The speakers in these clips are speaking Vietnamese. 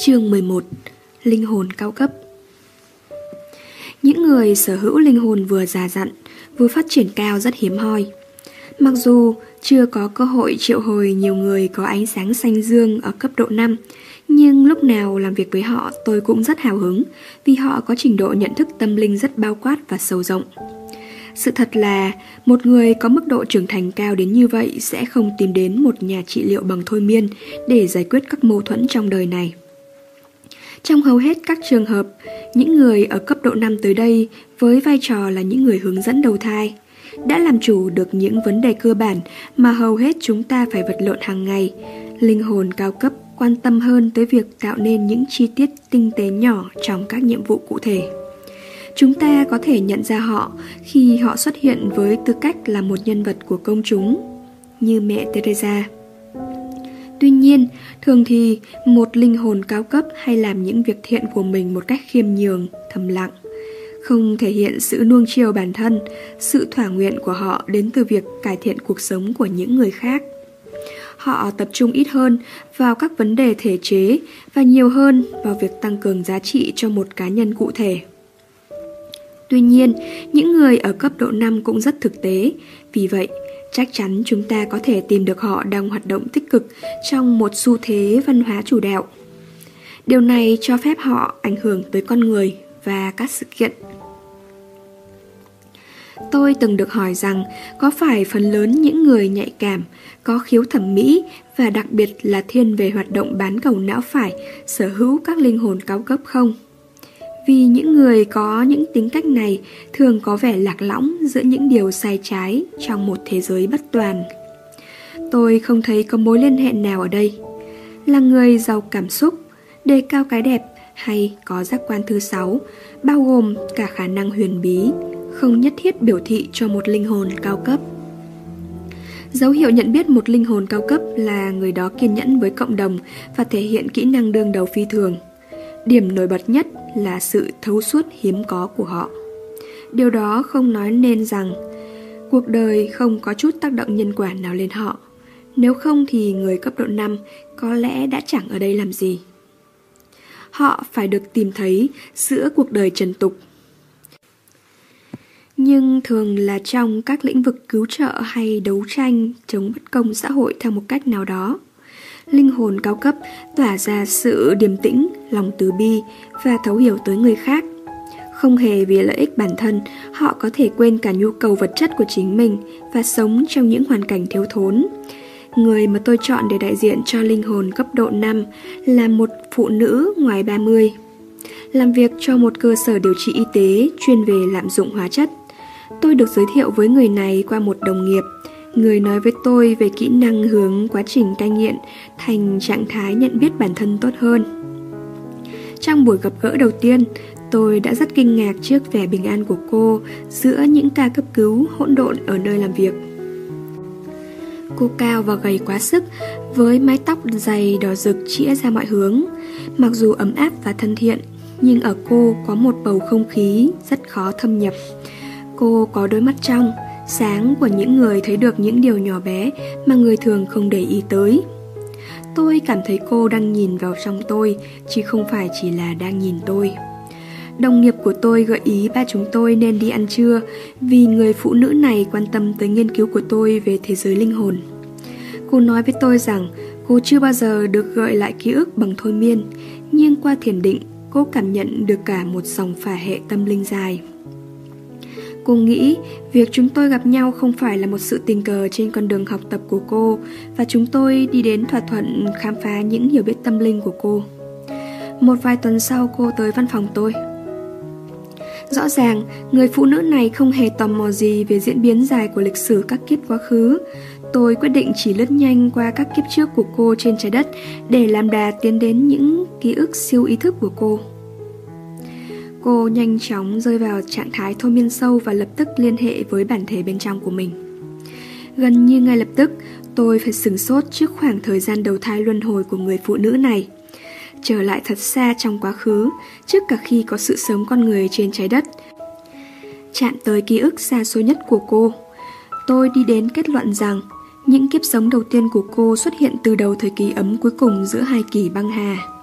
Chương 11 Linh hồn cao cấp Những người sở hữu linh hồn vừa già dặn, vừa phát triển cao rất hiếm hoi. Mặc dù chưa có cơ hội triệu hồi nhiều người có ánh sáng xanh dương ở cấp độ 5, nhưng lúc nào làm việc với họ tôi cũng rất hào hứng vì họ có trình độ nhận thức tâm linh rất bao quát và sâu rộng. Sự thật là một người có mức độ trưởng thành cao đến như vậy sẽ không tìm đến một nhà trị liệu bằng thôi miên để giải quyết các mâu thuẫn trong đời này. Trong hầu hết các trường hợp, những người ở cấp độ 5 tới đây với vai trò là những người hướng dẫn đầu thai đã làm chủ được những vấn đề cơ bản mà hầu hết chúng ta phải vật lộn hàng ngày. Linh hồn cao cấp quan tâm hơn tới việc tạo nên những chi tiết tinh tế nhỏ trong các nhiệm vụ cụ thể. Chúng ta có thể nhận ra họ khi họ xuất hiện với tư cách là một nhân vật của công chúng, như mẹ Teresa. Tuy nhiên, thường thì một linh hồn cao cấp hay làm những việc thiện của mình một cách khiêm nhường, thầm lặng, không thể hiện sự nuông chiều bản thân, sự thỏa nguyện của họ đến từ việc cải thiện cuộc sống của những người khác. Họ tập trung ít hơn vào các vấn đề thể chế và nhiều hơn vào việc tăng cường giá trị cho một cá nhân cụ thể. Tuy nhiên, những người ở cấp độ 5 cũng rất thực tế, vì vậy chắc chắn chúng ta có thể tìm được họ đang hoạt động tích cực trong một xu thế văn hóa chủ đạo. Điều này cho phép họ ảnh hưởng tới con người và các sự kiện. Tôi từng được hỏi rằng có phải phần lớn những người nhạy cảm, có khiếu thẩm mỹ và đặc biệt là thiên về hoạt động bán cầu não phải sở hữu các linh hồn cao cấp không? Vì những người có những tính cách này thường có vẻ lạc lõng giữa những điều sai trái trong một thế giới bất toàn. Tôi không thấy có mối liên hệ nào ở đây. Là người giàu cảm xúc, đề cao cái đẹp hay có giác quan thứ sáu, bao gồm cả khả năng huyền bí, không nhất thiết biểu thị cho một linh hồn cao cấp. Dấu hiệu nhận biết một linh hồn cao cấp là người đó kiên nhẫn với cộng đồng và thể hiện kỹ năng đương đầu phi thường. Điểm nổi bật nhất là sự thấu suốt hiếm có của họ. Điều đó không nói nên rằng cuộc đời không có chút tác động nhân quả nào lên họ. Nếu không thì người cấp độ 5 có lẽ đã chẳng ở đây làm gì. Họ phải được tìm thấy giữa cuộc đời trần tục. Nhưng thường là trong các lĩnh vực cứu trợ hay đấu tranh chống bất công xã hội theo một cách nào đó linh hồn cao cấp tỏa ra sự điềm tĩnh, lòng từ bi và thấu hiểu tới người khác. Không hề vì lợi ích bản thân, họ có thể quên cả nhu cầu vật chất của chính mình và sống trong những hoàn cảnh thiếu thốn. Người mà tôi chọn để đại diện cho linh hồn cấp độ 5 là một phụ nữ ngoài 30. Làm việc cho một cơ sở điều trị y tế chuyên về lạm dụng hóa chất. Tôi được giới thiệu với người này qua một đồng nghiệp Người nói với tôi về kỹ năng hướng quá trình cai nghiện thành trạng thái nhận biết bản thân tốt hơn. Trong buổi gặp gỡ đầu tiên, tôi đã rất kinh ngạc trước vẻ bình an của cô giữa những ca cấp cứu hỗn độn ở nơi làm việc. Cô cao và gầy quá sức, với mái tóc dày đỏ rực chĩa ra mọi hướng. Mặc dù ấm áp và thân thiện, nhưng ở cô có một bầu không khí rất khó thâm nhập. Cô có đôi mắt trong, sáng của những người thấy được những điều nhỏ bé mà người thường không để ý tới. Tôi cảm thấy cô đang nhìn vào trong tôi, chứ không phải chỉ là đang nhìn tôi. Đồng nghiệp của tôi gợi ý ba chúng tôi nên đi ăn trưa vì người phụ nữ này quan tâm tới nghiên cứu của tôi về thế giới linh hồn. Cô nói với tôi rằng cô chưa bao giờ được gợi lại ký ức bằng thôi miên, nhưng qua thiền định cô cảm nhận được cả một dòng phả hệ tâm linh dài. Cô nghĩ việc chúng tôi gặp nhau không phải là một sự tình cờ trên con đường học tập của cô và chúng tôi đi đến thỏa thuận khám phá những hiểu biết tâm linh của cô. Một vài tuần sau cô tới văn phòng tôi. Rõ ràng, người phụ nữ này không hề tò mò gì về diễn biến dài của lịch sử các kiếp quá khứ. Tôi quyết định chỉ lướt nhanh qua các kiếp trước của cô trên trái đất để làm đà tiến đến những ký ức siêu ý thức của cô. Cô nhanh chóng rơi vào trạng thái thôi miên sâu và lập tức liên hệ với bản thể bên trong của mình. Gần như ngay lập tức, tôi phải sừng sốt trước khoảng thời gian đầu thai luân hồi của người phụ nữ này. Trở lại thật xa trong quá khứ, trước cả khi có sự sống con người trên trái đất. Chạm tới ký ức xa xôi nhất của cô. Tôi đi đến kết luận rằng những kiếp sống đầu tiên của cô xuất hiện từ đầu thời kỳ ấm cuối cùng giữa hai kỳ băng hà.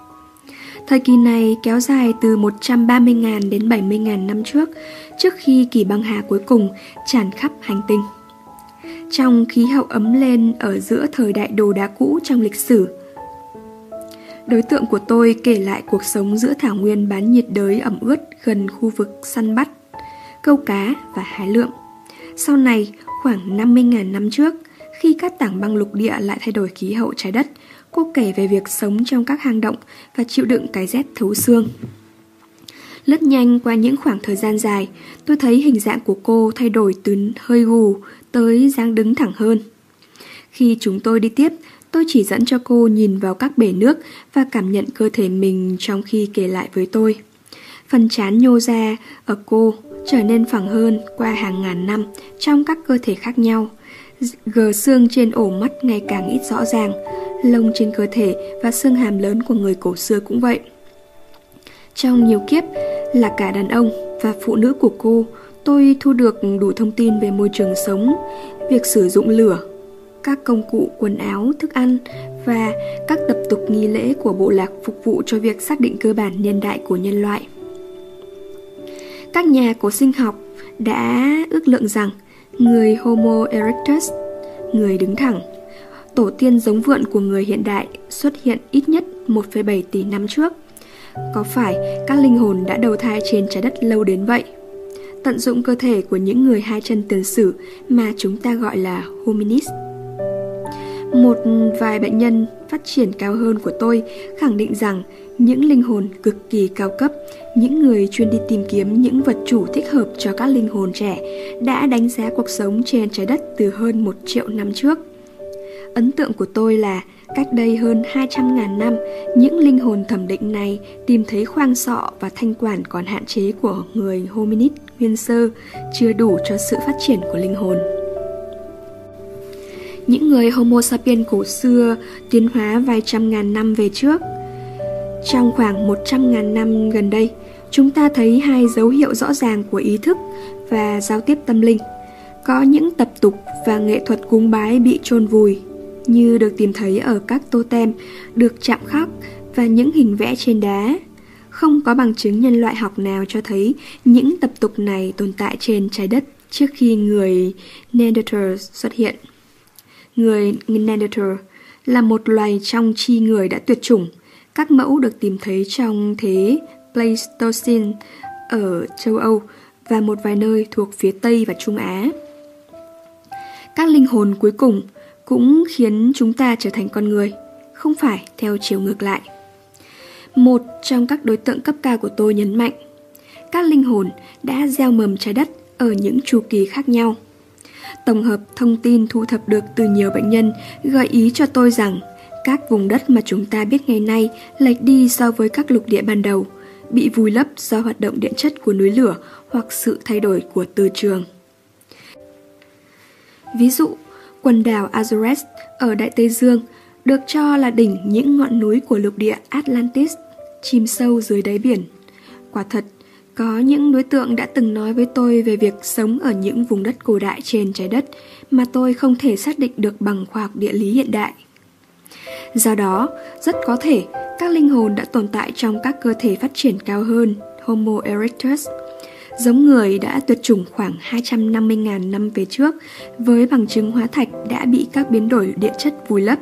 Thời kỳ này kéo dài từ 130.000 đến 70.000 năm trước, trước khi kỳ băng hà cuối cùng tràn khắp hành tinh. Trong khí hậu ấm lên ở giữa thời đại đồ đá cũ trong lịch sử, Đối tượng của tôi kể lại cuộc sống giữa thảo nguyên bán nhiệt đới ẩm ướt gần khu vực săn bắt, câu cá và hái lượm. Sau này, khoảng 50.000 năm trước, khi các tảng băng lục địa lại thay đổi khí hậu trái đất, cô kể về việc sống trong các hang động và chịu đựng cái rét thấu xương. Lướt nhanh qua những khoảng thời gian dài, tôi thấy hình dạng của cô thay đổi từ hơi gù tới dáng đứng thẳng hơn. Khi chúng tôi đi tiếp, tôi chỉ dẫn cho cô nhìn vào các bể nước và cảm nhận cơ thể mình trong khi kể lại với tôi. Phần chán nhô ra ở cô trở nên phẳng hơn qua hàng ngàn năm trong các cơ thể khác nhau. Gờ xương trên ổ mắt ngày càng ít rõ ràng, lông trên cơ thể và xương hàm lớn của người cổ xưa cũng vậy. Trong nhiều kiếp là cả đàn ông và phụ nữ của cô, tôi thu được đủ thông tin về môi trường sống, việc sử dụng lửa, các công cụ, quần áo, thức ăn và các tập tục nghi lễ của bộ lạc phục vụ cho việc xác định cơ bản niên đại của nhân loại. Các nhà cổ sinh học đã ước lượng rằng người Homo erectus, người đứng thẳng, tổ tiên giống vượn của người hiện đại xuất hiện ít nhất 1,7 tỷ năm trước. Có phải các linh hồn đã đầu thai trên trái đất lâu đến vậy? Tận dụng cơ thể của những người hai chân tiền sử mà chúng ta gọi là hominis. Một vài bệnh nhân phát triển cao hơn của tôi khẳng định rằng những linh hồn cực kỳ cao cấp, những người chuyên đi tìm kiếm những vật chủ thích hợp cho các linh hồn trẻ đã đánh giá cuộc sống trên trái đất từ hơn một triệu năm trước. Ấn tượng của tôi là cách đây hơn 200.000 năm, những linh hồn thẩm định này tìm thấy khoang sọ và thanh quản còn hạn chế của người hominid nguyên sơ chưa đủ cho sự phát triển của linh hồn. Những người Homo sapiens cổ xưa tiến hóa vài trăm ngàn năm về trước trong khoảng 100.000 năm gần đây, chúng ta thấy hai dấu hiệu rõ ràng của ý thức và giao tiếp tâm linh. Có những tập tục và nghệ thuật cúng bái bị chôn vùi, như được tìm thấy ở các totem được chạm khắc và những hình vẽ trên đá. Không có bằng chứng nhân loại học nào cho thấy những tập tục này tồn tại trên trái đất trước khi người Neanderthal xuất hiện. Người Neanderthal là một loài trong chi người đã tuyệt chủng, các mẫu được tìm thấy trong thế Pleistocene ở châu Âu và một vài nơi thuộc phía Tây và Trung Á. Các linh hồn cuối cùng cũng khiến chúng ta trở thành con người, không phải theo chiều ngược lại. Một trong các đối tượng cấp cao của tôi nhấn mạnh, các linh hồn đã gieo mầm trái đất ở những chu kỳ khác nhau. Tổng hợp thông tin thu thập được từ nhiều bệnh nhân gợi ý cho tôi rằng các vùng đất mà chúng ta biết ngày nay lệch đi so với các lục địa ban đầu, bị vùi lấp do hoạt động điện chất của núi lửa hoặc sự thay đổi của từ trường. Ví dụ, quần đảo Azores ở Đại Tây Dương được cho là đỉnh những ngọn núi của lục địa Atlantis chìm sâu dưới đáy biển. Quả thật, có những đối tượng đã từng nói với tôi về việc sống ở những vùng đất cổ đại trên trái đất mà tôi không thể xác định được bằng khoa học địa lý hiện đại. Do đó, rất có thể các linh hồn đã tồn tại trong các cơ thể phát triển cao hơn Homo erectus, giống người đã tuyệt chủng khoảng 250.000 năm về trước với bằng chứng hóa thạch đã bị các biến đổi địa chất vùi lấp.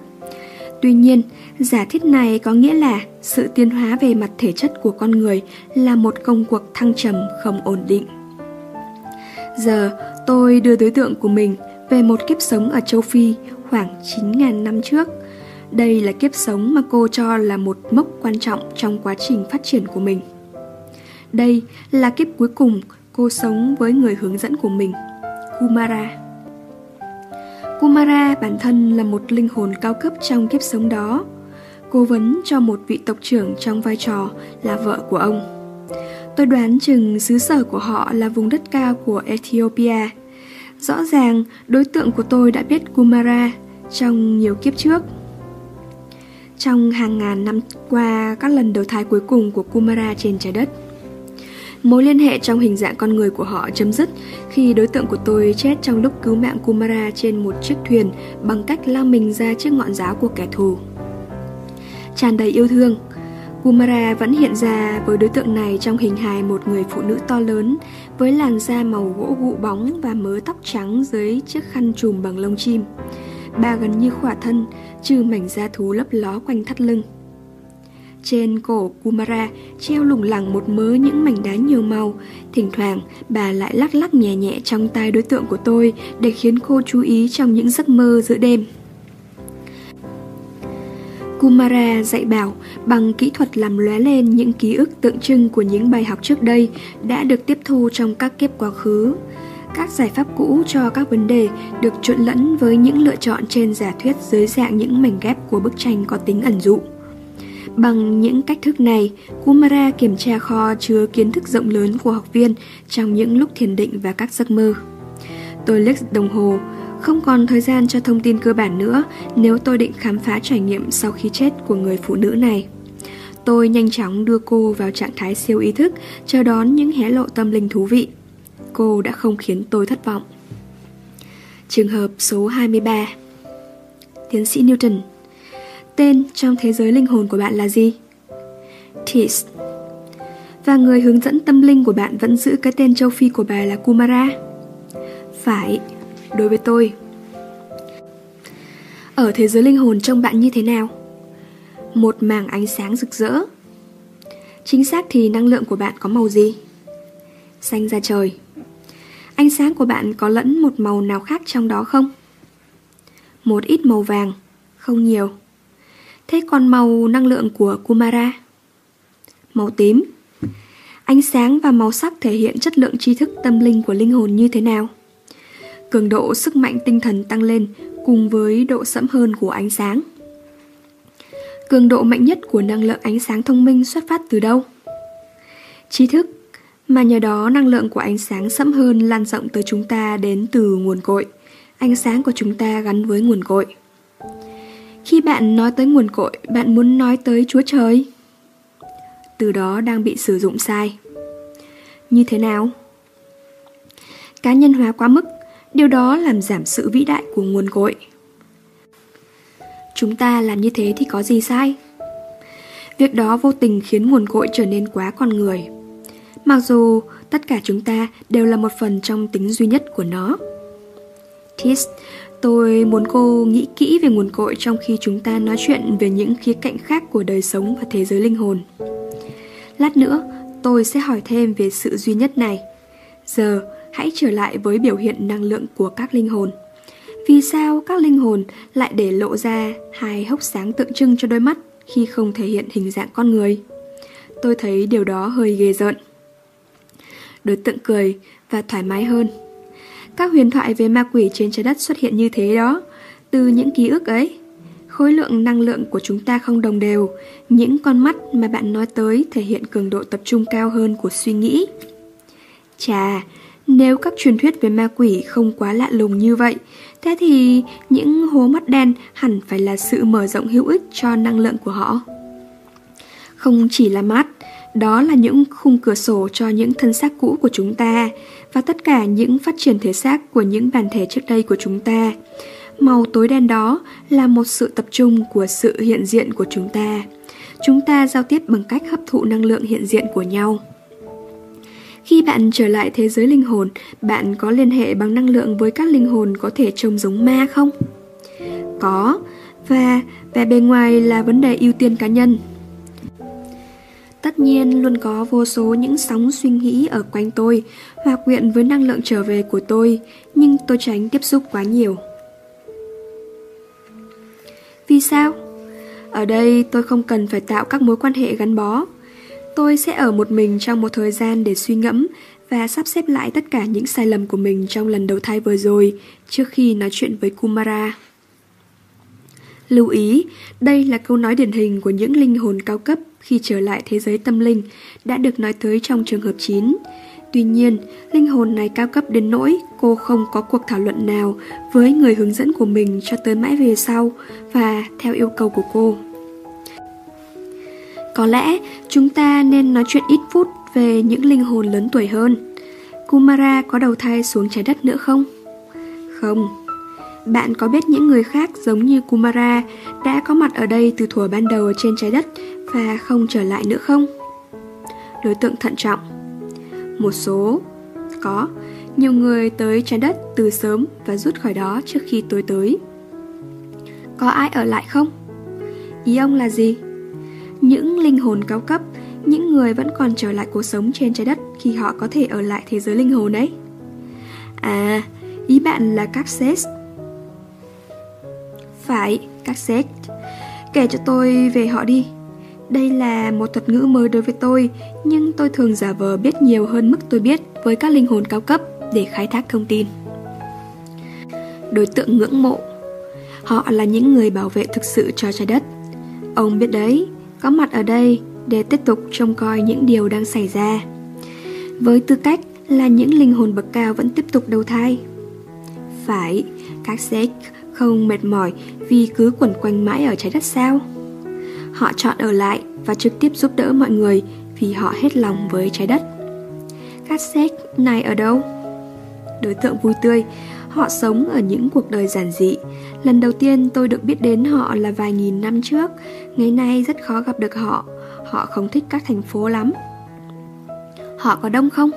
Tuy nhiên, giả thiết này có nghĩa là sự tiến hóa về mặt thể chất của con người là một công cuộc thăng trầm không ổn định. Giờ, tôi đưa đối tượng của mình về một kiếp sống ở châu Phi khoảng 9.000 năm trước – đây là kiếp sống mà cô cho là một mốc quan trọng trong quá trình phát triển của mình. Đây là kiếp cuối cùng cô sống với người hướng dẫn của mình, Kumara. Kumara bản thân là một linh hồn cao cấp trong kiếp sống đó, cố vấn cho một vị tộc trưởng trong vai trò là vợ của ông. Tôi đoán chừng xứ sở của họ là vùng đất cao của Ethiopia. Rõ ràng, đối tượng của tôi đã biết Kumara trong nhiều kiếp trước. Trong hàng ngàn năm qua các lần đầu thai cuối cùng của Kumara trên trái đất Mối liên hệ trong hình dạng con người của họ chấm dứt khi đối tượng của tôi chết trong lúc cứu mạng Kumara trên một chiếc thuyền bằng cách lao mình ra trước ngọn giáo của kẻ thù. Tràn đầy yêu thương, Kumara vẫn hiện ra với đối tượng này trong hình hài một người phụ nữ to lớn với làn da màu gỗ gụ bóng và mớ tóc trắng dưới chiếc khăn trùm bằng lông chim. Bà gần như khỏa thân, trừ mảnh da thú lấp ló quanh thắt lưng. Trên cổ Kumara treo lủng lẳng một mớ những mảnh đá nhiều màu. Thỉnh thoảng, bà lại lắc lắc nhẹ nhẹ trong tai đối tượng của tôi để khiến cô chú ý trong những giấc mơ giữa đêm. Kumara dạy bảo bằng kỹ thuật làm lóe lên những ký ức tượng trưng của những bài học trước đây đã được tiếp thu trong các kiếp quá khứ. Các giải pháp cũ cho các vấn đề được trộn lẫn với những lựa chọn trên giả thuyết dưới dạng những mảnh ghép của bức tranh có tính ẩn dụ. Bằng những cách thức này, Kumara kiểm tra kho chứa kiến thức rộng lớn của học viên trong những lúc thiền định và các giấc mơ. Tôi liếc đồng hồ, không còn thời gian cho thông tin cơ bản nữa nếu tôi định khám phá trải nghiệm sau khi chết của người phụ nữ này. Tôi nhanh chóng đưa cô vào trạng thái siêu ý thức, chờ đón những hé lộ tâm linh thú vị. Cô đã không khiến tôi thất vọng. Trường hợp số 23 Tiến sĩ Newton Tên trong thế giới linh hồn của bạn là gì? Tis Và người hướng dẫn tâm linh của bạn vẫn giữ cái tên châu Phi của bà là Kumara? Phải, đối với tôi. Ở thế giới linh hồn trông bạn như thế nào? Một mảng ánh sáng rực rỡ. Chính xác thì năng lượng của bạn có màu gì? Xanh ra trời. Ánh sáng của bạn có lẫn một màu nào khác trong đó không? Một ít màu vàng, không nhiều. Thế còn màu năng lượng của Kumara? Màu tím. Ánh sáng và màu sắc thể hiện chất lượng tri thức tâm linh của linh hồn như thế nào? Cường độ sức mạnh tinh thần tăng lên cùng với độ sẫm hơn của ánh sáng. Cường độ mạnh nhất của năng lượng ánh sáng thông minh xuất phát từ đâu? Tri thức, mà nhờ đó năng lượng của ánh sáng sẫm hơn lan rộng tới chúng ta đến từ nguồn cội. Ánh sáng của chúng ta gắn với nguồn cội. Khi bạn nói tới nguồn cội, bạn muốn nói tới Chúa Trời. Từ đó đang bị sử dụng sai. Như thế nào? Cá nhân hóa quá mức, điều đó làm giảm sự vĩ đại của nguồn cội. Chúng ta làm như thế thì có gì sai? Việc đó vô tình khiến nguồn cội trở nên quá con người. Mặc dù tất cả chúng ta đều là một phần trong tính duy nhất của nó. Tis Tôi muốn cô nghĩ kỹ về nguồn cội trong khi chúng ta nói chuyện về những khía cạnh khác của đời sống và thế giới linh hồn. Lát nữa, tôi sẽ hỏi thêm về sự duy nhất này. Giờ, hãy trở lại với biểu hiện năng lượng của các linh hồn. Vì sao các linh hồn lại để lộ ra hai hốc sáng tượng trưng cho đôi mắt khi không thể hiện hình dạng con người? Tôi thấy điều đó hơi ghê rợn. Đối tượng cười và thoải mái hơn. Các huyền thoại về ma quỷ trên trái đất xuất hiện như thế đó, từ những ký ức ấy. Khối lượng năng lượng của chúng ta không đồng đều, những con mắt mà bạn nói tới thể hiện cường độ tập trung cao hơn của suy nghĩ. Chà, nếu các truyền thuyết về ma quỷ không quá lạ lùng như vậy, thế thì những hố mắt đen hẳn phải là sự mở rộng hữu ích cho năng lượng của họ. Không chỉ là mắt, đó là những khung cửa sổ cho những thân xác cũ của chúng ta và tất cả những phát triển thể xác của những bản thể trước đây của chúng ta. Màu tối đen đó là một sự tập trung của sự hiện diện của chúng ta. Chúng ta giao tiếp bằng cách hấp thụ năng lượng hiện diện của nhau. Khi bạn trở lại thế giới linh hồn, bạn có liên hệ bằng năng lượng với các linh hồn có thể trông giống ma không? Có, và vẻ bề ngoài là vấn đề ưu tiên cá nhân. Tất nhiên luôn có vô số những sóng suy nghĩ ở quanh tôi, hòa quyện với năng lượng trở về của tôi, nhưng tôi tránh tiếp xúc quá nhiều. Vì sao? Ở đây tôi không cần phải tạo các mối quan hệ gắn bó. Tôi sẽ ở một mình trong một thời gian để suy ngẫm và sắp xếp lại tất cả những sai lầm của mình trong lần đầu thai vừa rồi trước khi nói chuyện với Kumara. Lưu ý, đây là câu nói điển hình của những linh hồn cao cấp khi trở lại thế giới tâm linh đã được nói tới trong trường hợp 9. Tuy nhiên, linh hồn này cao cấp đến nỗi cô không có cuộc thảo luận nào với người hướng dẫn của mình cho tới mãi về sau và theo yêu cầu của cô. Có lẽ chúng ta nên nói chuyện ít phút về những linh hồn lớn tuổi hơn. Kumara có đầu thai xuống trái đất nữa không? Không. Bạn có biết những người khác giống như Kumara đã có mặt ở đây từ thuở ban đầu trên trái đất và không trở lại nữa không? Đối tượng thận trọng Một số Có Nhiều người tới trái đất từ sớm và rút khỏi đó trước khi tôi tới Có ai ở lại không? Ý ông là gì? Những linh hồn cao cấp Những người vẫn còn trở lại cuộc sống trên trái đất Khi họ có thể ở lại thế giới linh hồn ấy À, ý bạn là các sét Phải, các sét Kể cho tôi về họ đi đây là một thuật ngữ mới đối với tôi, nhưng tôi thường giả vờ biết nhiều hơn mức tôi biết với các linh hồn cao cấp để khai thác thông tin. Đối tượng ngưỡng mộ Họ là những người bảo vệ thực sự cho trái đất. Ông biết đấy, có mặt ở đây để tiếp tục trông coi những điều đang xảy ra. Với tư cách là những linh hồn bậc cao vẫn tiếp tục đầu thai. Phải, các sếp không mệt mỏi vì cứ quẩn quanh mãi ở trái đất sao? Họ chọn ở lại và trực tiếp giúp đỡ mọi người vì họ hết lòng với trái đất. Các sét này ở đâu? Đối tượng vui tươi, họ sống ở những cuộc đời giản dị. Lần đầu tiên tôi được biết đến họ là vài nghìn năm trước, ngày nay rất khó gặp được họ. Họ không thích các thành phố lắm. Họ có đông không?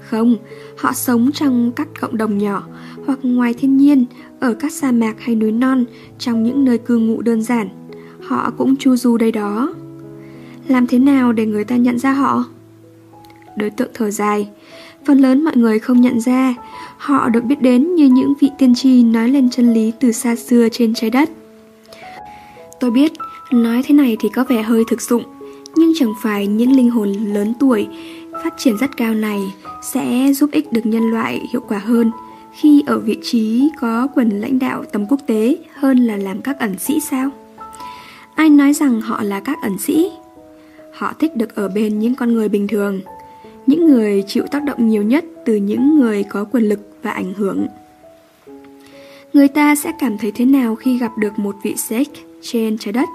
Không, họ sống trong các cộng đồng nhỏ hoặc ngoài thiên nhiên, ở các sa mạc hay núi non, trong những nơi cư ngụ đơn giản họ cũng chu du đây đó. Làm thế nào để người ta nhận ra họ? Đối tượng thở dài, phần lớn mọi người không nhận ra, họ được biết đến như những vị tiên tri nói lên chân lý từ xa xưa trên trái đất. Tôi biết, nói thế này thì có vẻ hơi thực dụng, nhưng chẳng phải những linh hồn lớn tuổi, phát triển rất cao này sẽ giúp ích được nhân loại hiệu quả hơn khi ở vị trí có quyền lãnh đạo tầm quốc tế hơn là làm các ẩn sĩ sao? Ai nói rằng họ là các ẩn sĩ? Họ thích được ở bên những con người bình thường, những người chịu tác động nhiều nhất từ những người có quyền lực và ảnh hưởng. Người ta sẽ cảm thấy thế nào khi gặp được một vị sếch trên trái đất?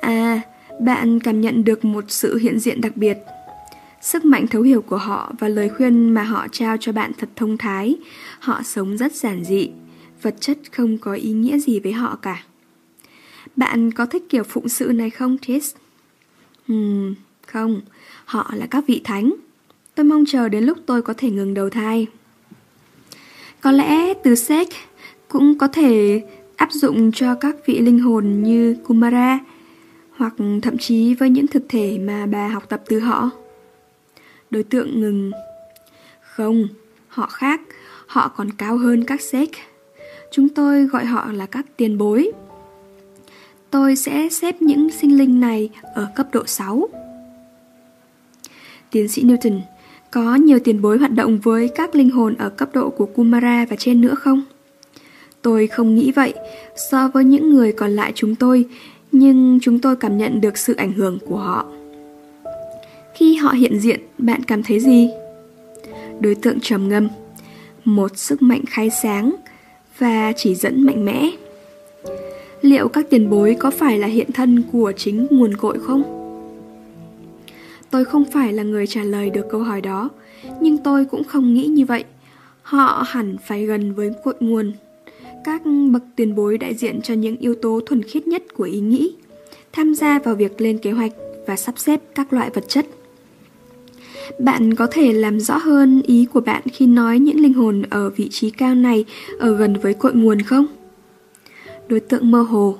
À, bạn cảm nhận được một sự hiện diện đặc biệt. Sức mạnh thấu hiểu của họ và lời khuyên mà họ trao cho bạn thật thông thái. Họ sống rất giản dị, vật chất không có ý nghĩa gì với họ cả. Bạn có thích kiểu phụng sự này không, Tris? Hmm, không, họ là các vị thánh. Tôi mong chờ đến lúc tôi có thể ngừng đầu thai. Có lẽ từ Sek cũng có thể áp dụng cho các vị linh hồn như Kumara hoặc thậm chí với những thực thể mà bà học tập từ họ. Đối tượng ngừng. Không, họ khác, họ còn cao hơn các Sek. Chúng tôi gọi họ là các tiền bối. Tôi sẽ xếp những sinh linh này ở cấp độ 6. Tiến sĩ Newton, có nhiều tiền bối hoạt động với các linh hồn ở cấp độ của Kumara và trên nữa không? Tôi không nghĩ vậy so với những người còn lại chúng tôi, nhưng chúng tôi cảm nhận được sự ảnh hưởng của họ. Khi họ hiện diện, bạn cảm thấy gì? Đối tượng trầm ngâm, một sức mạnh khai sáng và chỉ dẫn mạnh mẽ liệu các tiền bối có phải là hiện thân của chính nguồn cội không? Tôi không phải là người trả lời được câu hỏi đó, nhưng tôi cũng không nghĩ như vậy. Họ hẳn phải gần với cội nguồn. Các bậc tiền bối đại diện cho những yếu tố thuần khiết nhất của ý nghĩ, tham gia vào việc lên kế hoạch và sắp xếp các loại vật chất. Bạn có thể làm rõ hơn ý của bạn khi nói những linh hồn ở vị trí cao này ở gần với cội nguồn không? Đối tượng mơ hồ.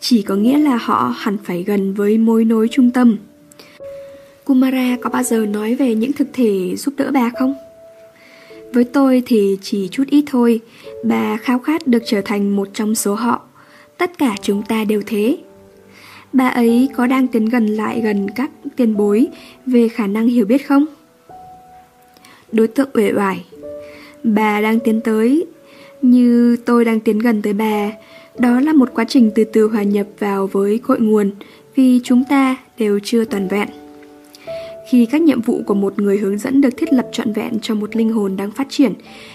Chỉ có nghĩa là họ hẳn phải gần với mối nối trung tâm. Kumara có bao giờ nói về những thực thể giúp đỡ bà không? Với tôi thì chỉ chút ít thôi, bà khao khát được trở thành một trong số họ. Tất cả chúng ta đều thế. Bà ấy có đang tiến gần lại gần các tiền bối về khả năng hiểu biết không? Đối tượng uể oải Bà đang tiến tới như tôi đang tiến gần tới bà đó là một quá trình từ từ hòa nhập vào với cội nguồn vì chúng ta đều chưa toàn vẹn. Khi các nhiệm vụ của một người hướng dẫn được thiết lập trọn vẹn cho một linh hồn đang phát triển,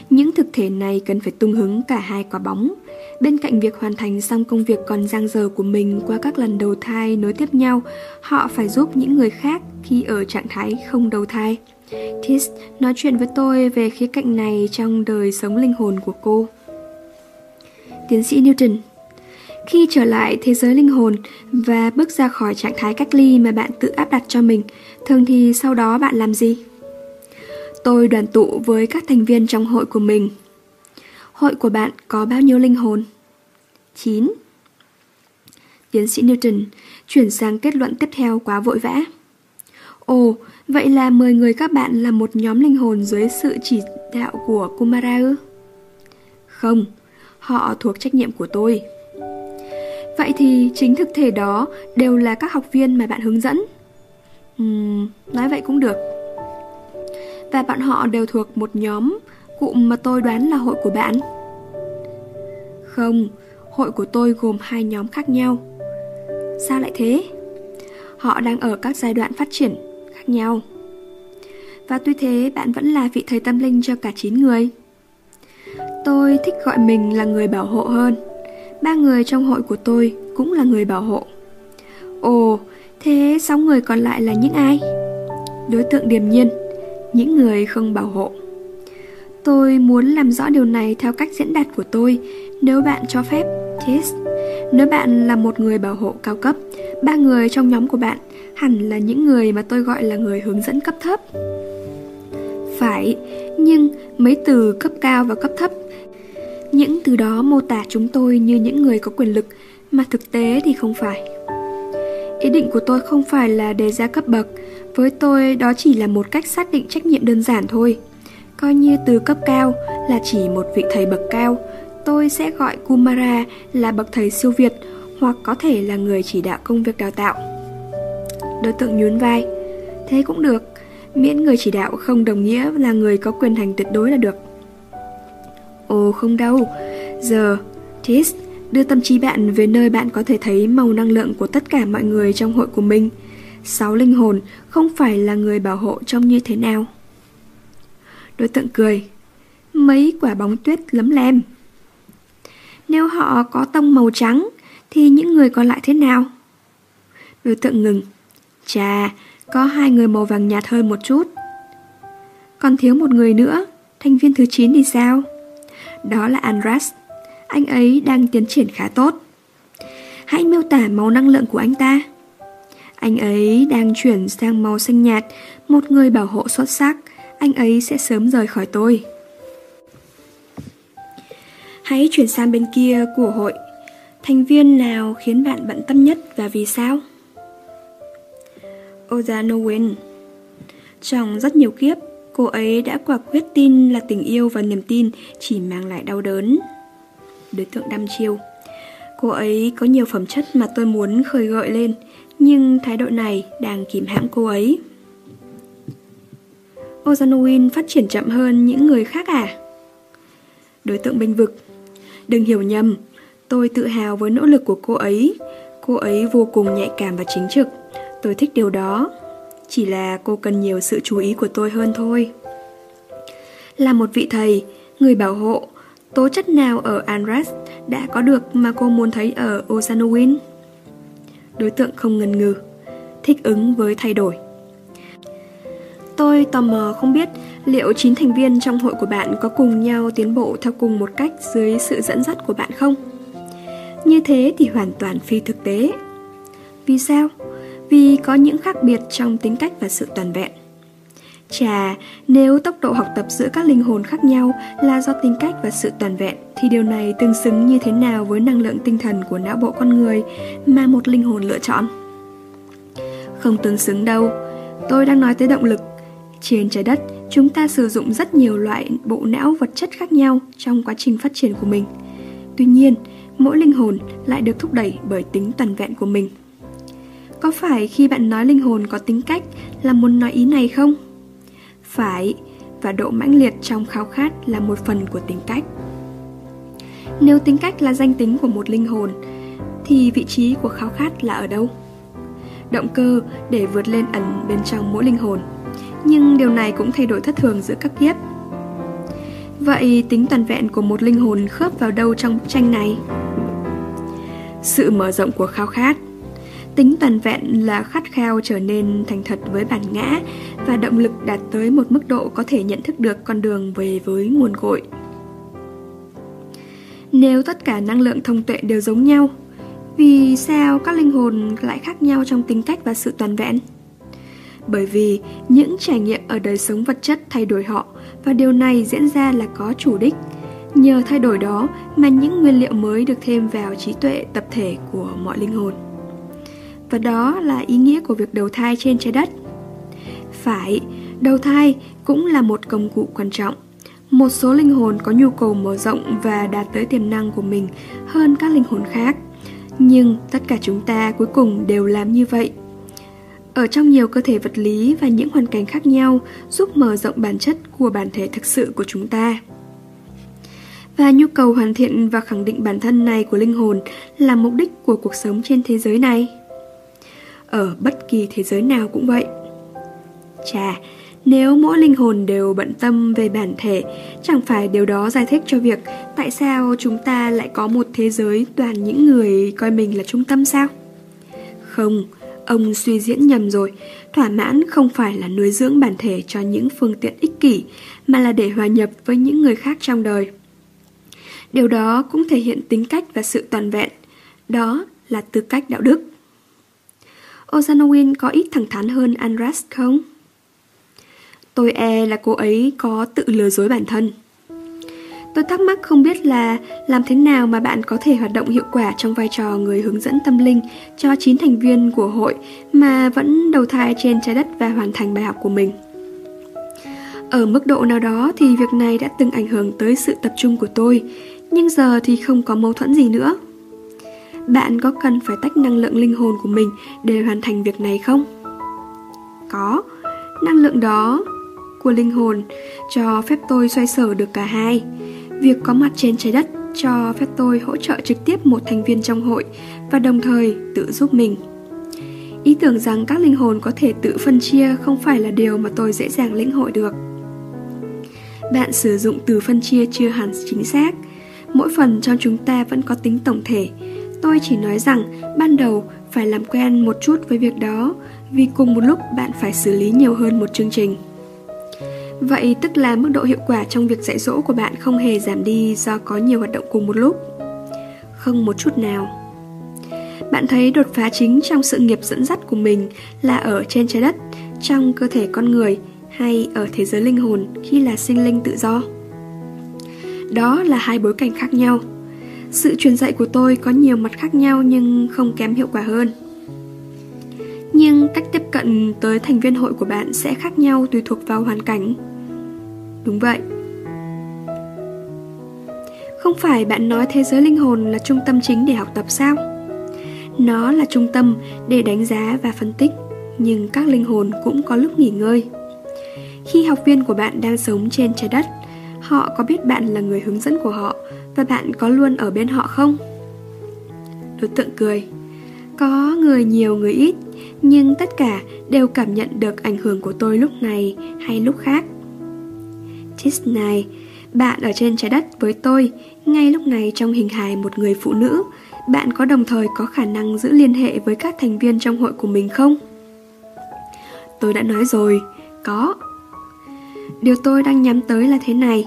những thực thể này cần phải tung hứng cả hai quả bóng. Bên cạnh việc hoàn thành xong công việc còn dang dở của mình qua các lần đầu thai nối tiếp nhau, họ phải giúp những người khác khi ở trạng thái không đầu thai. Tis nói chuyện với tôi về khía cạnh này trong đời sống linh hồn của cô. Tiến sĩ Newton khi trở lại thế giới linh hồn và bước ra khỏi trạng thái cách ly mà bạn tự áp đặt cho mình, thường thì sau đó bạn làm gì? Tôi đoàn tụ với các thành viên trong hội của mình. Hội của bạn có bao nhiêu linh hồn? 9. Tiến sĩ Newton chuyển sang kết luận tiếp theo quá vội vã. Ồ, vậy là 10 người các bạn là một nhóm linh hồn dưới sự chỉ đạo của Kumara ư? Không, họ thuộc trách nhiệm của tôi. Vậy thì chính thực thể đó đều là các học viên mà bạn hướng dẫn. Uhm, nói vậy cũng được. Và bọn họ đều thuộc một nhóm cụm mà tôi đoán là hội của bạn. Không, hội của tôi gồm hai nhóm khác nhau. Sao lại thế? Họ đang ở các giai đoạn phát triển khác nhau. Và tuy thế bạn vẫn là vị thầy tâm linh cho cả 9 người. Tôi thích gọi mình là người bảo hộ hơn. Ba người trong hội của tôi cũng là người bảo hộ. Ồ, thế sáu người còn lại là những ai? Đối tượng điềm nhiên, những người không bảo hộ. Tôi muốn làm rõ điều này theo cách diễn đạt của tôi, nếu bạn cho phép. Yes. Nếu bạn là một người bảo hộ cao cấp, ba người trong nhóm của bạn hẳn là những người mà tôi gọi là người hướng dẫn cấp thấp. Phải, nhưng mấy từ cấp cao và cấp thấp những từ đó mô tả chúng tôi như những người có quyền lực mà thực tế thì không phải. Ý định của tôi không phải là đề ra cấp bậc, với tôi đó chỉ là một cách xác định trách nhiệm đơn giản thôi. Coi như từ cấp cao là chỉ một vị thầy bậc cao, tôi sẽ gọi Kumara là bậc thầy siêu việt hoặc có thể là người chỉ đạo công việc đào tạo. Đối tượng nhún vai, thế cũng được, miễn người chỉ đạo không đồng nghĩa là người có quyền hành tuyệt đối là được. Ồ không đâu, giờ, Tis, đưa tâm trí bạn về nơi bạn có thể thấy màu năng lượng của tất cả mọi người trong hội của mình. Sáu linh hồn không phải là người bảo hộ trông như thế nào. Đối tượng cười, mấy quả bóng tuyết lấm lem. Nếu họ có tông màu trắng, thì những người còn lại thế nào? Đối tượng ngừng. Chà, có hai người màu vàng nhạt hơn một chút. Còn thiếu một người nữa, thành viên thứ 9 thì sao? Đó là Andras. Anh ấy đang tiến triển khá tốt. Hãy miêu tả màu năng lượng của anh ta. Anh ấy đang chuyển sang màu xanh nhạt, một người bảo hộ xuất sắc. Anh ấy sẽ sớm rời khỏi tôi. Hãy chuyển sang bên kia của hội. Thành viên nào khiến bạn bận tâm nhất và vì sao? Oza Nowen Trong rất nhiều kiếp, cô ấy đã quả quyết tin là tình yêu và niềm tin chỉ mang lại đau đớn. Đối tượng đăm chiêu Cô ấy có nhiều phẩm chất mà tôi muốn khơi gợi lên, nhưng thái độ này đang kìm hãm cô ấy. Ozanuin phát triển chậm hơn những người khác à? Đối tượng bênh vực Đừng hiểu nhầm, tôi tự hào với nỗ lực của cô ấy. Cô ấy vô cùng nhạy cảm và chính trực. Tôi thích điều đó. Chỉ là cô cần nhiều sự chú ý của tôi hơn thôi. Là một vị thầy, người bảo hộ, tố chất nào ở Andras đã có được mà cô muốn thấy ở Osanowin? Đối tượng không ngần ngừ, thích ứng với thay đổi. Tôi tò mò không biết liệu 9 thành viên trong hội của bạn có cùng nhau tiến bộ theo cùng một cách dưới sự dẫn dắt của bạn không? Như thế thì hoàn toàn phi thực tế. Vì sao? Vì có những khác biệt trong tính cách và sự toàn vẹn. Chà, nếu tốc độ học tập giữa các linh hồn khác nhau là do tính cách và sự toàn vẹn thì điều này tương xứng như thế nào với năng lượng tinh thần của não bộ con người mà một linh hồn lựa chọn? Không tương xứng đâu. Tôi đang nói tới động lực. Trên trái đất, chúng ta sử dụng rất nhiều loại bộ não vật chất khác nhau trong quá trình phát triển của mình. Tuy nhiên, mỗi linh hồn lại được thúc đẩy bởi tính toàn vẹn của mình. Có phải khi bạn nói linh hồn có tính cách là muốn nói ý này không? Phải, và độ mãnh liệt trong khao khát là một phần của tính cách. Nếu tính cách là danh tính của một linh hồn, thì vị trí của khao khát là ở đâu? Động cơ để vượt lên ẩn bên trong mỗi linh hồn. Nhưng điều này cũng thay đổi thất thường giữa các kiếp. Vậy tính toàn vẹn của một linh hồn khớp vào đâu trong bức tranh này? Sự mở rộng của khao khát Tính toàn vẹn là khát khao trở nên thành thật với bản ngã và động lực đạt tới một mức độ có thể nhận thức được con đường về với nguồn cội. Nếu tất cả năng lượng thông tuệ đều giống nhau, Vì sao các linh hồn lại khác nhau trong tính cách và sự toàn vẹn? Bởi vì những trải nghiệm ở đời sống vật chất thay đổi họ và điều này diễn ra là có chủ đích. Nhờ thay đổi đó mà những nguyên liệu mới được thêm vào trí tuệ tập thể của mọi linh hồn. Và đó là ý nghĩa của việc đầu thai trên trái đất. Phải, đầu thai cũng là một công cụ quan trọng. Một số linh hồn có nhu cầu mở rộng và đạt tới tiềm năng của mình hơn các linh hồn khác. Nhưng tất cả chúng ta cuối cùng đều làm như vậy. Ở trong nhiều cơ thể vật lý và những hoàn cảnh khác nhau giúp mở rộng bản chất của bản thể thực sự của chúng ta. Và nhu cầu hoàn thiện và khẳng định bản thân này của linh hồn là mục đích của cuộc sống trên thế giới này. Ở bất kỳ thế giới nào cũng vậy. Chà, nếu mỗi linh hồn đều bận tâm về bản thể, chẳng phải điều đó giải thích cho việc tại sao chúng ta lại có một thế giới toàn những người coi mình là trung tâm sao? Không, ông suy diễn nhầm rồi. Thỏa mãn không phải là nuôi dưỡng bản thể cho những phương tiện ích kỷ, mà là để hòa nhập với những người khác trong đời. Điều đó cũng thể hiện tính cách và sự toàn vẹn. Đó là tư cách đạo đức. Ozanowin có ít thẳng thắn hơn Andras không? Tôi e là cô ấy có tự lừa dối bản thân. Tôi thắc mắc không biết là làm thế nào mà bạn có thể hoạt động hiệu quả trong vai trò người hướng dẫn tâm linh cho 9 thành viên của hội mà vẫn đầu thai trên trái đất và hoàn thành bài học của mình. Ở mức độ nào đó thì việc này đã từng ảnh hưởng tới sự tập trung của tôi, nhưng giờ thì không có mâu thuẫn gì nữa. Bạn có cần phải tách năng lượng linh hồn của mình để hoàn thành việc này không? Có, năng lượng đó của linh hồn cho phép tôi xoay sở được cả hai. Việc có mặt trên trái đất cho phép tôi hỗ trợ trực tiếp một thành viên trong hội và đồng thời tự giúp mình. Ý tưởng rằng các linh hồn có thể tự phân chia không phải là điều mà tôi dễ dàng lĩnh hội được. Bạn sử dụng từ phân chia chưa hẳn chính xác. Mỗi phần trong chúng ta vẫn có tính tổng thể. Tôi chỉ nói rằng ban đầu phải làm quen một chút với việc đó vì cùng một lúc bạn phải xử lý nhiều hơn một chương trình. Vậy tức là mức độ hiệu quả trong việc dạy dỗ của bạn không hề giảm đi do có nhiều hoạt động cùng một lúc. Không một chút nào. Bạn thấy đột phá chính trong sự nghiệp dẫn dắt của mình là ở trên trái đất, trong cơ thể con người hay ở thế giới linh hồn khi là sinh linh tự do. Đó là hai bối cảnh khác nhau. Sự truyền dạy của tôi có nhiều mặt khác nhau nhưng không kém hiệu quả hơn. Nhưng cách tiếp cận tới thành viên hội của bạn sẽ khác nhau tùy thuộc vào hoàn cảnh. Đúng vậy. Không phải bạn nói thế giới linh hồn là trung tâm chính để học tập sao? Nó là trung tâm để đánh giá và phân tích, nhưng các linh hồn cũng có lúc nghỉ ngơi. Khi học viên của bạn đang sống trên trái đất, họ có biết bạn là người hướng dẫn của họ và bạn có luôn ở bên họ không? Đối tượng cười. Có người nhiều người ít, nhưng tất cả đều cảm nhận được ảnh hưởng của tôi lúc này hay lúc khác. Chis này, bạn ở trên trái đất với tôi, ngay lúc này trong hình hài một người phụ nữ, bạn có đồng thời có khả năng giữ liên hệ với các thành viên trong hội của mình không? Tôi đã nói rồi, có. Điều tôi đang nhắm tới là thế này.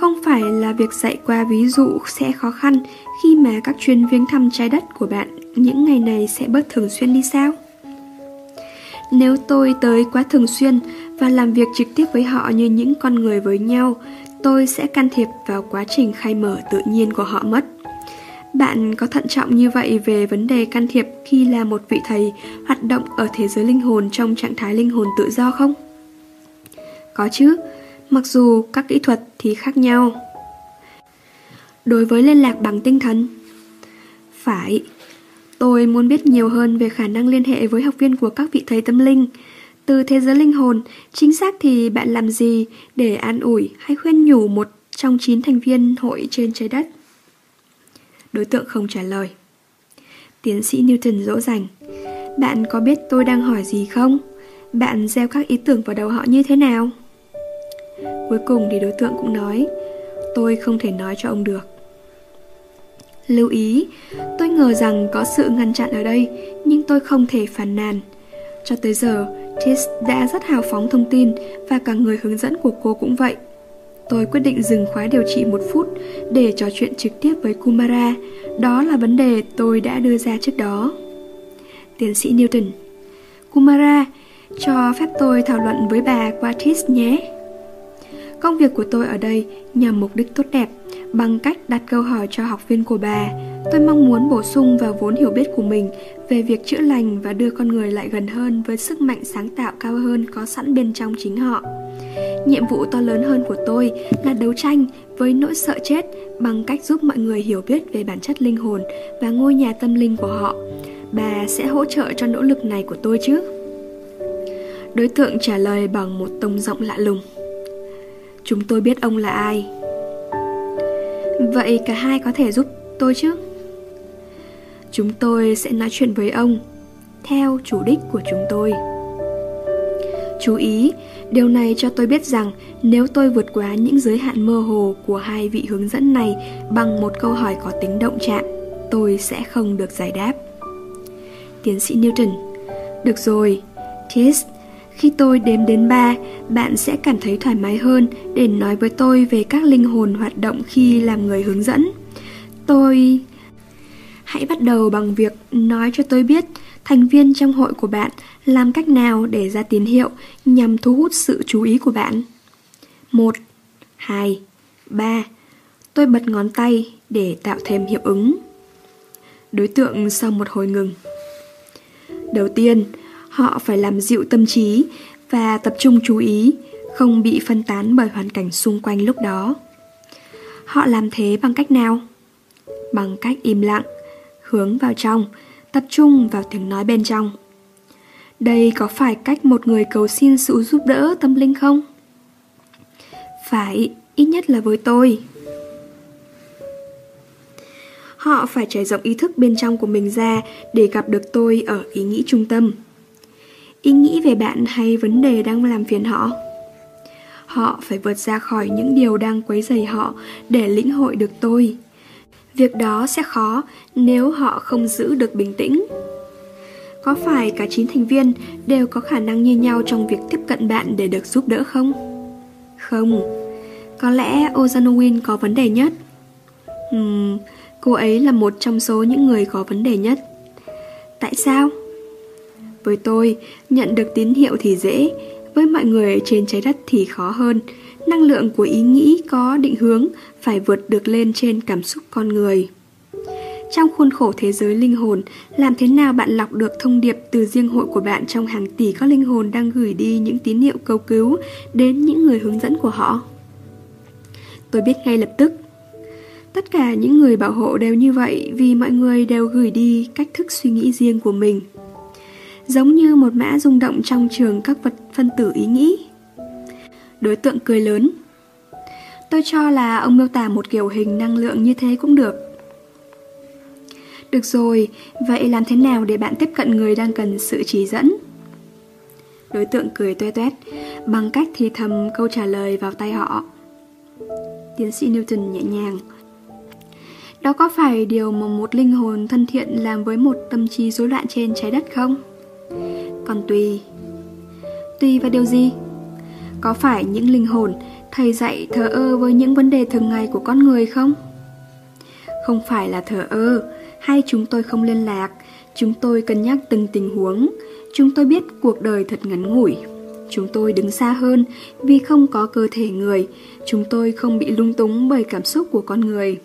Không phải là việc dạy qua ví dụ sẽ khó khăn khi mà các chuyên viên thăm trái đất của bạn những ngày này sẽ bớt thường xuyên đi sao? Nếu tôi tới quá thường xuyên và làm việc trực tiếp với họ như những con người với nhau, tôi sẽ can thiệp vào quá trình khai mở tự nhiên của họ mất. Bạn có thận trọng như vậy về vấn đề can thiệp khi là một vị thầy hoạt động ở thế giới linh hồn trong trạng thái linh hồn tự do không? Có chứ, mặc dù các kỹ thuật thì khác nhau. Đối với liên lạc bằng tinh thần, phải, Tôi muốn biết nhiều hơn về khả năng liên hệ với học viên của các vị thầy tâm linh. Từ thế giới linh hồn, chính xác thì bạn làm gì để an ủi hay khuyên nhủ một trong chín thành viên hội trên trái đất? Đối tượng không trả lời. Tiến sĩ Newton dỗ dành. Bạn có biết tôi đang hỏi gì không? Bạn gieo các ý tưởng vào đầu họ như thế nào? Cuối cùng thì đối tượng cũng nói Tôi không thể nói cho ông được Lưu ý, tôi ngờ rằng có sự ngăn chặn ở đây, nhưng tôi không thể phàn nàn. Cho tới giờ, Tis đã rất hào phóng thông tin và cả người hướng dẫn của cô cũng vậy. tôi quyết định dừng khóa điều trị một phút để trò chuyện trực tiếp với Kumara. Đó là vấn đề tôi đã đưa ra trước đó. Tiến sĩ Newton Kumara, cho phép tôi thảo luận với bà qua tis nhé. Công việc của tôi ở đây nhằm mục đích tốt đẹp, bằng cách đặt câu hỏi cho học viên của bà. Tôi mong muốn bổ sung vào vốn hiểu biết của mình về việc chữa lành và đưa con người lại gần hơn với sức mạnh sáng tạo cao hơn có sẵn bên trong chính họ. Nhiệm vụ to lớn hơn của tôi là đấu tranh với nỗi sợ chết bằng cách giúp mọi người hiểu biết về bản chất linh hồn và ngôi nhà tâm linh của họ. Bà sẽ hỗ trợ cho nỗ lực này của tôi chứ? Đối tượng trả lời bằng một tông giọng lạ lùng. Chúng tôi biết ông là ai. Vậy cả hai có thể giúp tôi chứ? Chúng tôi sẽ nói chuyện với ông theo chủ đích của chúng tôi. Chú ý, điều này cho tôi biết rằng nếu tôi vượt quá những giới hạn mơ hồ của hai vị hướng dẫn này bằng một câu hỏi có tính động chạm, tôi sẽ không được giải đáp. Tiến sĩ Newton Được rồi, Tis, khi tôi đếm đến ba, bạn sẽ cảm thấy thoải mái hơn để nói với tôi về các linh hồn hoạt động khi làm người hướng dẫn. Tôi... Hãy bắt đầu bằng việc nói cho tôi biết thành viên trong hội của bạn làm cách nào để ra tín hiệu nhằm thu hút sự chú ý của bạn. 1, 2, 3. Tôi bật ngón tay để tạo thêm hiệu ứng. Đối tượng sau một hồi ngừng. Đầu tiên, họ phải làm dịu tâm trí và tập trung chú ý, không bị phân tán bởi hoàn cảnh xung quanh lúc đó. Họ làm thế bằng cách nào? Bằng cách im lặng, hướng vào trong, tập trung vào tiếng nói bên trong. Đây có phải cách một người cầu xin sự giúp đỡ tâm linh không? Phải, ít nhất là với tôi. Họ phải trải rộng ý thức bên trong của mình ra để gặp được tôi ở ý nghĩ trung tâm. Ý nghĩ về bạn hay vấn đề đang làm phiền họ? Họ phải vượt ra khỏi những điều đang quấy rầy họ để lĩnh hội được tôi. Việc đó sẽ khó nếu họ không giữ được bình tĩnh. Có phải cả 9 thành viên đều có khả năng như nhau trong việc tiếp cận bạn để được giúp đỡ không? Không. Có lẽ Ozanowin có vấn đề nhất. Ừm, cô ấy là một trong số những người có vấn đề nhất. Tại sao? Với tôi, nhận được tín hiệu thì dễ, với mọi người trên trái đất thì khó hơn. Năng lượng của ý nghĩ có định hướng phải vượt được lên trên cảm xúc con người. Trong khuôn khổ thế giới linh hồn, làm thế nào bạn lọc được thông điệp từ riêng hội của bạn trong hàng tỷ các linh hồn đang gửi đi những tín hiệu cầu cứu đến những người hướng dẫn của họ? Tôi biết ngay lập tức. Tất cả những người bảo hộ đều như vậy vì mọi người đều gửi đi cách thức suy nghĩ riêng của mình. Giống như một mã rung động trong trường các vật phân tử ý nghĩ. Đối tượng cười lớn. Tôi cho là ông miêu tả một kiểu hình năng lượng như thế cũng được. Được rồi, vậy làm thế nào để bạn tiếp cận người đang cần sự chỉ dẫn? Đối tượng cười toe toét bằng cách thì thầm câu trả lời vào tay họ. Tiến sĩ Newton nhẹ nhàng. Đó có phải điều mà một linh hồn thân thiện làm với một tâm trí rối loạn trên trái đất không? Còn tùy. Tùy vào điều gì? Có phải những linh hồn thầy dạy thờ ơ với những vấn đề thường ngày của con người không? Không phải là thờ ơ, hay chúng tôi không liên lạc, chúng tôi cân nhắc từng tình huống, chúng tôi biết cuộc đời thật ngắn ngủi. Chúng tôi đứng xa hơn vì không có cơ thể người, chúng tôi không bị lung túng bởi cảm xúc của con người.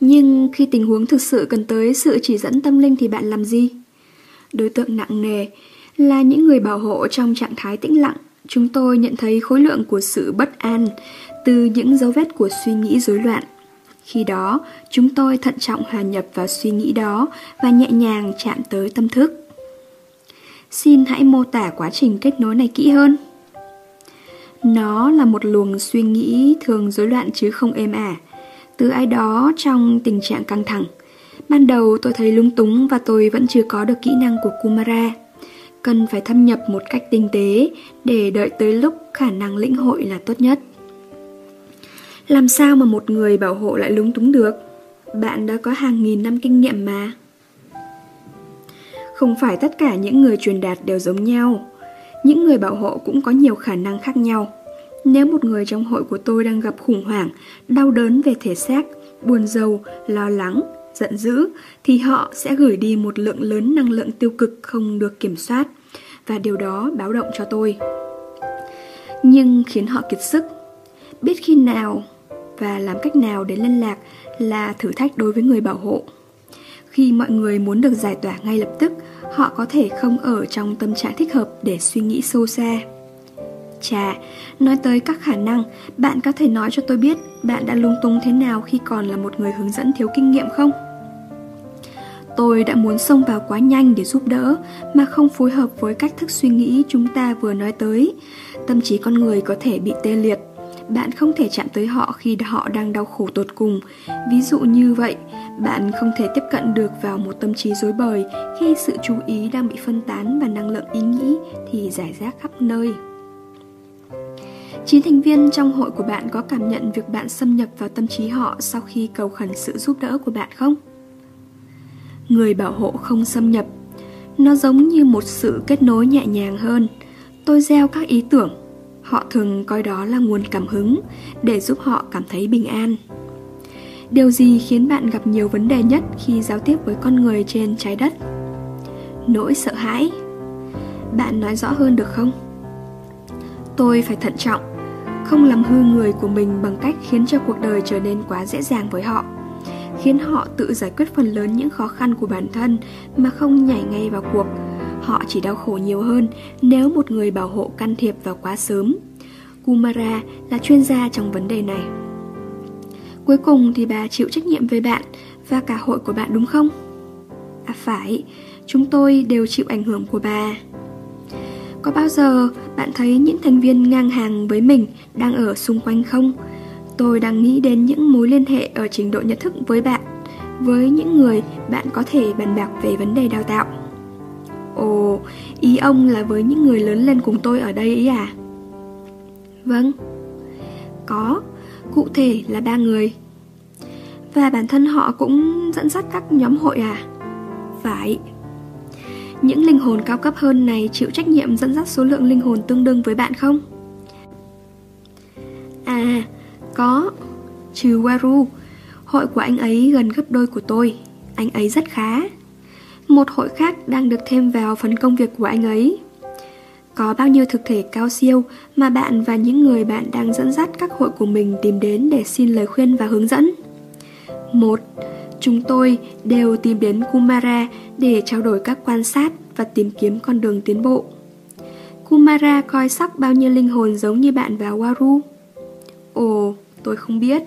Nhưng khi tình huống thực sự cần tới sự chỉ dẫn tâm linh thì bạn làm gì? Đối tượng nặng nề là những người bảo hộ trong trạng thái tĩnh lặng. Chúng tôi nhận thấy khối lượng của sự bất an từ những dấu vết của suy nghĩ rối loạn. Khi đó, chúng tôi thận trọng hòa nhập vào suy nghĩ đó và nhẹ nhàng chạm tới tâm thức. Xin hãy mô tả quá trình kết nối này kỹ hơn. Nó là một luồng suy nghĩ thường rối loạn chứ không êm ả. Từ ai đó trong tình trạng căng thẳng. Ban đầu tôi thấy lúng túng và tôi vẫn chưa có được kỹ năng của Kumara. Cần phải thâm nhập một cách tinh tế để đợi tới lúc khả năng lĩnh hội là tốt nhất. Làm sao mà một người bảo hộ lại lúng túng được? Bạn đã có hàng nghìn năm kinh nghiệm mà. Không phải tất cả những người truyền đạt đều giống nhau. Những người bảo hộ cũng có nhiều khả năng khác nhau. Nếu một người trong hội của tôi đang gặp khủng hoảng, đau đớn về thể xác, buồn rầu, lo lắng, giận dữ, thì họ sẽ gửi đi một lượng lớn năng lượng tiêu cực không được kiểm soát, và điều đó báo động cho tôi. Nhưng khiến họ kiệt sức. Biết khi nào và làm cách nào để liên lạc là thử thách đối với người bảo hộ. Khi mọi người muốn được giải tỏa ngay lập tức, họ có thể không ở trong tâm trạng thích hợp để suy nghĩ sâu xa. Chà, nói tới các khả năng, bạn có thể nói cho tôi biết bạn đã lung tung thế nào khi còn là một người hướng dẫn thiếu kinh nghiệm không? Tôi đã muốn xông vào quá nhanh để giúp đỡ mà không phối hợp với cách thức suy nghĩ chúng ta vừa nói tới. Tâm trí con người có thể bị tê liệt. Bạn không thể chạm tới họ khi họ đang đau khổ tột cùng. Ví dụ như vậy, bạn không thể tiếp cận được vào một tâm trí rối bời khi sự chú ý đang bị phân tán và năng lượng ý nghĩ thì giải rác khắp nơi. Chín thành viên trong hội của bạn có cảm nhận việc bạn xâm nhập vào tâm trí họ sau khi cầu khẩn sự giúp đỡ của bạn không? Người bảo hộ không xâm nhập. Nó giống như một sự kết nối nhẹ nhàng hơn. Tôi gieo các ý tưởng. Họ thường coi đó là nguồn cảm hứng để giúp họ cảm thấy bình an. Điều gì khiến bạn gặp nhiều vấn đề nhất khi giao tiếp với con người trên trái đất? Nỗi sợ hãi. Bạn nói rõ hơn được không? Tôi phải thận trọng không làm hư người của mình bằng cách khiến cho cuộc đời trở nên quá dễ dàng với họ, khiến họ tự giải quyết phần lớn những khó khăn của bản thân mà không nhảy ngay vào cuộc. Họ chỉ đau khổ nhiều hơn nếu một người bảo hộ can thiệp vào quá sớm. Kumara là chuyên gia trong vấn đề này. Cuối cùng thì bà chịu trách nhiệm về bạn và cả hội của bạn đúng không? À phải. Chúng tôi đều chịu ảnh hưởng của bà có bao giờ bạn thấy những thành viên ngang hàng với mình đang ở xung quanh không? Tôi đang nghĩ đến những mối liên hệ ở trình độ nhận thức với bạn, với những người bạn có thể bàn bạc về vấn đề đào tạo. Ồ, ý ông là với những người lớn lên cùng tôi ở đây ý à? Vâng. Có, cụ thể là ba người. Và bản thân họ cũng dẫn dắt các nhóm hội à? Phải. Những linh hồn cao cấp hơn này chịu trách nhiệm dẫn dắt số lượng linh hồn tương đương với bạn không? À, có. Trừ Waru, hội của anh ấy gần gấp đôi của tôi. Anh ấy rất khá. Một hội khác đang được thêm vào phần công việc của anh ấy. Có bao nhiêu thực thể cao siêu mà bạn và những người bạn đang dẫn dắt các hội của mình tìm đến để xin lời khuyên và hướng dẫn? Một, Chúng tôi đều tìm đến Kumara để trao đổi các quan sát và tìm kiếm con đường tiến bộ. Kumara coi sóc bao nhiêu linh hồn giống như bạn và Waru? Ồ, tôi không biết.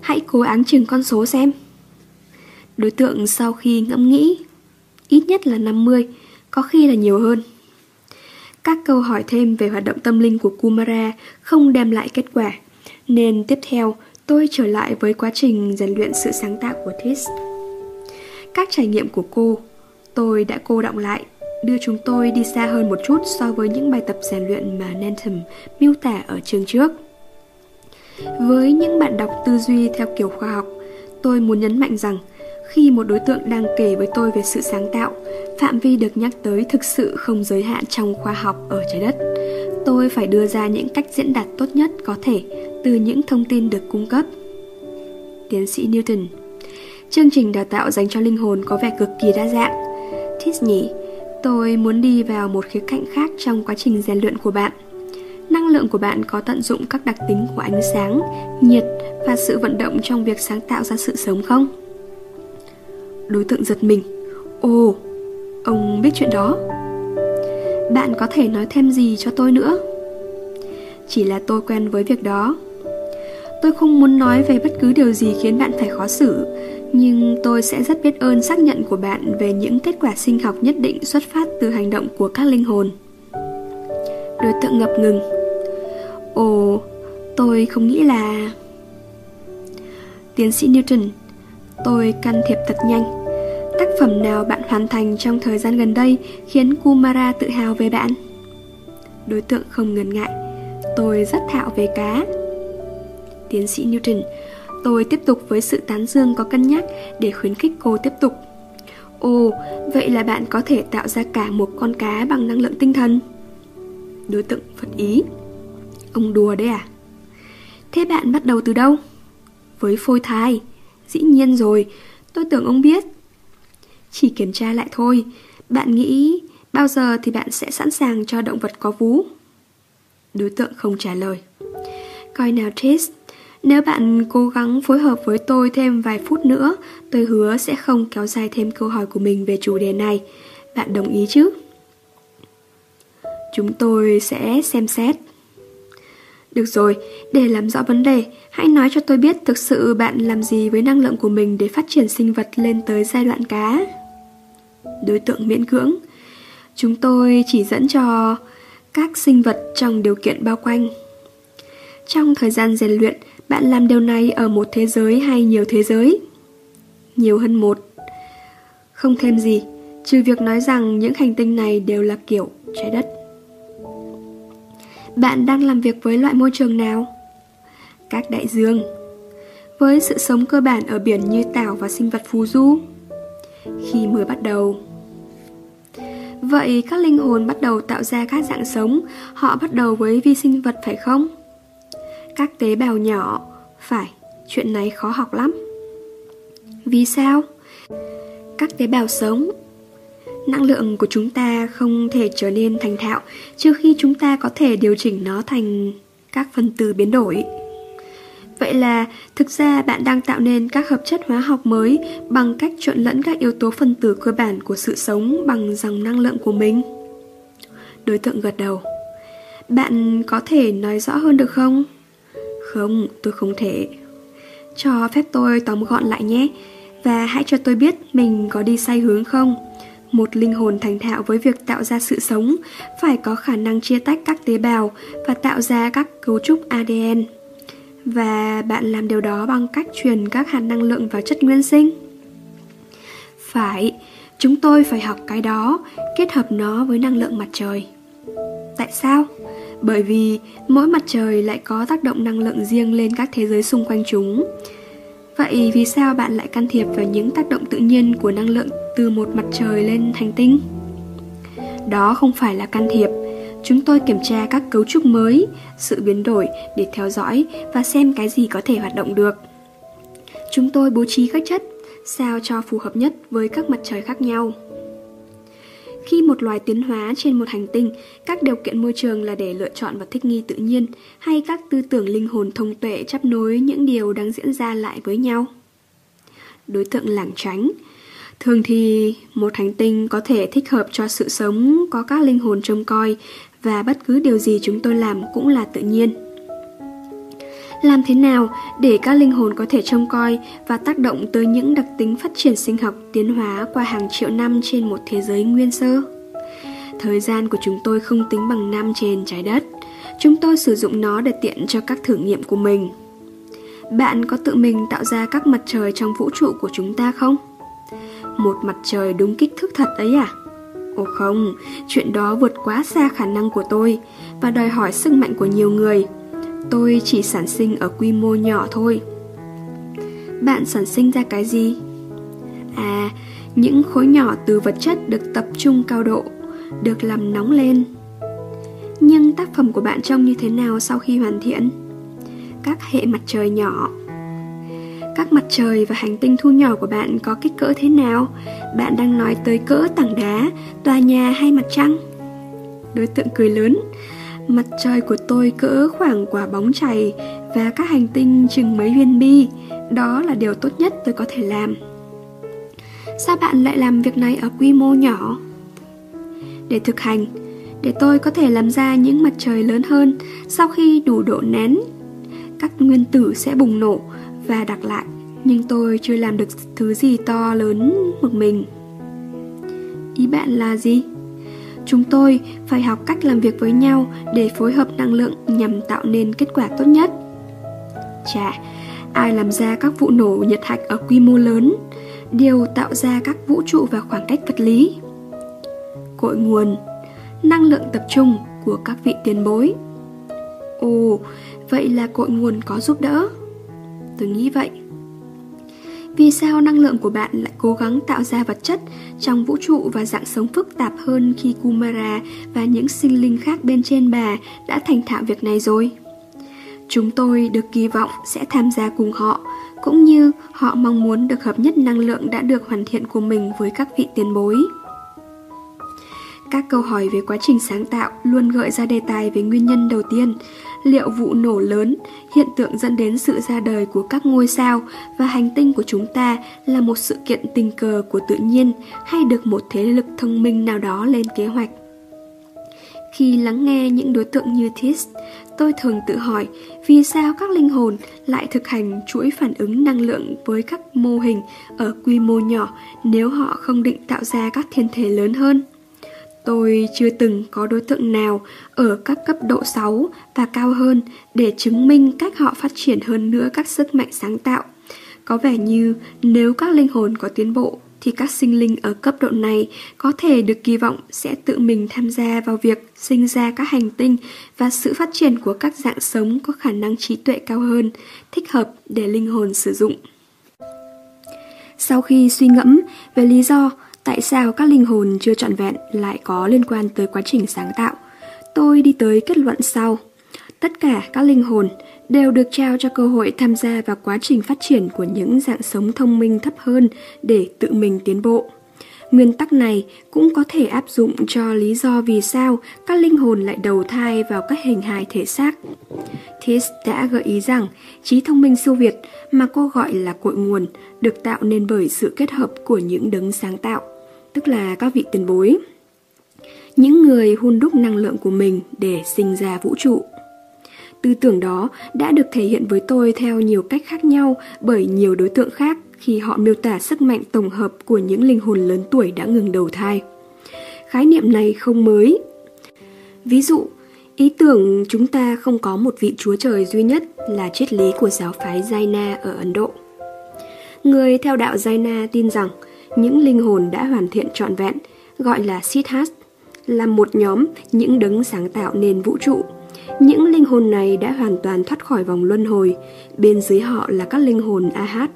Hãy cố áng chừng con số xem. Đối tượng sau khi ngẫm nghĩ, ít nhất là 50, có khi là nhiều hơn. Các câu hỏi thêm về hoạt động tâm linh của Kumara không đem lại kết quả, nên tiếp theo tôi trở lại với quá trình rèn luyện sự sáng tạo của Tis. Các trải nghiệm của cô, tôi đã cô động lại, đưa chúng tôi đi xa hơn một chút so với những bài tập rèn luyện mà Nantum miêu tả ở chương trước. Với những bạn đọc tư duy theo kiểu khoa học, tôi muốn nhấn mạnh rằng khi một đối tượng đang kể với tôi về sự sáng tạo, phạm vi được nhắc tới thực sự không giới hạn trong khoa học ở trái đất. Tôi phải đưa ra những cách diễn đạt tốt nhất có thể từ những thông tin được cung cấp. Tiến sĩ Newton Chương trình đào tạo dành cho linh hồn có vẻ cực kỳ đa dạng. Thích nhỉ, tôi muốn đi vào một khía cạnh khác trong quá trình rèn luyện của bạn. Năng lượng của bạn có tận dụng các đặc tính của ánh sáng, nhiệt và sự vận động trong việc sáng tạo ra sự sống không? Đối tượng giật mình. Ồ, ông biết chuyện đó. Bạn có thể nói thêm gì cho tôi nữa? Chỉ là tôi quen với việc đó Tôi không muốn nói về bất cứ điều gì khiến bạn phải khó xử, nhưng tôi sẽ rất biết ơn xác nhận của bạn về những kết quả sinh học nhất định xuất phát từ hành động của các linh hồn. Đối tượng ngập ngừng. Ồ, tôi không nghĩ là... Tiến sĩ Newton, tôi can thiệp thật nhanh. Tác phẩm nào bạn hoàn thành trong thời gian gần đây khiến Kumara tự hào về bạn? Đối tượng không ngần ngại. Tôi rất thạo về cá tiến sĩ Newton. Tôi tiếp tục với sự tán dương có cân nhắc để khuyến khích cô tiếp tục. Ồ, vậy là bạn có thể tạo ra cả một con cá bằng năng lượng tinh thần. Đối tượng phật ý. Ông đùa đấy à? Thế bạn bắt đầu từ đâu? Với phôi thai. Dĩ nhiên rồi, tôi tưởng ông biết. Chỉ kiểm tra lại thôi. Bạn nghĩ bao giờ thì bạn sẽ sẵn sàng cho động vật có vú? Đối tượng không trả lời. Coi nào Tris, nếu bạn cố gắng phối hợp với tôi thêm vài phút nữa, tôi hứa sẽ không kéo dài thêm câu hỏi của mình về chủ đề này. Bạn đồng ý chứ? Chúng tôi sẽ xem xét. Được rồi, để làm rõ vấn đề, hãy nói cho tôi biết thực sự bạn làm gì với năng lượng của mình để phát triển sinh vật lên tới giai đoạn cá. Đối tượng miễn cưỡng. Chúng tôi chỉ dẫn cho các sinh vật trong điều kiện bao quanh. Trong thời gian rèn luyện, bạn làm điều này ở một thế giới hay nhiều thế giới? Nhiều hơn một. Không thêm gì, trừ việc nói rằng những hành tinh này đều là kiểu trái đất. Bạn đang làm việc với loại môi trường nào? Các đại dương. Với sự sống cơ bản ở biển như tảo và sinh vật phù du? Khi mới bắt đầu. Vậy các linh hồn bắt đầu tạo ra các dạng sống, họ bắt đầu với vi sinh vật phải không? Các tế bào nhỏ, phải, chuyện này khó học lắm. Vì sao? Các tế bào sống Năng lượng của chúng ta không thể trở nên thành thạo trừ khi chúng ta có thể điều chỉnh nó thành các phân tử biến đổi. Vậy là thực ra bạn đang tạo nên các hợp chất hóa học mới bằng cách trộn lẫn các yếu tố phân tử cơ bản của sự sống bằng dòng năng lượng của mình. Đối tượng gật đầu. Bạn có thể nói rõ hơn được không? Không, tôi không thể. Cho phép tôi tóm gọn lại nhé, và hãy cho tôi biết mình có đi sai hướng không. Một linh hồn thành thạo với việc tạo ra sự sống phải có khả năng chia tách các tế bào và tạo ra các cấu trúc ADN. Và bạn làm điều đó bằng cách truyền các hạt năng lượng vào chất nguyên sinh. Phải, chúng tôi phải học cái đó, kết hợp nó với năng lượng mặt trời. Tại sao? Bởi vì mỗi mặt trời lại có tác động năng lượng riêng lên các thế giới xung quanh chúng. Vậy vì sao bạn lại can thiệp vào những tác động tự nhiên của năng lượng từ một mặt trời lên hành tinh? Đó không phải là can thiệp, chúng tôi kiểm tra các cấu trúc mới, sự biến đổi để theo dõi và xem cái gì có thể hoạt động được. Chúng tôi bố trí các chất sao cho phù hợp nhất với các mặt trời khác nhau. Khi một loài tiến hóa trên một hành tinh, các điều kiện môi trường là để lựa chọn và thích nghi tự nhiên, hay các tư tưởng linh hồn thông tuệ chấp nối những điều đang diễn ra lại với nhau? Đối tượng lảng tránh Thường thì một hành tinh có thể thích hợp cho sự sống, có các linh hồn trông coi, và bất cứ điều gì chúng tôi làm cũng là tự nhiên. Làm thế nào để các linh hồn có thể trông coi và tác động tới những đặc tính phát triển sinh học tiến hóa qua hàng triệu năm trên một thế giới nguyên sơ? Thời gian của chúng tôi không tính bằng năm trên trái đất. Chúng tôi sử dụng nó để tiện cho các thử nghiệm của mình. Bạn có tự mình tạo ra các mặt trời trong vũ trụ của chúng ta không? Một mặt trời đúng kích thước thật ấy à? Ồ không, chuyện đó vượt quá xa khả năng của tôi và đòi hỏi sức mạnh của nhiều người. Tôi chỉ sản sinh ở quy mô nhỏ thôi. Bạn sản sinh ra cái gì? À những khối nhỏ từ vật chất được tập trung cao độ được làm nóng lên. Nhưng tác phẩm của bạn trông như thế nào sau khi hoàn thiện? Các hệ mặt trời nhỏ các mặt trời và hành tinh thu nhỏ của bạn có kích cỡ thế nào bạn đang nói tới cỡ tảng đá tòa nhà hay mặt trăng đối tượng cười lớn Mặt trời của tôi cỡ khoảng quả bóng chày và các hành tinh chừng mấy viên bi. Đó là điều tốt nhất tôi có thể làm. Sao bạn lại làm việc này ở quy mô nhỏ? Để thực hành, để tôi có thể làm ra những mặt trời lớn hơn sau khi đủ độ nén. Các nguyên tử sẽ bùng nổ và đặt lại, nhưng tôi chưa làm được thứ gì to lớn một mình. Ý bạn là gì? Chúng tôi phải học cách làm việc với nhau để phối hợp năng lượng nhằm tạo nên kết quả tốt nhất. chả ai làm ra các vụ nổ nhật hạch ở quy mô lớn đều tạo ra các vũ trụ và khoảng cách vật lý. Cội nguồn, năng lượng tập trung của các vị tiền bối. Ồ, vậy là cội nguồn có giúp đỡ. Tôi nghĩ vậy. Vì sao năng lượng của bạn lại cố gắng tạo ra vật chất trong vũ trụ và dạng sống phức tạp hơn khi Kumara và những sinh linh khác bên trên bà đã thành thạo việc này rồi? Chúng tôi được kỳ vọng sẽ tham gia cùng họ, cũng như họ mong muốn được hợp nhất năng lượng đã được hoàn thiện của mình với các vị tiền bối. Các câu hỏi về quá trình sáng tạo luôn gợi ra đề tài về nguyên nhân đầu tiên, liệu vụ nổ lớn, hiện tượng dẫn đến sự ra đời của các ngôi sao và hành tinh của chúng ta là một sự kiện tình cờ của tự nhiên hay được một thế lực thông minh nào đó lên kế hoạch. Khi lắng nghe những đối tượng như Tis, tôi thường tự hỏi vì sao các linh hồn lại thực hành chuỗi phản ứng năng lượng với các mô hình ở quy mô nhỏ nếu họ không định tạo ra các thiên thể lớn hơn. Tôi chưa từng có đối tượng nào ở các cấp độ 6 và cao hơn để chứng minh cách họ phát triển hơn nữa các sức mạnh sáng tạo. Có vẻ như nếu các linh hồn có tiến bộ thì các sinh linh ở cấp độ này có thể được kỳ vọng sẽ tự mình tham gia vào việc sinh ra các hành tinh và sự phát triển của các dạng sống có khả năng trí tuệ cao hơn, thích hợp để linh hồn sử dụng. Sau khi suy ngẫm về lý do tại sao các linh hồn chưa trọn vẹn lại có liên quan tới quá trình sáng tạo, tôi đi tới kết luận sau. Tất cả các linh hồn đều được trao cho cơ hội tham gia vào quá trình phát triển của những dạng sống thông minh thấp hơn để tự mình tiến bộ. Nguyên tắc này cũng có thể áp dụng cho lý do vì sao các linh hồn lại đầu thai vào các hình hài thể xác. Thies đã gợi ý rằng trí thông minh siêu việt mà cô gọi là cội nguồn được tạo nên bởi sự kết hợp của những đấng sáng tạo, tức là các vị tiền bối. Những người hun đúc năng lượng của mình để sinh ra vũ trụ. Tư tưởng đó đã được thể hiện với tôi theo nhiều cách khác nhau bởi nhiều đối tượng khác khi họ miêu tả sức mạnh tổng hợp của những linh hồn lớn tuổi đã ngừng đầu thai. Khái niệm này không mới. Ví dụ, ý tưởng chúng ta không có một vị chúa trời duy nhất là triết lý của giáo phái Jaina ở Ấn Độ. Người theo đạo Jaina tin rằng những linh hồn đã hoàn thiện trọn vẹn, gọi là Siddhas, là một nhóm những đấng sáng tạo nền vũ trụ. Những linh hồn này đã hoàn toàn thoát khỏi vòng luân hồi, bên dưới họ là các linh hồn Ahat,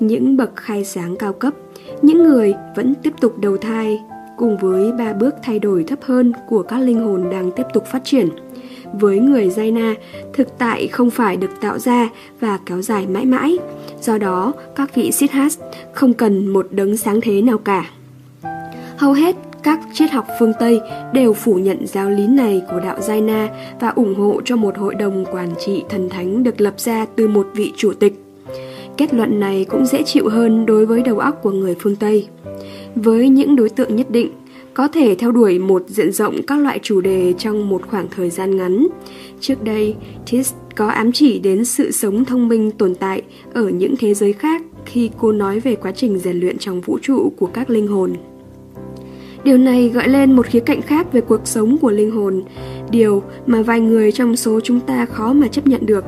những bậc khai sáng cao cấp, những người vẫn tiếp tục đầu thai, cùng với ba bước thay đổi thấp hơn của các linh hồn đang tiếp tục phát triển. Với người Jaina, thực tại không phải được tạo ra và kéo dài mãi mãi, do đó các vị Siddhas không cần một đấng sáng thế nào cả. Hầu hết các triết học phương Tây đều phủ nhận giáo lý này của đạo Jaina và ủng hộ cho một hội đồng quản trị thần thánh được lập ra từ một vị chủ tịch. Kết luận này cũng dễ chịu hơn đối với đầu óc của người phương Tây. Với những đối tượng nhất định, có thể theo đuổi một diện rộng các loại chủ đề trong một khoảng thời gian ngắn. Trước đây, Tis có ám chỉ đến sự sống thông minh tồn tại ở những thế giới khác khi cô nói về quá trình rèn luyện trong vũ trụ của các linh hồn. Điều này gợi lên một khía cạnh khác về cuộc sống của linh hồn, điều mà vài người trong số chúng ta khó mà chấp nhận được.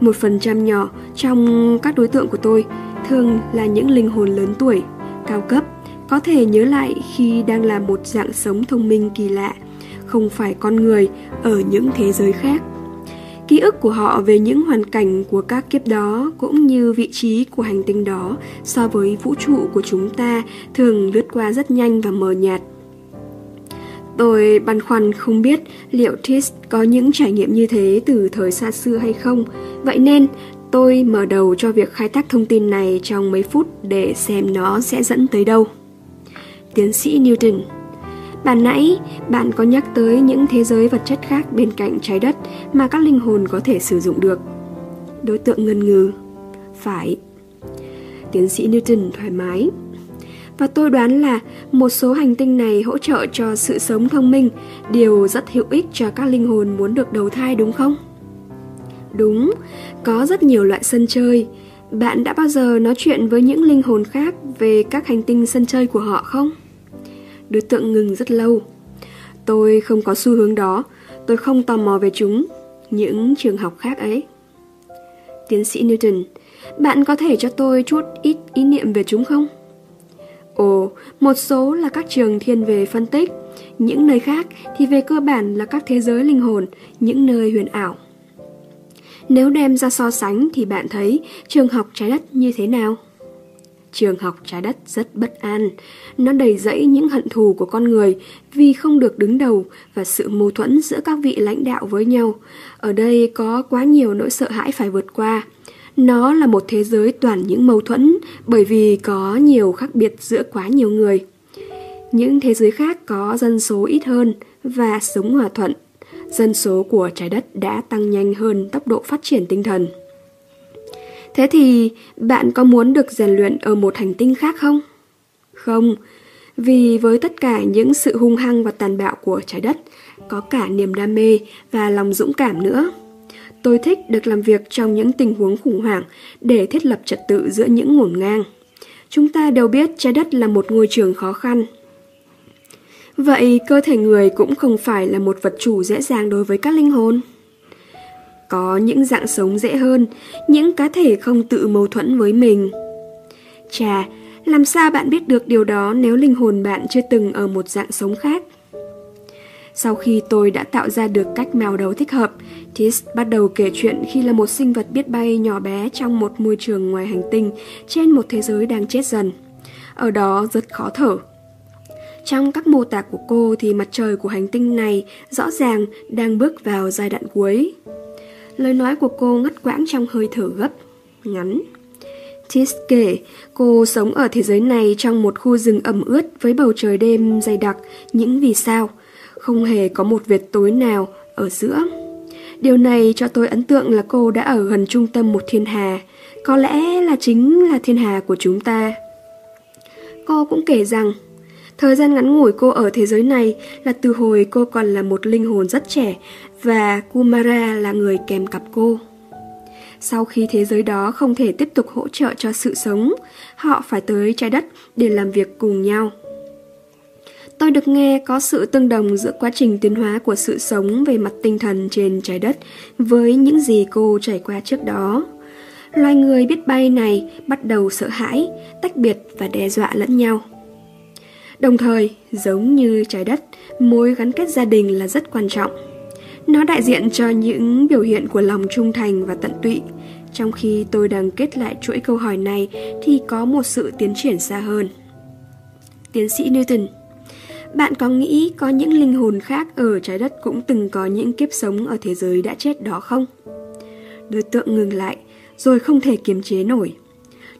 Một phần trăm nhỏ trong các đối tượng của tôi thường là những linh hồn lớn tuổi, cao cấp, có thể nhớ lại khi đang là một dạng sống thông minh kỳ lạ, không phải con người ở những thế giới khác. Ký ức của họ về những hoàn cảnh của các kiếp đó cũng như vị trí của hành tinh đó so với vũ trụ của chúng ta thường lướt qua rất nhanh và mờ nhạt. Tôi băn khoăn không biết liệu Tis có những trải nghiệm như thế từ thời xa xưa hay không, vậy nên tôi mở đầu cho việc khai thác thông tin này trong mấy phút để xem nó sẽ dẫn tới đâu. Tiến sĩ Newton Bản nãy, bạn có nhắc tới những thế giới vật chất khác bên cạnh trái đất mà các linh hồn có thể sử dụng được. Đối tượng ngân ngừ. Phải. Tiến sĩ Newton thoải mái. Và tôi đoán là một số hành tinh này hỗ trợ cho sự sống thông minh, điều rất hữu ích cho các linh hồn muốn được đầu thai đúng không? Đúng, có rất nhiều loại sân chơi. Bạn đã bao giờ nói chuyện với những linh hồn khác về các hành tinh sân chơi của họ không? Đối tượng ngừng rất lâu. Tôi không có xu hướng đó, tôi không tò mò về chúng, những trường học khác ấy. Tiến sĩ Newton, bạn có thể cho tôi chút ít ý niệm về chúng không? Ồ, một số là các trường thiên về phân tích, những nơi khác thì về cơ bản là các thế giới linh hồn, những nơi huyền ảo. Nếu đem ra so sánh thì bạn thấy trường học trái đất như thế nào? Trường học trái đất rất bất an. Nó đầy dẫy những hận thù của con người vì không được đứng đầu và sự mâu thuẫn giữa các vị lãnh đạo với nhau. Ở đây có quá nhiều nỗi sợ hãi phải vượt qua. Nó là một thế giới toàn những mâu thuẫn bởi vì có nhiều khác biệt giữa quá nhiều người. Những thế giới khác có dân số ít hơn và sống hòa thuận. Dân số của trái đất đã tăng nhanh hơn tốc độ phát triển tinh thần. Thế thì bạn có muốn được rèn luyện ở một hành tinh khác không? Không, vì với tất cả những sự hung hăng và tàn bạo của trái đất, có cả niềm đam mê và lòng dũng cảm nữa. Tôi thích được làm việc trong những tình huống khủng hoảng để thiết lập trật tự giữa những ngổn ngang. Chúng ta đều biết trái đất là một ngôi trường khó khăn. Vậy cơ thể người cũng không phải là một vật chủ dễ dàng đối với các linh hồn. Có những dạng sống dễ hơn, những cá thể không tự mâu thuẫn với mình. Chà, làm sao bạn biết được điều đó nếu linh hồn bạn chưa từng ở một dạng sống khác? Sau khi tôi đã tạo ra được cách mèo đấu thích hợp, Tis bắt đầu kể chuyện khi là một sinh vật biết bay nhỏ bé trong một môi trường ngoài hành tinh trên một thế giới đang chết dần. Ở đó rất khó thở. Trong các mô tả của cô thì mặt trời của hành tinh này rõ ràng đang bước vào giai đoạn cuối. Lời nói của cô ngắt quãng trong hơi thở gấp, ngắn. Tis kể, cô sống ở thế giới này trong một khu rừng ẩm ướt với bầu trời đêm dày đặc, những vì sao. Không hề có một vệt tối nào ở giữa. Điều này cho tôi ấn tượng là cô đã ở gần trung tâm một thiên hà. Có lẽ là chính là thiên hà của chúng ta. Cô cũng kể rằng, thời gian ngắn ngủi cô ở thế giới này là từ hồi cô còn là một linh hồn rất trẻ và Kumara là người kèm cặp cô. Sau khi thế giới đó không thể tiếp tục hỗ trợ cho sự sống, họ phải tới trái đất để làm việc cùng nhau. Tôi được nghe có sự tương đồng giữa quá trình tiến hóa của sự sống về mặt tinh thần trên trái đất với những gì cô trải qua trước đó. Loài người biết bay này bắt đầu sợ hãi, tách biệt và đe dọa lẫn nhau. Đồng thời, giống như trái đất, mối gắn kết gia đình là rất quan trọng. Nó đại diện cho những biểu hiện của lòng trung thành và tận tụy. Trong khi tôi đang kết lại chuỗi câu hỏi này thì có một sự tiến triển xa hơn. Tiến sĩ Newton bạn có nghĩ có những linh hồn khác ở trái đất cũng từng có những kiếp sống ở thế giới đã chết đó không? Đối tượng ngừng lại, rồi không thể kiềm chế nổi.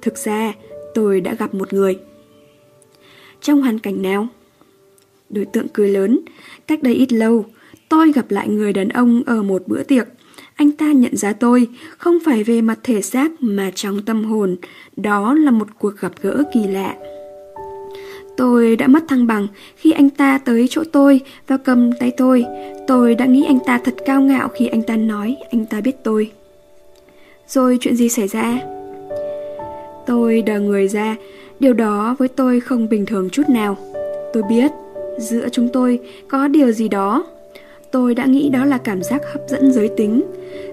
Thực ra, tôi đã gặp một người. Trong hoàn cảnh nào? Đối tượng cười lớn, cách đây ít lâu, tôi gặp lại người đàn ông ở một bữa tiệc. Anh ta nhận ra tôi, không phải về mặt thể xác mà trong tâm hồn, đó là một cuộc gặp gỡ kỳ lạ. Tôi đã mất thăng bằng khi anh ta tới chỗ tôi và cầm tay tôi. Tôi đã nghĩ anh ta thật cao ngạo khi anh ta nói anh ta biết tôi. Rồi chuyện gì xảy ra? Tôi đờ người ra, điều đó với tôi không bình thường chút nào. Tôi biết, giữa chúng tôi có điều gì đó. Tôi đã nghĩ đó là cảm giác hấp dẫn giới tính.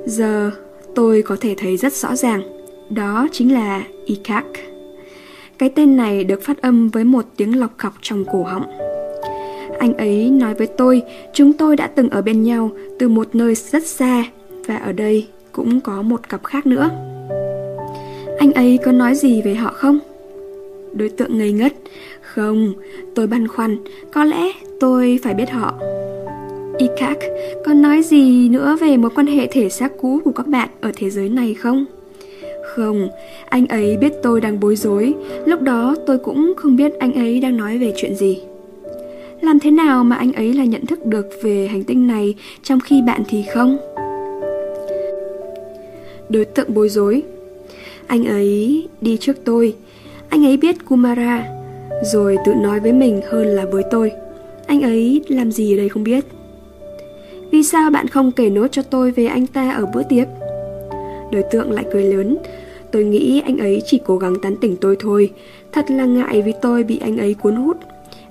Giờ tôi có thể thấy rất rõ ràng. Đó chính là Ikak. Cái tên này được phát âm với một tiếng lọc khọc trong cổ họng. Anh ấy nói với tôi, chúng tôi đã từng ở bên nhau từ một nơi rất xa và ở đây cũng có một cặp khác nữa. Anh ấy có nói gì về họ không? Đối tượng ngây ngất. Không, tôi băn khoăn, có lẽ tôi phải biết họ. Ikak, có nói gì nữa về mối quan hệ thể xác cũ của các bạn ở thế giới này không? Không, anh ấy biết tôi đang bối rối, lúc đó tôi cũng không biết anh ấy đang nói về chuyện gì. Làm thế nào mà anh ấy là nhận thức được về hành tinh này trong khi bạn thì không? Đối tượng bối rối Anh ấy đi trước tôi, anh ấy biết Kumara, rồi tự nói với mình hơn là với tôi. Anh ấy làm gì ở đây không biết. Vì sao bạn không kể nốt cho tôi về anh ta ở bữa tiệc? Đối tượng lại cười lớn. Tôi nghĩ anh ấy chỉ cố gắng tán tỉnh tôi thôi. Thật là ngại vì tôi bị anh ấy cuốn hút.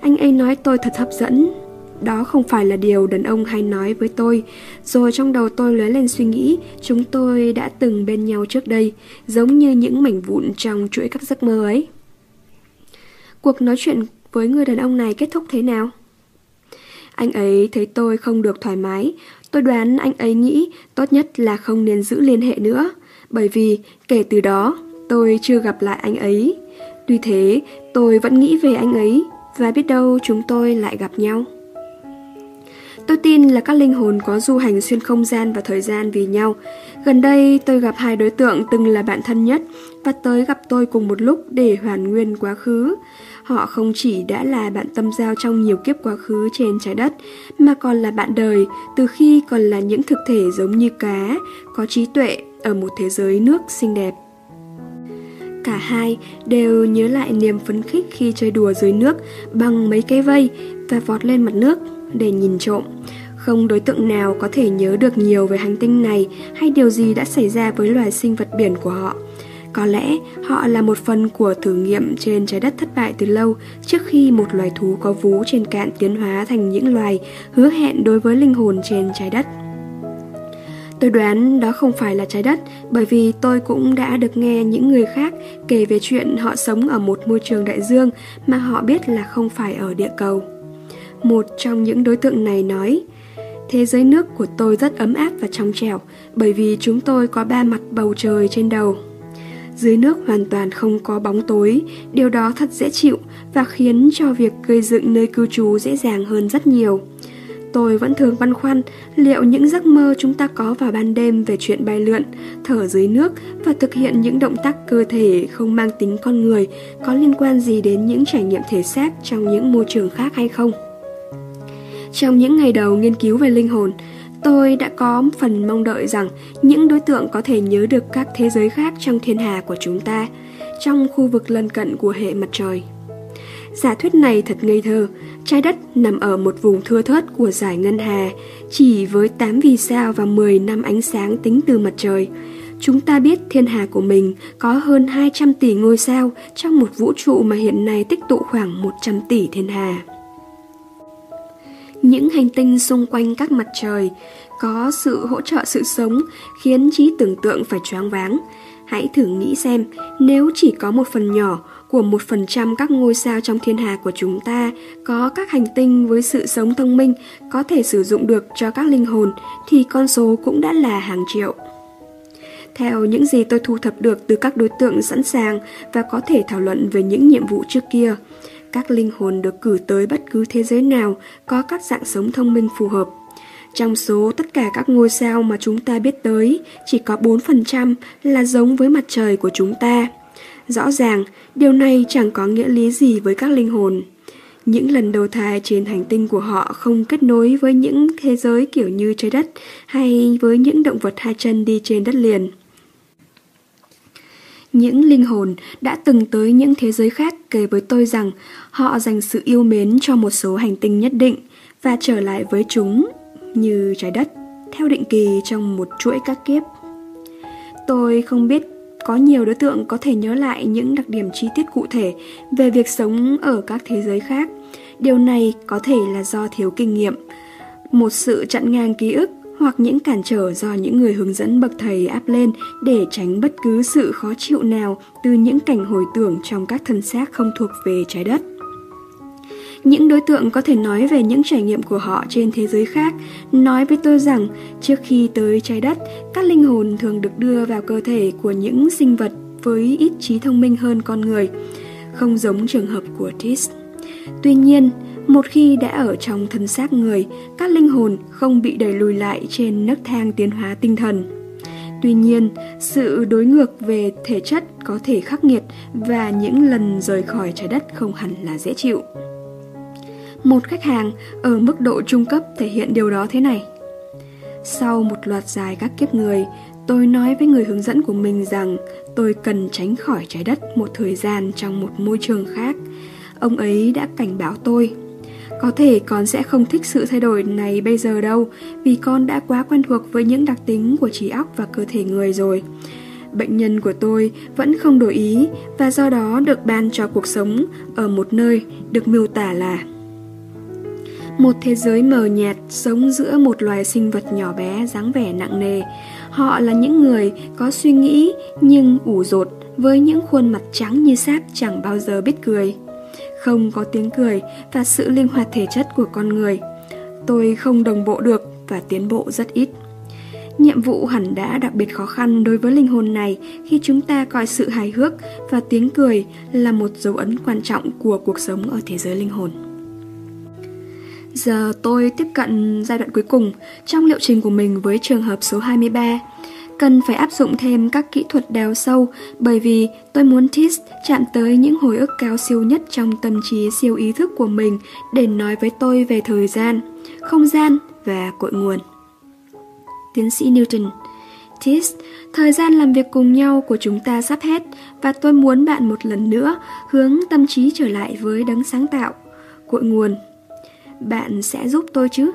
Anh ấy nói tôi thật hấp dẫn. Đó không phải là điều đàn ông hay nói với tôi. Rồi trong đầu tôi lóe lên suy nghĩ. Chúng tôi đã từng bên nhau trước đây, Giống như những mảnh vụn trong chuỗi các giấc mơ ấy. Cuộc nói chuyện với người đàn ông này kết thúc thế nào? Anh ấy thấy tôi không được thoải mái Tôi đoán anh ấy nghĩ tốt nhất là không nên giữ liên hệ nữa, bởi vì kể từ đó tôi chưa gặp lại anh ấy. Tuy thế, tôi vẫn nghĩ về anh ấy và biết đâu chúng tôi lại gặp nhau. Tôi tin là các linh hồn có du hành xuyên không gian và thời gian vì nhau. Gần đây tôi gặp hai đối tượng từng là bạn thân nhất và tới gặp tôi cùng một lúc để hoàn nguyên quá khứ. Họ không chỉ đã là bạn tâm giao trong nhiều kiếp quá khứ trên trái đất, mà còn là bạn đời từ khi còn là những thực thể giống như cá, có trí tuệ ở một thế giới nước xinh đẹp. Cả hai đều nhớ lại niềm phấn khích khi chơi đùa dưới nước bằng mấy cây vây và vọt lên mặt nước để nhìn trộm. Không đối tượng nào có thể nhớ được nhiều về hành tinh này hay điều gì đã xảy ra với loài sinh vật biển của họ. Có lẽ họ là một phần của thử nghiệm trên trái đất thất bại từ lâu trước khi một loài thú có vú trên cạn tiến hóa thành những loài hứa hẹn đối với linh hồn trên trái đất. Tôi đoán đó không phải là trái đất bởi vì tôi cũng đã được nghe những người khác kể về chuyện họ sống ở một môi trường đại dương mà họ biết là không phải ở địa cầu. Một trong những đối tượng này nói, Thế giới nước của tôi rất ấm áp và trong trẻo bởi vì chúng tôi có ba mặt bầu trời trên đầu. Dưới nước hoàn toàn không có bóng tối, điều đó thật dễ chịu và khiến cho việc gây dựng nơi cư trú dễ dàng hơn rất nhiều. Tôi vẫn thường băn khoăn liệu những giấc mơ chúng ta có vào ban đêm về chuyện bay lượn, thở dưới nước và thực hiện những động tác cơ thể không mang tính con người có liên quan gì đến những trải nghiệm thể xác trong những môi trường khác hay không. Trong những ngày đầu nghiên cứu về linh hồn, tôi đã có phần mong đợi rằng những đối tượng có thể nhớ được các thế giới khác trong thiên hà của chúng ta, trong khu vực lân cận của hệ mặt trời. Giả thuyết này thật ngây thơ, trái đất nằm ở một vùng thưa thớt của giải ngân hà, chỉ với 8 vì sao và 10 năm ánh sáng tính từ mặt trời. Chúng ta biết thiên hà của mình có hơn 200 tỷ ngôi sao trong một vũ trụ mà hiện nay tích tụ khoảng 100 tỷ thiên hà. Những hành tinh xung quanh các mặt trời có sự hỗ trợ sự sống khiến trí tưởng tượng phải choáng váng. Hãy thử nghĩ xem, nếu chỉ có một phần nhỏ của một phần trăm các ngôi sao trong thiên hà của chúng ta có các hành tinh với sự sống thông minh có thể sử dụng được cho các linh hồn thì con số cũng đã là hàng triệu. Theo những gì tôi thu thập được từ các đối tượng sẵn sàng và có thể thảo luận về những nhiệm vụ trước kia, các linh hồn được cử tới bất cứ thế giới nào có các dạng sống thông minh phù hợp. Trong số tất cả các ngôi sao mà chúng ta biết tới, chỉ có 4% là giống với mặt trời của chúng ta. Rõ ràng, điều này chẳng có nghĩa lý gì với các linh hồn. Những lần đầu thai trên hành tinh của họ không kết nối với những thế giới kiểu như trái đất hay với những động vật hai chân đi trên đất liền. Những linh hồn đã từng tới những thế giới khác kể với tôi rằng họ dành sự yêu mến cho một số hành tinh nhất định và trở lại với chúng như trái đất theo định kỳ trong một chuỗi các kiếp. Tôi không biết có nhiều đối tượng có thể nhớ lại những đặc điểm chi tiết cụ thể về việc sống ở các thế giới khác. Điều này có thể là do thiếu kinh nghiệm, một sự chặn ngang ký ức hoặc những cản trở do những người hướng dẫn bậc thầy áp lên để tránh bất cứ sự khó chịu nào từ những cảnh hồi tưởng trong các thân xác không thuộc về trái đất. Những đối tượng có thể nói về những trải nghiệm của họ trên thế giới khác, nói với tôi rằng trước khi tới trái đất, các linh hồn thường được đưa vào cơ thể của những sinh vật với ít trí thông minh hơn con người, không giống trường hợp của Tis. Tuy nhiên, một khi đã ở trong thân xác người, các linh hồn không bị đẩy lùi lại trên nấc thang tiến hóa tinh thần. Tuy nhiên, sự đối ngược về thể chất có thể khắc nghiệt và những lần rời khỏi trái đất không hẳn là dễ chịu. Một khách hàng ở mức độ trung cấp thể hiện điều đó thế này. Sau một loạt dài các kiếp người, tôi nói với người hướng dẫn của mình rằng tôi cần tránh khỏi trái đất một thời gian trong một môi trường khác. Ông ấy đã cảnh báo tôi có thể con sẽ không thích sự thay đổi này bây giờ đâu, vì con đã quá quen thuộc với những đặc tính của trí óc và cơ thể người rồi. Bệnh nhân của tôi vẫn không đổi ý và do đó được ban cho cuộc sống ở một nơi được miêu tả là một thế giới mờ nhạt sống giữa một loài sinh vật nhỏ bé dáng vẻ nặng nề. Họ là những người có suy nghĩ nhưng ủ rột với những khuôn mặt trắng như sáp chẳng bao giờ biết cười không có tiếng cười và sự linh hoạt thể chất của con người. Tôi không đồng bộ được và tiến bộ rất ít. Nhiệm vụ hẳn đã đặc biệt khó khăn đối với linh hồn này khi chúng ta coi sự hài hước và tiếng cười là một dấu ấn quan trọng của cuộc sống ở thế giới linh hồn. Giờ tôi tiếp cận giai đoạn cuối cùng trong liệu trình của mình với trường hợp số 23. Cần phải áp dụng thêm các kỹ thuật đào sâu bởi vì tôi muốn Tis chạm tới những hồi ức cao siêu nhất trong tâm trí siêu ý thức của mình để nói với tôi về thời gian, không gian và cội nguồn. Tiến sĩ Newton Tis, thời gian làm việc cùng nhau của chúng ta sắp hết và tôi muốn bạn một lần nữa hướng tâm trí trở lại với đấng sáng tạo, cội nguồn. Bạn sẽ giúp tôi chứ?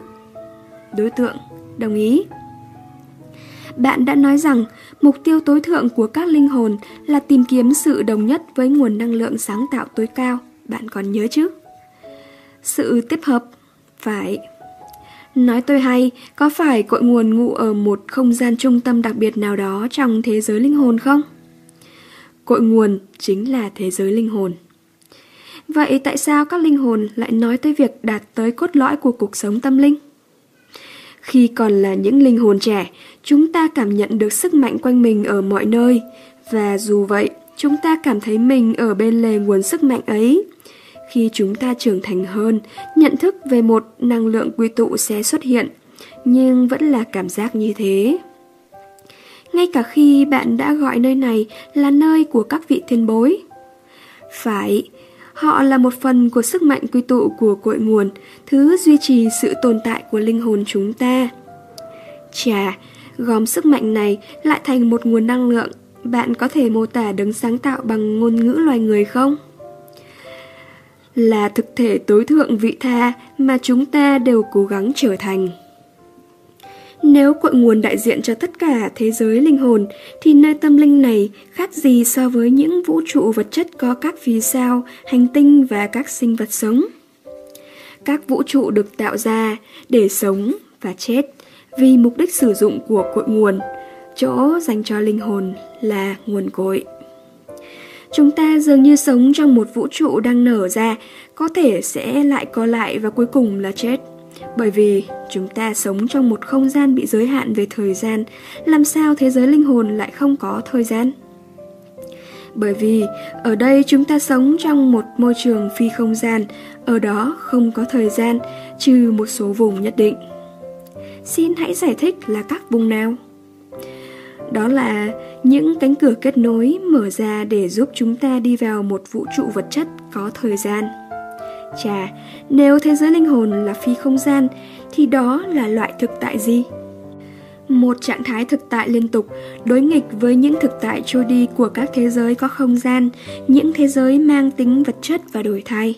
Đối tượng, đồng ý. Bạn đã nói rằng mục tiêu tối thượng của các linh hồn là tìm kiếm sự đồng nhất với nguồn năng lượng sáng tạo tối cao. Bạn còn nhớ chứ? Sự tiếp hợp, phải. Nói tôi hay, có phải cội nguồn ngụ ở một không gian trung tâm đặc biệt nào đó trong thế giới linh hồn không? Cội nguồn chính là thế giới linh hồn. Vậy tại sao các linh hồn lại nói tới việc đạt tới cốt lõi của cuộc sống tâm linh? Khi còn là những linh hồn trẻ, chúng ta cảm nhận được sức mạnh quanh mình ở mọi nơi. Và dù vậy, chúng ta cảm thấy mình ở bên lề nguồn sức mạnh ấy. Khi chúng ta trưởng thành hơn, nhận thức về một năng lượng quy tụ sẽ xuất hiện, nhưng vẫn là cảm giác như thế. Ngay cả khi bạn đã gọi nơi này là nơi của các vị thiên bối. Phải, Họ là một phần của sức mạnh quy tụ của cội nguồn, thứ duy trì sự tồn tại của linh hồn chúng ta. Chà, gom sức mạnh này lại thành một nguồn năng lượng, bạn có thể mô tả đấng sáng tạo bằng ngôn ngữ loài người không? Là thực thể tối thượng vị tha mà chúng ta đều cố gắng trở thành. Nếu cội nguồn đại diện cho tất cả thế giới linh hồn, thì nơi tâm linh này khác gì so với những vũ trụ vật chất có các vì sao, hành tinh và các sinh vật sống. Các vũ trụ được tạo ra để sống và chết vì mục đích sử dụng của cội nguồn, chỗ dành cho linh hồn là nguồn cội. Chúng ta dường như sống trong một vũ trụ đang nở ra, có thể sẽ lại co lại và cuối cùng là chết. Bởi vì chúng ta sống trong một không gian bị giới hạn về thời gian, làm sao thế giới linh hồn lại không có thời gian? Bởi vì ở đây chúng ta sống trong một môi trường phi không gian, ở đó không có thời gian, trừ một số vùng nhất định. Xin hãy giải thích là các vùng nào? Đó là những cánh cửa kết nối mở ra để giúp chúng ta đi vào một vũ trụ vật chất có thời gian. Chà, nếu thế giới linh hồn là phi không gian, thì đó là loại thực tại gì? Một trạng thái thực tại liên tục, đối nghịch với những thực tại trôi đi của các thế giới có không gian, những thế giới mang tính vật chất và đổi thay.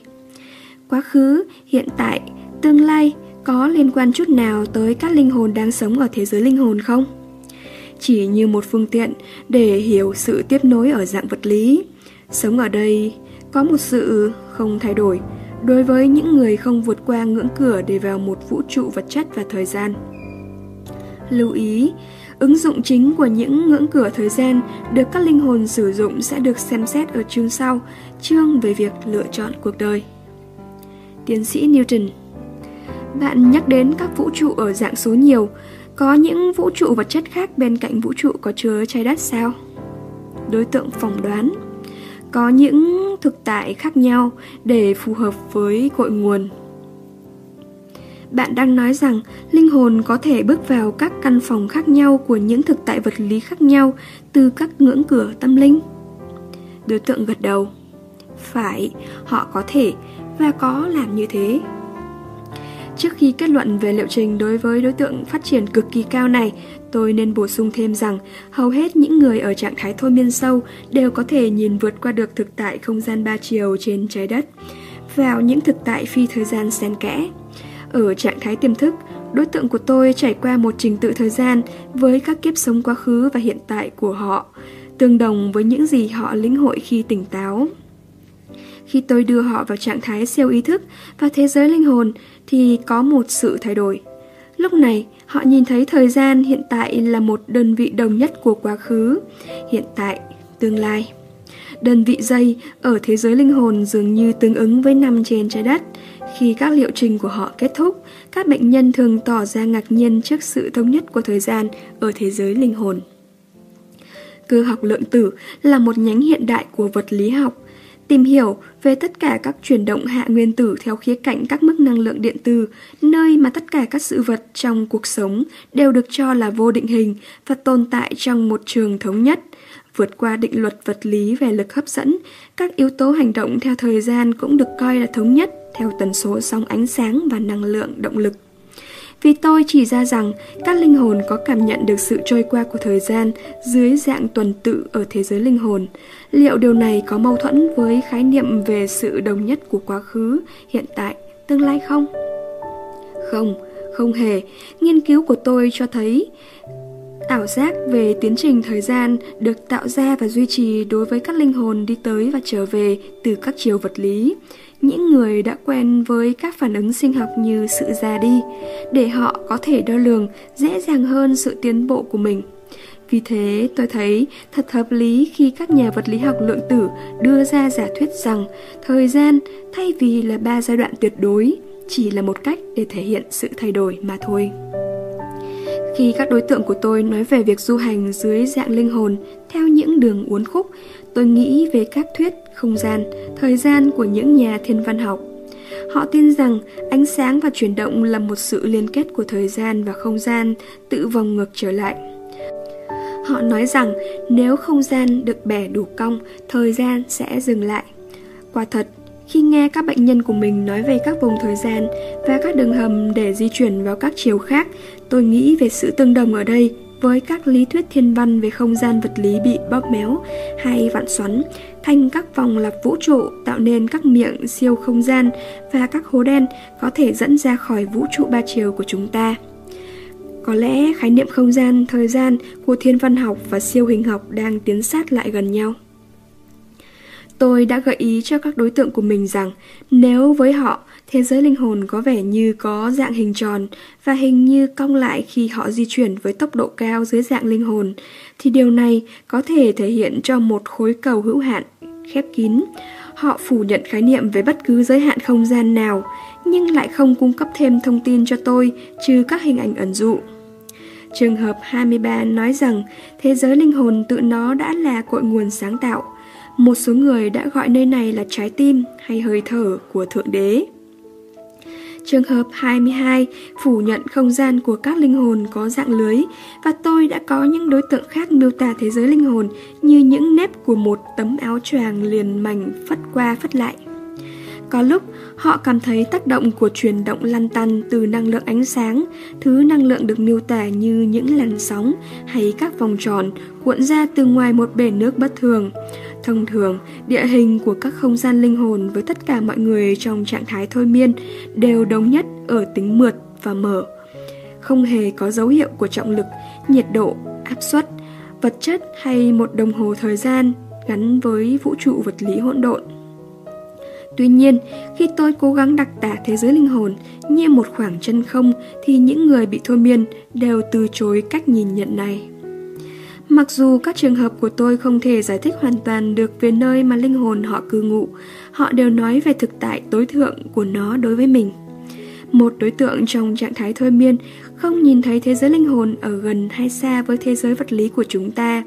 Quá khứ, hiện tại, tương lai có liên quan chút nào tới các linh hồn đang sống ở thế giới linh hồn không? Chỉ như một phương tiện để hiểu sự tiếp nối ở dạng vật lý. Sống ở đây có một sự không thay đổi, đối với những người không vượt qua ngưỡng cửa để vào một vũ trụ vật chất và thời gian. Lưu ý, ứng dụng chính của những ngưỡng cửa thời gian được các linh hồn sử dụng sẽ được xem xét ở chương sau, chương về việc lựa chọn cuộc đời. Tiến sĩ Newton Bạn nhắc đến các vũ trụ ở dạng số nhiều, có những vũ trụ vật chất khác bên cạnh vũ trụ có chứa trái đất sao? Đối tượng phỏng đoán có những thực tại khác nhau để phù hợp với cội nguồn. Bạn đang nói rằng linh hồn có thể bước vào các căn phòng khác nhau của những thực tại vật lý khác nhau từ các ngưỡng cửa tâm linh. Đối tượng gật đầu. Phải, họ có thể và có làm như thế. Trước khi kết luận về liệu trình đối với đối tượng phát triển cực kỳ cao này, tôi nên bổ sung thêm rằng hầu hết những người ở trạng thái thôi miên sâu đều có thể nhìn vượt qua được thực tại không gian ba chiều trên trái đất, vào những thực tại phi thời gian xen kẽ. Ở trạng thái tiềm thức, đối tượng của tôi trải qua một trình tự thời gian với các kiếp sống quá khứ và hiện tại của họ, tương đồng với những gì họ lĩnh hội khi tỉnh táo. Khi tôi đưa họ vào trạng thái siêu ý thức và thế giới linh hồn thì có một sự thay đổi. Lúc này, họ nhìn thấy thời gian hiện tại là một đơn vị đồng nhất của quá khứ, hiện tại, tương lai. Đơn vị giây ở thế giới linh hồn dường như tương ứng với năm trên trái đất. Khi các liệu trình của họ kết thúc, các bệnh nhân thường tỏ ra ngạc nhiên trước sự thống nhất của thời gian ở thế giới linh hồn. Cơ học lượng tử là một nhánh hiện đại của vật lý học, tìm hiểu về tất cả các chuyển động hạ nguyên tử theo khía cạnh các mức năng lượng điện từ, nơi mà tất cả các sự vật trong cuộc sống đều được cho là vô định hình và tồn tại trong một trường thống nhất. Vượt qua định luật vật lý về lực hấp dẫn, các yếu tố hành động theo thời gian cũng được coi là thống nhất theo tần số sóng ánh sáng và năng lượng động lực. Vì tôi chỉ ra rằng các linh hồn có cảm nhận được sự trôi qua của thời gian dưới dạng tuần tự ở thế giới linh hồn. Liệu điều này có mâu thuẫn với khái niệm về sự đồng nhất của quá khứ, hiện tại, tương lai không? Không, không hề. Nghiên cứu của tôi cho thấy ảo giác về tiến trình thời gian được tạo ra và duy trì đối với các linh hồn đi tới và trở về từ các chiều vật lý những người đã quen với các phản ứng sinh học như sự già đi để họ có thể đo lường dễ dàng hơn sự tiến bộ của mình vì thế tôi thấy thật hợp lý khi các nhà vật lý học lượng tử đưa ra giả thuyết rằng thời gian thay vì là ba giai đoạn tuyệt đối chỉ là một cách để thể hiện sự thay đổi mà thôi khi các đối tượng của tôi nói về việc du hành dưới dạng linh hồn theo những đường uốn khúc tôi nghĩ về các thuyết không gian, thời gian của những nhà thiên văn học. Họ tin rằng ánh sáng và chuyển động là một sự liên kết của thời gian và không gian tự vòng ngược trở lại. Họ nói rằng nếu không gian được bẻ đủ cong, thời gian sẽ dừng lại. Quả thật, khi nghe các bệnh nhân của mình nói về các vùng thời gian và các đường hầm để di chuyển vào các chiều khác, tôi nghĩ về sự tương đồng ở đây với các lý thuyết thiên văn về không gian vật lý bị bóp méo hay vặn xoắn thành các vòng lặp vũ trụ tạo nên các miệng siêu không gian và các hố đen có thể dẫn ra khỏi vũ trụ ba chiều của chúng ta. Có lẽ khái niệm không gian, thời gian của thiên văn học và siêu hình học đang tiến sát lại gần nhau. Tôi đã gợi ý cho các đối tượng của mình rằng nếu với họ thế giới linh hồn có vẻ như có dạng hình tròn và hình như cong lại khi họ di chuyển với tốc độ cao dưới dạng linh hồn, thì điều này có thể thể hiện cho một khối cầu hữu hạn, khép kín. Họ phủ nhận khái niệm về bất cứ giới hạn không gian nào, nhưng lại không cung cấp thêm thông tin cho tôi, trừ các hình ảnh ẩn dụ. Trường hợp 23 nói rằng thế giới linh hồn tự nó đã là cội nguồn sáng tạo. Một số người đã gọi nơi này là trái tim hay hơi thở của Thượng Đế. Trường hợp 22 phủ nhận không gian của các linh hồn có dạng lưới và tôi đã có những đối tượng khác miêu tả thế giới linh hồn như những nếp của một tấm áo choàng liền mảnh phất qua phất lại. Có lúc họ cảm thấy tác động của chuyển động lăn tăn từ năng lượng ánh sáng, thứ năng lượng được miêu tả như những làn sóng hay các vòng tròn cuộn ra từ ngoài một bể nước bất thường. Thông thường, địa hình của các không gian linh hồn với tất cả mọi người trong trạng thái thôi miên đều đồng nhất ở tính mượt và mở. Không hề có dấu hiệu của trọng lực, nhiệt độ, áp suất, vật chất hay một đồng hồ thời gian gắn với vũ trụ vật lý hỗn độn. Tuy nhiên, khi tôi cố gắng đặc tả thế giới linh hồn như một khoảng chân không thì những người bị thôi miên đều từ chối cách nhìn nhận này. Mặc dù các trường hợp của tôi không thể giải thích hoàn toàn được về nơi mà linh hồn họ cư ngụ, họ đều nói về thực tại tối thượng của nó đối với mình. Một đối tượng trong trạng thái thôi miên không nhìn thấy thế giới linh hồn ở gần hay xa với thế giới vật lý của chúng ta.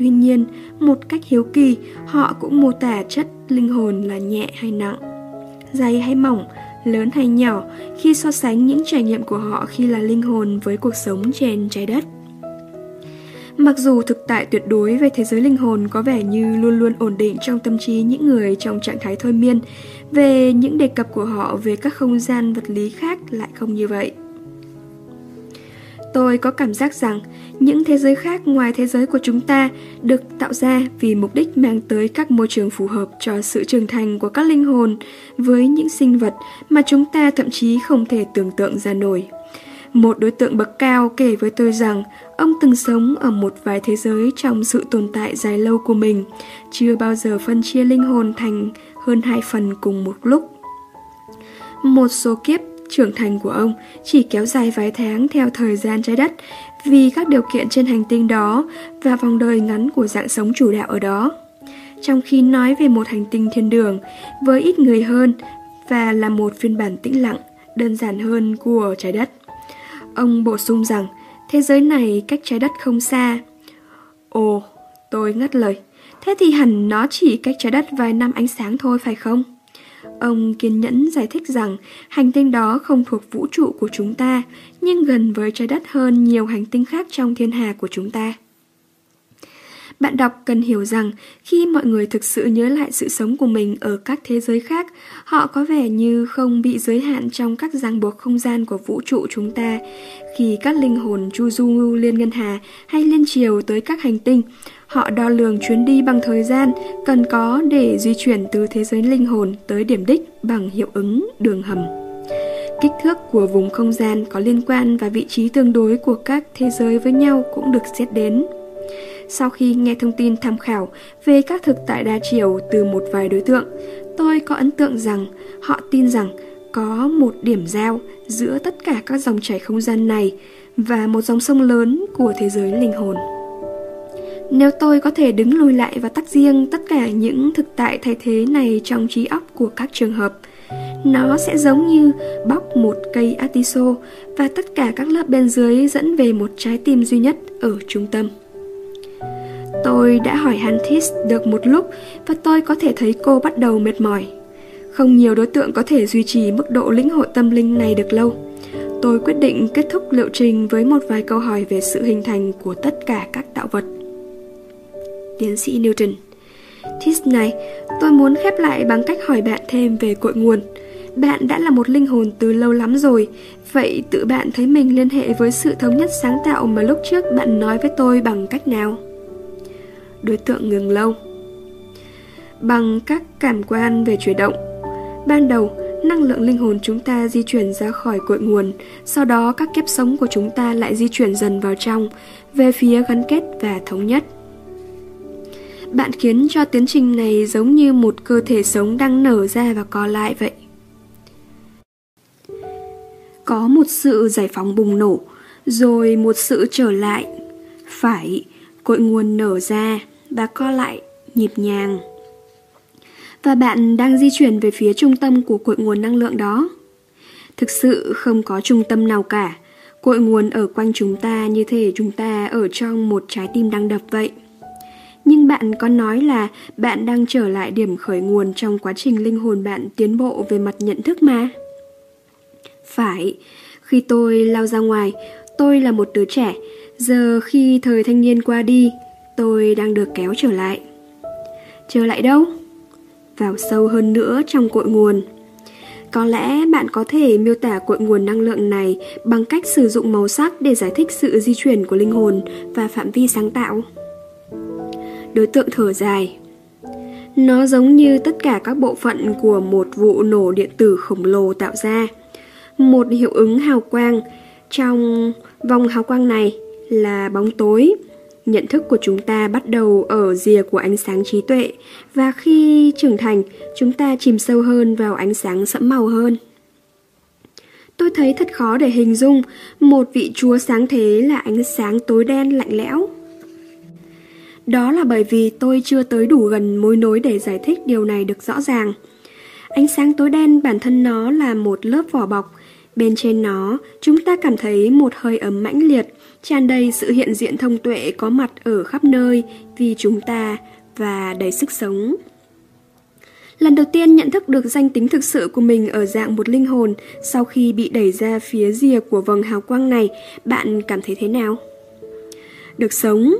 Tuy nhiên, một cách hiếu kỳ, họ cũng mô tả chất linh hồn là nhẹ hay nặng, dày hay mỏng, lớn hay nhỏ khi so sánh những trải nghiệm của họ khi là linh hồn với cuộc sống trên trái đất. Mặc dù thực tại tuyệt đối về thế giới linh hồn có vẻ như luôn luôn ổn định trong tâm trí những người trong trạng thái thôi miên, về những đề cập của họ về các không gian vật lý khác lại không như vậy. Tôi có cảm giác rằng những thế giới khác ngoài thế giới của chúng ta được tạo ra vì mục đích mang tới các môi trường phù hợp cho sự trưởng thành của các linh hồn với những sinh vật mà chúng ta thậm chí không thể tưởng tượng ra nổi. Một đối tượng bậc cao kể với tôi rằng ông từng sống ở một vài thế giới trong sự tồn tại dài lâu của mình, chưa bao giờ phân chia linh hồn thành hơn hai phần cùng một lúc. Một số kiếp trưởng thành của ông chỉ kéo dài vài tháng theo thời gian trái đất vì các điều kiện trên hành tinh đó và vòng đời ngắn của dạng sống chủ đạo ở đó. trong khi nói về một hành tinh thiên đường với ít người hơn và là một phiên bản tĩnh lặng, đơn giản hơn của trái đất. Ông bổ sung rằng thế giới này cách trái đất không xa. Ồ, tôi ngắt lời. Thế thì hẳn nó chỉ cách trái đất vài năm ánh sáng thôi phải không? Ông kiên nhẫn giải thích rằng hành tinh đó không thuộc vũ trụ của chúng ta, nhưng gần với trái đất hơn nhiều hành tinh khác trong thiên hà của chúng ta. Bạn đọc cần hiểu rằng khi mọi người thực sự nhớ lại sự sống của mình ở các thế giới khác, họ có vẻ như không bị giới hạn trong các ràng buộc không gian của vũ trụ chúng ta. Khi các linh hồn chu du liên ngân hà hay liên triều tới các hành tinh, họ đo lường chuyến đi bằng thời gian cần có để di chuyển từ thế giới linh hồn tới điểm đích bằng hiệu ứng đường hầm. Kích thước của vùng không gian có liên quan và vị trí tương đối của các thế giới với nhau cũng được xét đến. Sau khi nghe thông tin tham khảo về các thực tại đa chiều từ một vài đối tượng, tôi có ấn tượng rằng họ tin rằng có một điểm giao giữa tất cả các dòng chảy không gian này và một dòng sông lớn của thế giới linh hồn. Nếu tôi có thể đứng lùi lại và tách riêng tất cả những thực tại thay thế này trong trí óc của các trường hợp, nó sẽ giống như bóc một cây atiso và tất cả các lớp bên dưới dẫn về một trái tim duy nhất ở trung tâm. Tôi đã hỏi Hantis được một lúc và tôi có thể thấy cô bắt đầu mệt mỏi. Không nhiều đối tượng có thể duy trì mức độ lĩnh hội tâm linh này được lâu. Tôi quyết định kết thúc liệu trình với một vài câu hỏi về sự hình thành của tất cả các tạo vật. Tiến sĩ Newton Tis này, tôi muốn khép lại bằng cách hỏi bạn thêm về cội nguồn. Bạn đã là một linh hồn từ lâu lắm rồi, vậy tự bạn thấy mình liên hệ với sự thống nhất sáng tạo mà lúc trước bạn nói với tôi bằng cách nào? Đối tượng ngừng lâu. Bằng các cảm quan về chuyển động, ban đầu năng lượng linh hồn chúng ta di chuyển ra khỏi cội nguồn, sau đó các kiếp sống của chúng ta lại di chuyển dần vào trong, về phía gắn kết và thống nhất. Bạn khiến cho tiến trình này giống như một cơ thể sống đang nở ra và co lại vậy. Có một sự giải phóng bùng nổ, rồi một sự trở lại. Phải, cội nguồn nở ra, và co lại nhịp nhàng. Và bạn đang di chuyển về phía trung tâm của cội nguồn năng lượng đó. Thực sự không có trung tâm nào cả. Cội nguồn ở quanh chúng ta như thể chúng ta ở trong một trái tim đang đập vậy. Nhưng bạn có nói là bạn đang trở lại điểm khởi nguồn trong quá trình linh hồn bạn tiến bộ về mặt nhận thức mà. Phải, khi tôi lao ra ngoài, tôi là một đứa trẻ, giờ khi thời thanh niên qua đi, Tôi đang được kéo trở lại Trở lại đâu? Vào sâu hơn nữa trong cội nguồn Có lẽ bạn có thể miêu tả cội nguồn năng lượng này bằng cách sử dụng màu sắc để giải thích sự di chuyển của linh hồn và phạm vi sáng tạo. Đối tượng thở dài Nó giống như tất cả các bộ phận của một vụ nổ điện tử khổng lồ tạo ra. Một hiệu ứng hào quang trong vòng hào quang này là bóng tối Nhận thức của chúng ta bắt đầu ở rìa của ánh sáng trí tuệ và khi trưởng thành, chúng ta chìm sâu hơn vào ánh sáng sẫm màu hơn. Tôi thấy thật khó để hình dung một vị chúa sáng thế là ánh sáng tối đen lạnh lẽo. Đó là bởi vì tôi chưa tới đủ gần mối nối để giải thích điều này được rõ ràng. Ánh sáng tối đen bản thân nó là một lớp vỏ bọc. Bên trên nó, chúng ta cảm thấy một hơi ấm mãnh liệt, tràn đầy sự hiện diện thông tuệ có mặt ở khắp nơi vì chúng ta và đầy sức sống. Lần đầu tiên nhận thức được danh tính thực sự của mình ở dạng một linh hồn sau khi bị đẩy ra phía rìa của vầng hào quang này, bạn cảm thấy thế nào? Được sống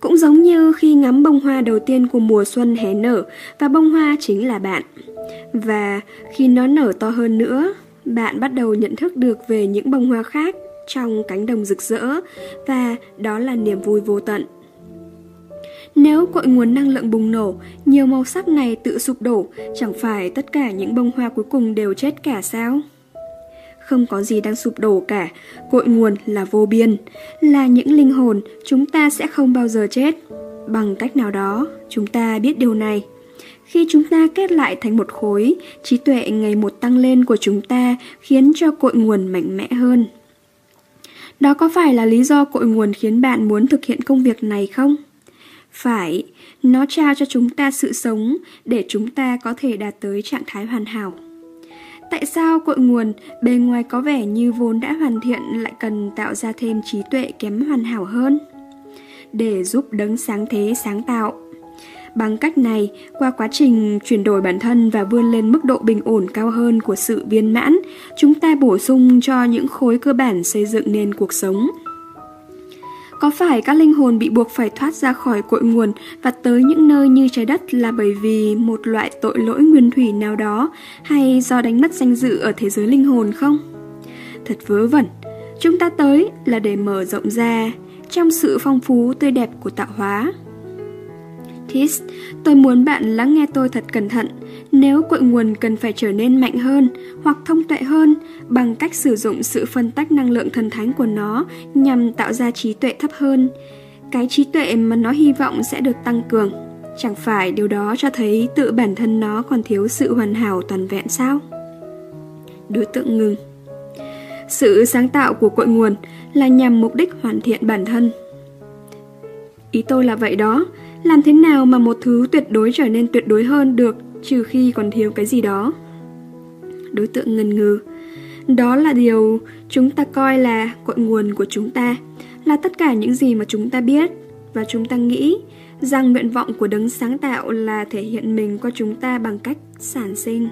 cũng giống như khi ngắm bông hoa đầu tiên của mùa xuân hé nở và bông hoa chính là bạn. Và khi nó nở to hơn nữa, bạn bắt đầu nhận thức được về những bông hoa khác trong cánh đồng rực rỡ và đó là niềm vui vô tận. Nếu cội nguồn năng lượng bùng nổ, nhiều màu sắc này tự sụp đổ, chẳng phải tất cả những bông hoa cuối cùng đều chết cả sao? Không có gì đang sụp đổ cả, cội nguồn là vô biên, là những linh hồn, chúng ta sẽ không bao giờ chết. Bằng cách nào đó, chúng ta biết điều này. Khi chúng ta kết lại thành một khối, trí tuệ ngày một tăng lên của chúng ta khiến cho cội nguồn mạnh mẽ hơn. Đó có phải là lý do cội nguồn khiến bạn muốn thực hiện công việc này không? Phải, nó trao cho chúng ta sự sống để chúng ta có thể đạt tới trạng thái hoàn hảo. Tại sao cội nguồn bề ngoài có vẻ như vốn đã hoàn thiện lại cần tạo ra thêm trí tuệ kém hoàn hảo hơn? Để giúp đấng sáng thế sáng tạo. Bằng cách này, qua quá trình chuyển đổi bản thân và vươn lên mức độ bình ổn cao hơn của sự viên mãn, chúng ta bổ sung cho những khối cơ bản xây dựng nên cuộc sống. Có phải các linh hồn bị buộc phải thoát ra khỏi cội nguồn và tới những nơi như trái đất là bởi vì một loại tội lỗi nguyên thủy nào đó hay do đánh mất danh dự ở thế giới linh hồn không? Thật vớ vẩn, chúng ta tới là để mở rộng ra trong sự phong phú tươi đẹp của tạo hóa. Tis, tôi muốn bạn lắng nghe tôi thật cẩn thận. Nếu cội nguồn cần phải trở nên mạnh hơn hoặc thông tuệ hơn bằng cách sử dụng sự phân tách năng lượng thần thánh của nó nhằm tạo ra trí tuệ thấp hơn, cái trí tuệ mà nó hy vọng sẽ được tăng cường. Chẳng phải điều đó cho thấy tự bản thân nó còn thiếu sự hoàn hảo toàn vẹn sao? Đối tượng ngừng. Sự sáng tạo của cội nguồn là nhằm mục đích hoàn thiện bản thân. Ý tôi là vậy đó, làm thế nào mà một thứ tuyệt đối trở nên tuyệt đối hơn được trừ khi còn thiếu cái gì đó? Đối tượng ngần ngừ. Đó là điều chúng ta coi là cội nguồn của chúng ta, là tất cả những gì mà chúng ta biết và chúng ta nghĩ rằng nguyện vọng của đấng sáng tạo là thể hiện mình qua chúng ta bằng cách sản sinh.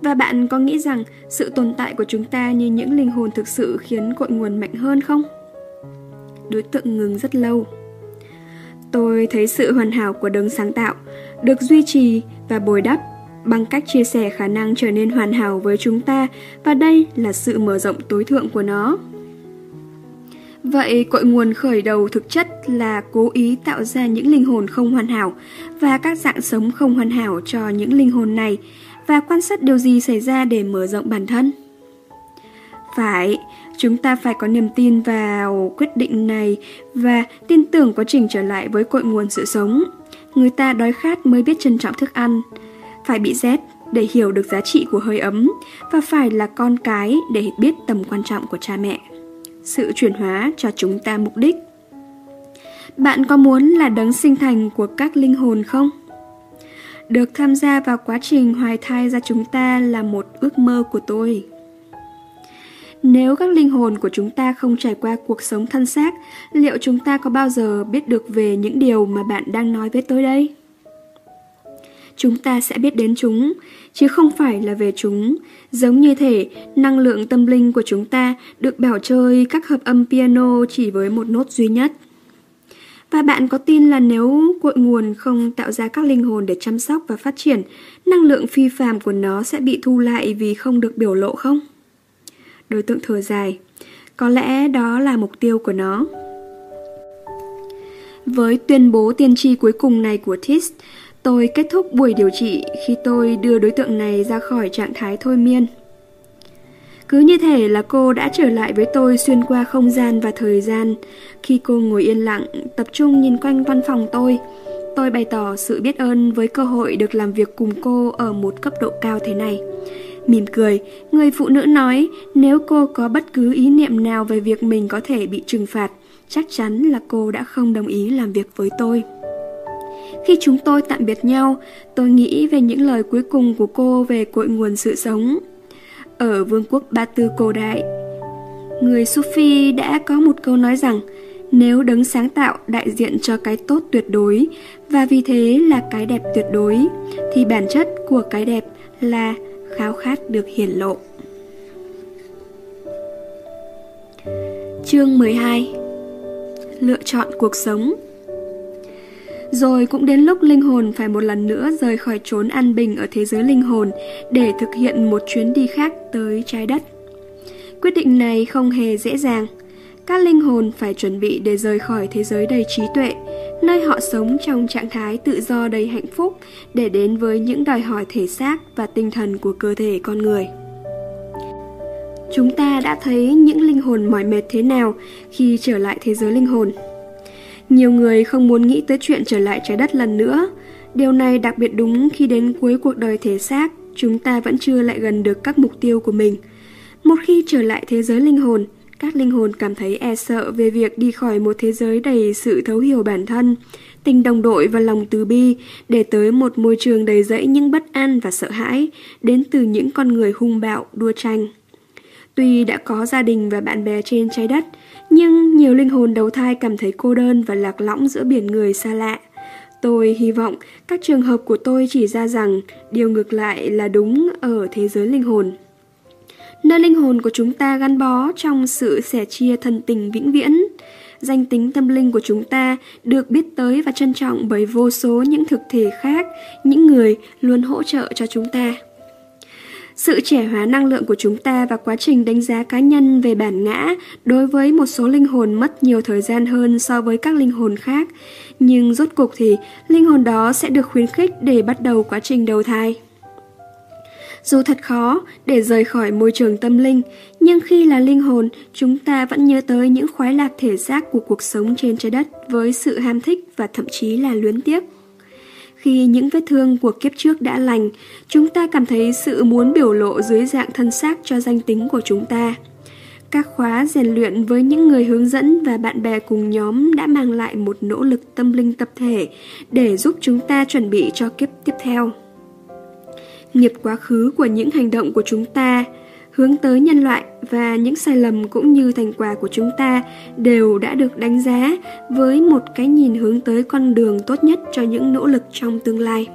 Và bạn có nghĩ rằng sự tồn tại của chúng ta như những linh hồn thực sự khiến cội nguồn mạnh hơn không? Đối tượng ngừng rất lâu. Tôi thấy sự hoàn hảo của đấng sáng tạo được duy trì và bồi đắp bằng cách chia sẻ khả năng trở nên hoàn hảo với chúng ta và đây là sự mở rộng tối thượng của nó. Vậy cội nguồn khởi đầu thực chất là cố ý tạo ra những linh hồn không hoàn hảo và các dạng sống không hoàn hảo cho những linh hồn này và quan sát điều gì xảy ra để mở rộng bản thân. Phải, chúng ta phải có niềm tin vào quyết định này và tin tưởng quá trình trở lại với cội nguồn sự sống. Người ta đói khát mới biết trân trọng thức ăn. Phải bị rét để hiểu được giá trị của hơi ấm và phải là con cái để biết tầm quan trọng của cha mẹ. Sự chuyển hóa cho chúng ta mục đích. Bạn có muốn là đấng sinh thành của các linh hồn không? Được tham gia vào quá trình hoài thai ra chúng ta là một ước mơ của tôi. Nếu các linh hồn của chúng ta không trải qua cuộc sống thân xác, liệu chúng ta có bao giờ biết được về những điều mà bạn đang nói với tôi đây? Chúng ta sẽ biết đến chúng, chứ không phải là về chúng. Giống như thể năng lượng tâm linh của chúng ta được bảo chơi các hợp âm piano chỉ với một nốt duy nhất. Và bạn có tin là nếu cội nguồn không tạo ra các linh hồn để chăm sóc và phát triển, năng lượng phi phàm của nó sẽ bị thu lại vì không được biểu lộ không? Đối tượng thở dài. Có lẽ đó là mục tiêu của nó. Với tuyên bố tiên tri cuối cùng này của Tis, tôi kết thúc buổi điều trị khi tôi đưa đối tượng này ra khỏi trạng thái thôi miên. Cứ như thể là cô đã trở lại với tôi xuyên qua không gian và thời gian. Khi cô ngồi yên lặng, tập trung nhìn quanh văn phòng tôi, tôi bày tỏ sự biết ơn với cơ hội được làm việc cùng cô ở một cấp độ cao thế này. Mỉm cười, người phụ nữ nói nếu cô có bất cứ ý niệm nào về việc mình có thể bị trừng phạt, chắc chắn là cô đã không đồng ý làm việc với tôi. Khi chúng tôi tạm biệt nhau, tôi nghĩ về những lời cuối cùng của cô về cội nguồn sự sống. Ở vương quốc Ba Tư cổ đại, người Sufi đã có một câu nói rằng nếu đấng sáng tạo đại diện cho cái tốt tuyệt đối và vì thế là cái đẹp tuyệt đối, thì bản chất của cái đẹp là khao khát được hiển lộ. Chương 12 Lựa chọn cuộc sống Rồi cũng đến lúc linh hồn phải một lần nữa rời khỏi chốn an bình ở thế giới linh hồn để thực hiện một chuyến đi khác tới trái đất. Quyết định này không hề dễ dàng. Các linh hồn phải chuẩn bị để rời khỏi thế giới đầy trí tuệ, nơi họ sống trong trạng thái tự do đầy hạnh phúc để đến với những đòi hỏi thể xác và tinh thần của cơ thể con người. Chúng ta đã thấy những linh hồn mỏi mệt thế nào khi trở lại thế giới linh hồn. Nhiều người không muốn nghĩ tới chuyện trở lại trái đất lần nữa. Điều này đặc biệt đúng khi đến cuối cuộc đời thể xác, chúng ta vẫn chưa lại gần được các mục tiêu của mình. Một khi trở lại thế giới linh hồn, các linh hồn cảm thấy e sợ về việc đi khỏi một thế giới đầy sự thấu hiểu bản thân, tình đồng đội và lòng từ bi để tới một môi trường đầy rẫy những bất an và sợ hãi đến từ những con người hung bạo, đua tranh. Tuy đã có gia đình và bạn bè trên trái đất, nhưng nhiều linh hồn đầu thai cảm thấy cô đơn và lạc lõng giữa biển người xa lạ. Tôi hy vọng các trường hợp của tôi chỉ ra rằng điều ngược lại là đúng ở thế giới linh hồn. Nơi linh hồn của chúng ta gắn bó trong sự sẻ chia thần tình vĩnh viễn. Danh tính tâm linh của chúng ta được biết tới và trân trọng bởi vô số những thực thể khác, những người luôn hỗ trợ cho chúng ta. Sự trẻ hóa năng lượng của chúng ta và quá trình đánh giá cá nhân về bản ngã đối với một số linh hồn mất nhiều thời gian hơn so với các linh hồn khác. Nhưng rốt cuộc thì linh hồn đó sẽ được khuyến khích để bắt đầu quá trình đầu thai. Dù thật khó để rời khỏi môi trường tâm linh, nhưng khi là linh hồn, chúng ta vẫn nhớ tới những khoái lạc thể xác của cuộc sống trên trái đất với sự ham thích và thậm chí là luyến tiếc. Khi những vết thương của kiếp trước đã lành, chúng ta cảm thấy sự muốn biểu lộ dưới dạng thân xác cho danh tính của chúng ta. Các khóa rèn luyện với những người hướng dẫn và bạn bè cùng nhóm đã mang lại một nỗ lực tâm linh tập thể để giúp chúng ta chuẩn bị cho kiếp tiếp theo. Nghiệp quá khứ của những hành động của chúng ta hướng tới nhân loại và những sai lầm cũng như thành quả của chúng ta đều đã được đánh giá với một cái nhìn hướng tới con đường tốt nhất cho những nỗ lực trong tương lai.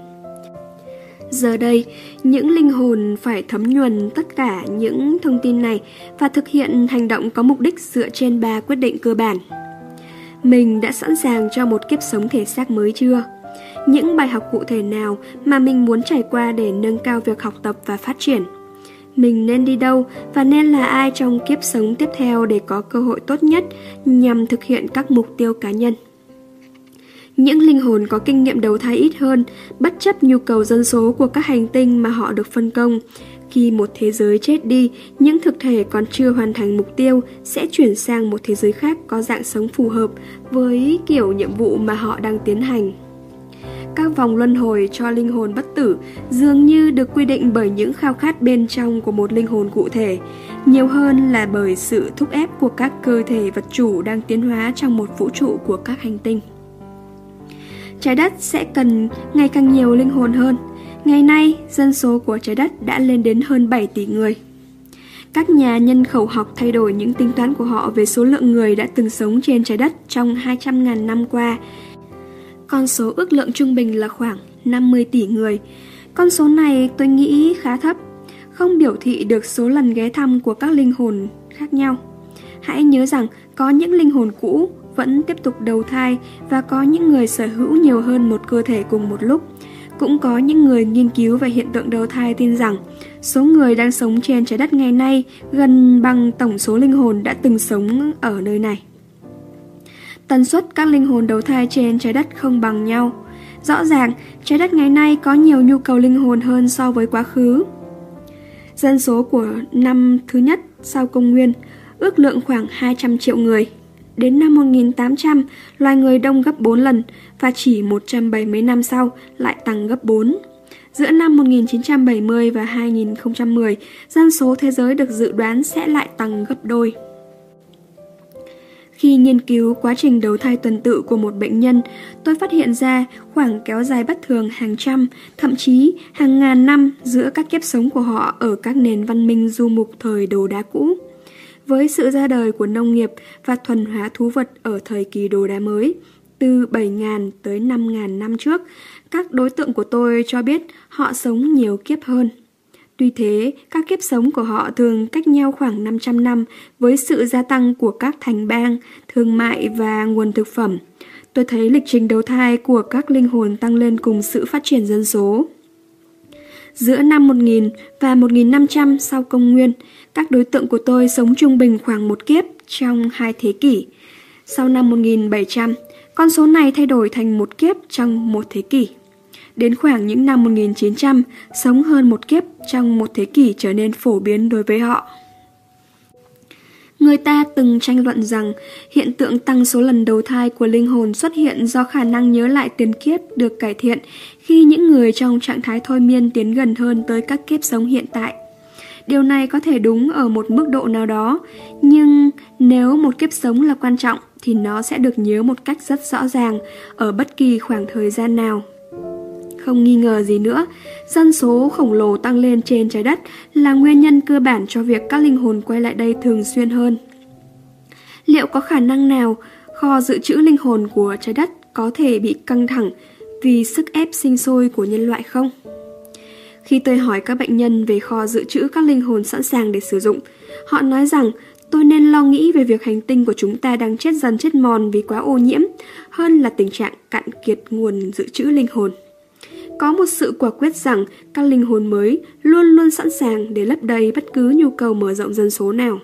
Giờ đây, những linh hồn phải thấm nhuần tất cả những thông tin này và thực hiện hành động có mục đích dựa trên ba quyết định cơ bản. Mình đã sẵn sàng cho một kiếp sống thể xác mới chưa? Những bài học cụ thể nào mà mình muốn trải qua để nâng cao việc học tập và phát triển? mình nên đi đâu và nên là ai trong kiếp sống tiếp theo để có cơ hội tốt nhất nhằm thực hiện các mục tiêu cá nhân. Những linh hồn có kinh nghiệm đầu thai ít hơn, bất chấp nhu cầu dân số của các hành tinh mà họ được phân công. Khi một thế giới chết đi, những thực thể còn chưa hoàn thành mục tiêu sẽ chuyển sang một thế giới khác có dạng sống phù hợp với kiểu nhiệm vụ mà họ đang tiến hành các vòng luân hồi cho linh hồn bất tử dường như được quy định bởi những khao khát bên trong của một linh hồn cụ thể, nhiều hơn là bởi sự thúc ép của các cơ thể vật chủ đang tiến hóa trong một vũ trụ của các hành tinh. Trái đất sẽ cần ngày càng nhiều linh hồn hơn. Ngày nay, dân số của trái đất đã lên đến hơn 7 tỷ người. Các nhà nhân khẩu học thay đổi những tính toán của họ về số lượng người đã từng sống trên trái đất trong 200.000 năm qua con số ước lượng trung bình là khoảng 50 tỷ người. Con số này tôi nghĩ khá thấp, không biểu thị được số lần ghé thăm của các linh hồn khác nhau. Hãy nhớ rằng có những linh hồn cũ vẫn tiếp tục đầu thai và có những người sở hữu nhiều hơn một cơ thể cùng một lúc. Cũng có những người nghiên cứu về hiện tượng đầu thai tin rằng số người đang sống trên trái đất ngày nay gần bằng tổng số linh hồn đã từng sống ở nơi này. Tần suất các linh hồn đầu thai trên trái đất không bằng nhau. Rõ ràng, trái đất ngày nay có nhiều nhu cầu linh hồn hơn so với quá khứ. Dân số của năm thứ nhất sau công nguyên ước lượng khoảng 200 triệu người. Đến năm 1800, loài người đông gấp 4 lần và chỉ 170 năm sau lại tăng gấp 4. Giữa năm 1970 và 2010, dân số thế giới được dự đoán sẽ lại tăng gấp đôi. Khi nghiên cứu quá trình đầu thai tuần tự của một bệnh nhân, tôi phát hiện ra khoảng kéo dài bất thường hàng trăm, thậm chí hàng ngàn năm giữa các kiếp sống của họ ở các nền văn minh du mục thời đồ đá cũ. Với sự ra đời của nông nghiệp và thuần hóa thú vật ở thời kỳ đồ đá mới, từ 7.000 tới 5.000 năm trước, các đối tượng của tôi cho biết họ sống nhiều kiếp hơn. Tuy thế, các kiếp sống của họ thường cách nhau khoảng 500 năm với sự gia tăng của các thành bang, thương mại và nguồn thực phẩm. Tôi thấy lịch trình đầu thai của các linh hồn tăng lên cùng sự phát triển dân số. Giữa năm 1000 và 1500 sau công nguyên, các đối tượng của tôi sống trung bình khoảng một kiếp trong hai thế kỷ. Sau năm 1700, con số này thay đổi thành một kiếp trong một thế kỷ. Đến khoảng những năm 1900, sống hơn một kiếp trong một thế kỷ trở nên phổ biến đối với họ. Người ta từng tranh luận rằng hiện tượng tăng số lần đầu thai của linh hồn xuất hiện do khả năng nhớ lại tiền kiếp được cải thiện khi những người trong trạng thái thôi miên tiến gần hơn tới các kiếp sống hiện tại. Điều này có thể đúng ở một mức độ nào đó, nhưng nếu một kiếp sống là quan trọng thì nó sẽ được nhớ một cách rất rõ ràng ở bất kỳ khoảng thời gian nào. Không nghi ngờ gì nữa, dân số khổng lồ tăng lên trên trái đất là nguyên nhân cơ bản cho việc các linh hồn quay lại đây thường xuyên hơn. Liệu có khả năng nào kho dự trữ linh hồn của trái đất có thể bị căng thẳng vì sức ép sinh sôi của nhân loại không? Khi tôi hỏi các bệnh nhân về kho dự trữ các linh hồn sẵn sàng để sử dụng, họ nói rằng tôi nên lo nghĩ về việc hành tinh của chúng ta đang chết dần chết mòn vì quá ô nhiễm, hơn là tình trạng cạn kiệt nguồn dự trữ linh hồn. Có một sự quả quyết rằng các linh hồn mới luôn luôn sẵn sàng để lấp đầy bất cứ nhu cầu mở rộng dân số nào.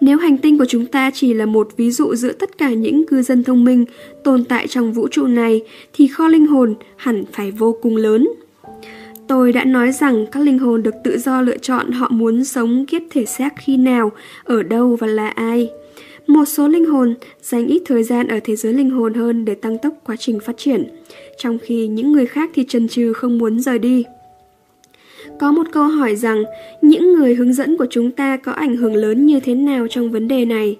Nếu hành tinh của chúng ta chỉ là một ví dụ giữa tất cả những cư dân thông minh tồn tại trong vũ trụ này, thì kho linh hồn hẳn phải vô cùng lớn. Tôi đã nói rằng các linh hồn được tự do lựa chọn họ muốn sống kiếp thể xác khi nào, ở đâu và là ai. Một số linh hồn dành ít thời gian ở thế giới linh hồn hơn để tăng tốc quá trình phát triển, trong khi những người khác thì chần chừ không muốn rời đi. Có một câu hỏi rằng những người hướng dẫn của chúng ta có ảnh hưởng lớn như thế nào trong vấn đề này?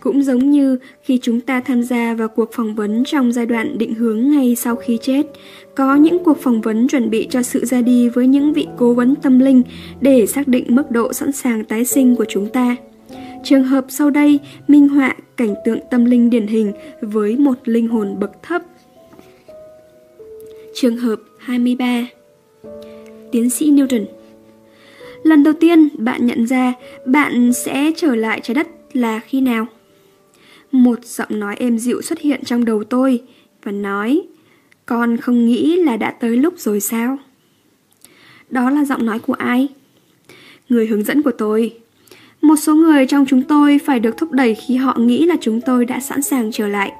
Cũng giống như khi chúng ta tham gia vào cuộc phỏng vấn trong giai đoạn định hướng ngay sau khi chết, có những cuộc phỏng vấn chuẩn bị cho sự ra đi với những vị cố vấn tâm linh để xác định mức độ sẵn sàng tái sinh của chúng ta. Trường hợp sau đây, minh họa cảnh tượng tâm linh điển hình với một linh hồn bậc thấp. Trường hợp 23 Tiến sĩ Newton Lần đầu tiên bạn nhận ra bạn sẽ trở lại trái đất là khi nào? Một giọng nói êm dịu xuất hiện trong đầu tôi và nói, Con không nghĩ là đã tới lúc rồi sao? Đó là giọng nói của ai? Người hướng dẫn của tôi. Một số người trong chúng tôi phải được thúc đẩy khi họ nghĩ là chúng tôi đã sẵn sàng trở lại.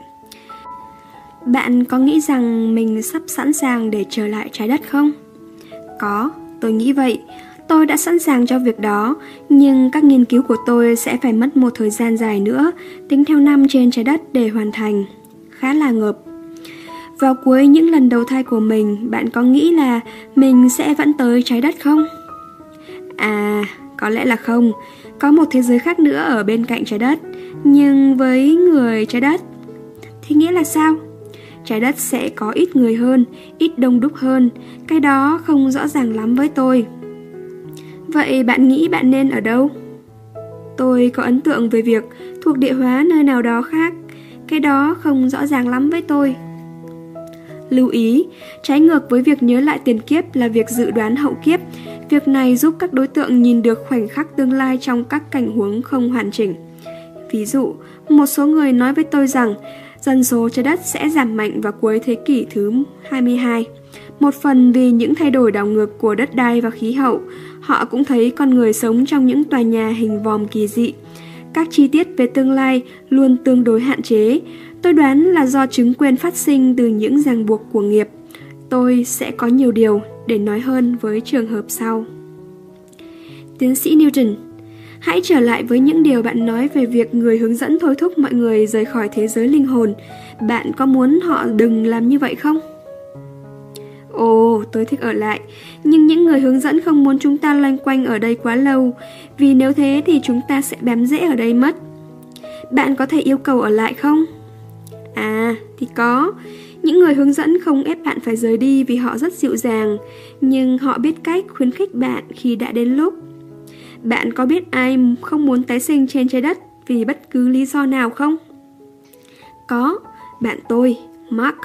Bạn có nghĩ rằng mình sắp sẵn sàng để trở lại trái đất không? Có, tôi nghĩ vậy. Tôi đã sẵn sàng cho việc đó, nhưng các nghiên cứu của tôi sẽ phải mất một thời gian dài nữa, tính theo năm trên trái đất để hoàn thành. Khá là ngợp. Vào cuối những lần đầu thai của mình, bạn có nghĩ là mình sẽ vẫn tới trái đất không? À, có lẽ là không. Có một thế giới khác nữa ở bên cạnh trái đất, nhưng với người trái đất. Thì nghĩa là sao? trái đất sẽ có ít người hơn, ít đông đúc hơn, cái đó không rõ ràng lắm với tôi. Vậy bạn nghĩ bạn nên ở đâu? Tôi có ấn tượng về việc thuộc địa hóa nơi nào đó khác, cái đó không rõ ràng lắm với tôi. Lưu ý, trái ngược với việc nhớ lại tiền kiếp là việc dự đoán hậu kiếp, việc này giúp các đối tượng nhìn được khoảnh khắc tương lai trong các cảnh huống không hoàn chỉnh. Ví dụ, một số người nói với tôi rằng dân số trái đất sẽ giảm mạnh vào cuối thế kỷ thứ 22. Một phần vì những thay đổi đảo ngược của đất đai và khí hậu, họ cũng thấy con người sống trong những tòa nhà hình vòm kỳ dị. Các chi tiết về tương lai luôn tương đối hạn chế. Tôi đoán là do chứng quyền phát sinh từ những ràng buộc của nghiệp. Tôi sẽ có nhiều điều để nói hơn với trường hợp sau. Tiến sĩ Newton Hãy trở lại với những điều bạn nói về việc người hướng dẫn thôi thúc mọi người rời khỏi thế giới linh hồn. Bạn có muốn họ đừng làm như vậy không? Ồ, tôi thích ở lại. Nhưng những người hướng dẫn không muốn chúng ta loanh quanh ở đây quá lâu, vì nếu thế thì chúng ta sẽ bám rễ ở đây mất. Bạn có thể yêu cầu ở lại không? À, thì có. Những người hướng dẫn không ép bạn phải rời đi vì họ rất dịu dàng, nhưng họ biết cách khuyến khích bạn khi đã đến lúc. Bạn có biết ai không muốn tái sinh trên trái đất vì bất cứ lý do nào không? Có, bạn tôi, Mark.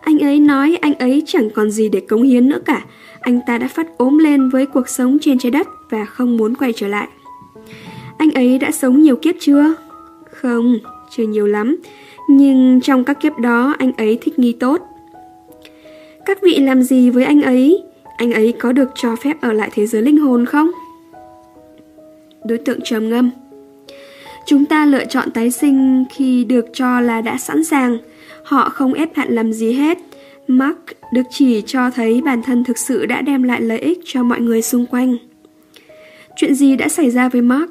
Anh ấy nói anh ấy chẳng còn gì để cống hiến nữa cả. Anh ta đã phát ốm lên với cuộc sống trên trái đất và không muốn quay trở lại. Anh ấy đã sống nhiều kiếp chưa? Không, chưa nhiều lắm. Nhưng trong các kiếp đó, anh ấy thích nghi tốt. Các vị làm gì với anh ấy? Anh ấy có được cho phép ở lại thế giới linh hồn không? Đối tượng trầm ngâm Chúng ta lựa chọn tái sinh khi được cho là đã sẵn sàng. Họ không ép bạn làm gì hết. Mark được chỉ cho thấy bản thân thực sự đã đem lại lợi ích cho mọi người xung quanh. Chuyện gì đã xảy ra với Mark?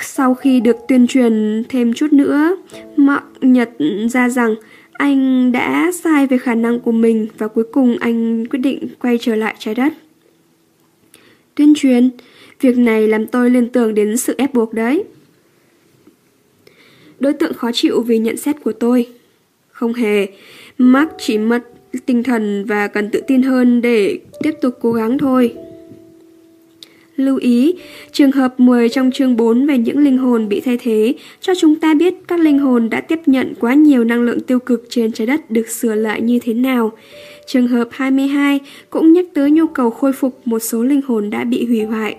Sau khi được tuyên truyền thêm chút nữa, Mạc nhận ra rằng anh đã sai về khả năng của mình và cuối cùng anh quyết định quay trở lại trái đất. Tuyên truyền, việc này làm tôi liên tưởng đến sự ép buộc đấy. Đối tượng khó chịu vì nhận xét của tôi. Không hề, Mark chỉ mất tinh thần và cần tự tin hơn để tiếp tục cố gắng thôi. Lưu ý, trường hợp 10 trong chương 4 về những linh hồn bị thay thế cho chúng ta biết các linh hồn đã tiếp nhận quá nhiều năng lượng tiêu cực trên trái đất được sửa lại như thế nào. Trường hợp 22 cũng nhắc tới nhu cầu khôi phục một số linh hồn đã bị hủy hoại.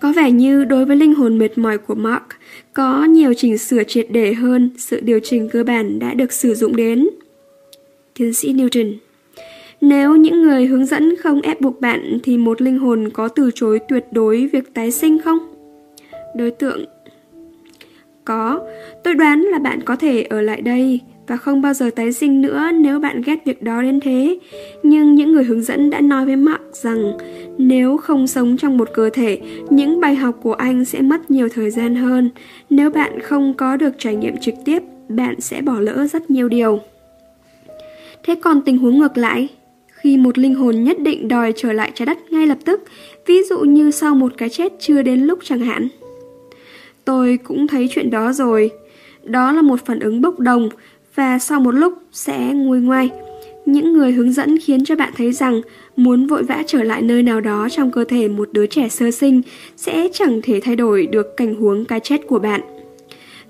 Có vẻ như đối với linh hồn mệt mỏi của Mark, có nhiều chỉnh sửa triệt để hơn sự điều chỉnh cơ bản đã được sử dụng đến. Tiến sĩ Newton nếu những người hướng dẫn không ép buộc bạn thì một linh hồn có từ chối tuyệt đối việc tái sinh không? Đối tượng Có, tôi đoán là bạn có thể ở lại đây và không bao giờ tái sinh nữa nếu bạn ghét việc đó đến thế. Nhưng những người hướng dẫn đã nói với Mark rằng nếu không sống trong một cơ thể, những bài học của anh sẽ mất nhiều thời gian hơn. Nếu bạn không có được trải nghiệm trực tiếp, bạn sẽ bỏ lỡ rất nhiều điều. Thế còn tình huống ngược lại, khi một linh hồn nhất định đòi trở lại trái đất ngay lập tức, ví dụ như sau một cái chết chưa đến lúc chẳng hạn. Tôi cũng thấy chuyện đó rồi. Đó là một phản ứng bốc đồng và sau một lúc sẽ nguôi ngoai. Những người hướng dẫn khiến cho bạn thấy rằng muốn vội vã trở lại nơi nào đó trong cơ thể một đứa trẻ sơ sinh sẽ chẳng thể thay đổi được cảnh huống cái chết của bạn.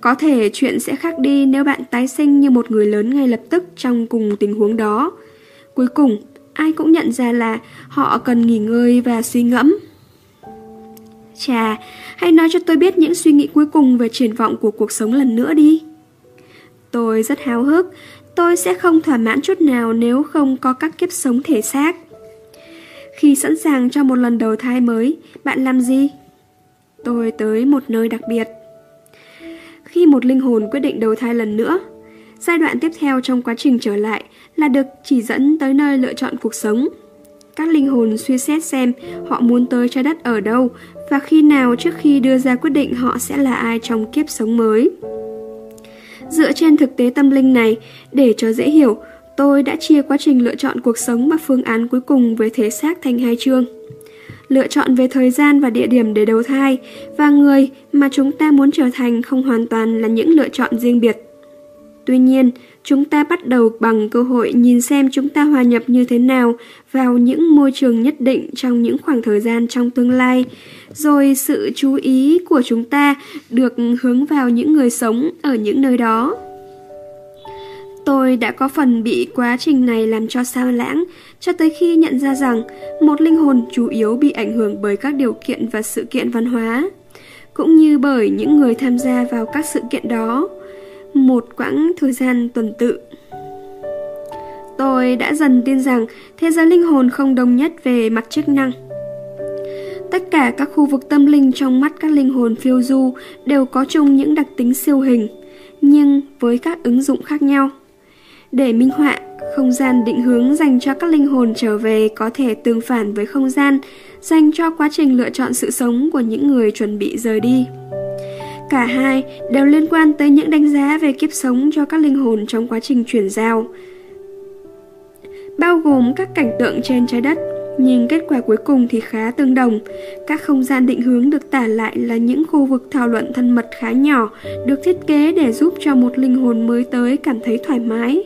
Có thể chuyện sẽ khác đi nếu bạn tái sinh như một người lớn ngay lập tức trong cùng tình huống đó. Cuối cùng, ai cũng nhận ra là họ cần nghỉ ngơi và suy ngẫm. Chà, hãy nói cho tôi biết những suy nghĩ cuối cùng về triển vọng của cuộc sống lần nữa đi. Tôi rất háo hức, tôi sẽ không thỏa mãn chút nào nếu không có các kiếp sống thể xác. Khi sẵn sàng cho một lần đầu thai mới, bạn làm gì? Tôi tới một nơi đặc biệt. Khi một linh hồn quyết định đầu thai lần nữa, giai đoạn tiếp theo trong quá trình trở lại là được chỉ dẫn tới nơi lựa chọn cuộc sống. Các linh hồn suy xét xem họ muốn tới trái đất ở đâu và khi nào trước khi đưa ra quyết định họ sẽ là ai trong kiếp sống mới. Dựa trên thực tế tâm linh này, để cho dễ hiểu, tôi đã chia quá trình lựa chọn cuộc sống và phương án cuối cùng về thể xác thành hai chương. Lựa chọn về thời gian và địa điểm để đầu thai và người mà chúng ta muốn trở thành không hoàn toàn là những lựa chọn riêng biệt. Tuy nhiên, chúng ta bắt đầu bằng cơ hội nhìn xem chúng ta hòa nhập như thế nào vào những môi trường nhất định trong những khoảng thời gian trong tương lai, rồi sự chú ý của chúng ta được hướng vào những người sống ở những nơi đó. Tôi đã có phần bị quá trình này làm cho sao lãng, cho tới khi nhận ra rằng một linh hồn chủ yếu bị ảnh hưởng bởi các điều kiện và sự kiện văn hóa, cũng như bởi những người tham gia vào các sự kiện đó một quãng thời gian tuần tự. Tôi đã dần tin rằng thế giới linh hồn không đồng nhất về mặt chức năng. Tất cả các khu vực tâm linh trong mắt các linh hồn phiêu du đều có chung những đặc tính siêu hình, nhưng với các ứng dụng khác nhau. Để minh họa, không gian định hướng dành cho các linh hồn trở về có thể tương phản với không gian dành cho quá trình lựa chọn sự sống của những người chuẩn bị rời đi. Cả hai đều liên quan tới những đánh giá về kiếp sống cho các linh hồn trong quá trình chuyển giao, bao gồm các cảnh tượng trên trái đất, nhưng kết quả cuối cùng thì khá tương đồng. Các không gian định hướng được tả lại là những khu vực thảo luận thân mật khá nhỏ, được thiết kế để giúp cho một linh hồn mới tới cảm thấy thoải mái.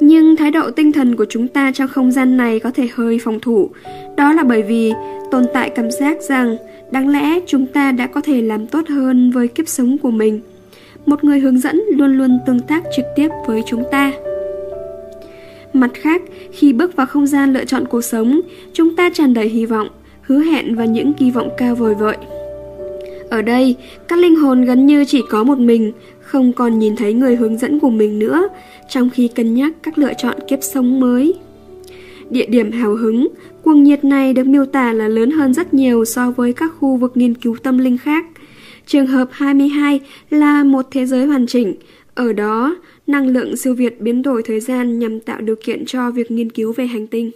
Nhưng thái độ tinh thần của chúng ta trong không gian này có thể hơi phòng thủ. Đó là bởi vì tồn tại cảm giác rằng Đáng lẽ chúng ta đã có thể làm tốt hơn với kiếp sống của mình. Một người hướng dẫn luôn luôn tương tác trực tiếp với chúng ta. Mặt khác, khi bước vào không gian lựa chọn cuộc sống, chúng ta tràn đầy hy vọng, hứa hẹn và những kỳ vọng cao vời vợi. Ở đây, các linh hồn gần như chỉ có một mình, không còn nhìn thấy người hướng dẫn của mình nữa, trong khi cân nhắc các lựa chọn kiếp sống mới. Địa điểm hào hứng, cuồng nhiệt này được miêu tả là lớn hơn rất nhiều so với các khu vực nghiên cứu tâm linh khác. Trường hợp 22 là một thế giới hoàn chỉnh. Ở đó, năng lượng siêu việt biến đổi thời gian nhằm tạo điều kiện cho việc nghiên cứu về hành tinh.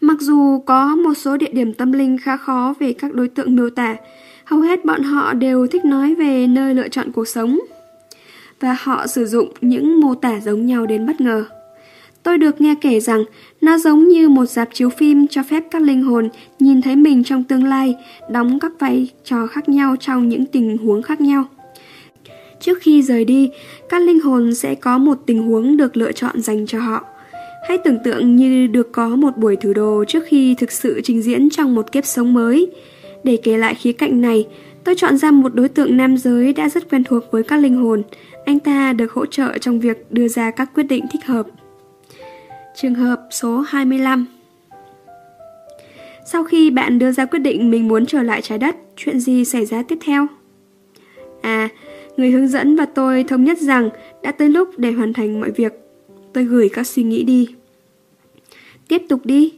Mặc dù có một số địa điểm tâm linh khá khó về các đối tượng miêu tả, hầu hết bọn họ đều thích nói về nơi lựa chọn cuộc sống. Và họ sử dụng những mô tả giống nhau đến bất ngờ. Tôi được nghe kể rằng nó giống như một dạp chiếu phim cho phép các linh hồn nhìn thấy mình trong tương lai, đóng các vai trò khác nhau trong những tình huống khác nhau. Trước khi rời đi, các linh hồn sẽ có một tình huống được lựa chọn dành cho họ. Hãy tưởng tượng như được có một buổi thử đồ trước khi thực sự trình diễn trong một kiếp sống mới. Để kể lại khía cạnh này, tôi chọn ra một đối tượng nam giới đã rất quen thuộc với các linh hồn. Anh ta được hỗ trợ trong việc đưa ra các quyết định thích hợp. Trường hợp số 25 Sau khi bạn đưa ra quyết định mình muốn trở lại trái đất, chuyện gì xảy ra tiếp theo? À, người hướng dẫn và tôi thống nhất rằng đã tới lúc để hoàn thành mọi việc. Tôi gửi các suy nghĩ đi. Tiếp tục đi.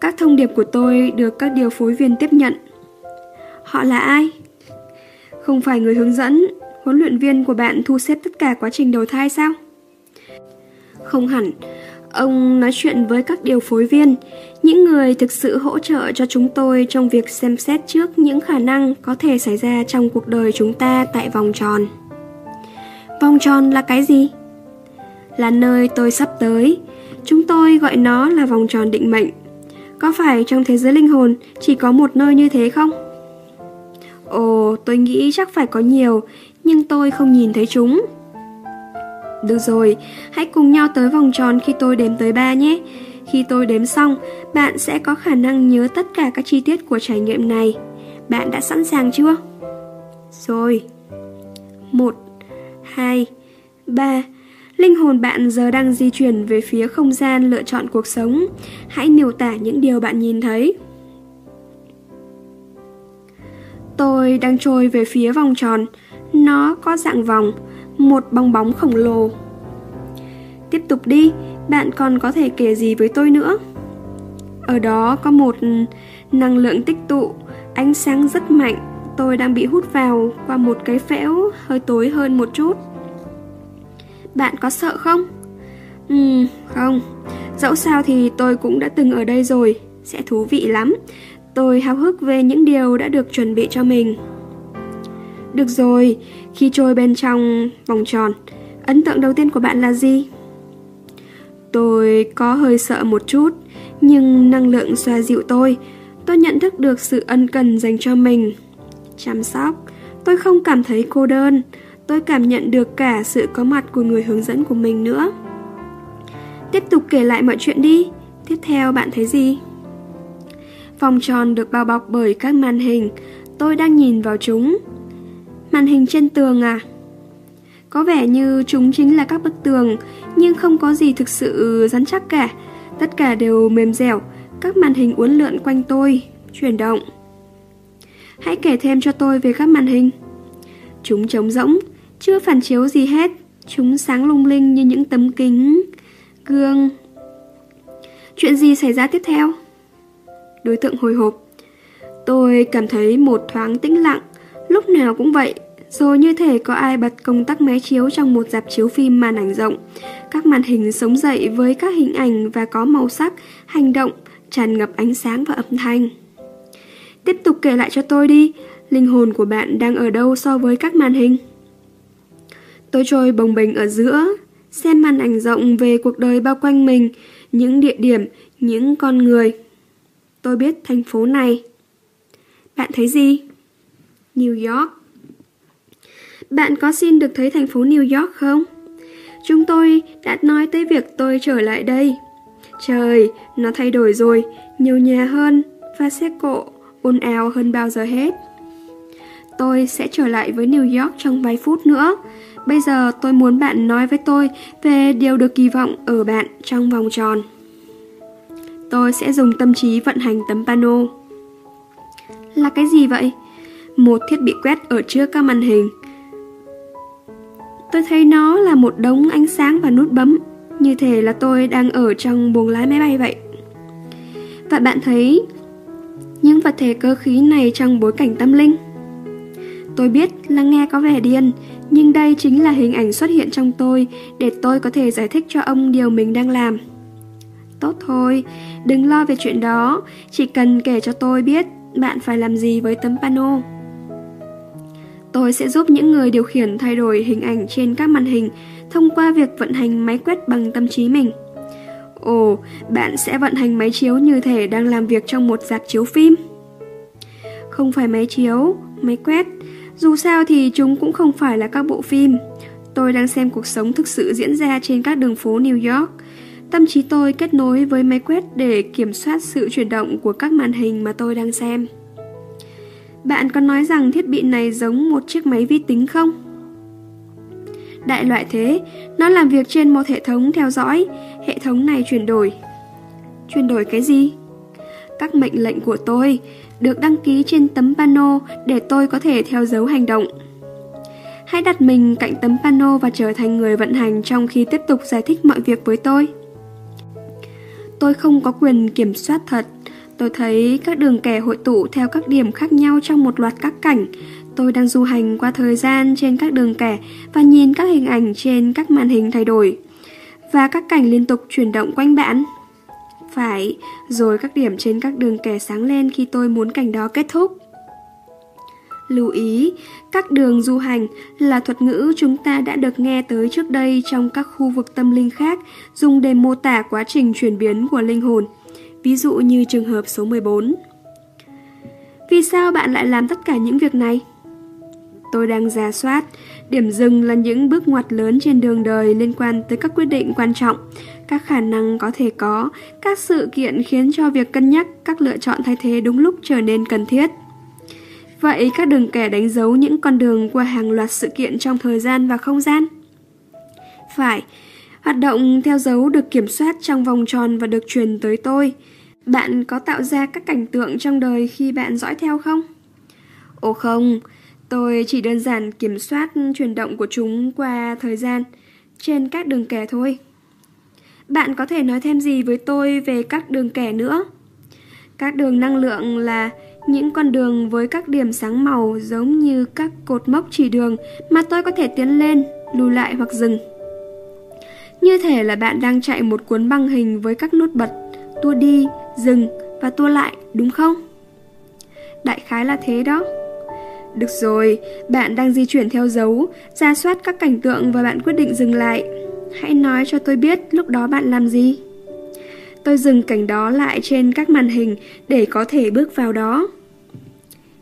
Các thông điệp của tôi được các điều phối viên tiếp nhận. Họ là ai? Không phải người hướng dẫn, huấn luyện viên của bạn thu xếp tất cả quá trình đầu thai sao? Không hẳn, Ông nói chuyện với các điều phối viên, những người thực sự hỗ trợ cho chúng tôi trong việc xem xét trước những khả năng có thể xảy ra trong cuộc đời chúng ta tại vòng tròn. Vòng tròn là cái gì? Là nơi tôi sắp tới. Chúng tôi gọi nó là vòng tròn định mệnh. Có phải trong thế giới linh hồn chỉ có một nơi như thế không? Ồ, tôi nghĩ chắc phải có nhiều, nhưng tôi không nhìn thấy chúng. Được rồi, hãy cùng nhau tới vòng tròn khi tôi đếm tới 3 nhé. Khi tôi đếm xong, bạn sẽ có khả năng nhớ tất cả các chi tiết của trải nghiệm này. Bạn đã sẵn sàng chưa? Rồi. 1 2 3 Linh hồn bạn giờ đang di chuyển về phía không gian lựa chọn cuộc sống. Hãy miêu tả những điều bạn nhìn thấy. Tôi đang trôi về phía vòng tròn. Nó có dạng vòng một bong bóng khổng lồ. Tiếp tục đi, bạn còn có thể kể gì với tôi nữa? Ở đó có một năng lượng tích tụ, ánh sáng rất mạnh, tôi đang bị hút vào qua một cái phễu hơi tối hơn một chút. Bạn có sợ không? Ừ, không. Dẫu sao thì tôi cũng đã từng ở đây rồi, sẽ thú vị lắm. Tôi háo hức về những điều đã được chuẩn bị cho mình. Được rồi, khi trôi bên trong vòng tròn, ấn tượng đầu tiên của bạn là gì? Tôi có hơi sợ một chút, nhưng năng lượng xoa dịu tôi. Tôi nhận thức được sự ân cần dành cho mình. Chăm sóc, tôi không cảm thấy cô đơn. Tôi cảm nhận được cả sự có mặt của người hướng dẫn của mình nữa. Tiếp tục kể lại mọi chuyện đi. Tiếp theo bạn thấy gì? Vòng tròn được bao bọc bởi các màn hình. Tôi đang nhìn vào chúng. Màn hình trên tường à? Có vẻ như chúng chính là các bức tường, nhưng không có gì thực sự rắn chắc cả. Tất cả đều mềm dẻo, các màn hình uốn lượn quanh tôi, chuyển động. Hãy kể thêm cho tôi về các màn hình. Chúng trống rỗng, chưa phản chiếu gì hết. Chúng sáng lung linh như những tấm kính, gương. Chuyện gì xảy ra tiếp theo? Đối tượng hồi hộp. Tôi cảm thấy một thoáng tĩnh lặng, lúc nào cũng vậy, rồi như thể có ai bật công tắc máy chiếu trong một dạp chiếu phim màn ảnh rộng. Các màn hình sống dậy với các hình ảnh và có màu sắc, hành động, tràn ngập ánh sáng và âm thanh. Tiếp tục kể lại cho tôi đi, linh hồn của bạn đang ở đâu so với các màn hình? Tôi trôi bồng bềnh ở giữa, xem màn ảnh rộng về cuộc đời bao quanh mình, những địa điểm, những con người. Tôi biết thành phố này. Bạn thấy gì? New York bạn có xin được thấy thành phố New York không? Chúng tôi đã nói tới việc tôi trở lại đây. Trời, nó thay đổi rồi, nhiều nhà hơn và xe cộ ồn ào hơn bao giờ hết. Tôi sẽ trở lại với New York trong vài phút nữa. Bây giờ tôi muốn bạn nói với tôi về điều được kỳ vọng ở bạn trong vòng tròn. Tôi sẽ dùng tâm trí vận hành tấm pano. Là cái gì vậy? Một thiết bị quét ở trước các màn hình Tôi thấy nó là một đống ánh sáng và nút bấm, như thể là tôi đang ở trong buồng lái máy bay vậy. Và bạn thấy những vật thể cơ khí này trong bối cảnh tâm linh. Tôi biết là nghe có vẻ điên, nhưng đây chính là hình ảnh xuất hiện trong tôi để tôi có thể giải thích cho ông điều mình đang làm. Tốt thôi, đừng lo về chuyện đó, chỉ cần kể cho tôi biết bạn phải làm gì với tấm pano. Tôi sẽ giúp những người điều khiển thay đổi hình ảnh trên các màn hình thông qua việc vận hành máy quét bằng tâm trí mình. Ồ, bạn sẽ vận hành máy chiếu như thể đang làm việc trong một dạp chiếu phim. Không phải máy chiếu, máy quét. Dù sao thì chúng cũng không phải là các bộ phim. Tôi đang xem cuộc sống thực sự diễn ra trên các đường phố New York. Tâm trí tôi kết nối với máy quét để kiểm soát sự chuyển động của các màn hình mà tôi đang xem. Bạn có nói rằng thiết bị này giống một chiếc máy vi tính không? Đại loại thế, nó làm việc trên một hệ thống theo dõi, hệ thống này chuyển đổi. Chuyển đổi cái gì? Các mệnh lệnh của tôi được đăng ký trên tấm pano để tôi có thể theo dấu hành động. Hãy đặt mình cạnh tấm pano và trở thành người vận hành trong khi tiếp tục giải thích mọi việc với tôi. Tôi không có quyền kiểm soát thật. Tôi thấy các đường kẻ hội tụ theo các điểm khác nhau trong một loạt các cảnh. Tôi đang du hành qua thời gian trên các đường kẻ và nhìn các hình ảnh trên các màn hình thay đổi. Và các cảnh liên tục chuyển động quanh bạn. Phải, rồi các điểm trên các đường kẻ sáng lên khi tôi muốn cảnh đó kết thúc. Lưu ý, các đường du hành là thuật ngữ chúng ta đã được nghe tới trước đây trong các khu vực tâm linh khác dùng để mô tả quá trình chuyển biến của linh hồn. Ví dụ như trường hợp số 14. Vì sao bạn lại làm tất cả những việc này? Tôi đang giả soát, điểm dừng là những bước ngoặt lớn trên đường đời liên quan tới các quyết định quan trọng, các khả năng có thể có, các sự kiện khiến cho việc cân nhắc các lựa chọn thay thế đúng lúc trở nên cần thiết. Vậy các đường kẻ đánh dấu những con đường qua hàng loạt sự kiện trong thời gian và không gian? Phải, hoạt động theo dấu được kiểm soát trong vòng tròn và được truyền tới tôi. Bạn có tạo ra các cảnh tượng trong đời khi bạn dõi theo không? Ồ không, tôi chỉ đơn giản kiểm soát chuyển động của chúng qua thời gian trên các đường kẻ thôi. Bạn có thể nói thêm gì với tôi về các đường kẻ nữa? Các đường năng lượng là những con đường với các điểm sáng màu giống như các cột mốc chỉ đường mà tôi có thể tiến lên, lùi lại hoặc dừng. Như thể là bạn đang chạy một cuốn băng hình với các nút bật, tua đi, dừng và tua lại, đúng không? Đại khái là thế đó. Được rồi, bạn đang di chuyển theo dấu, ra soát các cảnh tượng và bạn quyết định dừng lại. Hãy nói cho tôi biết lúc đó bạn làm gì. Tôi dừng cảnh đó lại trên các màn hình để có thể bước vào đó.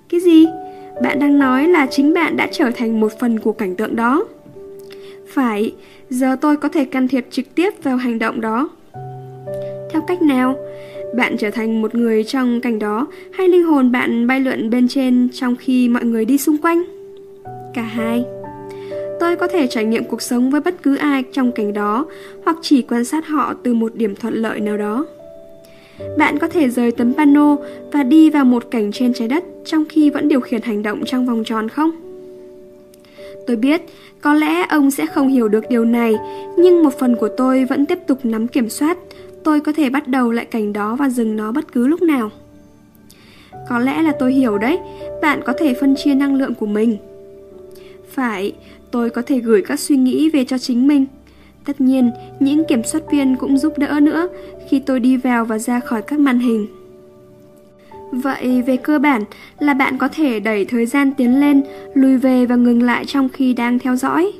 Cái gì? Bạn đang nói là chính bạn đã trở thành một phần của cảnh tượng đó. Phải, giờ tôi có thể can thiệp trực tiếp vào hành động đó. Cách nào? Bạn trở thành một người trong cảnh đó hay linh hồn bạn bay lượn bên trên trong khi mọi người đi xung quanh? Cả hai. Tôi có thể trải nghiệm cuộc sống với bất cứ ai trong cảnh đó hoặc chỉ quan sát họ từ một điểm thuận lợi nào đó. Bạn có thể rời tấm pano và đi vào một cảnh trên trái đất trong khi vẫn điều khiển hành động trong vòng tròn không? Tôi biết, có lẽ ông sẽ không hiểu được điều này, nhưng một phần của tôi vẫn tiếp tục nắm kiểm soát. Tôi có thể bắt đầu lại cảnh đó và dừng nó bất cứ lúc nào. Có lẽ là tôi hiểu đấy, bạn có thể phân chia năng lượng của mình. Phải, tôi có thể gửi các suy nghĩ về cho chính mình. Tất nhiên, những kiểm soát viên cũng giúp đỡ nữa khi tôi đi vào và ra khỏi các màn hình. Vậy về cơ bản là bạn có thể đẩy thời gian tiến lên, lùi về và ngừng lại trong khi đang theo dõi.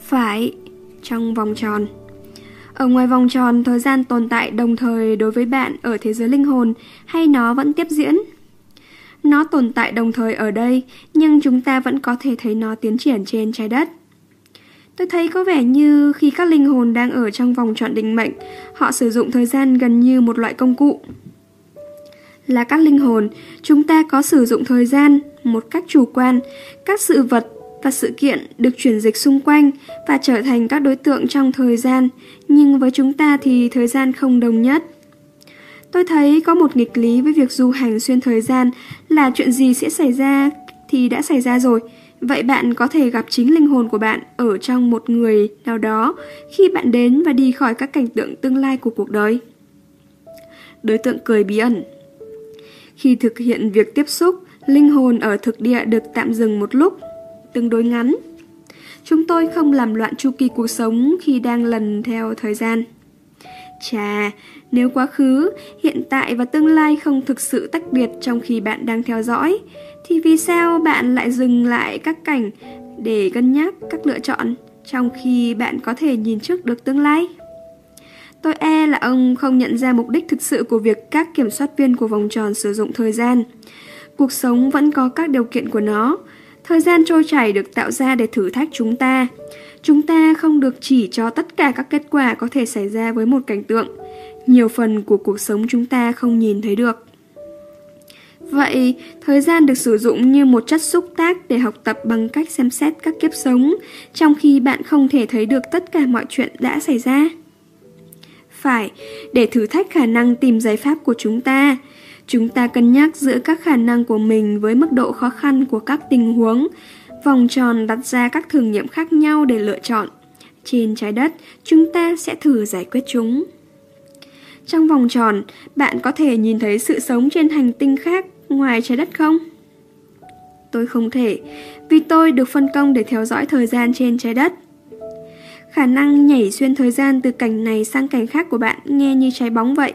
Phải, trong vòng tròn. Ở ngoài vòng tròn, thời gian tồn tại đồng thời đối với bạn ở thế giới linh hồn hay nó vẫn tiếp diễn? Nó tồn tại đồng thời ở đây, nhưng chúng ta vẫn có thể thấy nó tiến triển trên trái đất. Tôi thấy có vẻ như khi các linh hồn đang ở trong vòng tròn định mệnh, họ sử dụng thời gian gần như một loại công cụ. Là các linh hồn, chúng ta có sử dụng thời gian một cách chủ quan, các sự vật và sự kiện được chuyển dịch xung quanh và trở thành các đối tượng trong thời gian, nhưng với chúng ta thì thời gian không đồng nhất. Tôi thấy có một nghịch lý với việc du hành xuyên thời gian là chuyện gì sẽ xảy ra thì đã xảy ra rồi, Vậy bạn có thể gặp chính linh hồn của bạn ở trong một người nào đó khi bạn đến và đi khỏi các cảnh tượng tương lai của cuộc đời. Đối tượng cười bí ẩn Khi thực hiện việc tiếp xúc, linh hồn ở thực địa được tạm dừng một lúc, tương đối ngắn. Chúng tôi không làm loạn chu kỳ cuộc sống khi đang lần theo thời gian. Chà, nếu quá khứ, hiện tại và tương lai không thực sự tách biệt trong khi bạn đang theo dõi, thì vì sao bạn lại dừng lại các cảnh để cân nhắc các lựa chọn trong khi bạn có thể nhìn trước được tương lai? Tôi e là ông không nhận ra mục đích thực sự của việc các kiểm soát viên của vòng tròn sử dụng thời gian. Cuộc sống vẫn có các điều kiện của nó. Thời gian trôi chảy được tạo ra để thử thách chúng ta. Chúng ta không được chỉ cho tất cả các kết quả có thể xảy ra với một cảnh tượng. Nhiều phần của cuộc sống chúng ta không nhìn thấy được. Vậy, thời gian được sử dụng như một chất xúc tác để học tập bằng cách xem xét các kiếp sống, trong khi bạn không thể thấy được tất cả mọi chuyện đã xảy ra. Phải, để thử thách khả năng tìm giải pháp của chúng ta, chúng ta cân nhắc giữa các khả năng của mình với mức độ khó khăn của các tình huống. Vòng tròn đặt ra các thử nghiệm khác nhau để lựa chọn. Trên trái đất, chúng ta sẽ thử giải quyết chúng. Trong vòng tròn, bạn có thể nhìn thấy sự sống trên hành tinh khác ngoài trái đất không? Tôi không thể, vì tôi được phân công để theo dõi thời gian trên trái đất. Khả năng nhảy xuyên thời gian từ cảnh này sang cảnh khác của bạn nghe như trái bóng vậy.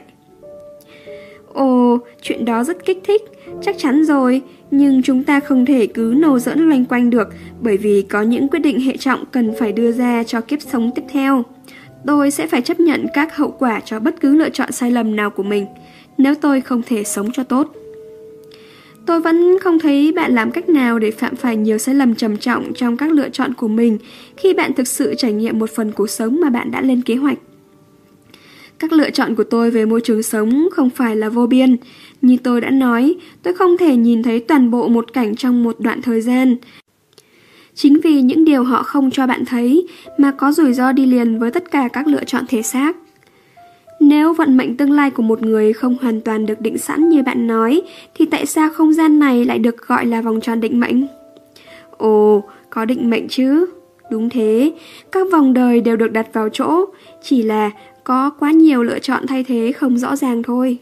Ồ, chuyện đó rất kích thích, chắc chắn rồi, nhưng chúng ta không thể cứ nổ dẫn loanh quanh được bởi vì có những quyết định hệ trọng cần phải đưa ra cho kiếp sống tiếp theo. Tôi sẽ phải chấp nhận các hậu quả cho bất cứ lựa chọn sai lầm nào của mình nếu tôi không thể sống cho tốt. Tôi vẫn không thấy bạn làm cách nào để phạm phải nhiều sai lầm trầm trọng trong các lựa chọn của mình khi bạn thực sự trải nghiệm một phần cuộc sống mà bạn đã lên kế hoạch. Các lựa chọn của tôi về môi trường sống không phải là vô biên. Như tôi đã nói, tôi không thể nhìn thấy toàn bộ một cảnh trong một đoạn thời gian. Chính vì những điều họ không cho bạn thấy mà có rủi ro đi liền với tất cả các lựa chọn thể xác. Nếu vận mệnh tương lai của một người không hoàn toàn được định sẵn như bạn nói, thì tại sao không gian này lại được gọi là vòng tròn định mệnh? Ồ, có định mệnh chứ? Đúng thế, các vòng đời đều được đặt vào chỗ, chỉ là có quá nhiều lựa chọn thay thế không rõ ràng thôi.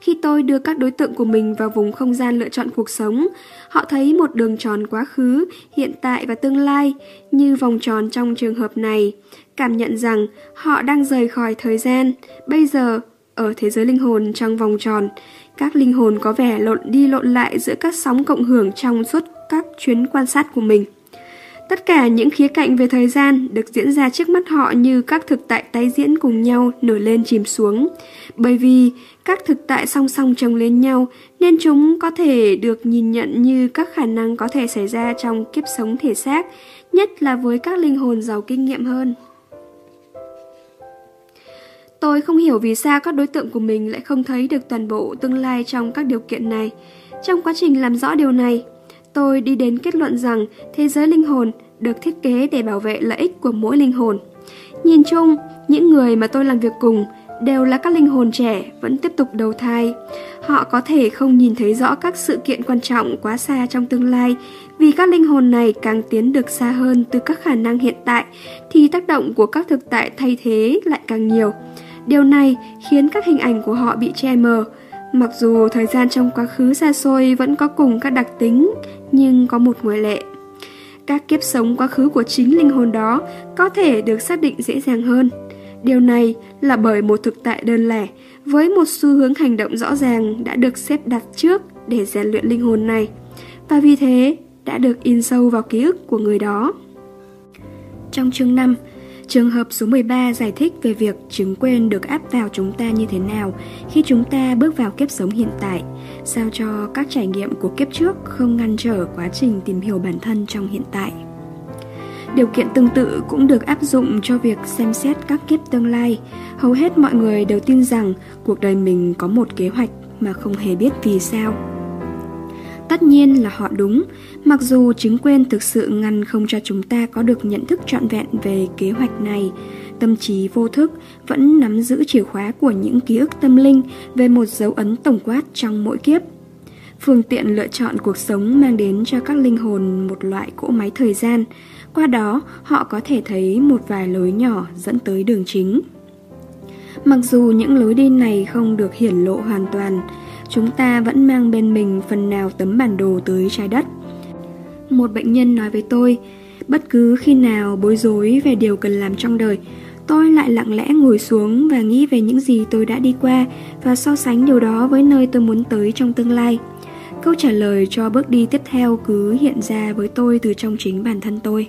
Khi tôi đưa các đối tượng của mình vào vùng không gian lựa chọn cuộc sống, họ thấy một đường tròn quá khứ, hiện tại và tương lai, như vòng tròn trong trường hợp này, cảm nhận rằng họ đang rời khỏi thời gian. Bây giờ, ở thế giới linh hồn trong vòng tròn, các linh hồn có vẻ lộn đi lộn lại giữa các sóng cộng hưởng trong suốt các chuyến quan sát của mình. Tất cả những khía cạnh về thời gian được diễn ra trước mắt họ như các thực tại tái diễn cùng nhau nổi lên chìm xuống. Bởi vì các thực tại song song chồng lên nhau nên chúng có thể được nhìn nhận như các khả năng có thể xảy ra trong kiếp sống thể xác, nhất là với các linh hồn giàu kinh nghiệm hơn. Tôi không hiểu vì sao các đối tượng của mình lại không thấy được toàn bộ tương lai trong các điều kiện này. Trong quá trình làm rõ điều này, tôi đi đến kết luận rằng thế giới linh hồn được thiết kế để bảo vệ lợi ích của mỗi linh hồn. Nhìn chung, những người mà tôi làm việc cùng đều là các linh hồn trẻ vẫn tiếp tục đầu thai. Họ có thể không nhìn thấy rõ các sự kiện quan trọng quá xa trong tương lai vì các linh hồn này càng tiến được xa hơn từ các khả năng hiện tại thì tác động của các thực tại thay thế lại càng nhiều. Điều này khiến các hình ảnh của họ bị che mờ. Mặc dù thời gian trong quá khứ xa xôi vẫn có cùng các đặc tính, nhưng có một ngoại lệ. Các kiếp sống quá khứ của chính linh hồn đó có thể được xác định dễ dàng hơn. Điều này là bởi một thực tại đơn lẻ với một xu hướng hành động rõ ràng đã được xếp đặt trước để rèn luyện linh hồn này và vì thế đã được in sâu vào ký ức của người đó. Trong chương 5, Trường hợp số 13 giải thích về việc chứng quên được áp vào chúng ta như thế nào khi chúng ta bước vào kiếp sống hiện tại, sao cho các trải nghiệm của kiếp trước không ngăn trở quá trình tìm hiểu bản thân trong hiện tại. Điều kiện tương tự cũng được áp dụng cho việc xem xét các kiếp tương lai. Hầu hết mọi người đều tin rằng cuộc đời mình có một kế hoạch mà không hề biết vì sao. Tất nhiên là họ đúng, mặc dù chứng quyền thực sự ngăn không cho chúng ta có được nhận thức trọn vẹn về kế hoạch này, tâm trí vô thức vẫn nắm giữ chìa khóa của những ký ức tâm linh về một dấu ấn tổng quát trong mỗi kiếp. Phương tiện lựa chọn cuộc sống mang đến cho các linh hồn một loại cỗ máy thời gian, qua đó họ có thể thấy một vài lối nhỏ dẫn tới đường chính. Mặc dù những lối đi này không được hiển lộ hoàn toàn, chúng ta vẫn mang bên mình phần nào tấm bản đồ tới trái đất. Một bệnh nhân nói với tôi, bất cứ khi nào bối rối về điều cần làm trong đời, tôi lại lặng lẽ ngồi xuống và nghĩ về những gì tôi đã đi qua và so sánh điều đó với nơi tôi muốn tới trong tương lai. Câu trả lời cho bước đi tiếp theo cứ hiện ra với tôi từ trong chính bản thân tôi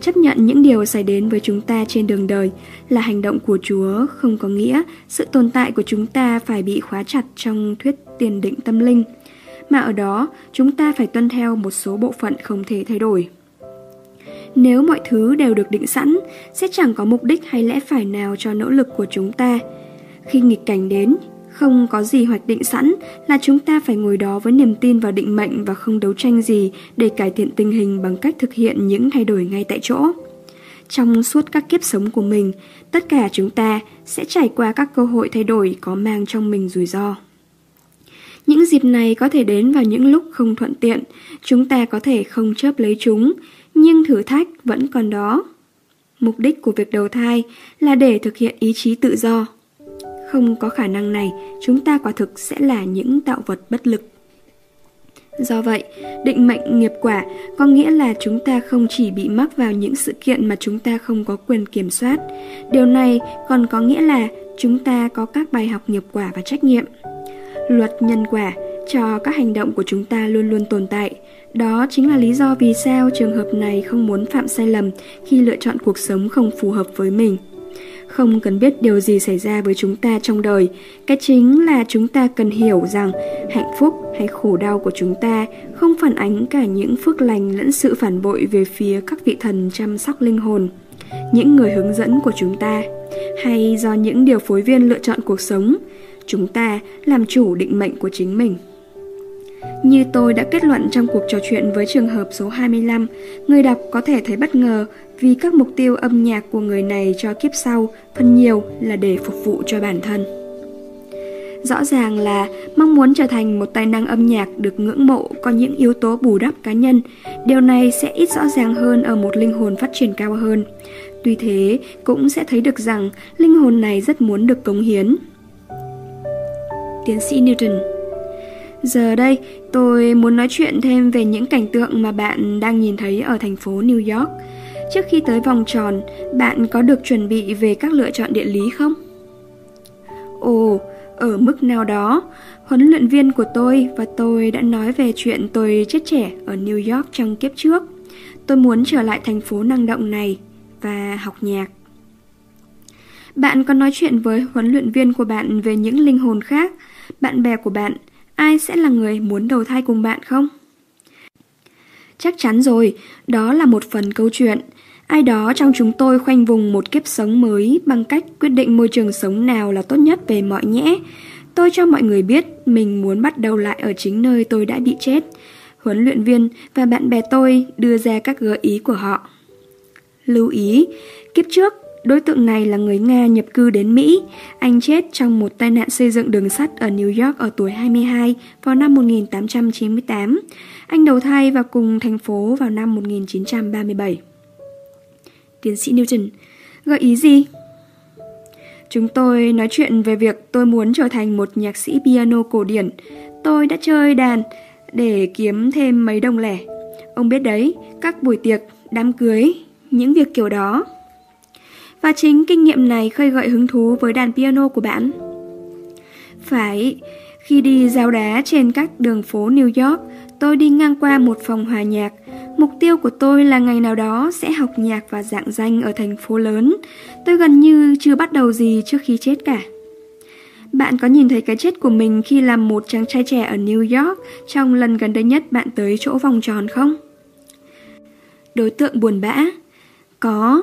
chấp nhận những điều xảy đến với chúng ta trên đường đời là hành động của Chúa không có nghĩa sự tồn tại của chúng ta phải bị khóa chặt trong thuyết tiền định tâm linh, mà ở đó chúng ta phải tuân theo một số bộ phận không thể thay đổi. Nếu mọi thứ đều được định sẵn, sẽ chẳng có mục đích hay lẽ phải nào cho nỗ lực của chúng ta. Khi nghịch cảnh đến, không có gì hoạch định sẵn là chúng ta phải ngồi đó với niềm tin vào định mệnh và không đấu tranh gì để cải thiện tình hình bằng cách thực hiện những thay đổi ngay tại chỗ. Trong suốt các kiếp sống của mình, tất cả chúng ta sẽ trải qua các cơ hội thay đổi có mang trong mình rủi ro. Những dịp này có thể đến vào những lúc không thuận tiện, chúng ta có thể không chớp lấy chúng, nhưng thử thách vẫn còn đó. Mục đích của việc đầu thai là để thực hiện ý chí tự do. Không có khả năng này, chúng ta quả thực sẽ là những tạo vật bất lực. Do vậy, định mệnh nghiệp quả có nghĩa là chúng ta không chỉ bị mắc vào những sự kiện mà chúng ta không có quyền kiểm soát. Điều này còn có nghĩa là chúng ta có các bài học nghiệp quả và trách nhiệm. Luật nhân quả cho các hành động của chúng ta luôn luôn tồn tại. Đó chính là lý do vì sao trường hợp này không muốn phạm sai lầm khi lựa chọn cuộc sống không phù hợp với mình. Không cần biết điều gì xảy ra với chúng ta trong đời, cái chính là chúng ta cần hiểu rằng hạnh phúc hay khổ đau của chúng ta không phản ánh cả những phước lành lẫn sự phản bội về phía các vị thần chăm sóc linh hồn, những người hướng dẫn của chúng ta, hay do những điều phối viên lựa chọn cuộc sống, chúng ta làm chủ định mệnh của chính mình. Như tôi đã kết luận trong cuộc trò chuyện với trường hợp số 25, người đọc có thể thấy bất ngờ vì các mục tiêu âm nhạc của người này cho kiếp sau phần nhiều là để phục vụ cho bản thân. Rõ ràng là mong muốn trở thành một tài năng âm nhạc được ngưỡng mộ có những yếu tố bù đắp cá nhân. Điều này sẽ ít rõ ràng hơn ở một linh hồn phát triển cao hơn. Tuy thế, cũng sẽ thấy được rằng linh hồn này rất muốn được cống hiến. Tiến sĩ Newton Giờ đây, tôi muốn nói chuyện thêm về những cảnh tượng mà bạn đang nhìn thấy ở thành phố New York. Trước khi tới vòng tròn, bạn có được chuẩn bị về các lựa chọn địa lý không? Ồ, ở mức nào đó, huấn luyện viên của tôi và tôi đã nói về chuyện tôi chết trẻ ở New York trong kiếp trước. Tôi muốn trở lại thành phố năng động này và học nhạc. Bạn có nói chuyện với huấn luyện viên của bạn về những linh hồn khác, bạn bè của bạn, ai sẽ là người muốn đầu thai cùng bạn không? Chắc chắn rồi, đó là một phần câu chuyện. Ai đó trong chúng tôi khoanh vùng một kiếp sống mới bằng cách quyết định môi trường sống nào là tốt nhất về mọi nhẽ. Tôi cho mọi người biết mình muốn bắt đầu lại ở chính nơi tôi đã bị chết. Huấn luyện viên và bạn bè tôi đưa ra các gợi ý của họ. Lưu ý, kiếp trước Đối tượng này là người Nga nhập cư đến Mỹ. Anh chết trong một tai nạn xây dựng đường sắt ở New York ở tuổi 22 vào năm 1898. Anh đầu thai vào cùng thành phố vào năm 1937. Tiến sĩ Newton, gợi ý gì? Chúng tôi nói chuyện về việc tôi muốn trở thành một nhạc sĩ piano cổ điển. Tôi đã chơi đàn để kiếm thêm mấy đồng lẻ. Ông biết đấy, các buổi tiệc, đám cưới, những việc kiểu đó. Và chính kinh nghiệm này khơi gợi hứng thú với đàn piano của bạn. Phải, khi đi giao đá trên các đường phố New York, tôi đi ngang qua một phòng hòa nhạc. Mục tiêu của tôi là ngày nào đó sẽ học nhạc và dạng danh ở thành phố lớn. Tôi gần như chưa bắt đầu gì trước khi chết cả. Bạn có nhìn thấy cái chết của mình khi làm một chàng trai trẻ ở New York trong lần gần đây nhất bạn tới chỗ vòng tròn không? Đối tượng buồn bã Có,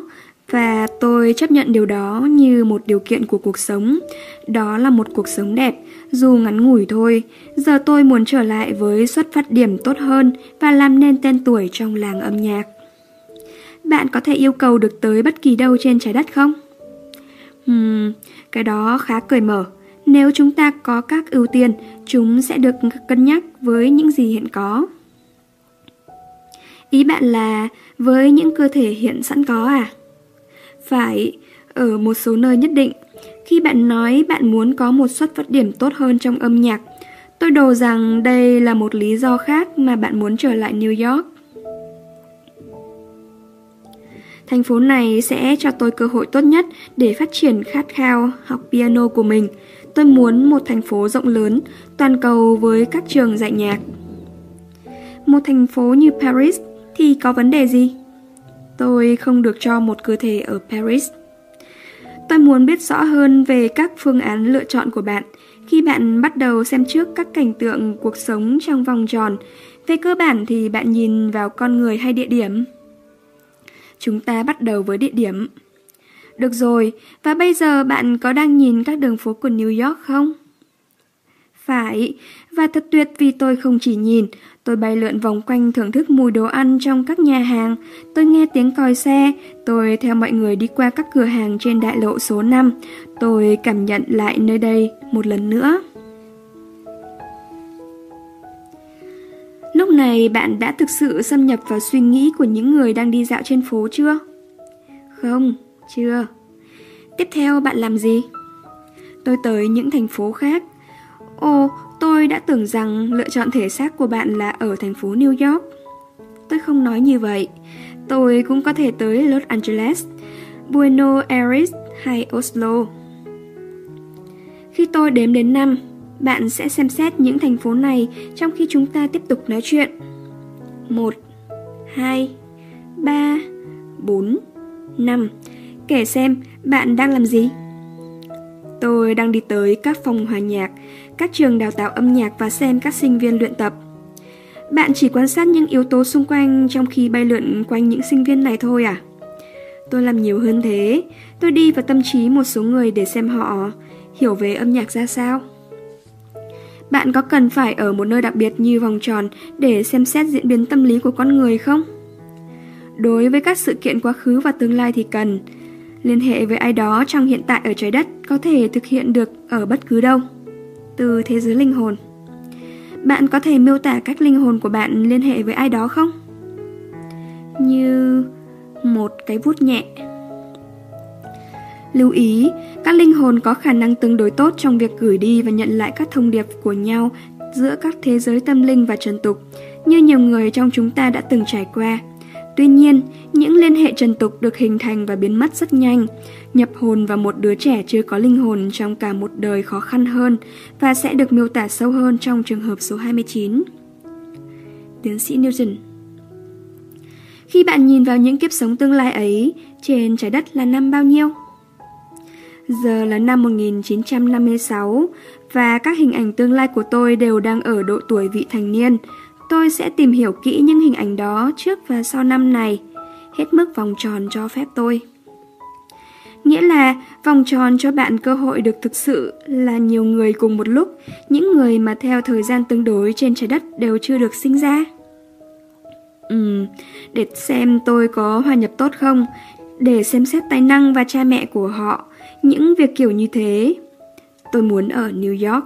và tôi chấp nhận điều đó như một điều kiện của cuộc sống. Đó là một cuộc sống đẹp, dù ngắn ngủi thôi. Giờ tôi muốn trở lại với xuất phát điểm tốt hơn và làm nên tên tuổi trong làng âm nhạc. Bạn có thể yêu cầu được tới bất kỳ đâu trên trái đất không? Hmm, cái đó khá cởi mở. Nếu chúng ta có các ưu tiên, chúng sẽ được cân nhắc với những gì hiện có. Ý bạn là với những cơ thể hiện sẵn có à? Phải, ở một số nơi nhất định, khi bạn nói bạn muốn có một xuất phát điểm tốt hơn trong âm nhạc, tôi đồ rằng đây là một lý do khác mà bạn muốn trở lại New York. Thành phố này sẽ cho tôi cơ hội tốt nhất để phát triển khát khao học piano của mình. Tôi muốn một thành phố rộng lớn, toàn cầu với các trường dạy nhạc. Một thành phố như Paris thì có vấn đề gì? Tôi không được cho một cơ thể ở Paris. Tôi muốn biết rõ hơn về các phương án lựa chọn của bạn khi bạn bắt đầu xem trước các cảnh tượng cuộc sống trong vòng tròn. Về cơ bản thì bạn nhìn vào con người hay địa điểm? Chúng ta bắt đầu với địa điểm. Được rồi, và bây giờ bạn có đang nhìn các đường phố của New York không? Phải, và thật tuyệt vì tôi không chỉ nhìn, tôi bay lượn vòng quanh thưởng thức mùi đồ ăn trong các nhà hàng, tôi nghe tiếng còi xe, tôi theo mọi người đi qua các cửa hàng trên đại lộ số 5, tôi cảm nhận lại nơi đây một lần nữa. Lúc này bạn đã thực sự xâm nhập vào suy nghĩ của những người đang đi dạo trên phố chưa? Không, chưa. Tiếp theo bạn làm gì? Tôi tới những thành phố khác. Ồ, tôi đã tưởng rằng lựa chọn thể xác của bạn là ở thành phố New York. Tôi không nói như vậy. Tôi cũng có thể tới Los Angeles, Buenos Aires hay Oslo. Khi tôi đếm đến năm, bạn sẽ xem xét những thành phố này trong khi chúng ta tiếp tục nói chuyện. 1, 2, 3, 4, 5. Kể xem bạn đang làm gì? Tôi đang đi tới các phòng hòa nhạc, các trường đào tạo âm nhạc và xem các sinh viên luyện tập. Bạn chỉ quan sát những yếu tố xung quanh trong khi bay lượn quanh những sinh viên này thôi à? Tôi làm nhiều hơn thế. Tôi đi vào tâm trí một số người để xem họ hiểu về âm nhạc ra sao. Bạn có cần phải ở một nơi đặc biệt như vòng tròn để xem xét diễn biến tâm lý của con người không? Đối với các sự kiện quá khứ và tương lai thì cần. Liên hệ với ai đó trong hiện tại ở trái đất có thể thực hiện được ở bất cứ đâu. Từ thế giới linh hồn. Bạn có thể miêu tả cách linh hồn của bạn liên hệ với ai đó không? Như một cái vút nhẹ. Lưu ý, các linh hồn có khả năng tương đối tốt trong việc gửi đi và nhận lại các thông điệp của nhau giữa các thế giới tâm linh và trần tục, như nhiều người trong chúng ta đã từng trải qua. Tuy nhiên, những liên hệ trần tục được hình thành và biến mất rất nhanh. Nhập hồn vào một đứa trẻ chưa có linh hồn trong cả một đời khó khăn hơn và sẽ được miêu tả sâu hơn trong trường hợp số 29. Tiến sĩ Newton Khi bạn nhìn vào những kiếp sống tương lai ấy, trên trái đất là năm bao nhiêu? Giờ là năm 1956 và các hình ảnh tương lai của tôi đều đang ở độ tuổi vị thành niên. Tôi sẽ tìm hiểu kỹ những hình ảnh đó trước và sau năm này, hết mức vòng tròn cho phép tôi. Nghĩa là vòng tròn cho bạn cơ hội được thực sự là nhiều người cùng một lúc, những người mà theo thời gian tương đối trên trái đất đều chưa được sinh ra. Ừm, để xem tôi có hòa nhập tốt không, để xem xét tài năng và cha mẹ của họ, những việc kiểu như thế. Tôi muốn ở New York.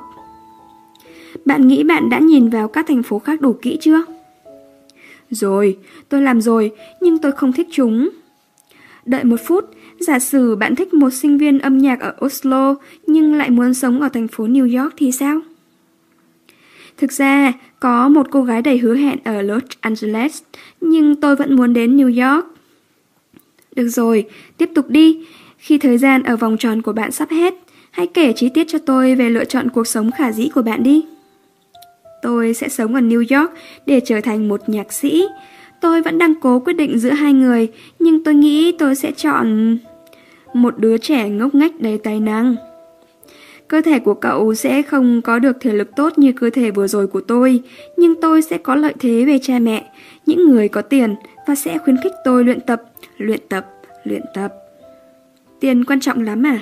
Bạn nghĩ bạn đã nhìn vào các thành phố khác đủ kỹ chưa? Rồi, tôi làm rồi, nhưng tôi không thích chúng. Đợi một phút, giả sử bạn thích một sinh viên âm nhạc ở Oslo nhưng lại muốn sống ở thành phố New York thì sao? Thực ra, có một cô gái đầy hứa hẹn ở Los Angeles, nhưng tôi vẫn muốn đến New York. Được rồi, tiếp tục đi. Khi thời gian ở vòng tròn của bạn sắp hết, hãy kể chi tiết cho tôi về lựa chọn cuộc sống khả dĩ của bạn đi. Tôi sẽ sống ở New York để trở thành một nhạc sĩ. Tôi vẫn đang cố quyết định giữa hai người, nhưng tôi nghĩ tôi sẽ chọn một đứa trẻ ngốc nghếch đầy tài năng. Cơ thể của cậu sẽ không có được thể lực tốt như cơ thể vừa rồi của tôi, nhưng tôi sẽ có lợi thế về cha mẹ, những người có tiền và sẽ khuyến khích tôi luyện tập, luyện tập, luyện tập. Tiền quan trọng lắm à?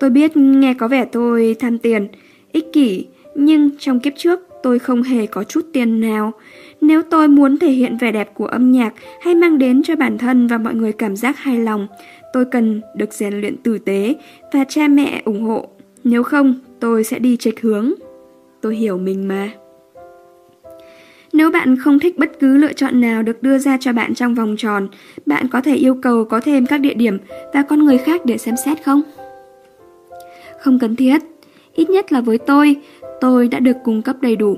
Tôi biết nghe có vẻ tôi tham tiền, ích kỷ, nhưng trong kiếp trước tôi không hề có chút tiền nào. Nếu tôi muốn thể hiện vẻ đẹp của âm nhạc hay mang đến cho bản thân và mọi người cảm giác hài lòng, tôi cần được rèn luyện tử tế và cha mẹ ủng hộ. Nếu không, tôi sẽ đi chệch hướng. Tôi hiểu mình mà. Nếu bạn không thích bất cứ lựa chọn nào được đưa ra cho bạn trong vòng tròn, bạn có thể yêu cầu có thêm các địa điểm và con người khác để xem xét không? Không cần thiết. Ít nhất là với tôi, tôi đã được cung cấp đầy đủ.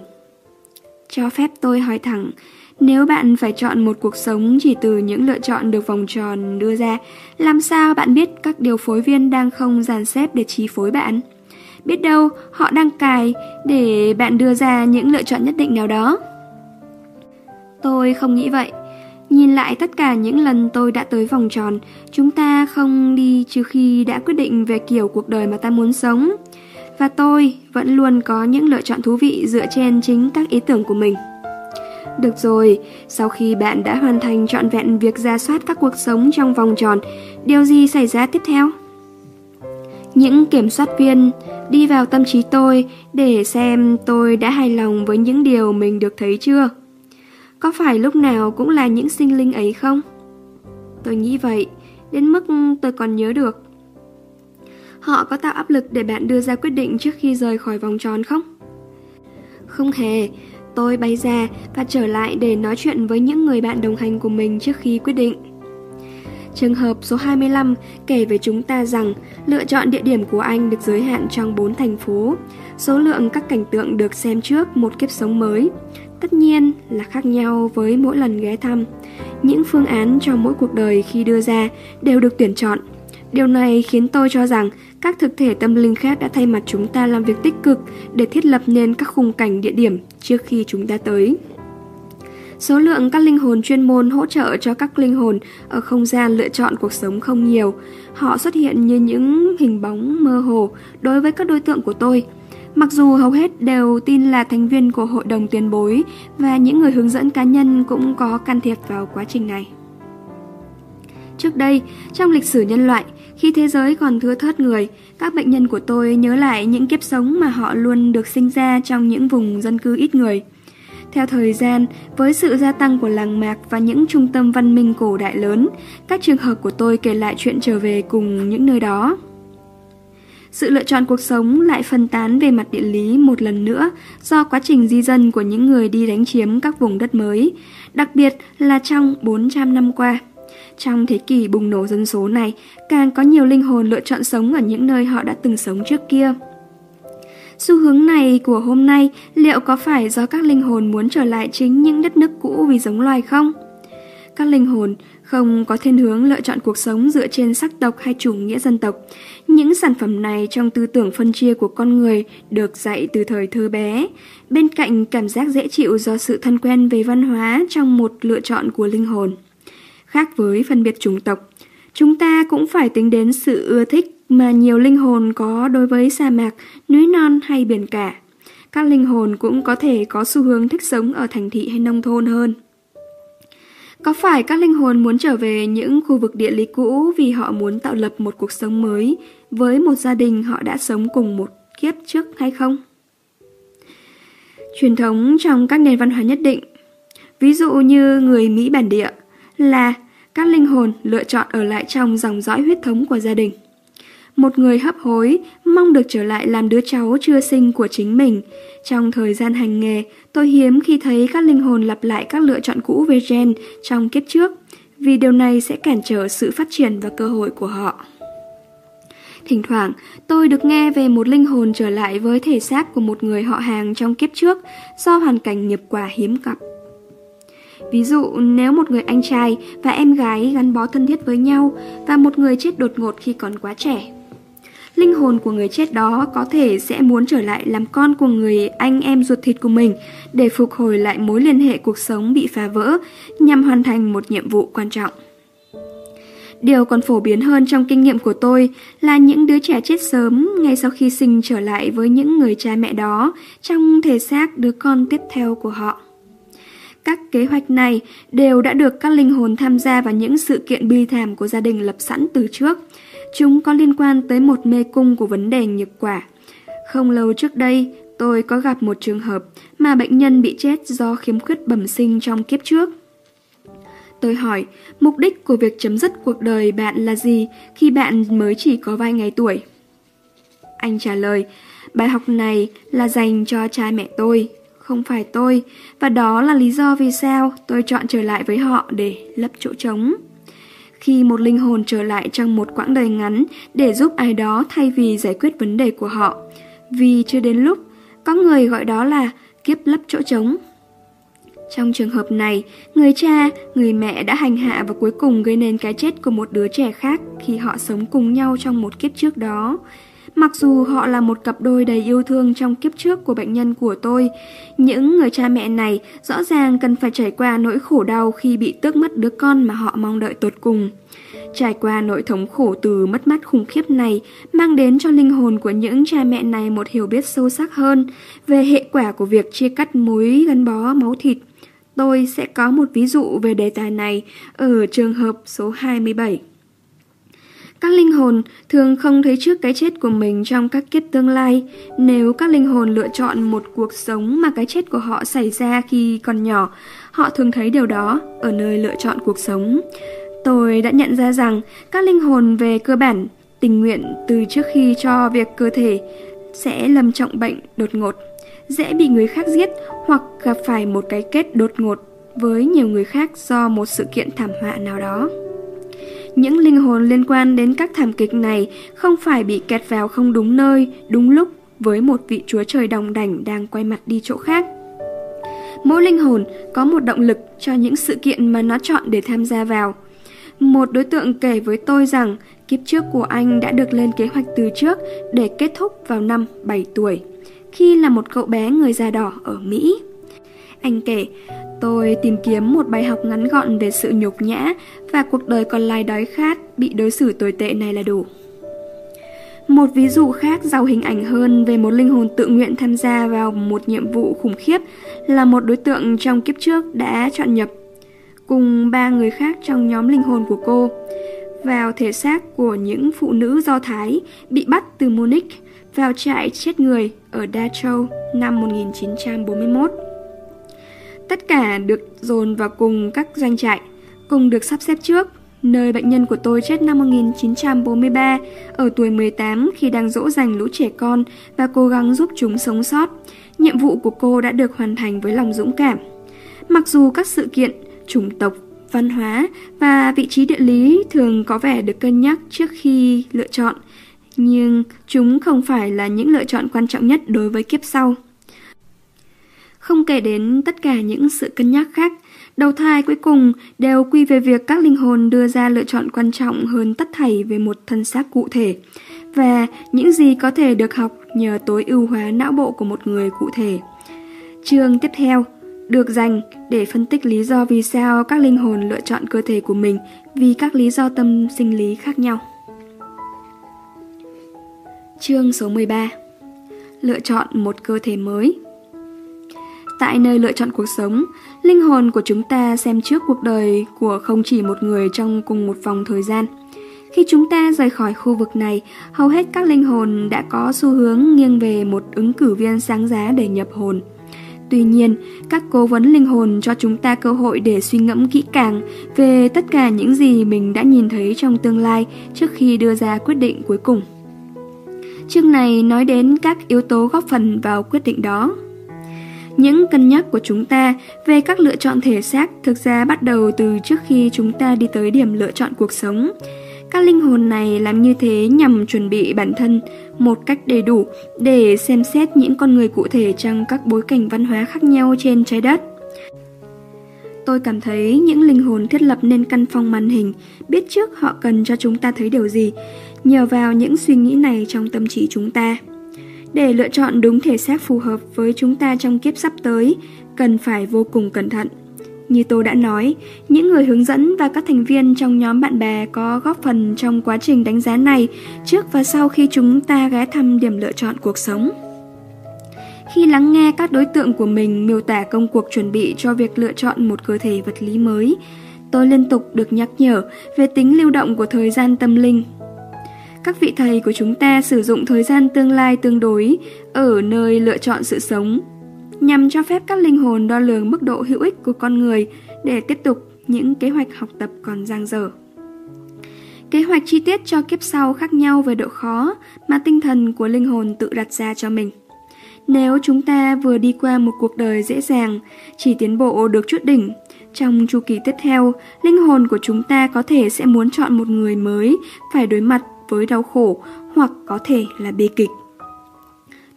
Cho phép tôi hỏi thẳng, nếu bạn phải chọn một cuộc sống chỉ từ những lựa chọn được vòng tròn đưa ra, làm sao bạn biết các điều phối viên đang không dàn xếp để chi phối bạn? Biết đâu họ đang cài để bạn đưa ra những lựa chọn nhất định nào đó. Tôi không nghĩ vậy. Nhìn lại tất cả những lần tôi đã tới vòng tròn, chúng ta không đi trừ khi đã quyết định về kiểu cuộc đời mà ta muốn sống. Và tôi vẫn luôn có những lựa chọn thú vị dựa trên chính các ý tưởng của mình. Được rồi, sau khi bạn đã hoàn thành trọn vẹn việc ra soát các cuộc sống trong vòng tròn, điều gì xảy ra tiếp theo? Những kiểm soát viên đi vào tâm trí tôi để xem tôi đã hài lòng với những điều mình được thấy chưa. Có phải lúc nào cũng là những sinh linh ấy không? Tôi nghĩ vậy, đến mức tôi còn nhớ được. Họ có tạo áp lực để bạn đưa ra quyết định trước khi rời khỏi vòng tròn không? Không hề, tôi bay ra và trở lại để nói chuyện với những người bạn đồng hành của mình trước khi quyết định. Trường hợp số 25 kể với chúng ta rằng lựa chọn địa điểm của anh được giới hạn trong 4 thành phố. Số lượng các cảnh tượng được xem trước một kiếp sống mới. Tất nhiên là khác nhau với mỗi lần ghé thăm. Những phương án cho mỗi cuộc đời khi đưa ra đều được tuyển chọn. Điều này khiến tôi cho rằng các thực thể tâm linh khác đã thay mặt chúng ta làm việc tích cực để thiết lập nên các khung cảnh địa điểm trước khi chúng ta tới. Số lượng các linh hồn chuyên môn hỗ trợ cho các linh hồn ở không gian lựa chọn cuộc sống không nhiều. Họ xuất hiện như những hình bóng mơ hồ đối với các đối tượng của tôi. Mặc dù hầu hết đều tin là thành viên của hội đồng tiền bối và những người hướng dẫn cá nhân cũng có can thiệp vào quá trình này. Trước đây, trong lịch sử nhân loại, khi thế giới còn thưa thớt người, các bệnh nhân của tôi nhớ lại những kiếp sống mà họ luôn được sinh ra trong những vùng dân cư ít người. Theo thời gian, với sự gia tăng của làng mạc và những trung tâm văn minh cổ đại lớn, các trường hợp của tôi kể lại chuyện trở về cùng những nơi đó. Sự lựa chọn cuộc sống lại phân tán về mặt địa lý một lần nữa do quá trình di dân của những người đi đánh chiếm các vùng đất mới, đặc biệt là trong 400 năm qua. Trong thế kỷ bùng nổ dân số này, càng có nhiều linh hồn lựa chọn sống ở những nơi họ đã từng sống trước kia. Xu hướng này của hôm nay liệu có phải do các linh hồn muốn trở lại chính những đất nước cũ vì giống loài không? Các linh hồn không có thiên hướng lựa chọn cuộc sống dựa trên sắc tộc hay chủ nghĩa dân tộc. Những sản phẩm này trong tư tưởng phân chia của con người được dạy từ thời thơ bé, bên cạnh cảm giác dễ chịu do sự thân quen về văn hóa trong một lựa chọn của linh hồn. Khác với phân biệt chủng tộc, chúng ta cũng phải tính đến sự ưa thích mà nhiều linh hồn có đối với sa mạc, núi non hay biển cả. Các linh hồn cũng có thể có xu hướng thích sống ở thành thị hay nông thôn hơn. Có phải các linh hồn muốn trở về những khu vực địa lý cũ vì họ muốn tạo lập một cuộc sống mới với một gia đình họ đã sống cùng một kiếp trước hay không? Truyền thống trong các nền văn hóa nhất định, ví dụ như người Mỹ bản địa, là các linh hồn lựa chọn ở lại trong dòng dõi huyết thống của gia đình. Một người hấp hối, mong được trở lại làm đứa cháu chưa sinh của chính mình. Trong thời gian hành nghề, tôi hiếm khi thấy các linh hồn lặp lại các lựa chọn cũ về gen trong kiếp trước, vì điều này sẽ cản trở sự phát triển và cơ hội của họ. Thỉnh thoảng, tôi được nghe về một linh hồn trở lại với thể xác của một người họ hàng trong kiếp trước do hoàn cảnh nghiệp quả hiếm gặp. Ví dụ, nếu một người anh trai và em gái gắn bó thân thiết với nhau và một người chết đột ngột khi còn quá trẻ. Linh hồn của người chết đó có thể sẽ muốn trở lại làm con của người anh em ruột thịt của mình để phục hồi lại mối liên hệ cuộc sống bị phá vỡ nhằm hoàn thành một nhiệm vụ quan trọng. Điều còn phổ biến hơn trong kinh nghiệm của tôi là những đứa trẻ chết sớm ngay sau khi sinh trở lại với những người cha mẹ đó trong thể xác đứa con tiếp theo của họ. Các kế hoạch này đều đã được các linh hồn tham gia vào những sự kiện bi thảm của gia đình lập sẵn từ trước. Chúng có liên quan tới một mê cung của vấn đề nghiệp quả. Không lâu trước đây, tôi có gặp một trường hợp mà bệnh nhân bị chết do khiếm khuyết bẩm sinh trong kiếp trước. Tôi hỏi, mục đích của việc chấm dứt cuộc đời bạn là gì khi bạn mới chỉ có vài ngày tuổi? Anh trả lời, bài học này là dành cho cha mẹ tôi, không phải tôi, và đó là lý do vì sao tôi chọn trở lại với họ để lấp chỗ trống. Khi một linh hồn trở lại trong một quãng đời ngắn để giúp ai đó thay vì giải quyết vấn đề của họ, vì chưa đến lúc, có người gọi đó là kiếp lấp chỗ trống. Trong trường hợp này, người cha, người mẹ đã hành hạ và cuối cùng gây nên cái chết của một đứa trẻ khác khi họ sống cùng nhau trong một kiếp trước đó. Mặc dù họ là một cặp đôi đầy yêu thương trong kiếp trước của bệnh nhân của tôi, những người cha mẹ này rõ ràng cần phải trải qua nỗi khổ đau khi bị tước mất đứa con mà họ mong đợi tột cùng. Trải qua nỗi thống khổ từ mất mát khủng khiếp này mang đến cho linh hồn của những cha mẹ này một hiểu biết sâu sắc hơn về hệ quả của việc chia cắt mối gắn bó máu thịt. Tôi sẽ có một ví dụ về đề tài này ở trường hợp số 27. Các linh hồn thường không thấy trước cái chết của mình trong các kiếp tương lai. Nếu các linh hồn lựa chọn một cuộc sống mà cái chết của họ xảy ra khi còn nhỏ, họ thường thấy điều đó ở nơi lựa chọn cuộc sống. Tôi đã nhận ra rằng các linh hồn về cơ bản tình nguyện từ trước khi cho việc cơ thể sẽ lâm trọng bệnh đột ngột, dễ bị người khác giết hoặc gặp phải một cái kết đột ngột với nhiều người khác do một sự kiện thảm họa nào đó. Những linh hồn liên quan đến các thảm kịch này không phải bị kẹt vào không đúng nơi, đúng lúc với một vị chúa trời đồng đảnh đang quay mặt đi chỗ khác. Mỗi linh hồn có một động lực cho những sự kiện mà nó chọn để tham gia vào. Một đối tượng kể với tôi rằng kiếp trước của anh đã được lên kế hoạch từ trước để kết thúc vào năm 7 tuổi, khi là một cậu bé người da đỏ ở Mỹ. Anh kể, tôi tìm kiếm một bài học ngắn gọn về sự nhục nhã và cuộc đời còn lại đói khát, bị đối xử tồi tệ này là đủ. Một ví dụ khác giàu hình ảnh hơn về một linh hồn tự nguyện tham gia vào một nhiệm vụ khủng khiếp là một đối tượng trong kiếp trước đã chọn nhập cùng ba người khác trong nhóm linh hồn của cô vào thể xác của những phụ nữ Do Thái bị bắt từ Munich vào trại chết người ở Dachau năm 1941. Tất cả được dồn vào cùng các doanh trại, cùng được sắp xếp trước, nơi bệnh nhân của tôi chết năm 1943 ở tuổi 18 khi đang dỗ dành lũ trẻ con và cố gắng giúp chúng sống sót. Nhiệm vụ của cô đã được hoàn thành với lòng dũng cảm. Mặc dù các sự kiện chủng tộc, văn hóa và vị trí địa lý thường có vẻ được cân nhắc trước khi lựa chọn, nhưng chúng không phải là những lựa chọn quan trọng nhất đối với kiếp sau. Không kể đến tất cả những sự cân nhắc khác, đầu thai cuối cùng đều quy về việc các linh hồn đưa ra lựa chọn quan trọng hơn tất thảy về một thân xác cụ thể và những gì có thể được học nhờ tối ưu hóa não bộ của một người cụ thể. Chương tiếp theo được dành để phân tích lý do vì sao các linh hồn lựa chọn cơ thể của mình vì các lý do tâm sinh lý khác nhau. Chương số 13 Lựa chọn một cơ thể mới Tại nơi lựa chọn cuộc sống, linh hồn của chúng ta xem trước cuộc đời của không chỉ một người trong cùng một vòng thời gian. Khi chúng ta rời khỏi khu vực này, hầu hết các linh hồn đã có xu hướng nghiêng về một ứng cử viên sáng giá để nhập hồn. Tuy nhiên, các cố vấn linh hồn cho chúng ta cơ hội để suy ngẫm kỹ càng về tất cả những gì mình đã nhìn thấy trong tương lai trước khi đưa ra quyết định cuối cùng. Chương này nói đến các yếu tố góp phần vào quyết định đó. Những cân nhắc của chúng ta về các lựa chọn thể xác thực ra bắt đầu từ trước khi chúng ta đi tới điểm lựa chọn cuộc sống. Các linh hồn này làm như thế nhằm chuẩn bị bản thân một cách đầy đủ để xem xét những con người cụ thể trong các bối cảnh văn hóa khác nhau trên trái đất. Tôi cảm thấy những linh hồn thiết lập nên căn phòng màn hình, biết trước họ cần cho chúng ta thấy điều gì, nhờ vào những suy nghĩ này trong tâm trí chúng ta. Để lựa chọn đúng thể xác phù hợp với chúng ta trong kiếp sắp tới, cần phải vô cùng cẩn thận. Như tôi đã nói, những người hướng dẫn và các thành viên trong nhóm bạn bè có góp phần trong quá trình đánh giá này trước và sau khi chúng ta ghé thăm điểm lựa chọn cuộc sống. Khi lắng nghe các đối tượng của mình miêu tả công cuộc chuẩn bị cho việc lựa chọn một cơ thể vật lý mới, tôi liên tục được nhắc nhở về tính lưu động của thời gian tâm linh. Các vị thầy của chúng ta sử dụng thời gian tương lai tương đối ở nơi lựa chọn sự sống nhằm cho phép các linh hồn đo lường mức độ hữu ích của con người để tiếp tục những kế hoạch học tập còn dang dở. Kế hoạch chi tiết cho kiếp sau khác nhau về độ khó mà tinh thần của linh hồn tự đặt ra cho mình. Nếu chúng ta vừa đi qua một cuộc đời dễ dàng, chỉ tiến bộ được chút đỉnh, trong chu kỳ tiếp theo, linh hồn của chúng ta có thể sẽ muốn chọn một người mới phải đối mặt với đau khổ hoặc có thể là bi kịch.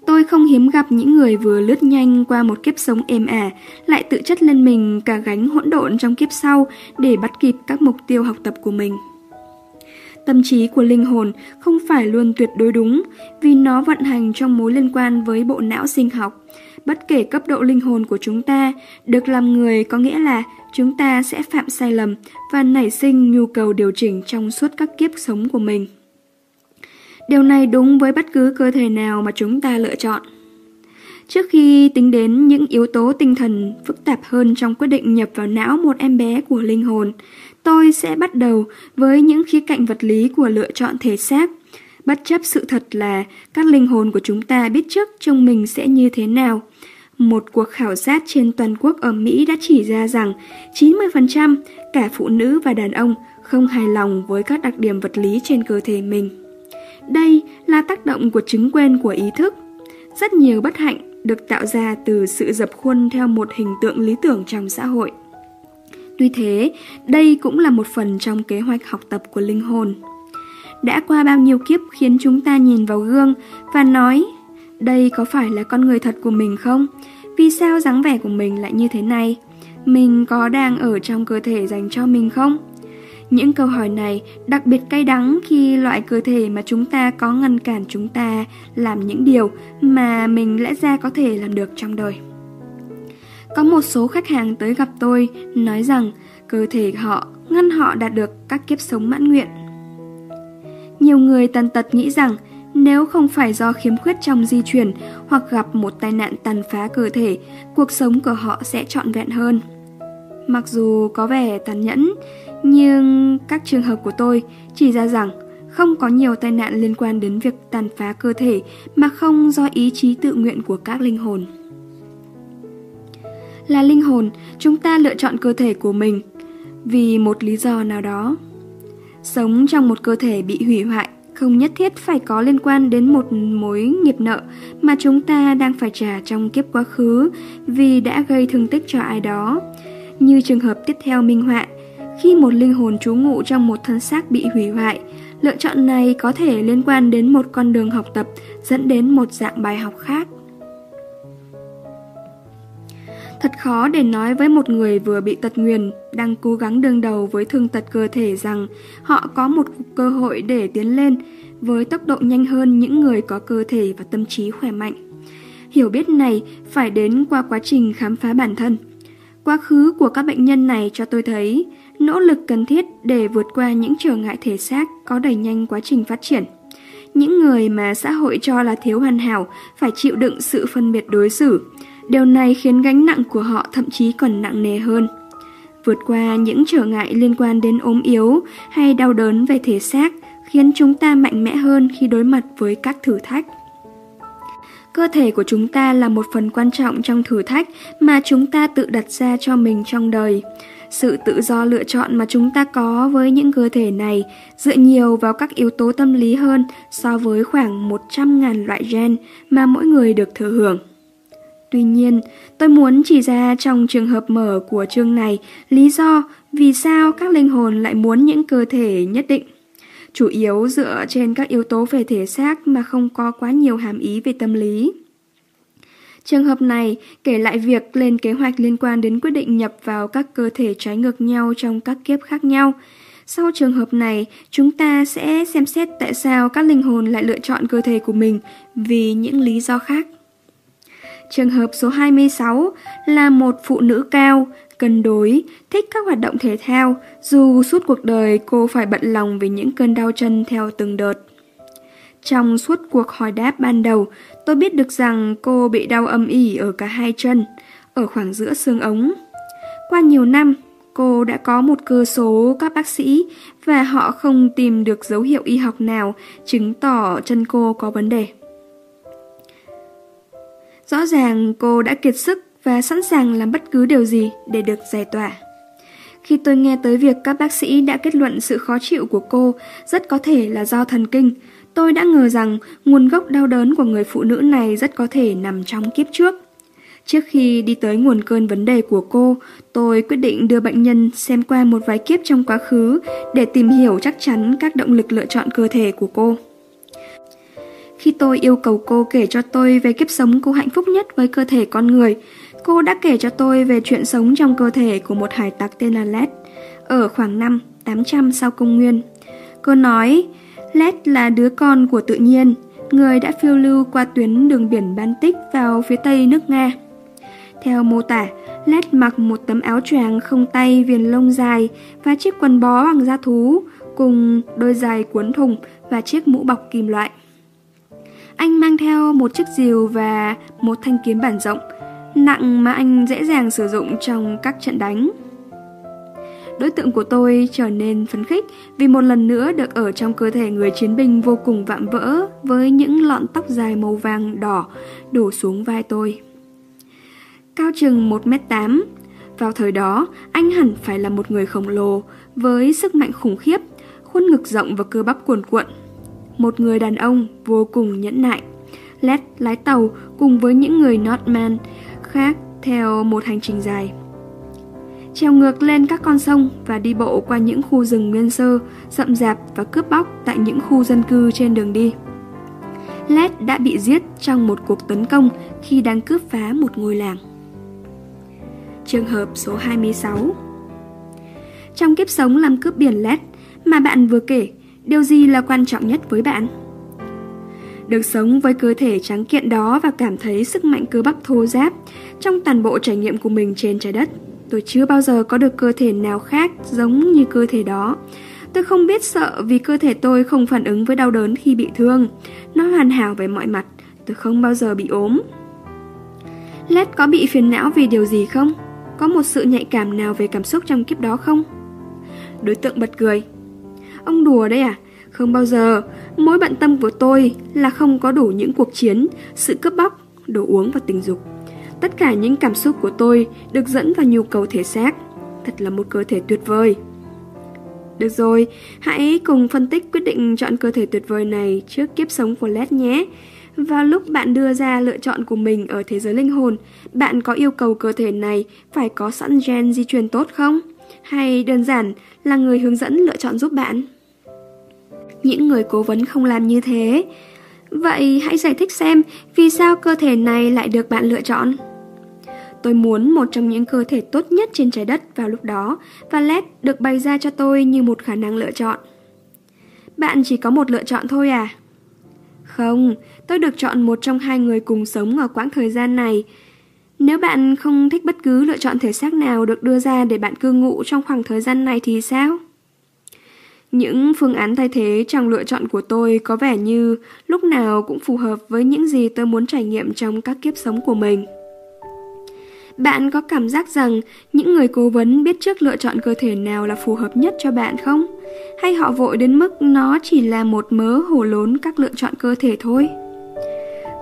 Tôi không hiếm gặp những người vừa lướt nhanh qua một kiếp sống êm ả, lại tự chất lên mình cả gánh hỗn độn trong kiếp sau để bắt kịp các mục tiêu học tập của mình. Tâm trí của linh hồn không phải luôn tuyệt đối đúng vì nó vận hành trong mối liên quan với bộ não sinh học. Bất kể cấp độ linh hồn của chúng ta, được làm người có nghĩa là chúng ta sẽ phạm sai lầm và nảy sinh nhu cầu điều chỉnh trong suốt các kiếp sống của mình. Điều này đúng với bất cứ cơ thể nào mà chúng ta lựa chọn. Trước khi tính đến những yếu tố tinh thần phức tạp hơn trong quyết định nhập vào não một em bé của linh hồn, tôi sẽ bắt đầu với những khía cạnh vật lý của lựa chọn thể xác. Bất chấp sự thật là các linh hồn của chúng ta biết trước trong mình sẽ như thế nào. Một cuộc khảo sát trên toàn quốc ở Mỹ đã chỉ ra rằng 90% cả phụ nữ và đàn ông không hài lòng với các đặc điểm vật lý trên cơ thể mình. Đây là tác động của chứng quên của ý thức. Rất nhiều bất hạnh được tạo ra từ sự dập khuôn theo một hình tượng lý tưởng trong xã hội. Tuy thế, đây cũng là một phần trong kế hoạch học tập của linh hồn. Đã qua bao nhiêu kiếp khiến chúng ta nhìn vào gương và nói đây có phải là con người thật của mình không? Vì sao dáng vẻ của mình lại như thế này? Mình có đang ở trong cơ thể dành cho mình không? Những câu hỏi này đặc biệt cay đắng khi loại cơ thể mà chúng ta có ngăn cản chúng ta làm những điều mà mình lẽ ra có thể làm được trong đời. Có một số khách hàng tới gặp tôi nói rằng cơ thể họ ngăn họ đạt được các kiếp sống mãn nguyện. Nhiều người tàn tật nghĩ rằng nếu không phải do khiếm khuyết trong di chuyển hoặc gặp một tai nạn tàn phá cơ thể, cuộc sống của họ sẽ trọn vẹn hơn. Mặc dù có vẻ tàn nhẫn, nhưng các trường hợp của tôi chỉ ra rằng không có nhiều tai nạn liên quan đến việc tàn phá cơ thể mà không do ý chí tự nguyện của các linh hồn. Là linh hồn, chúng ta lựa chọn cơ thể của mình vì một lý do nào đó. Sống trong một cơ thể bị hủy hoại không nhất thiết phải có liên quan đến một mối nghiệp nợ mà chúng ta đang phải trả trong kiếp quá khứ vì đã gây thương tích cho ai đó. Như trường hợp tiếp theo minh họa, khi một linh hồn trú ngụ trong một thân xác bị hủy hoại, lựa chọn này có thể liên quan đến một con đường học tập dẫn đến một dạng bài học khác. Thật khó để nói với một người vừa bị tật nguyền, đang cố gắng đương đầu với thương tật cơ thể rằng họ có một cơ hội để tiến lên với tốc độ nhanh hơn những người có cơ thể và tâm trí khỏe mạnh. Hiểu biết này phải đến qua quá trình khám phá bản thân. Quá khứ của các bệnh nhân này cho tôi thấy nỗ lực cần thiết để vượt qua những trở ngại thể xác có đẩy nhanh quá trình phát triển. Những người mà xã hội cho là thiếu hoàn hảo phải chịu đựng sự phân biệt đối xử, Điều này khiến gánh nặng của họ thậm chí còn nặng nề hơn. Vượt qua những trở ngại liên quan đến ốm yếu hay đau đớn về thể xác khiến chúng ta mạnh mẽ hơn khi đối mặt với các thử thách. Cơ thể của chúng ta là một phần quan trọng trong thử thách mà chúng ta tự đặt ra cho mình trong đời. Sự tự do lựa chọn mà chúng ta có với những cơ thể này dựa nhiều vào các yếu tố tâm lý hơn so với khoảng 100.000 loại gen mà mỗi người được thừa hưởng. Tuy nhiên, tôi muốn chỉ ra trong trường hợp mở của chương này lý do vì sao các linh hồn lại muốn những cơ thể nhất định. Chủ yếu dựa trên các yếu tố về thể xác mà không có quá nhiều hàm ý về tâm lý. Trường hợp này kể lại việc lên kế hoạch liên quan đến quyết định nhập vào các cơ thể trái ngược nhau trong các kiếp khác nhau. Sau trường hợp này, chúng ta sẽ xem xét tại sao các linh hồn lại lựa chọn cơ thể của mình vì những lý do khác. Trường hợp số 26 là một phụ nữ cao, cân đối, thích các hoạt động thể thao, dù suốt cuộc đời cô phải bận lòng vì những cơn đau chân theo từng đợt. Trong suốt cuộc hỏi đáp ban đầu, tôi biết được rằng cô bị đau âm ỉ ở cả hai chân, ở khoảng giữa xương ống. Qua nhiều năm, cô đã có một cơ số các bác sĩ và họ không tìm được dấu hiệu y học nào chứng tỏ chân cô có vấn đề. Rõ ràng cô đã kiệt sức và sẵn sàng làm bất cứ điều gì để được giải tỏa. Khi tôi nghe tới việc các bác sĩ đã kết luận sự khó chịu của cô rất có thể là do thần kinh, tôi đã ngờ rằng nguồn gốc đau đớn của người phụ nữ này rất có thể nằm trong kiếp trước. Trước khi đi tới nguồn cơn vấn đề của cô, tôi quyết định đưa bệnh nhân xem qua một vài kiếp trong quá khứ để tìm hiểu chắc chắn các động lực lựa chọn cơ thể của cô. Khi tôi yêu cầu cô kể cho tôi về kiếp sống cô hạnh phúc nhất với cơ thể con người, cô đã kể cho tôi về chuyện sống trong cơ thể của một hải tặc tên là Led, ở khoảng năm 800 sau công nguyên. Cô nói, Led là đứa con của tự nhiên, người đã phiêu lưu qua tuyến đường biển Baltic vào phía tây nước Nga. Theo mô tả, Led mặc một tấm áo choàng không tay viền lông dài và chiếc quần bó bằng da thú, cùng đôi giày cuốn thùng và chiếc mũ bọc kim loại. Anh mang theo một chiếc rìu và một thanh kiếm bản rộng, nặng mà anh dễ dàng sử dụng trong các trận đánh. Đối tượng của tôi trở nên phấn khích vì một lần nữa được ở trong cơ thể người chiến binh vô cùng vạm vỡ với những lọn tóc dài màu vàng đỏ đổ xuống vai tôi. Cao chừng 1m8, vào thời đó anh hẳn phải là một người khổng lồ với sức mạnh khủng khiếp, khuôn ngực rộng và cơ bắp cuồn cuộn. Một người đàn ông vô cùng nhẫn nại. Led lái tàu cùng với những người Northman khác theo một hành trình dài trèo ngược lên các con sông và đi bộ qua những khu rừng nguyên sơ, rậm rạp và cướp bóc tại những khu dân cư trên đường đi. Led đã bị giết trong một cuộc tấn công khi đang cướp phá một ngôi làng. Trường hợp số 26 Trong kiếp sống làm cướp biển Led mà bạn vừa kể, điều gì là quan trọng nhất với bạn? Được sống với cơ thể trắng kiện đó và cảm thấy sức mạnh cơ bắp thô ráp trong toàn bộ trải nghiệm của mình trên trái đất Tôi chưa bao giờ có được cơ thể nào khác giống như cơ thể đó. Tôi không biết sợ vì cơ thể tôi không phản ứng với đau đớn khi bị thương. Nó hoàn hảo về mọi mặt. Tôi không bao giờ bị ốm. Led có bị phiền não vì điều gì không? Có một sự nhạy cảm nào về cảm xúc trong kiếp đó không? Đối tượng bật cười. Ông đùa đấy à? Không bao giờ. Mối bận tâm của tôi là không có đủ những cuộc chiến, sự cướp bóc, đồ uống và tình dục. Tất cả những cảm xúc của tôi được dẫn vào nhu cầu thể xác. Thật là một cơ thể tuyệt vời. Được rồi, hãy cùng phân tích quyết định chọn cơ thể tuyệt vời này trước kiếp sống của Led nhé. Vào lúc bạn đưa ra lựa chọn của mình ở thế giới linh hồn, bạn có yêu cầu cơ thể này phải có sẵn gen di truyền tốt không? Hay đơn giản là người hướng dẫn lựa chọn giúp bạn? Những người cố vấn không làm như thế. Vậy hãy giải thích xem vì sao cơ thể này lại được bạn lựa chọn. Tôi muốn một trong những cơ thể tốt nhất trên trái đất vào lúc đó và LED được bày ra cho tôi như một khả năng lựa chọn. Bạn chỉ có một lựa chọn thôi à? Không, tôi được chọn một trong hai người cùng sống ở quãng thời gian này. Nếu bạn không thích bất cứ lựa chọn thể xác nào được đưa ra để bạn cư ngụ trong khoảng thời gian này thì sao? Những phương án thay thế trong lựa chọn của tôi có vẻ như lúc nào cũng phù hợp với những gì tôi muốn trải nghiệm trong các kiếp sống của mình. Bạn có cảm giác rằng những người cố vấn biết trước lựa chọn cơ thể nào là phù hợp nhất cho bạn không? Hay họ vội đến mức nó chỉ là một mớ hồ lốn các lựa chọn cơ thể thôi?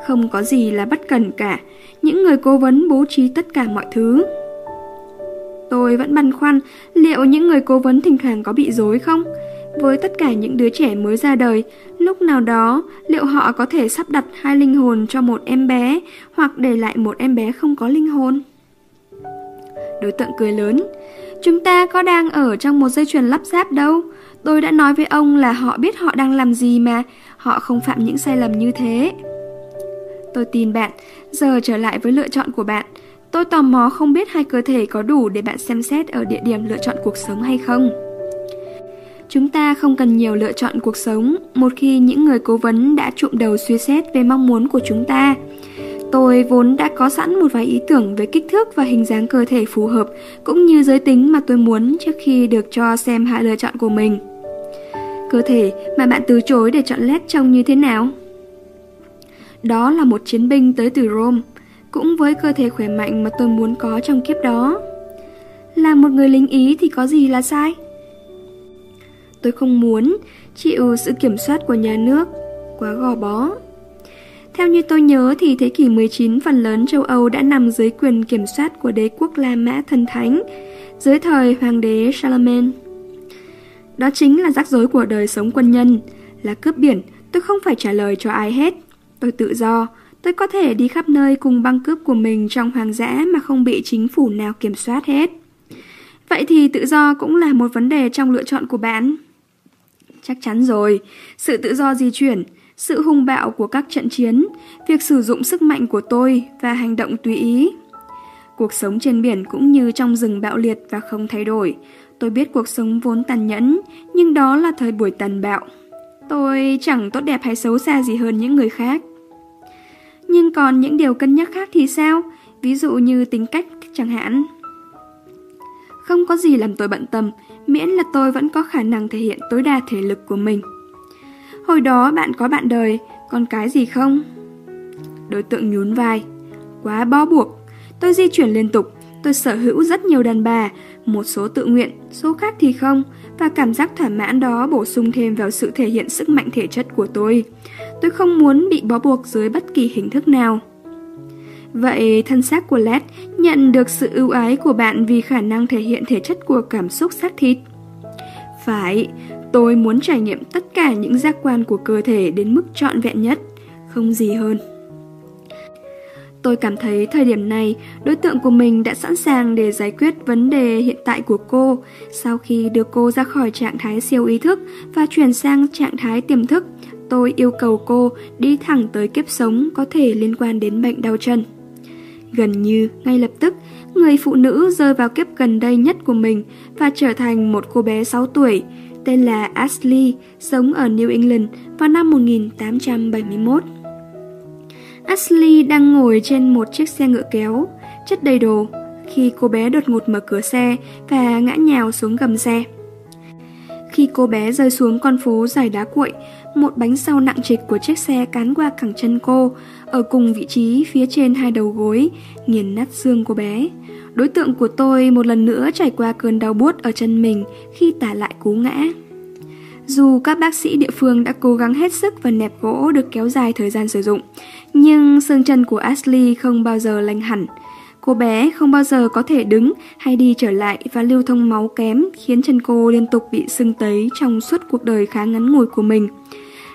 Không có gì là bất cần cả, những người cố vấn bố trí tất cả mọi thứ. Tôi vẫn băn khoăn liệu những người cố vấn thỉnh thoảng có bị dối không? Với tất cả những đứa trẻ mới ra đời, lúc nào đó liệu họ có thể sắp đặt hai linh hồn cho một em bé hoặc để lại một em bé không có linh hồn? Đối tượng cười lớn. Chúng ta có đang ở trong một dây chuyền lắp ráp đâu. Tôi đã nói với ông là họ biết họ đang làm gì mà. Họ không phạm những sai lầm như thế. Tôi tin bạn. Giờ trở lại với lựa chọn của bạn. Tôi tò mò không biết hai cơ thể có đủ để bạn xem xét ở địa điểm lựa chọn cuộc sống hay không. Chúng ta không cần nhiều lựa chọn cuộc sống, một khi những người cố vấn đã trụm đầu suy xét về mong muốn của chúng ta. Tôi vốn đã có sẵn một vài ý tưởng về kích thước và hình dáng cơ thể phù hợp, cũng như giới tính mà tôi muốn trước khi được cho xem hai lựa chọn của mình. Cơ thể mà bạn từ chối để chọn led trông như thế nào? Đó là một chiến binh tới từ Rome, cũng với cơ thể khỏe mạnh mà tôi muốn có trong kiếp đó. Là một người lính Ý thì có gì là sai? Tôi không muốn chịu sự kiểm soát của nhà nước, quá gò bó. Theo như tôi nhớ thì thế kỷ 19 phần lớn châu Âu đã nằm dưới quyền kiểm soát của đế quốc La Mã thần thánh, dưới thời hoàng đế Charlemagne. Đó chính là rắc rối của đời sống quân nhân, là cướp biển, tôi không phải trả lời cho ai hết. Tôi tự do, tôi có thể đi khắp nơi cùng băng cướp của mình trong hoàng dã mà không bị chính phủ nào kiểm soát hết. Vậy thì tự do cũng là một vấn đề trong lựa chọn của bạn. Chắc chắn rồi, sự tự do di chuyển, sự hung bạo của các trận chiến, việc sử dụng sức mạnh của tôi và hành động tùy ý. Cuộc sống trên biển cũng như trong rừng bạo liệt và không thay đổi. Tôi biết cuộc sống vốn tàn nhẫn, nhưng đó là thời buổi tàn bạo. Tôi chẳng tốt đẹp hay xấu xa gì hơn những người khác. Nhưng còn những điều cân nhắc khác thì sao? Ví dụ như tính cách chẳng hạn. Không có gì làm tôi bận tâm, miễn là tôi vẫn có khả năng thể hiện tối đa thể lực của mình. Hồi đó bạn có bạn đời, còn cái gì không? Đối tượng nhún vai. Quá bó buộc. Tôi di chuyển liên tục, tôi sở hữu rất nhiều đàn bà, một số tự nguyện, số khác thì không, và cảm giác thỏa mãn đó bổ sung thêm vào sự thể hiện sức mạnh thể chất của tôi. Tôi không muốn bị bó buộc dưới bất kỳ hình thức nào. Vậy thân xác của Led nhận được sự ưu ái của bạn vì khả năng thể hiện thể chất của cảm xúc xác thịt. Phải, tôi muốn trải nghiệm tất cả những giác quan của cơ thể đến mức trọn vẹn nhất, không gì hơn. Tôi cảm thấy thời điểm này, đối tượng của mình đã sẵn sàng để giải quyết vấn đề hiện tại của cô sau khi đưa cô ra khỏi trạng thái siêu ý thức và chuyển sang trạng thái tiềm thức. Tôi yêu cầu cô đi thẳng tới kiếp sống có thể liên quan đến bệnh đau chân. Gần như ngay lập tức, người phụ nữ rơi vào kiếp gần đây nhất của mình và trở thành một cô bé 6 tuổi, tên là Ashley, sống ở New England vào năm 1871. Ashley đang ngồi trên một chiếc xe ngựa kéo, chất đầy đồ, khi cô bé đột ngột mở cửa xe và ngã nhào xuống gầm xe. Khi cô bé rơi xuống con phố dài đá cuội, một bánh sau nặng trịch của chiếc xe cán qua cẳng chân cô, ở cùng vị trí phía trên hai đầu gối, nghiền nát xương của bé. Đối tượng của tôi một lần nữa trải qua cơn đau buốt ở chân mình khi tả lại cú ngã. Dù các bác sĩ địa phương đã cố gắng hết sức và nẹp gỗ được kéo dài thời gian sử dụng, nhưng xương chân của Ashley không bao giờ lành hẳn. Cô bé không bao giờ có thể đứng hay đi trở lại và lưu thông máu kém khiến chân cô liên tục bị sưng tấy trong suốt cuộc đời khá ngắn ngủi của mình.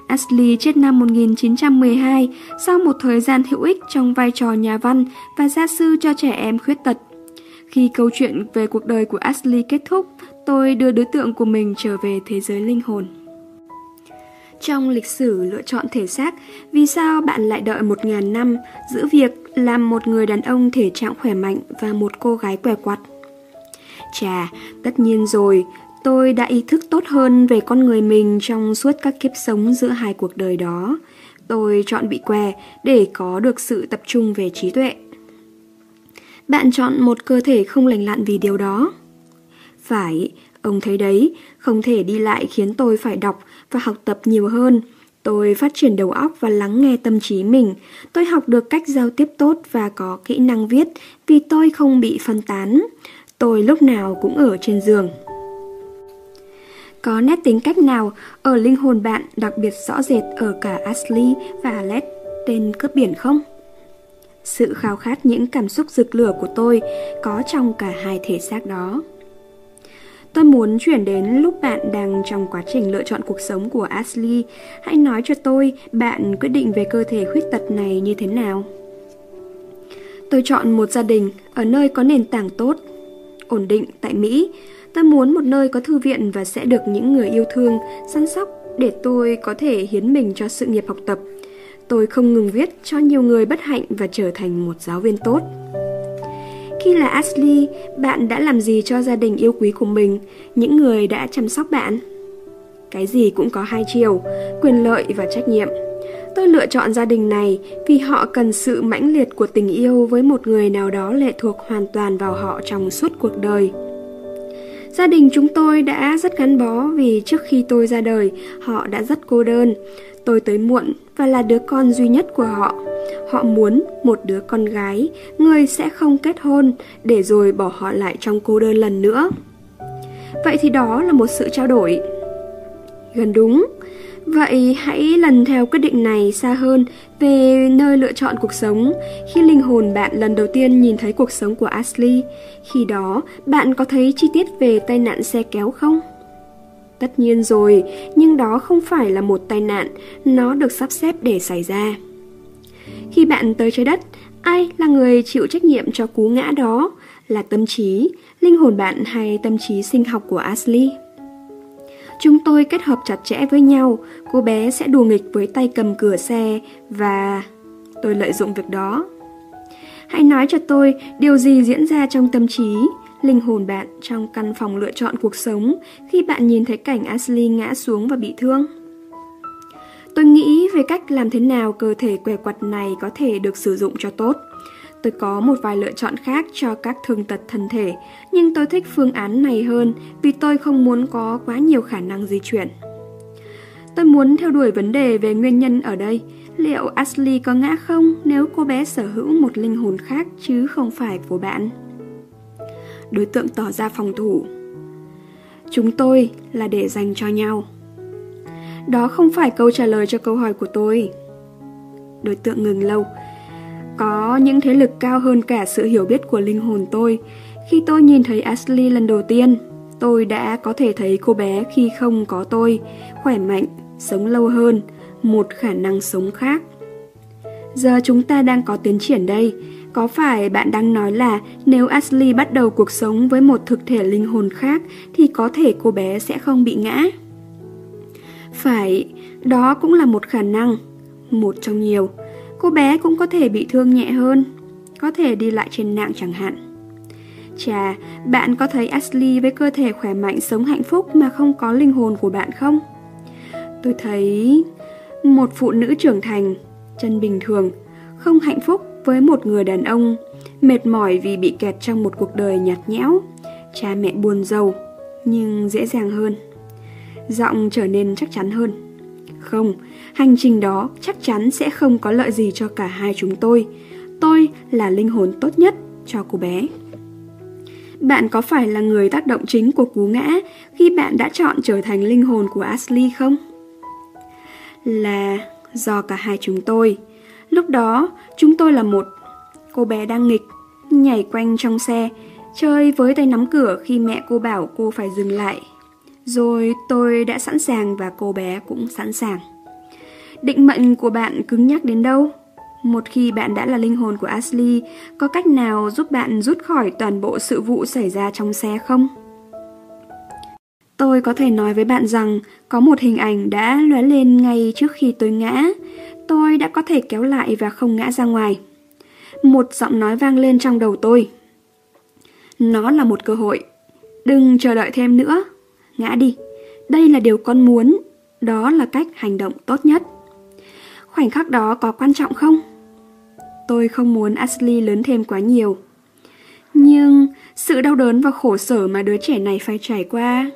Ashley chết năm 1912 sau một thời gian hữu ích trong vai trò nhà văn và gia sư cho trẻ em khuyết tật. Khi câu chuyện về cuộc đời của Ashley kết thúc, tôi đưa đối tượng của mình trở về thế giới linh hồn. Trong lịch sử lựa chọn thể xác, vì sao bạn lại đợi một ngàn năm giữ việc làm một người đàn ông thể trạng khỏe mạnh và một cô gái què quặt? Chà, tất nhiên rồi, tôi đã ý thức tốt hơn về con người mình trong suốt các kiếp sống giữa hai cuộc đời đó. Tôi chọn bị què để có được sự tập trung về trí tuệ. Bạn chọn một cơ thể không lành lặn vì điều đó. Phải, ông thấy đấy, không thể đi lại khiến tôi phải đọc và học tập nhiều hơn. Tôi phát triển đầu óc và lắng nghe tâm trí mình. Tôi học được cách giao tiếp tốt và có kỹ năng viết vì tôi không bị phân tán. Tôi lúc nào cũng ở trên giường. Có nét tính cách nào ở linh hồn bạn đặc biệt rõ rệt ở cả Ashley và Alex tên cướp biển không? Sự khao khát những cảm xúc rực lửa của tôi có trong cả hai thể xác đó. Tôi muốn chuyển đến lúc bạn đang trong quá trình lựa chọn cuộc sống của Ashley. Hãy nói cho tôi bạn quyết định về cơ thể khuyết tật này như thế nào. Tôi chọn một gia đình ở nơi có nền tảng tốt, ổn định tại Mỹ. Tôi muốn một nơi có thư viện và sẽ được những người yêu thương, săn sóc để tôi có thể hiến mình cho sự nghiệp học tập. Tôi không ngừng viết cho nhiều người bất hạnh và trở thành một giáo viên tốt. Khi là Ashley, bạn đã làm gì cho gia đình yêu quý của mình, những người đã chăm sóc bạn? Cái gì cũng có hai chiều, quyền lợi và trách nhiệm. Tôi lựa chọn gia đình này vì họ cần sự mãnh liệt của tình yêu với một người nào đó lệ thuộc hoàn toàn vào họ trong suốt cuộc đời. Gia đình chúng tôi đã rất gắn bó vì trước khi tôi ra đời, họ đã rất cô đơn. Tôi tới muộn và là đứa con duy nhất của họ. Họ muốn một đứa con gái, người sẽ không kết hôn, để rồi bỏ họ lại trong cô đơn lần nữa. Vậy thì đó là một sự trao đổi. Gần đúng. Vậy hãy lần theo quyết định này xa hơn về nơi lựa chọn cuộc sống khi linh hồn bạn lần đầu tiên nhìn thấy cuộc sống của Ashley. Khi đó, bạn có thấy chi tiết về tai nạn xe kéo không? Tất nhiên rồi, nhưng đó không phải là một tai nạn, nó được sắp xếp để xảy ra. Khi bạn tới trái đất, ai là người chịu trách nhiệm cho cú ngã đó? Là tâm trí, linh hồn bạn hay tâm trí sinh học của Ashley? Chúng tôi kết hợp chặt chẽ với nhau, cô bé sẽ đùa nghịch với tay cầm cửa xe và... Tôi lợi dụng việc đó. Hãy nói cho tôi điều gì diễn ra trong tâm trí, linh hồn bạn trong căn phòng lựa chọn cuộc sống khi bạn nhìn thấy cảnh Ashley ngã xuống và bị thương. Tôi nghĩ về cách làm thế nào cơ thể què quặt này có thể được sử dụng cho tốt. Tôi có một vài lựa chọn khác cho các thương tật thân thể, nhưng tôi thích phương án này hơn vì tôi không muốn có quá nhiều khả năng di chuyển. Tôi muốn theo đuổi vấn đề về nguyên nhân ở đây. Liệu Ashley có ngã không nếu cô bé sở hữu một linh hồn khác chứ không phải của bạn? Đối tượng tỏ ra phòng thủ. Chúng tôi là để dành cho nhau. Đó không phải câu trả lời cho câu hỏi của tôi. Đối tượng ngừng lâu. Có những thế lực cao hơn cả sự hiểu biết của linh hồn tôi. Khi tôi nhìn thấy Ashley lần đầu tiên, tôi đã có thể thấy cô bé khi không có tôi, khỏe mạnh, sống lâu hơn, một khả năng sống khác. Giờ chúng ta đang có tiến triển đây. Có phải bạn đang nói là nếu Ashley bắt đầu cuộc sống với một thực thể linh hồn khác thì có thể cô bé sẽ không bị ngã? Phải, đó cũng là một khả năng, một trong nhiều. Cô bé cũng có thể bị thương nhẹ hơn, có thể đi lại trên nạng chẳng hạn. Chà, bạn có thấy Ashley với cơ thể khỏe mạnh sống hạnh phúc mà không có linh hồn của bạn không? Tôi thấy một phụ nữ trưởng thành, chân bình thường, không hạnh phúc với một người đàn ông, mệt mỏi vì bị kẹt trong một cuộc đời nhạt nhẽo, cha mẹ buồn giàu, nhưng dễ dàng hơn. Giọng trở nên chắc chắn hơn. Không, hành trình đó chắc chắn sẽ không có lợi gì cho cả hai chúng tôi. Tôi là linh hồn tốt nhất cho cô bé. Bạn có phải là người tác động chính của cú ngã khi bạn đã chọn trở thành linh hồn của Ashley không? Là do cả hai chúng tôi. Lúc đó, chúng tôi là một. Cô bé đang nghịch, nhảy quanh trong xe, chơi với tay nắm cửa khi mẹ cô bảo cô phải dừng lại. Rồi tôi đã sẵn sàng và cô bé cũng sẵn sàng. Định mệnh của bạn cứng nhắc đến đâu? Một khi bạn đã là linh hồn của Ashley, có cách nào giúp bạn rút khỏi toàn bộ sự vụ xảy ra trong xe không? Tôi có thể nói với bạn rằng có một hình ảnh đã lóe lên ngay trước khi tôi ngã. Tôi đã có thể kéo lại và không ngã ra ngoài. Một giọng nói vang lên trong đầu tôi. Nó là một cơ hội. Đừng chờ đợi thêm nữa. Ngã đi. Đây là điều con muốn. Đó là cách hành động tốt nhất. Khoảnh khắc đó có quan trọng không? Tôi không muốn Ashley lớn thêm quá nhiều. Nhưng sự đau đớn và khổ sở mà đứa trẻ này phải trải qua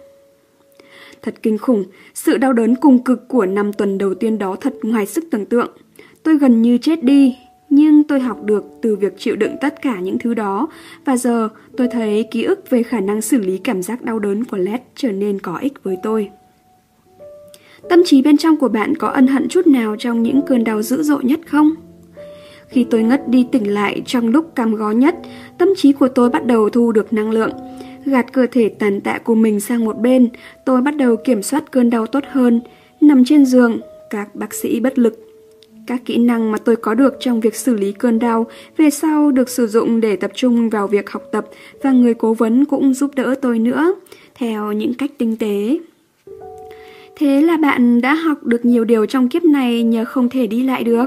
Thật kinh khủng, sự đau đớn cùng cực của năm tuần đầu tiên đó thật ngoài sức tưởng tượng. Tôi gần như chết đi, nhưng tôi học được từ việc chịu đựng tất cả những thứ đó và giờ tôi thấy ký ức về khả năng xử lý cảm giác đau đớn của Led trở nên có ích với tôi. Tâm trí bên trong của bạn có ân hận chút nào trong những cơn đau dữ dội nhất không? Khi tôi ngất đi tỉnh lại trong lúc cam go nhất, tâm trí của tôi bắt đầu thu được năng lượng gạt cơ thể tàn tạ của mình sang một bên, tôi bắt đầu kiểm soát cơn đau tốt hơn. Nằm trên giường, các bác sĩ bất lực. Các kỹ năng mà tôi có được trong việc xử lý cơn đau về sau được sử dụng để tập trung vào việc học tập và người cố vấn cũng giúp đỡ tôi nữa, theo những cách tinh tế. Thế là bạn đã học được nhiều điều trong kiếp này nhờ không thể đi lại được.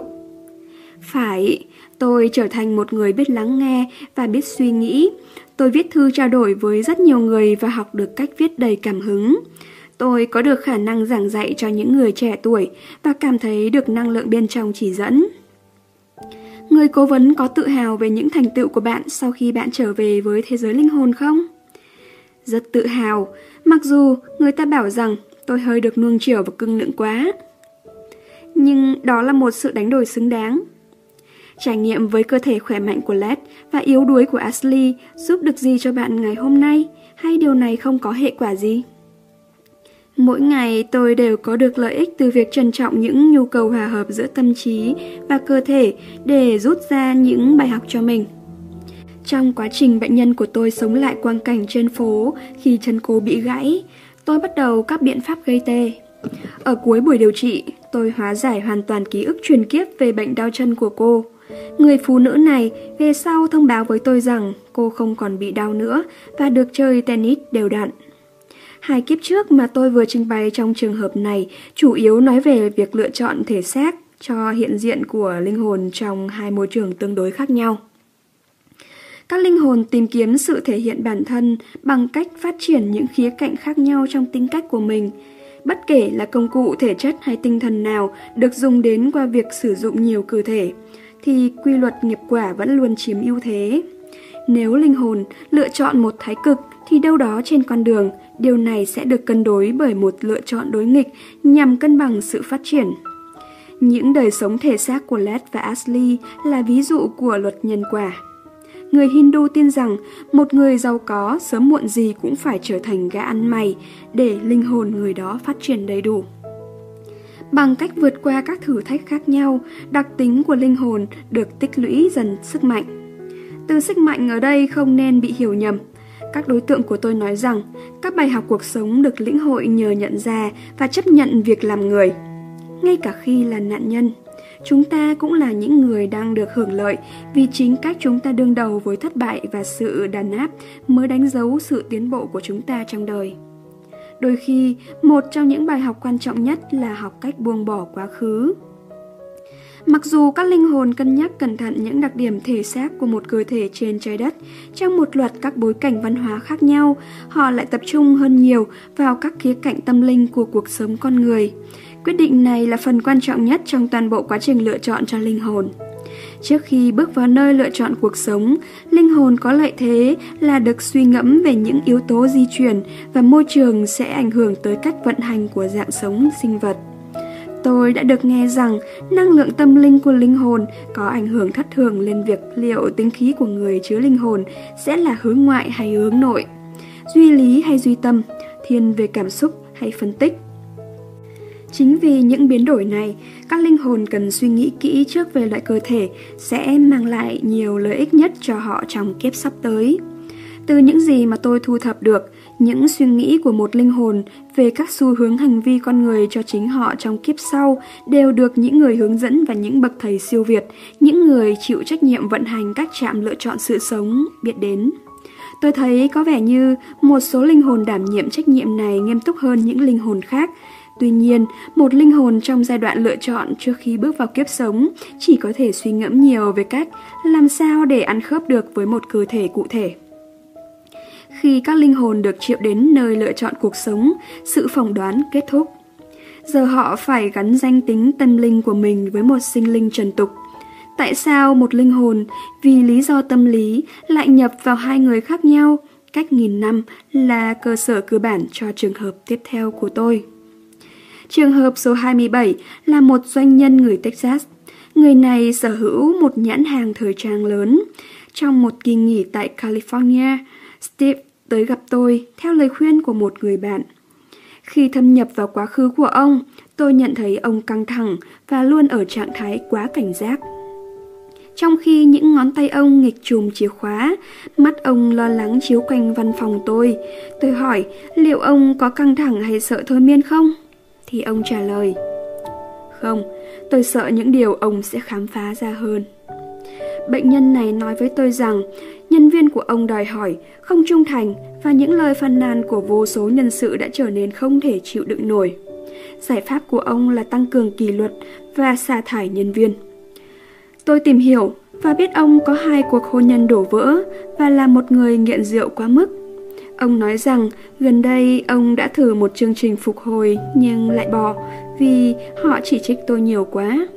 Phải, tôi trở thành một người biết lắng nghe và biết suy nghĩ, Tôi viết thư trao đổi với rất nhiều người và học được cách viết đầy cảm hứng. Tôi có được khả năng giảng dạy cho những người trẻ tuổi và cảm thấy được năng lượng bên trong chỉ dẫn. Người cố vấn có tự hào về những thành tựu của bạn sau khi bạn trở về với thế giới linh hồn không? Rất tự hào, mặc dù người ta bảo rằng tôi hơi được nuông chiều và cưng nựng quá. Nhưng đó là một sự đánh đổi xứng đáng. Trải nghiệm với cơ thể khỏe mạnh của Led và yếu đuối của Ashley giúp được gì cho bạn ngày hôm nay hay điều này không có hệ quả gì? Mỗi ngày tôi đều có được lợi ích từ việc trân trọng những nhu cầu hòa hợp giữa tâm trí và cơ thể để rút ra những bài học cho mình. Trong quá trình bệnh nhân của tôi sống lại quang cảnh trên phố khi chân cô bị gãy, tôi bắt đầu các biện pháp gây tê. Ở cuối buổi điều trị, tôi hóa giải hoàn toàn ký ức truyền kiếp về bệnh đau chân của cô. Người phụ nữ này về sau thông báo với tôi rằng cô không còn bị đau nữa và được chơi tennis đều đặn. Hai kiếp trước mà tôi vừa trình bày trong trường hợp này chủ yếu nói về việc lựa chọn thể xác cho hiện diện của linh hồn trong hai môi trường tương đối khác nhau. Các linh hồn tìm kiếm sự thể hiện bản thân bằng cách phát triển những khía cạnh khác nhau trong tính cách của mình. Bất kể là công cụ thể chất hay tinh thần nào được dùng đến qua việc sử dụng nhiều cơ thể, thì quy luật nghiệp quả vẫn luôn chiếm ưu thế. Nếu linh hồn lựa chọn một thái cực thì đâu đó trên con đường, điều này sẽ được cân đối bởi một lựa chọn đối nghịch nhằm cân bằng sự phát triển. Những đời sống thể xác của Led và Ashley là ví dụ của luật nhân quả. Người Hindu tin rằng một người giàu có sớm muộn gì cũng phải trở thành gã ăn mày để linh hồn người đó phát triển đầy đủ. Bằng cách vượt qua các thử thách khác nhau, đặc tính của linh hồn được tích lũy dần sức mạnh. Từ sức mạnh ở đây không nên bị hiểu nhầm. Các đối tượng của tôi nói rằng các bài học cuộc sống được lĩnh hội nhờ nhận ra và chấp nhận việc làm người. Ngay cả khi là nạn nhân, chúng ta cũng là những người đang được hưởng lợi vì chính cách chúng ta đương đầu với thất bại và sự đàn áp mới đánh dấu sự tiến bộ của chúng ta trong đời. Đôi khi, một trong những bài học quan trọng nhất là học cách buông bỏ quá khứ. Mặc dù các linh hồn cân nhắc cẩn thận những đặc điểm thể xác của một cơ thể trên trái đất, trong một loạt các bối cảnh văn hóa khác nhau, họ lại tập trung hơn nhiều vào các khía cạnh tâm linh của cuộc sống con người. Quyết định này là phần quan trọng nhất trong toàn bộ quá trình lựa chọn cho linh hồn. Trước khi bước vào nơi lựa chọn cuộc sống, linh hồn có lợi thế là được suy ngẫm về những yếu tố di chuyển và môi trường sẽ ảnh hưởng tới cách vận hành của dạng sống sinh vật. Tôi đã được nghe rằng năng lượng tâm linh của linh hồn có ảnh hưởng thất thường lên việc liệu tính khí của người chứa linh hồn sẽ là hướng ngoại hay hướng nội, duy lý hay duy tâm, thiên về cảm xúc hay phân tích. Chính vì những biến đổi này, các linh hồn cần suy nghĩ kỹ trước về loại cơ thể sẽ mang lại nhiều lợi ích nhất cho họ trong kiếp sắp tới. Từ những gì mà tôi thu thập được, những suy nghĩ của một linh hồn về các xu hướng hành vi con người cho chính họ trong kiếp sau đều được những người hướng dẫn và những bậc thầy siêu việt, những người chịu trách nhiệm vận hành các trạm lựa chọn sự sống biết đến. Tôi thấy có vẻ như một số linh hồn đảm nhiệm trách nhiệm này nghiêm túc hơn những linh hồn khác, Tuy nhiên, một linh hồn trong giai đoạn lựa chọn trước khi bước vào kiếp sống chỉ có thể suy ngẫm nhiều về cách làm sao để ăn khớp được với một cơ thể cụ thể. Khi các linh hồn được triệu đến nơi lựa chọn cuộc sống, sự phỏng đoán kết thúc. Giờ họ phải gắn danh tính tâm linh của mình với một sinh linh trần tục. Tại sao một linh hồn vì lý do tâm lý lại nhập vào hai người khác nhau cách nghìn năm là cơ sở cơ bản cho trường hợp tiếp theo của tôi. Trường hợp số 27 là một doanh nhân người Texas. Người này sở hữu một nhãn hàng thời trang lớn. Trong một kỳ nghỉ tại California, Steve tới gặp tôi theo lời khuyên của một người bạn. Khi thâm nhập vào quá khứ của ông, tôi nhận thấy ông căng thẳng và luôn ở trạng thái quá cảnh giác. Trong khi những ngón tay ông nghịch chùm chìa khóa, mắt ông lo lắng chiếu quanh văn phòng tôi. Tôi hỏi liệu ông có căng thẳng hay sợ thôi miên không? Thì ông trả lời Không, tôi sợ những điều ông sẽ khám phá ra hơn. Bệnh nhân này nói với tôi rằng nhân viên của ông đòi hỏi, không trung thành và những lời phàn nàn của vô số nhân sự đã trở nên không thể chịu đựng nổi. Giải pháp của ông là tăng cường kỷ luật và sa thải nhân viên. Tôi tìm hiểu và biết ông có hai cuộc hôn nhân đổ vỡ và là một người nghiện rượu quá mức. Ông nói rằng gần đây ông đã thử một chương trình phục hồi nhưng lại bỏ vì họ chỉ trích tôi nhiều quá.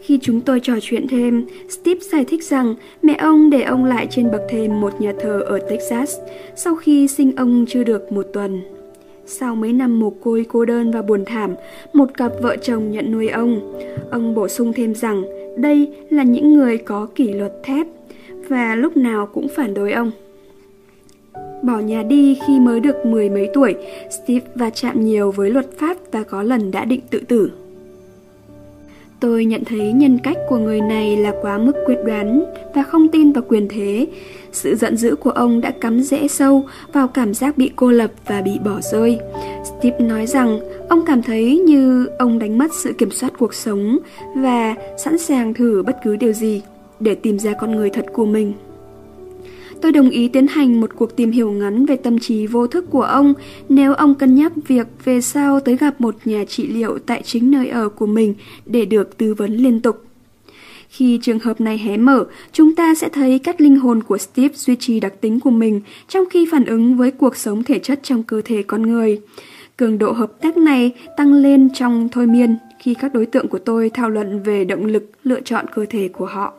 Khi chúng tôi trò chuyện thêm, Steve giải thích rằng mẹ ông để ông lại trên bậc thềm một nhà thờ ở Texas sau khi sinh ông chưa được một tuần. Sau mấy năm mồ côi cô đơn và buồn thảm, một cặp vợ chồng nhận nuôi ông. Ông bổ sung thêm rằng đây là những người có kỷ luật thép và lúc nào cũng phản đối ông. Bỏ nhà đi khi mới được mười mấy tuổi, Steve va chạm nhiều với luật pháp và có lần đã định tự tử. Tôi nhận thấy nhân cách của người này là quá mức quyết đoán và không tin vào quyền thế. Sự giận dữ của ông đã cắm rễ sâu vào cảm giác bị cô lập và bị bỏ rơi. Steve nói rằng ông cảm thấy như ông đánh mất sự kiểm soát cuộc sống và sẵn sàng thử bất cứ điều gì để tìm ra con người thật của mình. Tôi đồng ý tiến hành một cuộc tìm hiểu ngắn về tâm trí vô thức của ông nếu ông cân nhắc việc về sau tới gặp một nhà trị liệu tại chính nơi ở của mình để được tư vấn liên tục. Khi trường hợp này hé mở, chúng ta sẽ thấy cách linh hồn của Steve duy trì đặc tính của mình trong khi phản ứng với cuộc sống thể chất trong cơ thể con người. Cường độ hợp tác này tăng lên trong thôi miên khi các đối tượng của tôi thảo luận về động lực lựa chọn cơ thể của họ.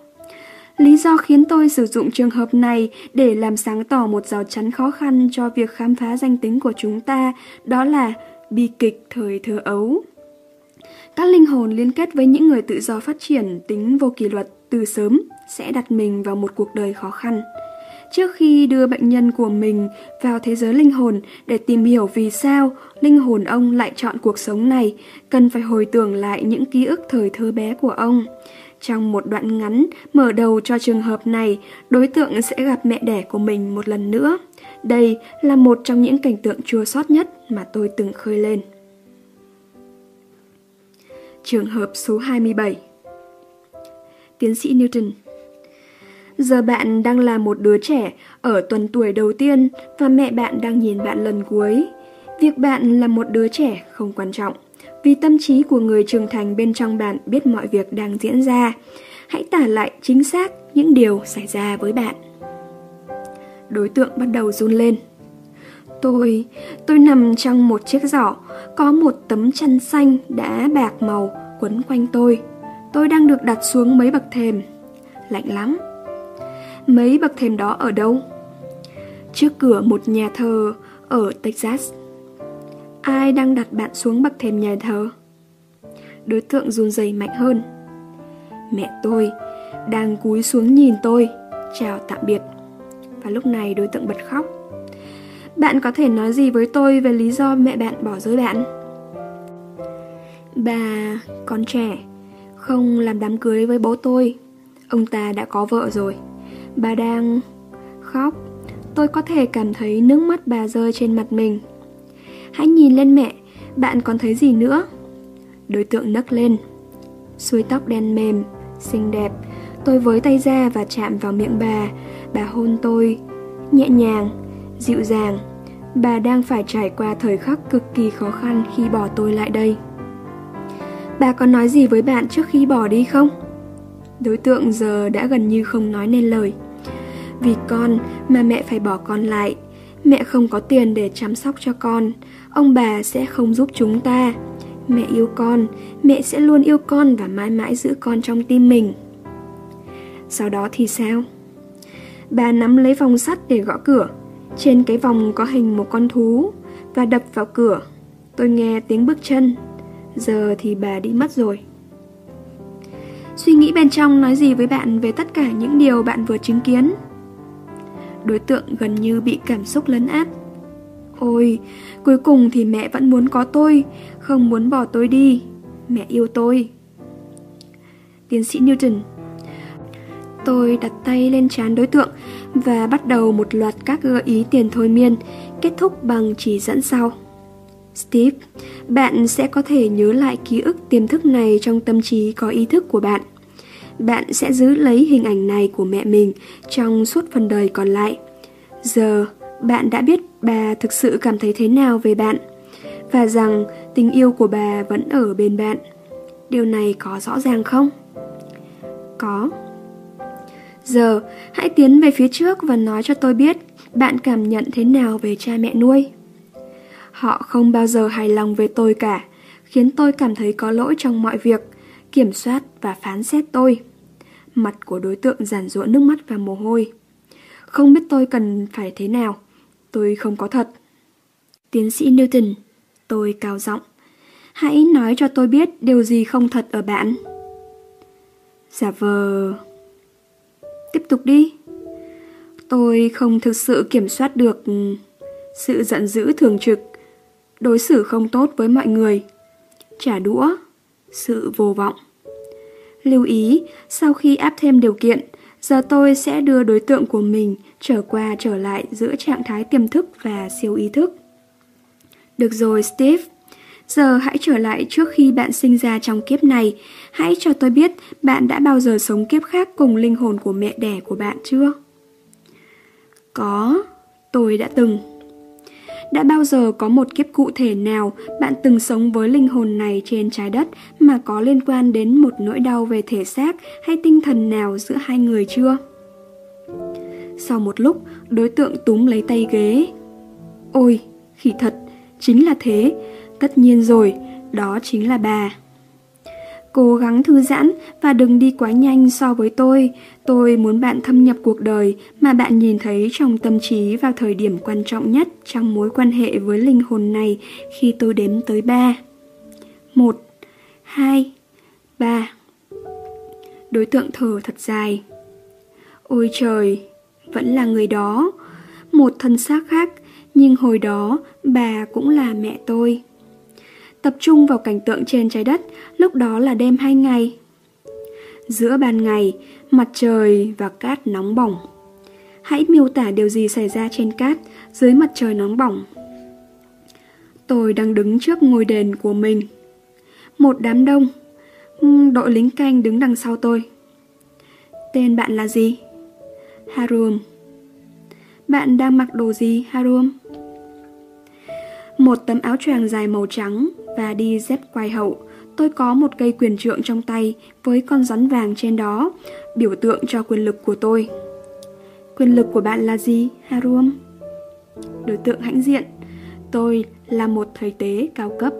Lý do khiến tôi sử dụng trường hợp này để làm sáng tỏ một rào chắn khó khăn cho việc khám phá danh tính của chúng ta, đó là bi kịch thời thơ ấu. Các linh hồn liên kết với những người tự do phát triển tính vô kỷ luật từ sớm sẽ đặt mình vào một cuộc đời khó khăn. Trước khi đưa bệnh nhân của mình vào thế giới linh hồn để tìm hiểu vì sao linh hồn ông lại chọn cuộc sống này, cần phải hồi tưởng lại những ký ức thời thơ bé của ông. Trong một đoạn ngắn mở đầu cho trường hợp này, đối tượng sẽ gặp mẹ đẻ của mình một lần nữa. Đây là một trong những cảnh tượng chua xót nhất mà tôi từng khơi lên. Trường hợp số 27 Tiến sĩ Newton Giờ bạn đang là một đứa trẻ ở tuần tuổi đầu tiên và mẹ bạn đang nhìn bạn lần cuối. Việc bạn là một đứa trẻ không quan trọng, vì tâm trí của người trưởng thành bên trong bạn biết mọi việc đang diễn ra. Hãy tả lại chính xác những điều xảy ra với bạn. Đối tượng bắt đầu run lên. Tôi, tôi nằm trong một chiếc giỏ, có một tấm chăn xanh đã bạc màu quấn quanh tôi. Tôi đang được đặt xuống mấy bậc thềm. Lạnh lắm. Mấy bậc thềm đó ở đâu? Trước cửa một nhà thờ ở Texas. Ai đang đặt bạn xuống bậc thềm nhà thờ? Đối tượng run rẩy mạnh hơn. Mẹ tôi đang cúi xuống nhìn tôi, chào tạm biệt. Và lúc này đối tượng bật khóc. Bạn có thể nói gì với tôi về lý do mẹ bạn bỏ rơi bạn? Bà, con trẻ, không làm đám cưới với bố tôi. Ông ta đã có vợ rồi. Bà đang khóc. Tôi có thể cảm thấy nước mắt bà rơi trên mặt mình. Hãy nhìn lên mẹ, bạn còn thấy gì nữa? Đối tượng nấc lên. Xuôi tóc đen mềm, xinh đẹp. Tôi với tay ra và chạm vào miệng bà. Bà hôn tôi, nhẹ nhàng, dịu dàng. Bà đang phải trải qua thời khắc cực kỳ khó khăn khi bỏ tôi lại đây. Bà có nói gì với bạn trước khi bỏ đi không? Đối tượng giờ đã gần như không nói nên lời. Vì con mà mẹ phải bỏ con lại. Mẹ không có tiền để chăm sóc cho con. Ông bà sẽ không giúp chúng ta. Mẹ yêu con, mẹ sẽ luôn yêu con và mãi mãi giữ con trong tim mình. Sau đó thì sao? Bà nắm lấy vòng sắt để gõ cửa. Trên cái vòng có hình một con thú và đập vào cửa. Tôi nghe tiếng bước chân. Giờ thì bà đi mất rồi. Suy nghĩ bên trong nói gì với bạn về tất cả những điều bạn vừa chứng kiến? Đối tượng gần như bị cảm xúc lấn áp Ôi, cuối cùng thì mẹ vẫn muốn có tôi, không muốn bỏ tôi đi. Mẹ yêu tôi. Tiến sĩ Newton Tôi đặt tay lên trán đối tượng và bắt đầu một loạt các gợi ý tiền thôi miên, kết thúc bằng chỉ dẫn sau. Steve, bạn sẽ có thể nhớ lại ký ức tiềm thức này trong tâm trí có ý thức của bạn. Bạn sẽ giữ lấy hình ảnh này của mẹ mình trong suốt phần đời còn lại. Giờ, bạn đã biết bà thực sự cảm thấy thế nào về bạn và rằng tình yêu của bà vẫn ở bên bạn. Điều này có rõ ràng không? Có. Giờ, hãy tiến về phía trước và nói cho tôi biết bạn cảm nhận thế nào về cha mẹ nuôi. Họ không bao giờ hài lòng về tôi cả, khiến tôi cảm thấy có lỗi trong mọi việc, kiểm soát và phán xét tôi. Mặt của đối tượng giản rụa nước mắt và mồ hôi. Không biết tôi cần phải thế nào. Tôi không có thật. Tiến sĩ Newton, tôi cao giọng. Hãy nói cho tôi biết điều gì không thật ở bạn. Giả vờ... Tiếp tục đi. Tôi không thực sự kiểm soát được sự giận dữ thường trực đối xử không tốt với mọi người, trả đũa, sự vô vọng. Lưu ý, sau khi áp thêm điều kiện, giờ tôi sẽ đưa đối tượng của mình trở qua trở lại giữa trạng thái tiềm thức và siêu ý thức. Được rồi, Steve. Giờ hãy trở lại trước khi bạn sinh ra trong kiếp này. Hãy cho tôi biết bạn đã bao giờ sống kiếp khác cùng linh hồn của mẹ đẻ của bạn chưa? Có, tôi đã từng đã bao giờ có một kiếp cụ thể nào bạn từng sống với linh hồn này trên trái đất mà có liên quan đến một nỗi đau về thể xác hay tinh thần nào giữa hai người chưa? Sau một lúc, đối tượng túm lấy tay ghế. Ôi, khỉ thật, chính là thế, tất nhiên rồi, đó chính là bà. Cố gắng thư giãn và đừng đi quá nhanh so với tôi. Tôi muốn bạn thâm nhập cuộc đời mà bạn nhìn thấy trong tâm trí vào thời điểm quan trọng nhất trong mối quan hệ với linh hồn này khi tôi đếm tới ba. Một, hai, ba. Đối tượng thở thật dài. Ôi trời, vẫn là người đó. Một thân xác khác, nhưng hồi đó bà cũng là mẹ tôi tập trung vào cảnh tượng trên trái đất, lúc đó là đêm hai ngày. Giữa ban ngày, mặt trời và cát nóng bỏng. Hãy miêu tả điều gì xảy ra trên cát dưới mặt trời nóng bỏng. Tôi đang đứng trước ngôi đền của mình. Một đám đông, đội lính canh đứng đằng sau tôi. Tên bạn là gì? Harum. Bạn đang mặc đồ gì, Harum? Một tấm áo choàng dài màu trắng và đi dép quai hậu. Tôi có một cây quyền trượng trong tay với con rắn vàng trên đó, biểu tượng cho quyền lực của tôi. Quyền lực của bạn là gì, Harum? Đối tượng hãnh diện. Tôi là một thầy tế cao cấp.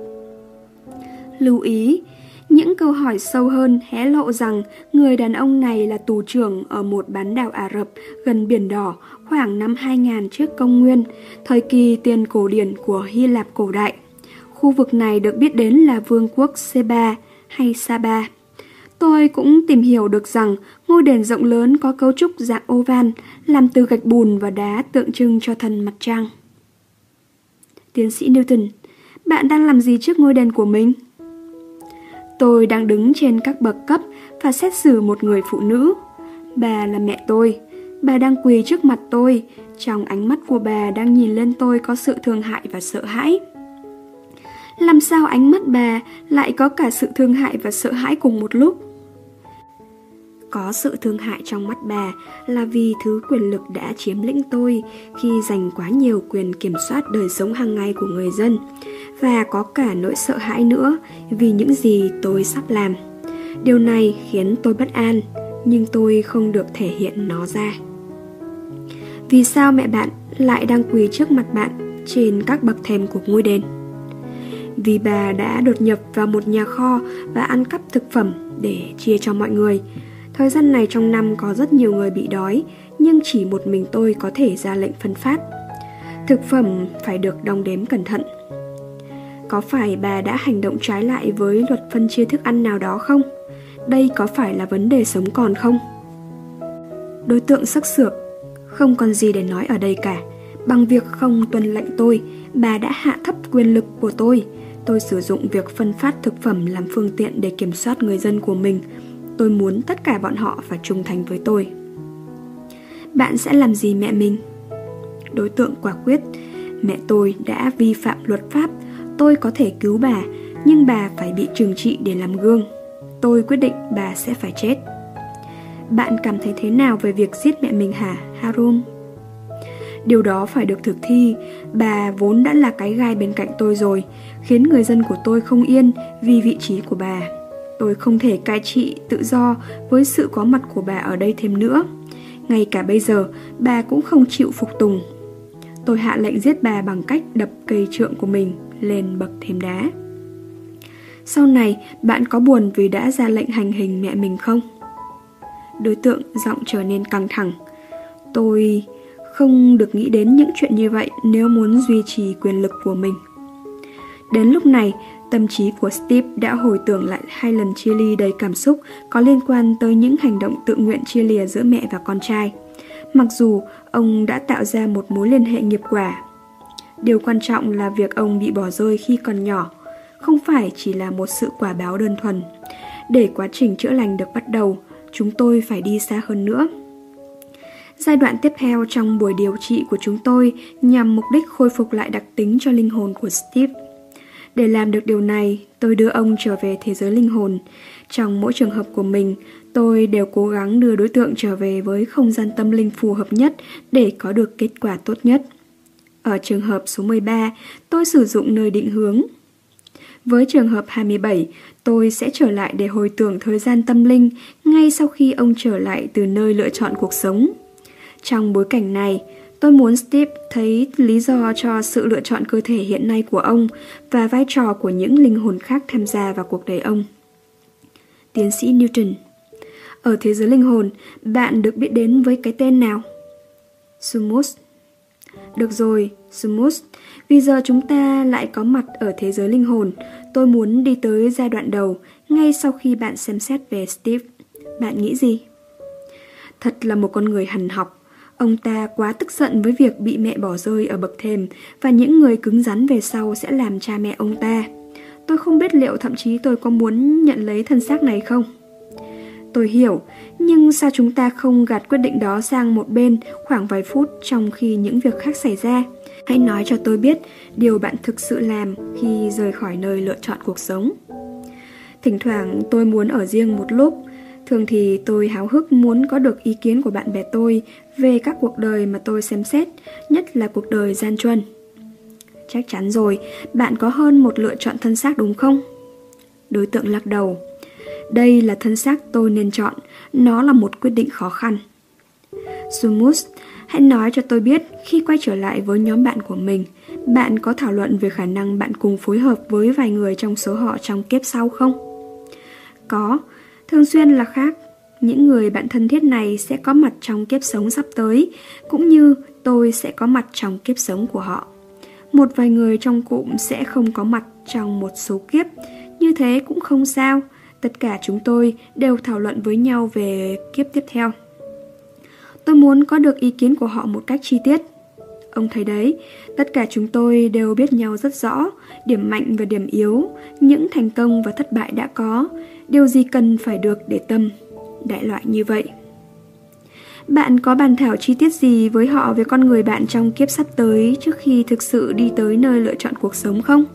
Lưu ý, những câu hỏi sâu hơn hé lộ rằng người đàn ông này là tù trưởng ở một bán đảo Ả Rập gần Biển Đỏ khoảng năm 2000 trước công nguyên, thời kỳ tiền cổ điển của Hy Lạp cổ đại. Khu vực này được biết đến là vương quốc Seba hay Saba. Tôi cũng tìm hiểu được rằng ngôi đền rộng lớn có cấu trúc dạng oval, làm từ gạch bùn và đá tượng trưng cho thần mặt trăng. Tiến sĩ Newton, bạn đang làm gì trước ngôi đền của mình? Tôi đang đứng trên các bậc cấp và xét xử một người phụ nữ. Bà là mẹ tôi. Bà đang quỳ trước mặt tôi, trong ánh mắt của bà đang nhìn lên tôi có sự thương hại và sợ hãi. Làm sao ánh mắt bà lại có cả sự thương hại và sợ hãi cùng một lúc? Có sự thương hại trong mắt bà là vì thứ quyền lực đã chiếm lĩnh tôi khi giành quá nhiều quyền kiểm soát đời sống hàng ngày của người dân và có cả nỗi sợ hãi nữa vì những gì tôi sắp làm. Điều này khiến tôi bất an, nhưng tôi không được thể hiện nó ra. Vì sao mẹ bạn lại đang quỳ trước mặt bạn trên các bậc thềm của ngôi đền? Vì bà đã đột nhập vào một nhà kho và ăn cắp thực phẩm để chia cho mọi người. Thời gian này trong năm có rất nhiều người bị đói, nhưng chỉ một mình tôi có thể ra lệnh phân phát. Thực phẩm phải được đong đếm cẩn thận. Có phải bà đã hành động trái lại với luật phân chia thức ăn nào đó không? Đây có phải là vấn đề sống còn không? Đối tượng sắc sược Không còn gì để nói ở đây cả Bằng việc không tuân lệnh tôi Bà đã hạ thấp quyền lực của tôi Tôi sử dụng việc phân phát thực phẩm làm phương tiện để kiểm soát người dân của mình Tôi muốn tất cả bọn họ phải trung thành với tôi Bạn sẽ làm gì mẹ mình? Đối tượng quả quyết Mẹ tôi đã vi phạm luật pháp Tôi có thể cứu bà, nhưng bà phải bị trừng trị để làm gương. Tôi quyết định bà sẽ phải chết. Bạn cảm thấy thế nào về việc giết mẹ mình hả, Harum? Điều đó phải được thực thi, bà vốn đã là cái gai bên cạnh tôi rồi, khiến người dân của tôi không yên vì vị trí của bà. Tôi không thể cai trị tự do với sự có mặt của bà ở đây thêm nữa. Ngay cả bây giờ, bà cũng không chịu phục tùng. Tôi hạ lệnh giết bà bằng cách đập cây trượng của mình lên bậc thềm đá. Sau này, bạn có buồn vì đã ra lệnh hành hình mẹ mình không? Đối tượng giọng trở nên căng thẳng. Tôi không được nghĩ đến những chuyện như vậy nếu muốn duy trì quyền lực của mình. Đến lúc này, tâm trí của Steve đã hồi tưởng lại hai lần chia ly đầy cảm xúc có liên quan tới những hành động tự nguyện chia lìa giữa mẹ và con trai. Mặc dù ông đã tạo ra một mối liên hệ nghiệp quả Điều quan trọng là việc ông bị bỏ rơi khi còn nhỏ, không phải chỉ là một sự quả báo đơn thuần. Để quá trình chữa lành được bắt đầu, chúng tôi phải đi xa hơn nữa. Giai đoạn tiếp theo trong buổi điều trị của chúng tôi nhằm mục đích khôi phục lại đặc tính cho linh hồn của Steve. Để làm được điều này, tôi đưa ông trở về thế giới linh hồn. Trong mỗi trường hợp của mình, tôi đều cố gắng đưa đối tượng trở về với không gian tâm linh phù hợp nhất để có được kết quả tốt nhất. Ở trường hợp số 13, tôi sử dụng nơi định hướng. Với trường hợp 27, tôi sẽ trở lại để hồi tưởng thời gian tâm linh ngay sau khi ông trở lại từ nơi lựa chọn cuộc sống. Trong bối cảnh này, tôi muốn Steve thấy lý do cho sự lựa chọn cơ thể hiện nay của ông và vai trò của những linh hồn khác tham gia vào cuộc đời ông. Tiến sĩ Newton Ở thế giới linh hồn, bạn được biết đến với cái tên nào? Sumus Được rồi, Sumus, vì giờ chúng ta lại có mặt ở thế giới linh hồn. Tôi muốn đi tới giai đoạn đầu, ngay sau khi bạn xem xét về Steve. Bạn nghĩ gì? Thật là một con người hằn học. Ông ta quá tức giận với việc bị mẹ bỏ rơi ở bậc thềm và những người cứng rắn về sau sẽ làm cha mẹ ông ta. Tôi không biết liệu thậm chí tôi có muốn nhận lấy thân xác này không. Tôi hiểu, nhưng sao chúng ta không gạt quyết định đó sang một bên khoảng vài phút trong khi những việc khác xảy ra? Hãy nói cho tôi biết điều bạn thực sự làm khi rời khỏi nơi lựa chọn cuộc sống. Thỉnh thoảng tôi muốn ở riêng một lúc, thường thì tôi háo hức muốn có được ý kiến của bạn bè tôi về các cuộc đời mà tôi xem xét, nhất là cuộc đời gian truân. Chắc chắn rồi, bạn có hơn một lựa chọn thân xác đúng không? Đối tượng lắc đầu. Đây là thân xác tôi nên chọn, nó là một quyết định khó khăn. Sumus, hãy nói cho tôi biết khi quay trở lại với nhóm bạn của mình, bạn có thảo luận về khả năng bạn cùng phối hợp với vài người trong số họ trong kiếp sau không? Có, thường xuyên là khác. Những người bạn thân thiết này sẽ có mặt trong kiếp sống sắp tới, cũng như tôi sẽ có mặt trong kiếp sống của họ. Một vài người trong cụm sẽ không có mặt trong một số kiếp, như thế cũng không sao. Tất cả chúng tôi đều thảo luận với nhau về kiếp tiếp theo. Tôi muốn có được ý kiến của họ một cách chi tiết. Ông thấy đấy, tất cả chúng tôi đều biết nhau rất rõ, điểm mạnh và điểm yếu, những thành công và thất bại đã có, điều gì cần phải được để tâm, đại loại như vậy. Bạn có bàn thảo chi tiết gì với họ về con người bạn trong kiếp sắp tới trước khi thực sự đi tới nơi lựa chọn cuộc sống không?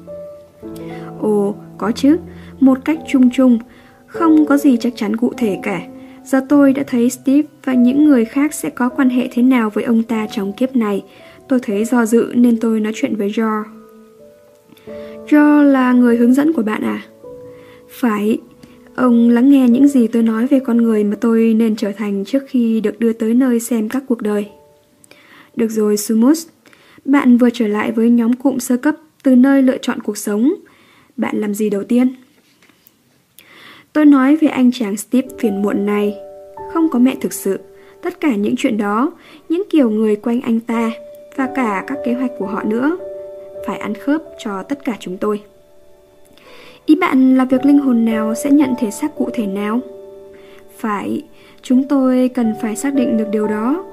Ồ, có chứ, một cách chung chung, không có gì chắc chắn cụ thể cả. Giờ tôi đã thấy Steve và những người khác sẽ có quan hệ thế nào với ông ta trong kiếp này. Tôi thấy do dự nên tôi nói chuyện với Joe. Joe là người hướng dẫn của bạn à? Phải, ông lắng nghe những gì tôi nói về con người mà tôi nên trở thành trước khi được đưa tới nơi xem các cuộc đời. Được rồi, Sumus. Bạn vừa trở lại với nhóm cụm sơ cấp từ nơi lựa chọn cuộc sống. Bạn làm gì đầu tiên? Tôi nói về anh chàng Steve phiền muộn này. Không có mẹ thực sự. Tất cả những chuyện đó, những kiểu người quanh anh ta và cả các kế hoạch của họ nữa phải ăn khớp cho tất cả chúng tôi. Ý bạn là việc linh hồn nào sẽ nhận thể xác cụ thể nào? Phải, chúng tôi cần phải xác định được điều đó.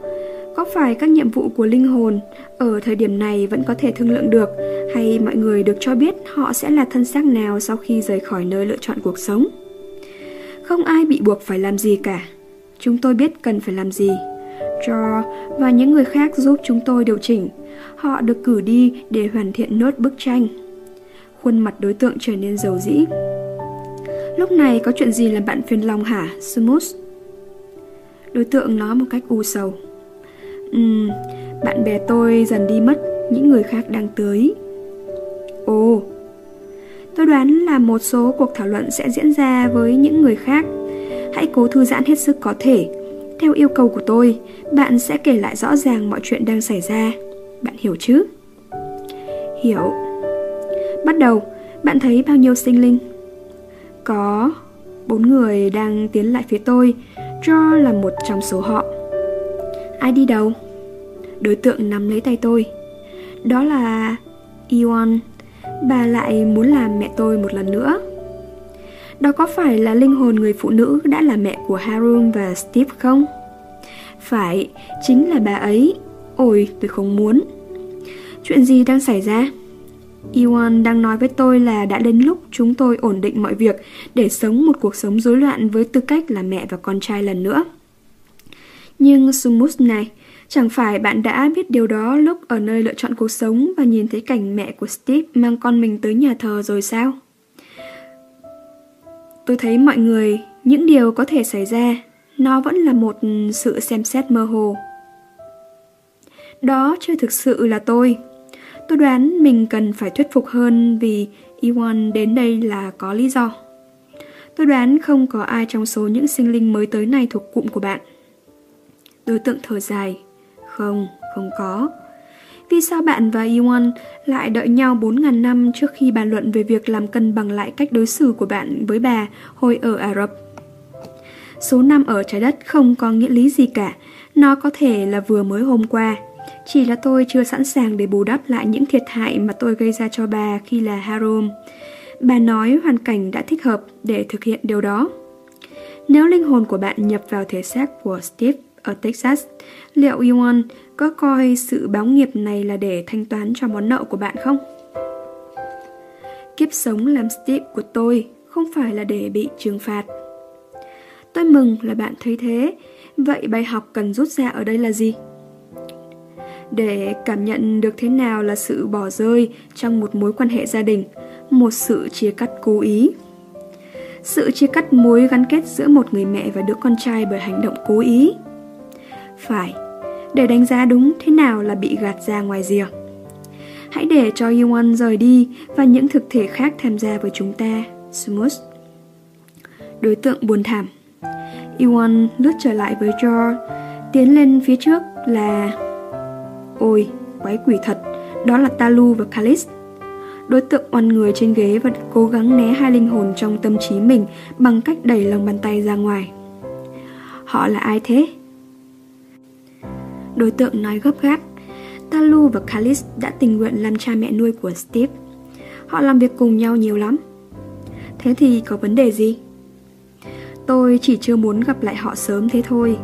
Có phải các nhiệm vụ của linh hồn ở thời điểm này vẫn có thể thương lượng được hay mọi người được cho biết họ sẽ là thân xác nào sau khi rời khỏi nơi lựa chọn cuộc sống? Không ai bị buộc phải làm gì cả. Chúng tôi biết cần phải làm gì. Cho và những người khác giúp chúng tôi điều chỉnh. Họ được cử đi để hoàn thiện nốt bức tranh. Khuôn mặt đối tượng trở nên dầu dĩ. Lúc này có chuyện gì làm bạn phiền lòng hả, Smooth? Đối tượng nói một cách u sầu. Ừm, bạn bè tôi dần đi mất, những người khác đang tới. Ồ, Tôi đoán là một số cuộc thảo luận sẽ diễn ra với những người khác. Hãy cố thư giãn hết sức có thể. Theo yêu cầu của tôi, bạn sẽ kể lại rõ ràng mọi chuyện đang xảy ra. Bạn hiểu chứ? Hiểu. Bắt đầu, bạn thấy bao nhiêu sinh linh? Có bốn người đang tiến lại phía tôi. cho là một trong số họ. Ai đi đâu? Đối tượng nắm lấy tay tôi. Đó là Ion. bà lại muốn làm mẹ tôi một lần nữa. Đó có phải là linh hồn người phụ nữ đã là mẹ của Harun và Steve không? Phải, chính là bà ấy. Ôi, tôi không muốn. Chuyện gì đang xảy ra? Iwan đang nói với tôi là đã đến lúc chúng tôi ổn định mọi việc để sống một cuộc sống rối loạn với tư cách là mẹ và con trai lần nữa. Nhưng Sumus này, Chẳng phải bạn đã biết điều đó lúc ở nơi lựa chọn cuộc sống và nhìn thấy cảnh mẹ của Steve mang con mình tới nhà thờ rồi sao? Tôi thấy mọi người, những điều có thể xảy ra, nó vẫn là một sự xem xét mơ hồ. Đó chưa thực sự là tôi. Tôi tôi đoán mình cần phải thuyết phục hơn vì Iwan đến đây là có lý do. Tôi đoán không có ai trong số những sinh linh mới tới này thuộc cụm của bạn. Đối tượng thở dài. Không, không có. Vì sao bạn và Iwan lại đợi nhau 4.000 năm trước khi bàn luận về việc làm cân bằng lại cách đối xử của bạn với bà hồi ở Ả Rập? Số năm ở trái đất không có nghĩa lý gì cả. Nó có thể là vừa mới hôm qua. Chỉ là tôi chưa sẵn sàng để bù đắp lại những thiệt hại mà tôi gây ra cho bà khi là Harom. Bà nói hoàn cảnh đã thích hợp để thực hiện điều đó. Nếu linh hồn của bạn nhập vào thể xác của Steve ở Texas, liệu Yuan có coi sự báo nghiệp này là để thanh toán cho món nợ của bạn không? Kiếp sống làm Steve của tôi không phải là để bị trừng phạt. Tôi mừng là bạn thấy thế, vậy bài học cần rút ra ở đây là gì? Để cảm nhận được thế nào là sự bỏ rơi trong một mối quan hệ gia đình, một sự chia cắt cố ý. Sự chia cắt mối gắn kết giữa một người mẹ và đứa con trai bởi hành động cố ý. Phải, để đánh giá đúng thế nào là bị gạt ra ngoài rìa. Hãy để cho Yuan rời đi và những thực thể khác tham gia với chúng ta, Smooth. Đối tượng buồn thảm Yuan lướt trở lại với George, tiến lên phía trước là... Ôi, quái quỷ thật, đó là Talu và Kalis. Đối tượng oằn người trên ghế và cố gắng né hai linh hồn trong tâm trí mình bằng cách đẩy lòng bàn tay ra ngoài. Họ là ai thế? Đối tượng nói gấp gáp. Talu và Kalis đã tình nguyện làm cha mẹ nuôi của Steve. Họ làm việc cùng nhau nhiều lắm. Thế thì có vấn đề gì? Tôi chỉ chưa muốn gặp lại họ sớm thế thôi.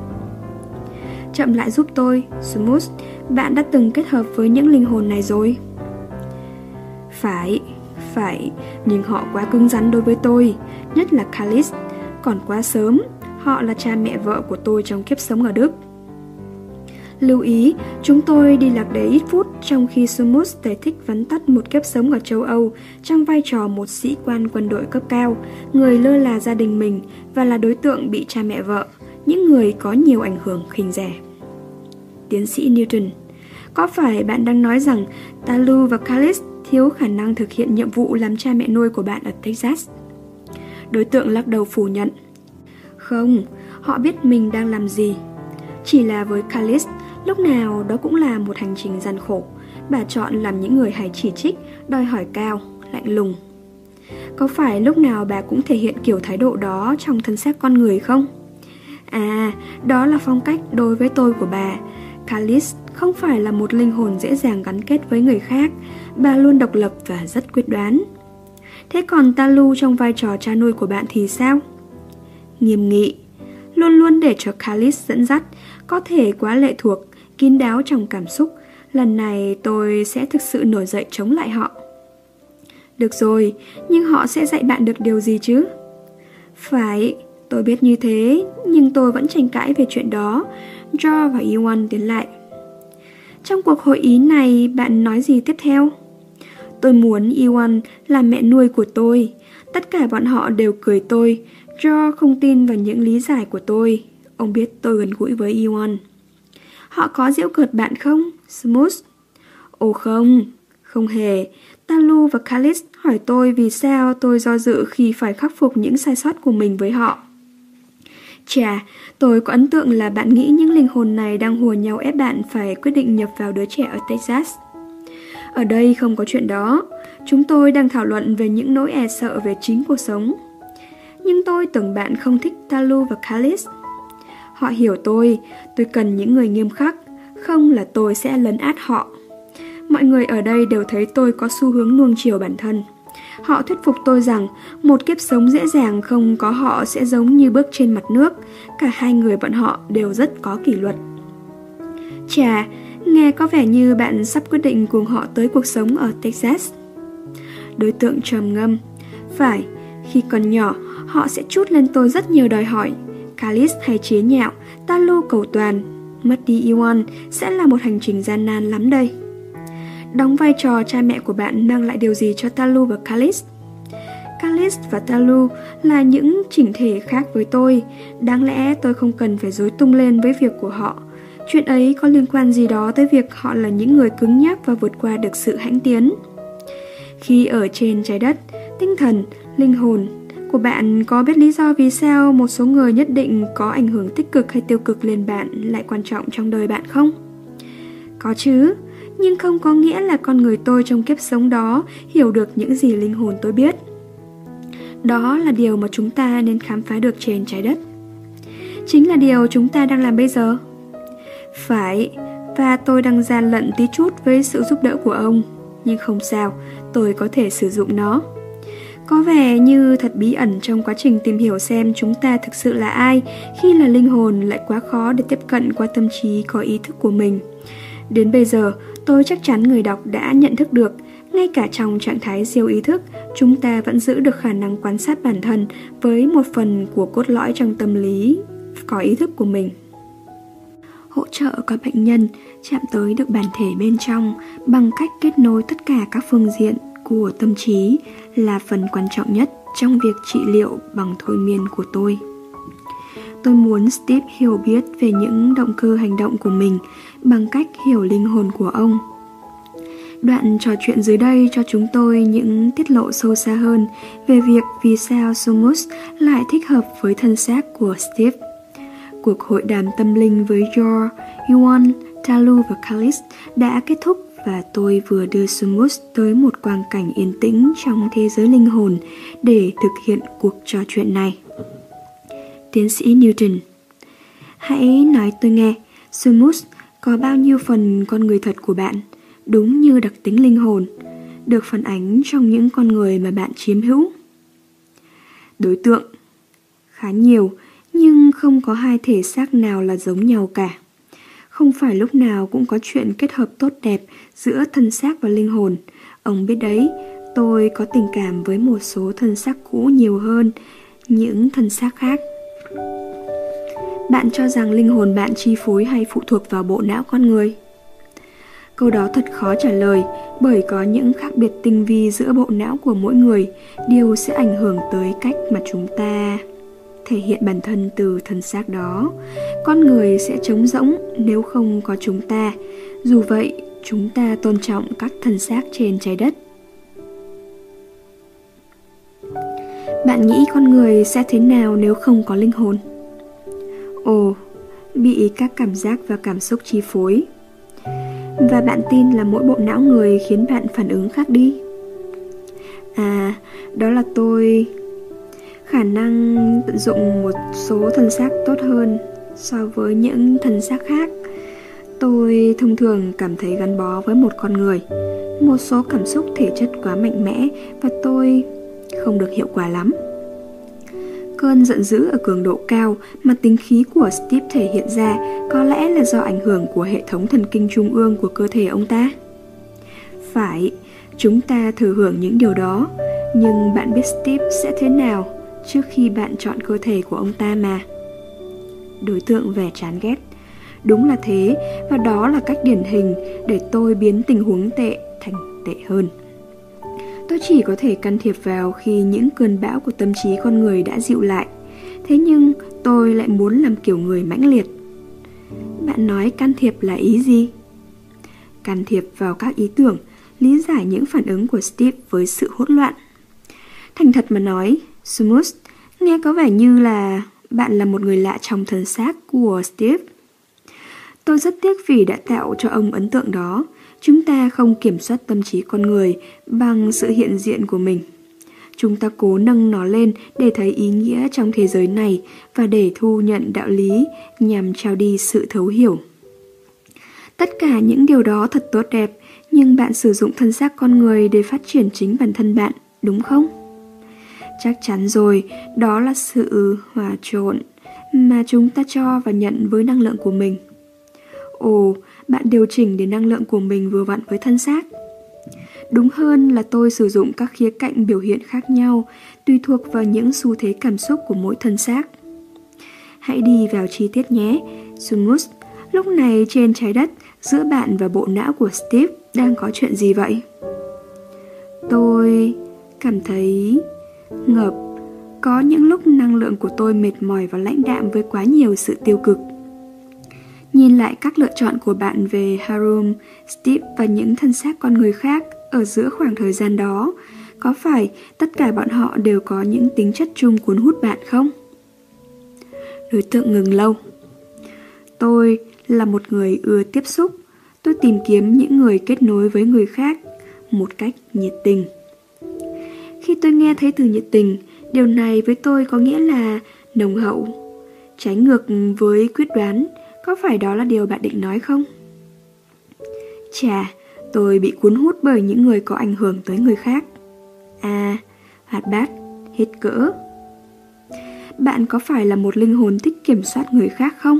Chậm lại giúp tôi, Smooth, bạn đã từng kết hợp với những linh hồn này rồi. Phải, phải, nhưng họ quá cứng rắn đối với tôi, nhất là Kalis. Còn quá sớm, họ là cha mẹ vợ của tôi trong kiếp sống ở Đức. Lưu ý, chúng tôi đi lạc đề ít phút trong khi Sumus giải thích vắn tắt một kiếp sống ở châu Âu trong vai trò một sĩ quan quân đội cấp cao, người lơ là gia đình mình và là đối tượng bị cha mẹ vợ, những người có nhiều ảnh hưởng khinh rẻ. Tiến sĩ Newton Có phải bạn đang nói rằng Talu và calis thiếu khả năng thực hiện nhiệm vụ làm cha mẹ nuôi của bạn ở Texas? Đối tượng lắc đầu phủ nhận. Không, họ biết mình đang làm gì. Chỉ là với calis Lúc nào đó cũng là một hành trình gian khổ Bà chọn làm những người hay chỉ trích Đòi hỏi cao, lạnh lùng Có phải lúc nào bà cũng thể hiện kiểu thái độ đó Trong thân xác con người không? À, đó là phong cách đối với tôi của bà Kalis không phải là một linh hồn dễ dàng gắn kết với người khác Bà luôn độc lập và rất quyết đoán Thế còn Talu trong vai trò cha nuôi của bạn thì sao? Nghiêm nghị Luôn luôn để cho Kalis dẫn dắt Có thể quá lệ thuộc kín đáo trong cảm xúc, lần này tôi sẽ thực sự nổi dậy chống lại họ. Được rồi, nhưng họ sẽ dạy bạn được điều gì chứ? Phải, tôi biết như thế, nhưng tôi vẫn tranh cãi về chuyện đó. Jo và Iwan tiến lại. Trong cuộc hội ý này, bạn nói gì tiếp theo? Tôi muốn Iwan là mẹ nuôi của tôi. Tất cả bọn họ đều cười tôi. Jo không tin vào những lý giải của tôi. Ông biết tôi gần gũi với Iwan. Họ có giễu cợt bạn không? Smooth. Ồ không, không hề. Talu và Kalis hỏi tôi vì sao tôi do dự khi phải khắc phục những sai sót của mình với họ. Chà, tôi có ấn tượng là bạn nghĩ những linh hồn này đang hùa nhau ép bạn phải quyết định nhập vào đứa trẻ ở Texas. Ở đây không có chuyện đó. Chúng tôi đang thảo luận về những nỗi e sợ về chính cuộc sống. Nhưng tôi tưởng bạn không thích Talu và Kalis. Họ hiểu tôi, tôi cần những người nghiêm khắc, không là tôi sẽ lấn át họ. Mọi người ở đây đều thấy tôi có xu hướng nuông chiều bản thân. Họ thuyết phục tôi rằng một kiếp sống dễ dàng không có họ sẽ giống như bước trên mặt nước. Cả hai người bọn họ đều rất có kỷ luật. Chà, nghe có vẻ như bạn sắp quyết định cùng họ tới cuộc sống ở Texas. Đối tượng trầm ngâm. Phải, khi còn nhỏ, họ sẽ chút lên tôi rất nhiều đòi hỏi. calis hay chế nhạo, Talo cầu toàn, mất đi Iwan sẽ là một hành trình gian nan lắm đây. Đóng vai trò cha mẹ của bạn mang lại điều gì cho Talu và Kalis? Kalis và Talu là những chỉnh thể khác với tôi, đáng lẽ tôi không cần phải dối tung lên với việc của họ, Chuyện ấy có liên quan gì đó tới việc họ là những người cứng nhắc và vượt qua được sự hãnh tiến. Khi ở trên trái đất, tinh thần, linh hồn của bạn có biết lý do vì sao một số người nhất định có ảnh hưởng tích cực hay tiêu cực lên bạn lại quan trọng trong đời bạn không? Có chứ, nhưng không có nghĩa là con người tôi trong kiếp sống đó hiểu được những gì linh hồn tôi biết. Đó là điều mà chúng ta nên khám phá được trên trái đất. Chính là điều chúng ta đang làm bây giờ. Phải, và tôi đang gian lận tí chút với sự giúp đỡ của ông. Nhưng không sao, tôi có thể sử dụng nó. Có vẻ như thật bí ẩn trong quá trình tìm hiểu xem chúng ta thực sự là ai khi là linh hồn lại quá khó để tiếp cận qua tâm trí có ý thức của mình. Đến bây giờ, tôi chắc chắn người đọc đã nhận thức được, ngay cả trong trạng thái siêu ý thức, chúng ta vẫn giữ được khả năng quan sát bản thân với một phần của cốt lõi trong tâm lý có ý thức của mình. Hỗ trợ các bệnh nhân chạm tới được bản thể bên trong bằng cách kết nối tất cả các phương diện của tâm trí là phần quan trọng nhất trong việc trị liệu bằng thôi miên của tôi. Tôi muốn Steve hiểu biết về những động cơ hành động của mình bằng cách hiểu linh hồn của ông. Đoạn trò chuyện dưới đây cho chúng tôi những tiết lộ sâu xa hơn về việc vì sao Sumus lại thích hợp với thân xác của Steve. Cuộc hội đàm tâm linh với Yor, Yuan, Talu và Kalis đã kết thúc và tôi vừa đưa Sumus tới một quang cảnh yên tĩnh trong thế giới linh hồn để thực hiện cuộc trò chuyện này. Tiến sĩ Newton Hãy nói tôi nghe, Sumus có bao nhiêu phần con người thật của bạn, đúng như đặc tính linh hồn, được phản ánh trong những con người mà bạn chiếm hữu? Đối tượng Khá nhiều, nhưng không có hai thể xác nào là giống nhau cả. Không phải lúc nào cũng có chuyện kết hợp tốt đẹp giữa thân xác và linh hồn. Ông biết đấy, tôi có tình cảm với một số thân xác cũ nhiều hơn những thân xác khác. Bạn cho rằng linh hồn bạn chi phối hay phụ thuộc vào bộ não con người? Câu đó thật khó trả lời bởi có những khác biệt tinh vi giữa bộ não của mỗi người, điều sẽ ảnh hưởng tới cách mà chúng ta thể hiện bản thân từ thân xác đó. Con người sẽ trống rỗng nếu không có chúng ta. Dù vậy, chúng ta tôn trọng các thân xác trên trái đất. Bạn nghĩ con người sẽ thế nào nếu không có linh hồn? Ồ, bị các cảm giác và cảm xúc chi phối. Và bạn tin là mỗi bộ não người khiến bạn phản ứng khác đi. À, đó là tôi khả năng tận dụng một số thân xác tốt hơn so với những thân xác khác. Tôi thông thường cảm thấy gắn bó với một con người, một số cảm xúc thể chất quá mạnh mẽ và tôi không được hiệu quả lắm. Cơn giận dữ ở cường độ cao mà tính khí của Steve thể hiện ra có lẽ là do ảnh hưởng của hệ thống thần kinh trung ương của cơ thể ông ta. Phải, chúng ta thừa hưởng những điều đó, nhưng bạn biết Steve sẽ thế nào trước khi bạn chọn cơ thể của ông ta mà. Đối tượng vẻ chán ghét. Đúng là thế, và đó là cách điển hình để tôi biến tình huống tệ thành tệ hơn. Tôi chỉ có thể can thiệp vào khi những cơn bão của tâm trí con người đã dịu lại. Thế nhưng tôi lại muốn làm kiểu người mãnh liệt. Bạn nói can thiệp là ý gì? Can thiệp vào các ý tưởng, lý giải những phản ứng của Steve với sự hỗn loạn. Thành thật mà nói, Smooth nghe có vẻ như là bạn là một người lạ trong thân xác của Steve. Tôi rất tiếc vì đã tạo cho ông ấn tượng đó. Chúng ta không kiểm soát tâm trí con người bằng sự hiện diện của mình. Chúng ta cố nâng nó lên để thấy ý nghĩa trong thế giới này và để thu nhận đạo lý nhằm trao đi sự thấu hiểu. Tất cả những điều đó thật tốt đẹp, nhưng bạn sử dụng thân xác con người để phát triển chính bản thân bạn, đúng không? Chắc chắn rồi, đó là sự hòa trộn mà chúng ta cho và nhận với năng lượng của mình. Ồ, bạn điều chỉnh để năng lượng của mình vừa vặn với thân xác. Đúng hơn là tôi sử dụng các khía cạnh biểu hiện khác nhau tùy thuộc vào những xu thế cảm xúc của mỗi thân xác. Hãy đi vào chi tiết nhé, Sumus. Lúc này trên trái đất, giữa bạn và bộ não của Steve đang có chuyện gì vậy? Tôi cảm thấy ngợp. Có những lúc năng lượng của tôi mệt mỏi và lãnh đạm với quá nhiều sự tiêu cực. Nhìn lại các lựa chọn của bạn về Harum, Steve và những thân xác con người khác ở giữa khoảng thời gian đó, có phải tất cả bọn họ đều có những tính chất chung cuốn hút bạn không? Đối tượng ngừng lâu. Tôi là một người ưa tiếp xúc. Tôi tìm kiếm những người kết nối với người khác một cách nhiệt tình. Khi tôi nghe thấy từ nhiệt tình, điều này với tôi có nghĩa là nồng hậu. Trái ngược với quyết đoán, có phải đó là điều bạn định nói không? Chà, tôi bị cuốn hút bởi những người có ảnh hưởng tới người khác. À, hoạt bát, hết cỡ. Bạn có phải là một linh hồn thích kiểm soát người khác không?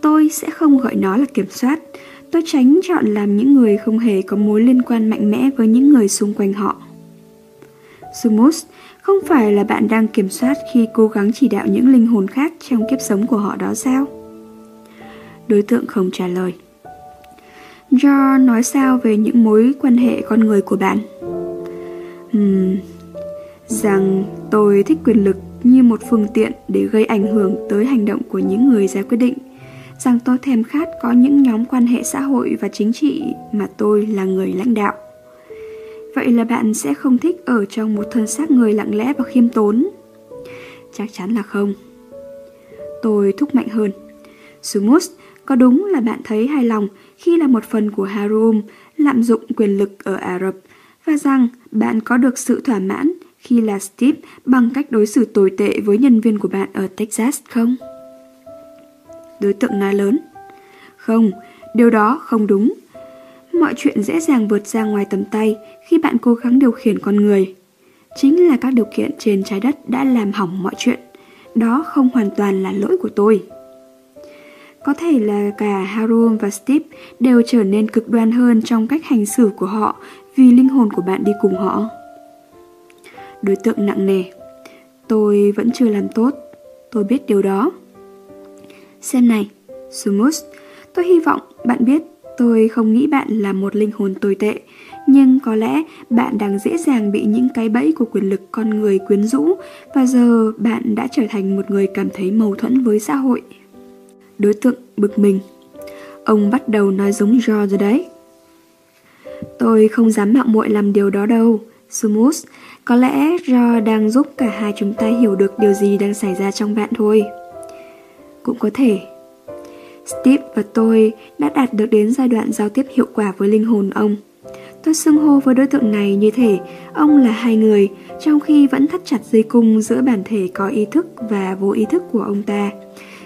Tôi sẽ không gọi nó là kiểm soát. Tôi tránh chọn làm những người không hề có mối liên quan mạnh mẽ với những người xung quanh họ. Sumus, không phải là bạn đang kiểm soát khi cố gắng chỉ đạo những linh hồn khác trong kiếp sống của họ đó sao? Đối tượng không trả lời. Jo nói sao về những mối quan hệ con người của bạn? Uhm, rằng tôi thích quyền lực như một phương tiện để gây ảnh hưởng tới hành động của những người ra quyết định rằng tôi thèm khát có những nhóm quan hệ xã hội và chính trị mà tôi là người lãnh đạo. Vậy là bạn sẽ không thích ở trong một thân xác người lặng lẽ và khiêm tốn? Chắc chắn là không. Tôi thúc mạnh hơn. Sumus, có đúng là bạn thấy hài lòng khi là một phần của Harum lạm dụng quyền lực ở Ả Rập và rằng bạn có được sự thỏa mãn khi là Steve bằng cách đối xử tồi tệ với nhân viên của bạn ở Texas không? Đối tượng nói lớn. Không, điều đó không đúng. Mọi chuyện dễ dàng vượt ra ngoài tầm tay khi bạn cố gắng điều khiển con người. Chính là các điều kiện trên trái đất đã làm hỏng mọi chuyện. Đó không hoàn toàn là lỗi của tôi. Có thể là cả Harum và Steve đều trở nên cực đoan hơn trong cách hành xử của họ vì linh hồn của bạn đi cùng họ. Đối tượng nặng nề. Tôi vẫn chưa làm tốt. Tôi biết điều đó. Xem này, Sumus, tôi hy vọng bạn biết tôi không nghĩ bạn là một linh hồn tồi tệ, nhưng có lẽ bạn đang dễ dàng bị những cái bẫy của quyền lực con người quyến rũ và giờ bạn đã trở thành một người cảm thấy mâu thuẫn với xã hội. Đối tượng bực mình. Ông bắt đầu nói giống George rồi đấy. Tôi không dám mạo muội làm điều đó đâu, Sumus. Có lẽ George đang giúp cả hai chúng ta hiểu được điều gì đang xảy ra trong bạn thôi. Cũng có thể. Steve và tôi đã đạt được đến giai đoạn giao tiếp hiệu quả với linh hồn ông. Tôi xưng hô với đối tượng này như thể ông là hai người, trong khi vẫn thắt chặt dây cung giữa bản thể có ý thức và vô ý thức của ông ta.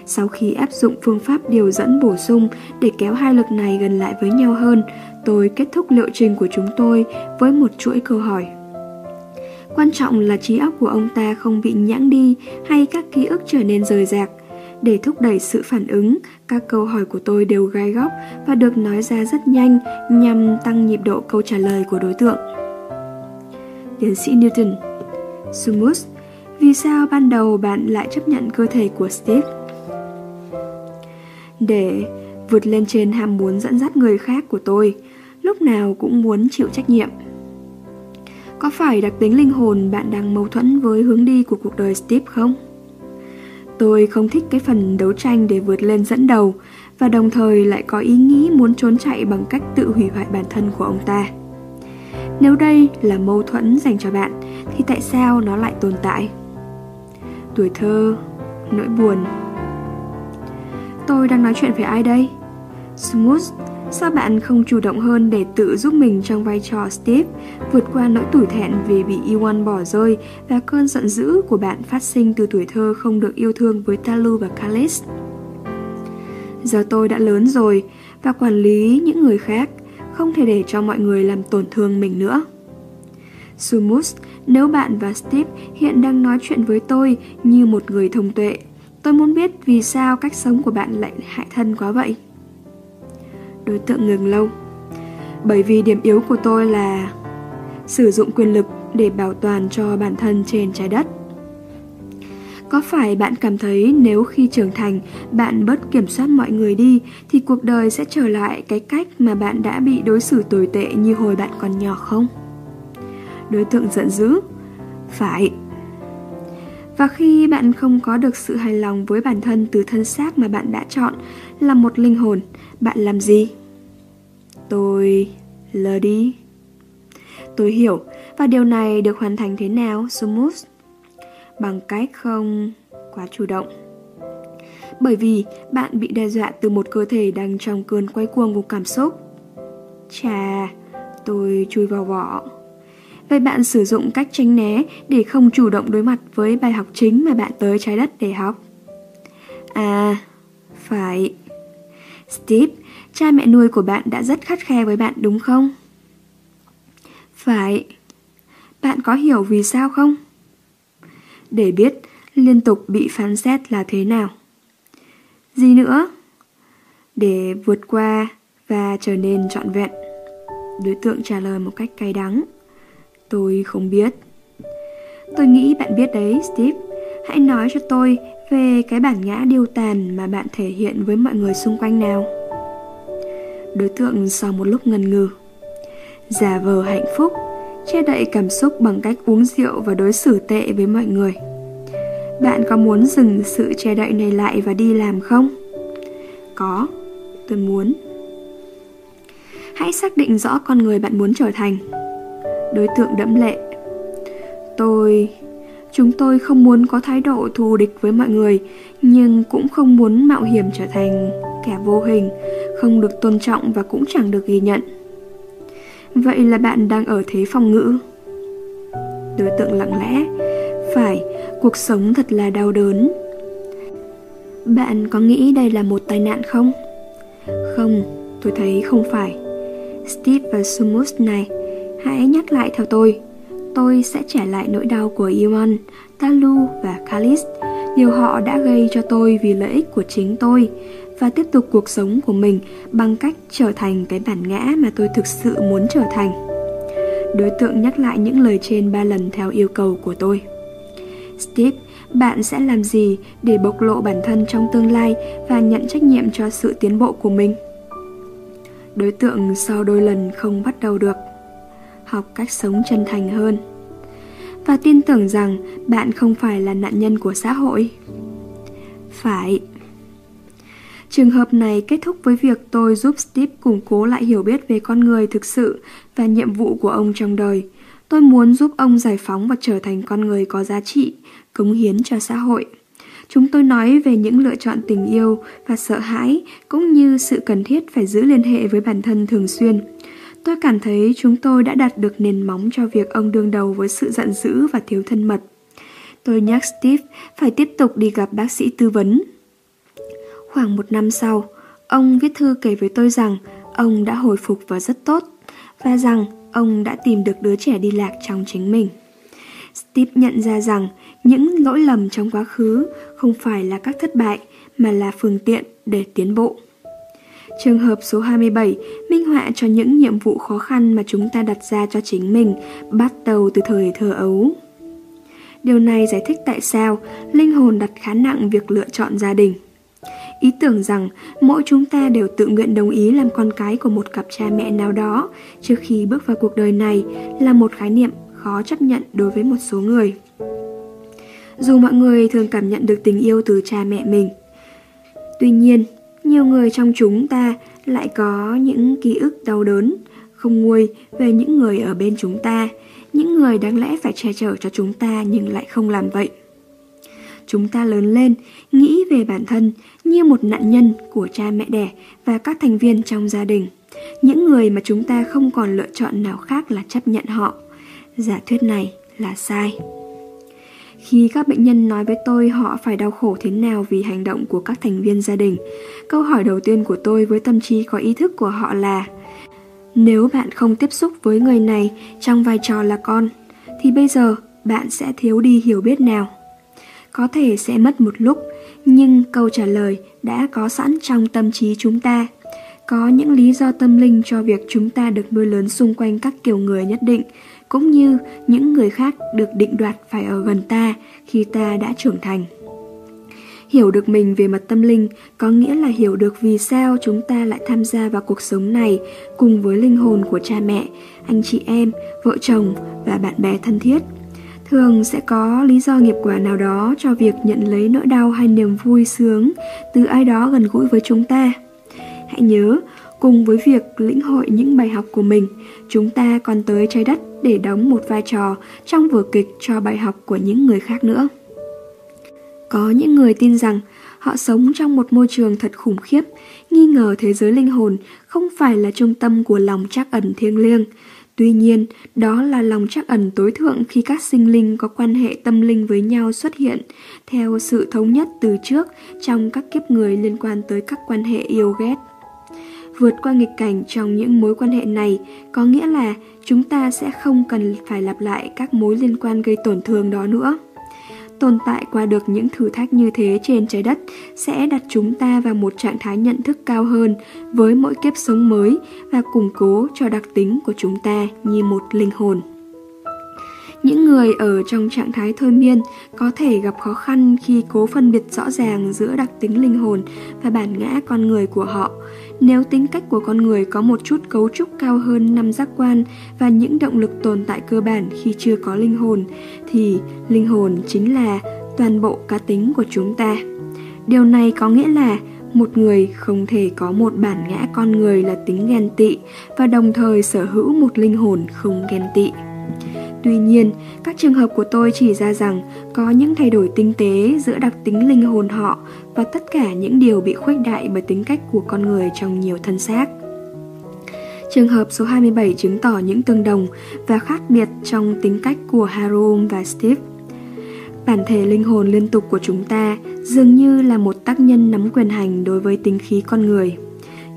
Sau khi áp dụng phương pháp điều dẫn bổ sung để kéo hai lực này gần lại với nhau hơn, tôi kết thúc liệu trình của chúng tôi với một chuỗi câu hỏi. Quan trọng là trí óc của ông ta không bị nhãng đi hay các ký ức trở nên rời rạc. Để thúc đẩy sự phản ứng, các câu hỏi của tôi đều gai góc và được nói ra rất nhanh nhằm tăng nhịp độ câu trả lời của đối tượng. Tiến sĩ Newton Sumus, vì sao ban đầu bạn lại chấp nhận cơ thể của Steve? Để vượt lên trên ham muốn dẫn dắt người khác của tôi, lúc nào cũng muốn chịu trách nhiệm. Có phải đặc tính linh hồn bạn đang mâu thuẫn với hướng đi của cuộc đời Steve không? Tôi không thích cái phần đấu tranh để vượt lên dẫn đầu và đồng thời lại có ý nghĩ muốn trốn chạy bằng cách tự hủy hoại bản thân của ông ta. Nếu đây là mâu thuẫn dành cho bạn thì tại sao nó lại tồn tại? Tuổi thơ, nỗi buồn. Tôi đang nói chuyện với ai đây? Smooth Sao bạn không chủ động hơn để tự giúp mình trong vai trò Steve, vượt qua nỗi tủi thẹn vì bị Iwan bỏ rơi và cơn giận dữ của bạn phát sinh từ tuổi thơ không được yêu thương với Talu và Kalis? Giờ tôi đã lớn rồi và quản lý những người khác, không thể để cho mọi người làm tổn thương mình nữa. Sumus, nếu bạn và Steve hiện đang nói chuyện với tôi như một người thông tuệ, tôi muốn biết vì sao cách sống của bạn lại hại thân quá vậy. Đối tượng ngừng lâu Bởi vì điểm yếu của tôi là Sử dụng quyền lực để bảo toàn cho bản thân trên trái đất có phải bạn cảm thấy nếu khi trưởng thành bạn bớt kiểm soát mọi người đi thì cuộc đời sẽ trở lại cái cách mà bạn đã bị đối xử tồi tệ như hồi bạn còn nhỏ không? Đối tượng giận dữ. Phải. Và khi bạn không có được sự hài lòng với bản thân từ thân xác mà bạn đã chọn là một linh hồn, bạn làm gì? Tôi lờ đi. Tôi hiểu, và điều này được hoàn thành thế nào, Sumus? Bằng cách không quá chủ động. Bởi vì bạn bị đe dọa từ một cơ thể đang trong cơn quay cuồng của cảm xúc. Chà, tôi chui vào vỏ. Vậy bạn sử dụng cách tránh né để không chủ động đối mặt với bài học chính mà bạn tới trái đất để học. À, phải. Steve, cha mẹ nuôi của bạn đã rất khắt khe với bạn đúng không? Phải. Bạn có hiểu vì sao không? Để biết liên tục bị phán xét là thế nào. Gì nữa? Để vượt qua và trở nên trọn vẹn. Đối tượng trả lời một cách cay đắng. Tôi không biết. Tôi nghĩ bạn biết đấy, Steve. Hãy nói cho tôi về cái bản ngã điêu tàn mà bạn thể hiện với mọi người xung quanh nào. Đối tượng sau một lúc ngần ngừ. Giả vờ hạnh phúc, che đậy cảm xúc bằng cách uống rượu và đối xử tệ với mọi người. Bạn có muốn dừng sự che đậy này lại và đi làm không? Có, tôi muốn. Hãy xác định rõ con người bạn muốn trở thành. Đối tượng đẫm lệ. Tôi... Chúng tôi không muốn có thái độ thù địch với mọi người, nhưng cũng không muốn mạo hiểm trở thành kẻ vô hình, không được tôn trọng và cũng chẳng được ghi nhận. Vậy là bạn đang ở thế phòng ngự. Đối tượng lặng lẽ. Phải, cuộc sống thật là đau đớn. Bạn có nghĩ đây là một tai nạn không? Không, tôi thấy không phải. Steve và Sumus này, hãy nhắc lại theo tôi. Tôi sẽ trả lại nỗi đau của Iman, Talu và Kalis, điều họ đã gây cho tôi vì lợi ích của chính tôi, và tiếp tục cuộc sống của mình bằng cách trở thành cái bản ngã mà tôi thực sự muốn trở thành. Đối tượng nhắc lại những lời trên ba lần theo yêu cầu của tôi. Steve, bạn sẽ làm gì để bộc lộ bản thân trong tương lai và nhận trách nhiệm cho sự tiến bộ của mình? Đối tượng sau đôi lần không bắt đầu được Học cách sống chân thành hơn Và tin tưởng rằng bạn không phải là nạn nhân của xã hội Phải Trường hợp này kết thúc với việc tôi giúp Steve củng cố lại hiểu biết về con người thực sự và nhiệm vụ của ông trong đời. Tôi muốn giúp ông giải phóng và trở thành con người có giá trị, cống hiến cho xã hội. Chúng tôi nói về những lựa chọn tình yêu và sợ hãi cũng như sự cần thiết phải giữ liên hệ với bản thân thường xuyên. Tôi cảm thấy chúng tôi đã đạt được nền móng cho việc ông đương đầu với sự giận dữ và thiếu thân mật. Tôi nhắc Steve phải tiếp tục đi gặp bác sĩ tư vấn. Khoảng một năm sau, ông viết thư kể với tôi rằng ông đã hồi phục và rất tốt và rằng ông đã tìm được đứa trẻ đi lạc trong chính mình. Steve nhận ra rằng những lỗi lầm trong quá khứ không phải là các thất bại mà là phương tiện để tiến bộ. Trường hợp số 27 minh họa cho những nhiệm vụ khó khăn mà chúng ta đặt ra cho chính mình bắt đầu từ thời thơ ấu. Điều này giải thích tại sao linh hồn đặt khá nặng việc lựa chọn gia đình. Ý tưởng rằng mỗi chúng ta đều tự nguyện đồng ý làm con cái của một cặp cha mẹ nào đó trước khi bước vào cuộc đời này là một khái niệm khó chấp nhận đối với một số người. Dù mọi người thường cảm nhận được tình yêu từ cha mẹ mình, tuy nhiên, nhiều người trong chúng ta lại có những ký ức đau đớn, không nguôi về những người ở bên chúng ta, những người đáng lẽ phải che chở cho chúng ta nhưng lại không làm vậy. Chúng ta lớn lên, nghĩ về bản thân như một nạn nhân của cha mẹ đẻ và các thành viên trong gia đình. Những người mà chúng ta không còn lựa chọn nào khác là chấp nhận họ. Giả thuyết này là sai. Khi các bệnh nhân nói với tôi họ phải đau khổ thế nào vì hành động của các thành viên gia đình, câu hỏi đầu tiên của tôi với tâm trí có ý thức của họ là Nếu bạn không tiếp xúc với người này trong vai trò là con, thì bây giờ bạn sẽ thiếu đi hiểu biết nào? Có thể sẽ mất một lúc, nhưng câu trả lời đã có sẵn trong tâm trí chúng ta. Có những lý do tâm linh cho việc chúng ta được nuôi lớn xung quanh các kiểu người nhất định, cũng như những người khác được định đoạt phải ở gần ta khi ta đã trưởng thành. Hiểu được mình về mặt tâm linh có nghĩa là hiểu được vì sao chúng ta lại tham gia vào cuộc sống này cùng với linh hồn của cha mẹ, anh chị em, vợ chồng và bạn bè thân thiết. Thường sẽ có lý do nghiệp quả nào đó cho việc nhận lấy nỗi đau hay niềm vui sướng từ ai đó gần gũi với chúng ta. Hãy nhớ, cùng với việc lĩnh hội những bài học của mình, chúng ta còn tới trái đất để đóng một vai trò trong vở kịch cho bài học của những người khác nữa. Có những người tin rằng họ sống trong một môi trường thật khủng khiếp, nghi ngờ thế giới linh hồn không phải là trung tâm của lòng trắc ẩn thiêng liêng. Tuy nhiên, đó là lòng trắc ẩn tối thượng khi các sinh linh có quan hệ tâm linh với nhau xuất hiện, theo sự thống nhất từ trước trong các kiếp người liên quan tới các quan hệ yêu ghét. Vượt qua nghịch cảnh trong những mối quan hệ này, có nghĩa là chúng ta sẽ không cần phải lặp lại các mối liên quan gây tổn thương đó nữa. Tồn tại qua được những thử thách như thế trên trái đất sẽ đặt chúng ta vào một trạng thái nhận thức cao hơn với mỗi kiếp sống mới và củng cố cho đặc tính của chúng ta như một linh hồn. Những người ở trong trạng thái thôi miên có thể gặp khó khăn khi cố phân biệt rõ ràng giữa đặc tính linh hồn và bản ngã con người của họ. Nếu tính cách của con người có một chút cấu trúc cao hơn năm giác quan và những động lực tồn tại cơ bản khi chưa có linh hồn, thì linh hồn chính là toàn bộ cá tính của chúng ta. Điều này có nghĩa là một người không thể có một bản ngã con người là tính ghen tị và đồng thời sở hữu một linh hồn không ghen tị. Tuy nhiên, các trường hợp của tôi chỉ ra rằng có những thay đổi tinh tế giữa đặc tính linh hồn họ và tất cả những điều bị khuếch đại bởi tính cách của con người trong nhiều thân xác. Trường hợp số 27 chứng tỏ những tương đồng và khác biệt trong tính cách của Harold và Steve. Bản thể linh hồn liên tục của chúng ta dường như là một tác nhân nắm quyền hành đối với tính khí con người.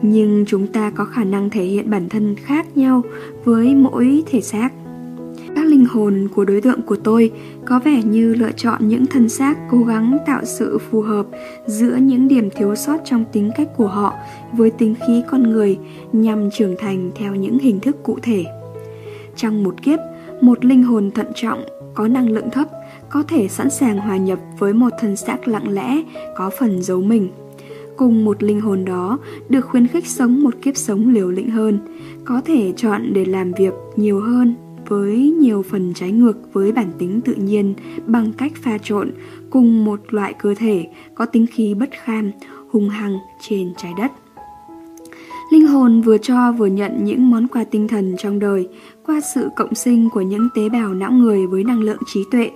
Nhưng chúng ta có khả năng thể hiện bản thân khác nhau với mỗi thể xác. Các linh hồn của đối tượng của tôi có vẻ như lựa chọn những thân xác cố gắng tạo sự phù hợp giữa những điểm thiếu sót trong tính cách của họ với tính khí con người nhằm trưởng thành theo những hình thức cụ thể. Trong một kiếp, một linh hồn thận trọng, có năng lượng thấp, có thể sẵn sàng hòa nhập với một thân xác lặng lẽ, có phần giấu mình. Cùng một linh hồn đó được khuyến khích sống một kiếp sống liều lĩnh hơn, có thể chọn để làm việc nhiều hơn với nhiều phần trái ngược với bản tính tự nhiên bằng cách pha trộn cùng một loại cơ thể có tính khí bất kham, hung hăng trên trái đất. Linh hồn vừa cho vừa nhận những món quà tinh thần trong đời qua sự cộng sinh của những tế bào não người với năng lượng trí tuệ,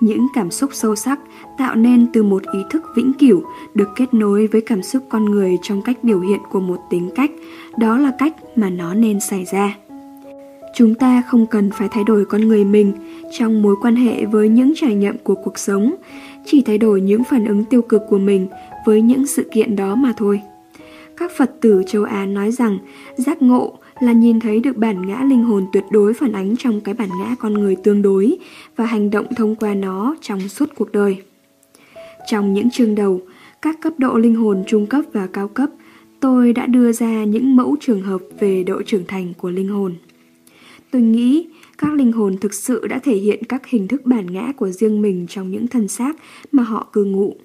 những cảm xúc sâu sắc tạo nên từ một ý thức vĩnh cửu được kết nối với cảm xúc con người trong cách biểu hiện của một tính cách, đó là cách mà nó nên xảy ra. Chúng ta không cần phải thay đổi con người mình trong mối quan hệ với những trải nghiệm của cuộc sống, chỉ thay đổi những phản ứng tiêu cực của mình với những sự kiện đó mà thôi. Các Phật tử châu Á nói rằng giác ngộ là nhìn thấy được bản ngã linh hồn tuyệt đối phản ánh trong cái bản ngã con người tương đối và hành động thông qua nó trong suốt cuộc đời. Trong những chương đầu, các cấp độ linh hồn trung cấp và cao cấp, tôi đã đưa ra những mẫu trường hợp về độ trưởng thành của linh hồn. Tôi nghĩ các linh hồn thực sự đã thể hiện các hình thức bản ngã của riêng mình trong những thân xác mà họ cư ngụ,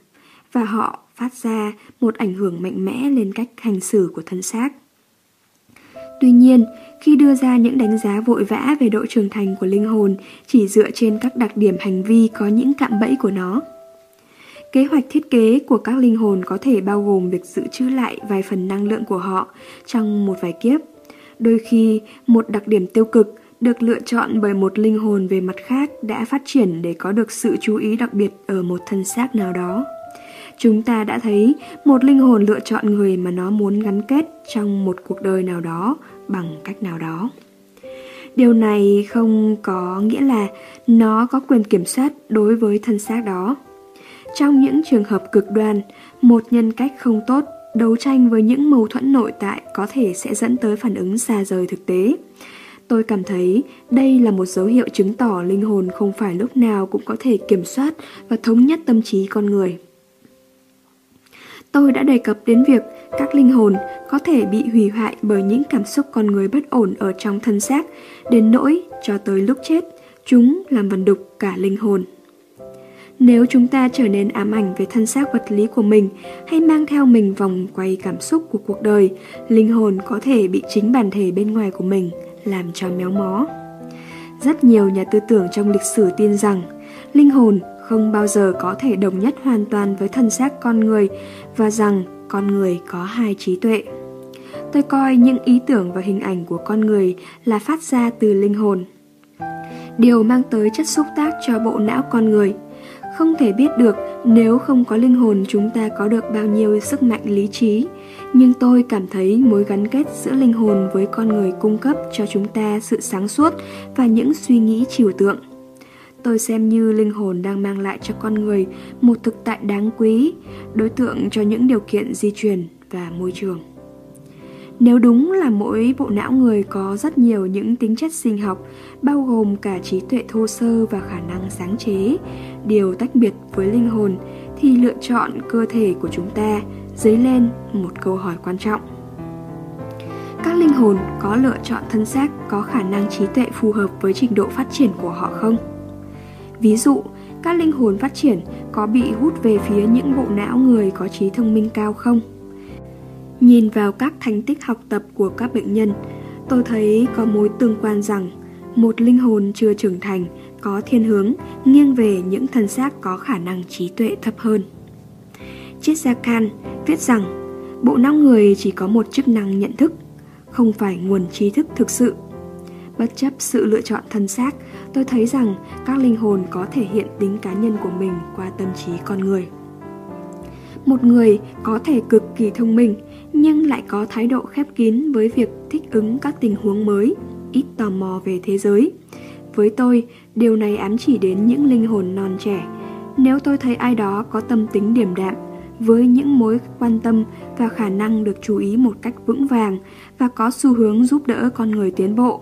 và họ phát ra một ảnh hưởng mạnh mẽ lên cách hành xử của thân xác. Tuy nhiên, khi đưa ra những đánh giá vội vã về độ trưởng thành của linh hồn chỉ dựa trên các đặc điểm hành vi có những cạm bẫy của nó. Kế hoạch thiết kế của các linh hồn có thể bao gồm việc giữ trữ lại vài phần năng lượng của họ trong một vài kiếp Đôi khi, một đặc điểm tiêu cực được lựa chọn bởi một linh hồn về mặt khác đã phát triển để có được sự chú ý đặc biệt ở một thân xác nào đó. Chúng ta đã thấy một linh hồn lựa chọn người mà nó muốn gắn kết trong một cuộc đời nào đó bằng cách nào đó. Điều này không có nghĩa là nó có quyền kiểm soát đối với thân xác đó. Trong những trường hợp cực đoan, một nhân cách không tốt Đấu tranh với những mâu thuẫn nội tại có thể sẽ dẫn tới phản ứng xa rời thực tế. Tôi cảm thấy đây là một dấu hiệu chứng tỏ linh hồn không phải lúc nào cũng có thể kiểm soát và thống nhất tâm trí con người. Tôi đã đề cập đến việc các linh hồn có thể bị hủy hoại bởi những cảm xúc con người bất ổn ở trong thân xác, đến nỗi cho tới lúc chết, chúng làm vần đục cả linh hồn. Nếu chúng ta trở nên ám ảnh về thân xác vật lý của mình hay mang theo mình vòng quay cảm xúc của cuộc đời, linh hồn có thể bị chính bản thể bên ngoài của mình làm cho méo mó. Rất nhiều nhà tư tưởng trong lịch sử tin rằng linh hồn không bao giờ có thể đồng nhất hoàn toàn với thân xác con người và rằng con người có hai trí tuệ. Tôi coi những ý tưởng và hình ảnh của con người là phát ra từ linh hồn. Điều mang tới chất xúc tác cho bộ não con người. Không thể biết được nếu không có linh hồn chúng ta có được bao nhiêu sức mạnh lý trí, nhưng tôi cảm thấy mối gắn kết giữa linh hồn với con người cung cấp cho chúng ta sự sáng suốt và những suy nghĩ trừu tượng. Tôi xem như linh hồn đang mang lại cho con người một thực tại đáng quý, đối tượng cho những điều kiện di truyền và môi trường. Nếu đúng là mỗi bộ não người có rất nhiều những tính chất sinh học, bao gồm cả trí tuệ thô sơ và khả năng sáng chế, điều tách biệt với linh hồn, thì lựa chọn cơ thể của chúng ta dấy lên một câu hỏi quan trọng. Các linh hồn có lựa chọn thân xác có khả năng trí tuệ phù hợp với trình độ phát triển của họ không? Ví dụ, các linh hồn phát triển có bị hút về phía những bộ não người có trí thông minh cao không? Nhìn vào các thành tích học tập của các bệnh nhân, tôi thấy có mối tương quan rằng một linh hồn chưa trưởng thành có thiên hướng nghiêng về những thân xác có khả năng trí tuệ thấp hơn. Triết gia Kant viết rằng bộ não người chỉ có một chức năng nhận thức, không phải nguồn trí thức thực sự. Bất chấp sự lựa chọn thân xác, tôi thấy rằng các linh hồn có thể hiện tính cá nhân của mình qua tâm trí con người. Một người có thể cực kỳ thông minh nhưng lại có thái độ khép kín với việc thích ứng các tình huống mới, ít tò mò về thế giới. Với tôi, điều này ám chỉ đến những linh hồn non trẻ. Nếu tôi thấy ai đó có tâm tính điềm đạm, với những mối quan tâm và khả năng được chú ý một cách vững vàng và có xu hướng giúp đỡ con người tiến bộ,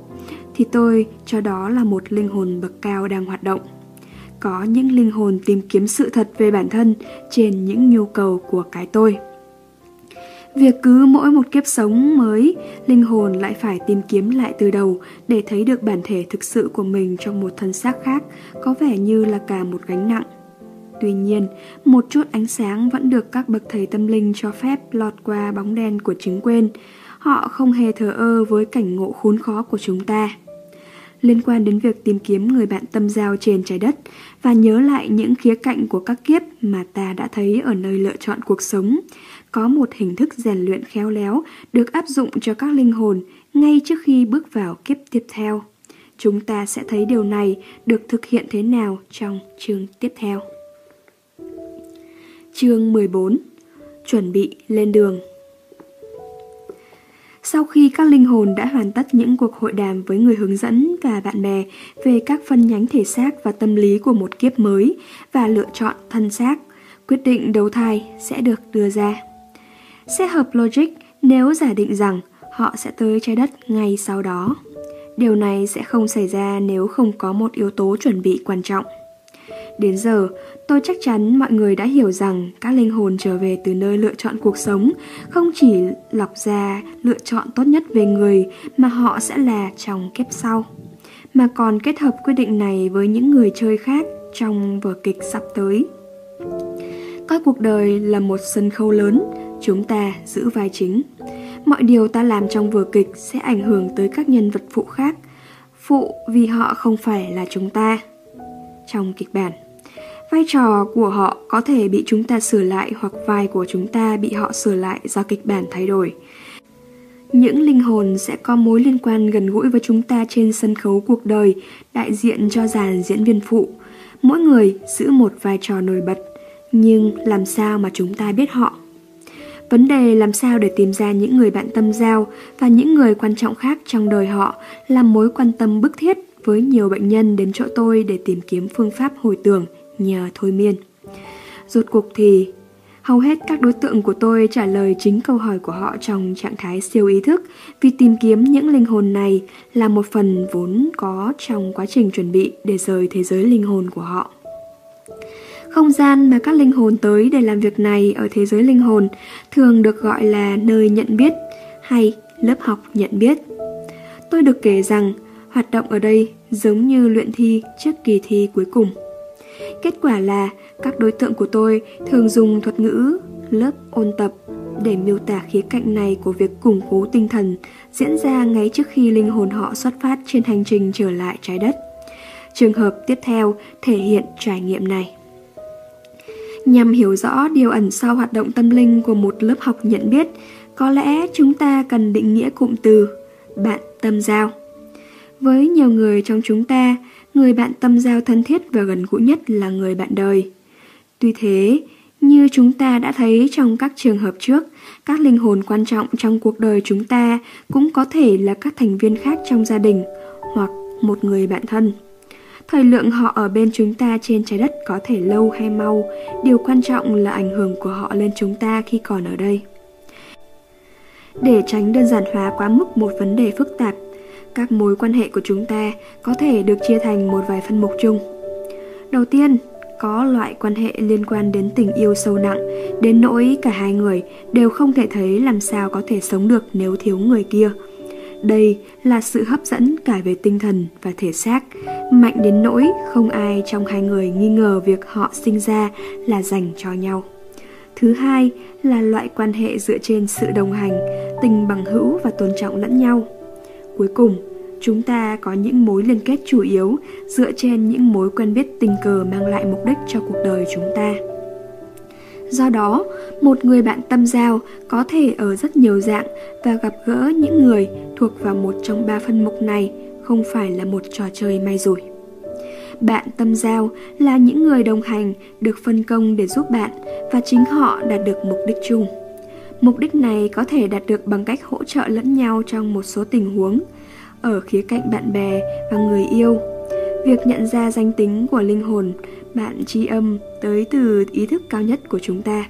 thì tôi cho đó là một linh hồn bậc cao đang hoạt động. Có những linh hồn tìm kiếm sự thật về bản thân trên những nhu cầu của cái tôi. Việc cứ mỗi một kiếp sống mới, linh hồn lại phải tìm kiếm lại từ đầu để thấy được bản thể thực sự của mình trong một thân xác khác, có vẻ như là cả một gánh nặng. Tuy nhiên, một chút ánh sáng vẫn được các bậc thầy tâm linh cho phép lọt qua bóng đen của chứng quên. Họ không hề thờ ơ với cảnh ngộ khốn khó của chúng ta. Liên quan đến việc tìm kiếm người bạn tâm giao trên trái đất và nhớ lại những khía cạnh của các kiếp mà ta đã thấy ở nơi lựa chọn cuộc sống, có một hình thức rèn luyện khéo léo được áp dụng cho các linh hồn ngay trước khi bước vào kiếp tiếp theo. Chúng ta sẽ thấy điều này được thực hiện thế nào trong chương tiếp theo. Chương 14 Chuẩn bị lên đường Sau khi các linh hồn đã hoàn tất những cuộc hội đàm với người hướng dẫn và bạn bè về các phân nhánh thể xác và tâm lý của một kiếp mới và lựa chọn thân xác, quyết định đầu thai sẽ được đưa ra. Sẽ hợp logic nếu giả định rằng họ sẽ tới trái đất ngay sau đó. Điều này sẽ không xảy ra nếu không có một yếu tố chuẩn bị quan trọng. Đến giờ, tôi chắc chắn mọi người đã hiểu rằng các linh hồn trở về từ nơi lựa chọn cuộc sống không chỉ lọc ra lựa chọn tốt nhất về người mà họ sẽ là trong kiếp sau, mà còn kết hợp quyết định này với những người chơi khác trong vở kịch sắp tới. Coi cuộc đời là một sân khấu lớn, chúng ta giữ vai chính. Mọi điều ta làm trong vở kịch sẽ ảnh hưởng tới các nhân vật phụ khác, phụ vì họ không phải là chúng ta. Trong kịch bản, vai trò của họ có thể bị chúng ta sửa lại hoặc vai của chúng ta bị họ sửa lại do kịch bản thay đổi. Những linh hồn sẽ có mối liên quan gần gũi với chúng ta trên sân khấu cuộc đời, đại diện cho dàn diễn viên phụ. Mỗi người giữ một vai trò nổi bật, nhưng làm sao mà chúng ta biết họ? Vấn đề làm sao để tìm ra những người bạn tâm giao và những người quan trọng khác trong đời họ là mối quan tâm bức thiết với nhiều bệnh nhân đến chỗ tôi để tìm kiếm phương pháp hồi tưởng nhờ thôi miên. Rốt cuộc thì, hầu hết các đối tượng của tôi trả lời chính câu hỏi của họ trong trạng thái siêu ý thức vì tìm kiếm những linh hồn này là một phần vốn có trong quá trình chuẩn bị để rời thế giới linh hồn của họ. Không gian mà các linh hồn tới để làm việc này ở thế giới linh hồn thường được gọi là nơi nhận biết hay lớp học nhận biết. Tôi được kể rằng hoạt động ở đây giống như luyện thi trước kỳ thi cuối cùng. Kết quả là các đối tượng của tôi thường dùng thuật ngữ lớp ôn tập để miêu tả khía cạnh này của việc củng cố tinh thần diễn ra ngay trước khi linh hồn họ xuất phát trên hành trình trở lại trái đất. Trường hợp tiếp theo thể hiện trải nghiệm này. Nhằm hiểu rõ điều ẩn sau hoạt động tâm linh của một lớp học nhận biết, có lẽ chúng ta cần định nghĩa cụm từ bạn tâm giao. Với nhiều người trong chúng ta, người bạn tâm giao thân thiết và gần gũi nhất là người bạn đời. Tuy thế, như chúng ta đã thấy trong các trường hợp trước, các linh hồn quan trọng trong cuộc đời chúng ta cũng có thể là các thành viên khác trong gia đình hoặc một người bạn thân. Thời lượng họ ở bên chúng ta trên trái đất có thể lâu hay mau, điều quan trọng là ảnh hưởng của họ lên chúng ta khi còn ở đây. Để tránh đơn giản hóa quá mức một vấn đề phức tạp, các mối quan hệ của chúng ta có thể được chia thành một vài phân mục chung. Đầu tiên, có loại quan hệ liên quan đến tình yêu sâu nặng, đến nỗi cả hai người đều không thể thấy làm sao có thể sống được nếu thiếu người kia. Đây là sự hấp dẫn cả về tinh thần và thể xác, mạnh đến nỗi không ai trong hai người nghi ngờ việc họ sinh ra là dành cho nhau. Thứ hai là loại quan hệ dựa trên sự đồng hành, tình bằng hữu và tôn trọng lẫn nhau. Cuối cùng, chúng ta có những mối liên kết chủ yếu dựa trên những mối quen biết tình cờ mang lại mục đích cho cuộc đời chúng ta. Do đó, một người bạn tâm giao có thể ở rất nhiều dạng và gặp gỡ những người thuộc vào một trong ba phân mục này không phải là một trò chơi may rủi. Bạn tâm giao là những người đồng hành được phân công để giúp bạn và chính họ đạt được mục đích chung. Mục đích này có thể đạt được bằng cách hỗ trợ lẫn nhau trong một số tình huống, ở khía cạnh bạn bè và người yêu. Việc nhận ra danh tính của linh hồn, bạn tri âm tới từ ý thức cao nhất của chúng ta.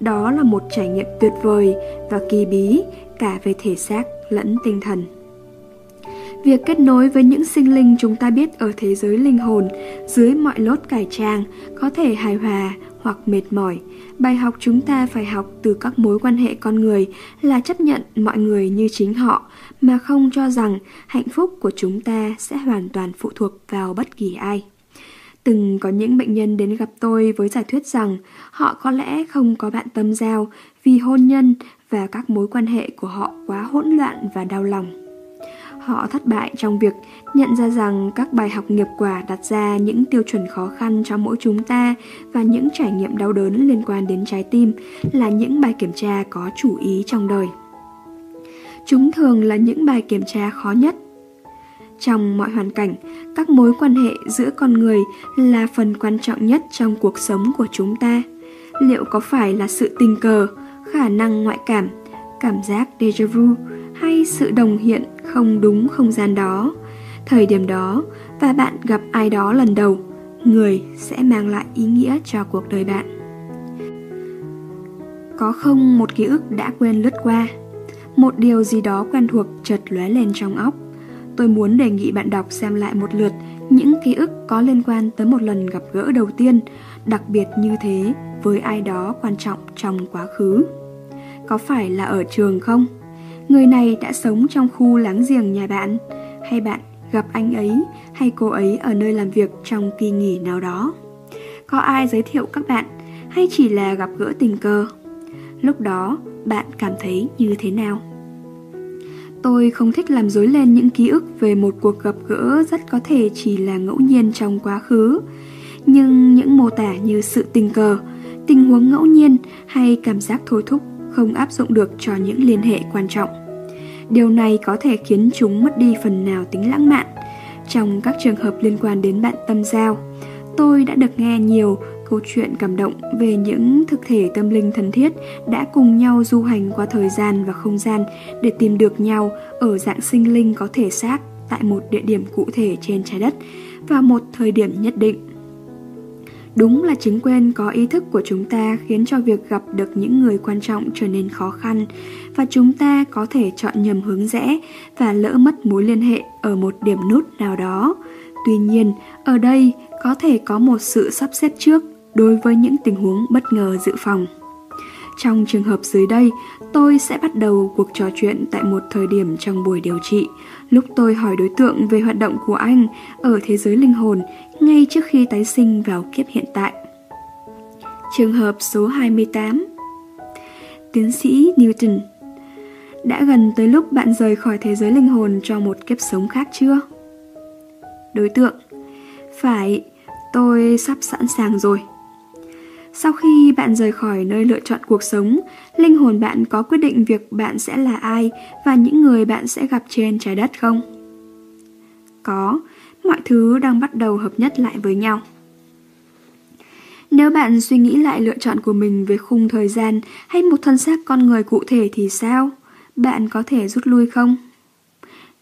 Đó là một trải nghiệm tuyệt vời và kỳ bí cả về thể xác lẫn tinh thần. Việc kết nối với những sinh linh chúng ta biết ở thế giới linh hồn dưới mọi lốt cải trang có thể hài hòa hoặc mệt mỏi. Bài học chúng ta phải học từ các mối quan hệ con người là chấp nhận mọi người như chính họ, mà không cho rằng hạnh phúc của chúng ta sẽ hoàn toàn phụ thuộc vào bất kỳ ai. Từng có những bệnh nhân đến gặp tôi với giả thuyết rằng họ có lẽ không có bạn tâm giao vì hôn nhân và các mối quan hệ của họ quá hỗn loạn và đau lòng. Họ thất bại trong việc nhận ra rằng các bài học nghiệp quả đặt ra những tiêu chuẩn khó khăn cho mỗi chúng ta và những trải nghiệm đau đớn liên quan đến trái tim là những bài kiểm tra có chủ ý trong đời. Chúng thường là những bài kiểm tra khó nhất. Trong mọi hoàn cảnh, các mối quan hệ giữa con người là phần quan trọng nhất trong cuộc sống của chúng ta. Liệu có phải là sự tình cờ, khả năng ngoại cảm, cảm giác déjà vu hay sự đồng hiện không đúng không gian đó? Thời điểm đó và bạn gặp ai đó lần đầu người sẽ mang lại ý nghĩa cho cuộc đời bạn. Có không một ký ức đã quên lướt qua? Một điều gì đó quen thuộc chợt lóe lên trong óc tôi muốn đề nghị bạn đọc xem lại một lượt những ký ức có liên quan tới một lần gặp gỡ đầu tiên, đặc biệt như thế, với ai đó quan trọng trong quá khứ. Có phải là ở trường không? Người này đã sống trong khu láng giềng nhà bạn. Hay bạn gặp anh ấy hay cô ấy ở nơi làm việc trong kỳ nghỉ nào đó? Có ai giới thiệu các bạn hay chỉ là gặp gỡ tình cờ? Lúc đó, bạn cảm thấy như thế nào? Tôi không thích làm dối lên những ký ức về một cuộc gặp gỡ rất có thể chỉ là ngẫu nhiên trong quá khứ Nhưng những mô tả như sự tình cờ, tình huống ngẫu nhiên hay cảm giác thôi thúc không áp dụng được cho những liên hệ quan trọng. Điều này có thể khiến chúng mất đi phần nào tính lãng mạn. Trong các trường hợp liên quan đến bạn tâm giao, tôi đã được nghe nhiều câu chuyện cảm động về những thực thể tâm linh thân thiết đã cùng nhau du hành qua thời gian và không gian để tìm được nhau ở dạng sinh linh có thể xác tại một địa điểm cụ thể trên trái đất vào một thời điểm nhất định. Đúng là chính quên có ý thức của chúng ta khiến cho việc gặp được những người quan trọng trở nên khó khăn và chúng ta có thể chọn nhầm hướng rẽ và lỡ mất mối liên hệ ở một điểm nút nào đó. Tuy nhiên, ở đây có thể có một sự sắp xếp trước đối với những tình huống bất ngờ dự phòng. Trong trường hợp dưới đây, tôi sẽ bắt đầu cuộc trò chuyện tại một thời điểm trong buổi điều trị, lúc tôi hỏi đối tượng về hoạt động của anh ở thế giới linh hồn ngay trước khi tái sinh vào kiếp hiện tại. Trường hợp số 28 Tiến sĩ Newton Đã gần tới lúc bạn rời khỏi thế giới linh hồn cho một kiếp sống khác chưa? Đối tượng Phải, tôi sắp sẵn sàng rồi. Sau khi bạn rời khỏi nơi lựa chọn cuộc sống, linh hồn bạn có quyết định việc bạn sẽ là ai và những người bạn sẽ gặp trên trái đất không? Có, mọi thứ đang bắt đầu hợp nhất lại với nhau. Nếu bạn suy nghĩ lại lựa chọn của mình về khung thời gian hay một thân xác con người cụ thể thì sao? Bạn có thể rút lui không?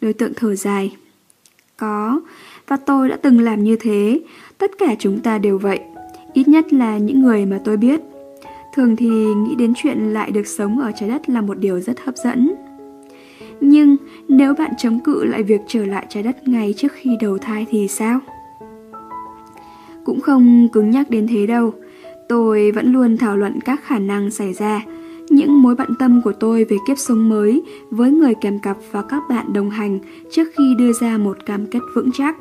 Đối tượng thở dài. Có, và tôi đã từng làm như thế. Tất cả chúng ta đều vậy. Ít nhất là những người mà tôi biết. Thường thì nghĩ đến chuyện lại được sống ở trái đất là một điều rất hấp dẫn. Nhưng nếu bạn chống cự lại việc trở lại trái đất ngay trước khi đầu thai thì sao? Cũng không cứng nhắc đến thế đâu. Tôi vẫn luôn thảo luận các khả năng xảy ra, những mối bận tâm của tôi về kiếp sống mới với người kèm cặp và các bạn đồng hành trước khi đưa ra một cam kết vững chắc.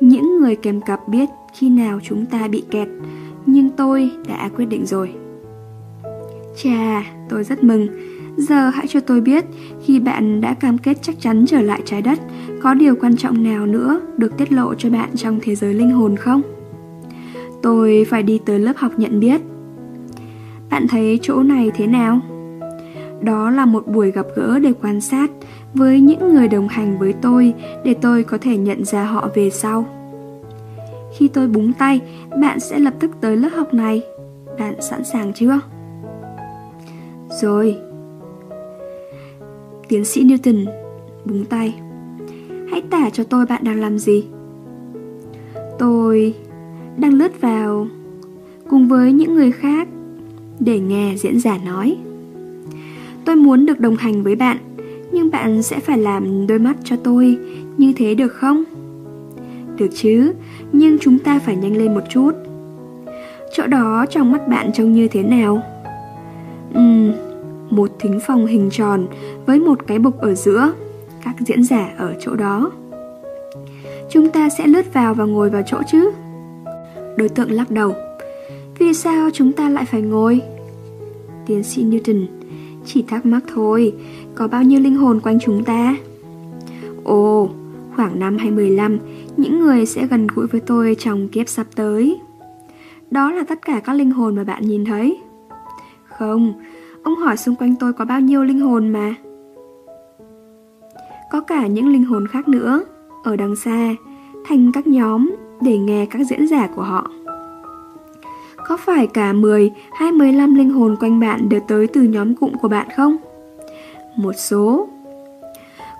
Những người kèm cặp biết khi nào chúng ta bị kẹt, nhưng tôi đã quyết định rồi. Chà, tôi rất mừng. Giờ hãy cho tôi biết khi bạn đã cam kết chắc chắn trở lại trái đất, có điều quan trọng nào nữa được tiết lộ cho bạn trong thế giới linh hồn không? Tôi phải đi tới lớp học nhận biết. Bạn thấy chỗ này thế nào? Đó là một buổi gặp gỡ để quan sát với những người đồng hành với tôi để tôi có thể nhận ra họ về sau. Khi tôi búng tay, bạn sẽ lập tức tới lớp học này. Bạn sẵn sàng chưa? Rồi. Tiến sĩ Newton búng tay. Hãy tả cho tôi bạn đang làm gì. Tôi đang lướt vào cùng với những người khác để nghe diễn giả nói. Tôi muốn được đồng hành với bạn, nhưng bạn sẽ phải làm đôi mắt cho tôi, như thế được không? Được chứ, nhưng chúng ta phải nhanh lên một chút. Chỗ đó trong mắt bạn trông như thế nào? Ừm, một thính phòng hình tròn với một cái bục ở giữa, các diễn giả ở chỗ đó. Chúng ta sẽ lướt vào và ngồi vào chỗ chứ? Đối tượng lắc đầu. Vì sao chúng ta lại phải ngồi? Tiến sĩ Newton Chỉ thắc mắc thôi Có bao nhiêu linh hồn quanh chúng ta? Ồ, khoảng năm hay 15 những người sẽ gần gũi với tôi trong kiếp sắp tới Đó là tất cả các linh hồn mà bạn nhìn thấy Không, ông hỏi xung quanh tôi có bao nhiêu linh hồn mà Có cả những linh hồn khác nữa Ở đằng xa Thành các nhóm để nghe các diễn giả của họ có phải cả 10 hay 15 linh hồn quanh bạn đều tới từ nhóm cụm của bạn không? Một số.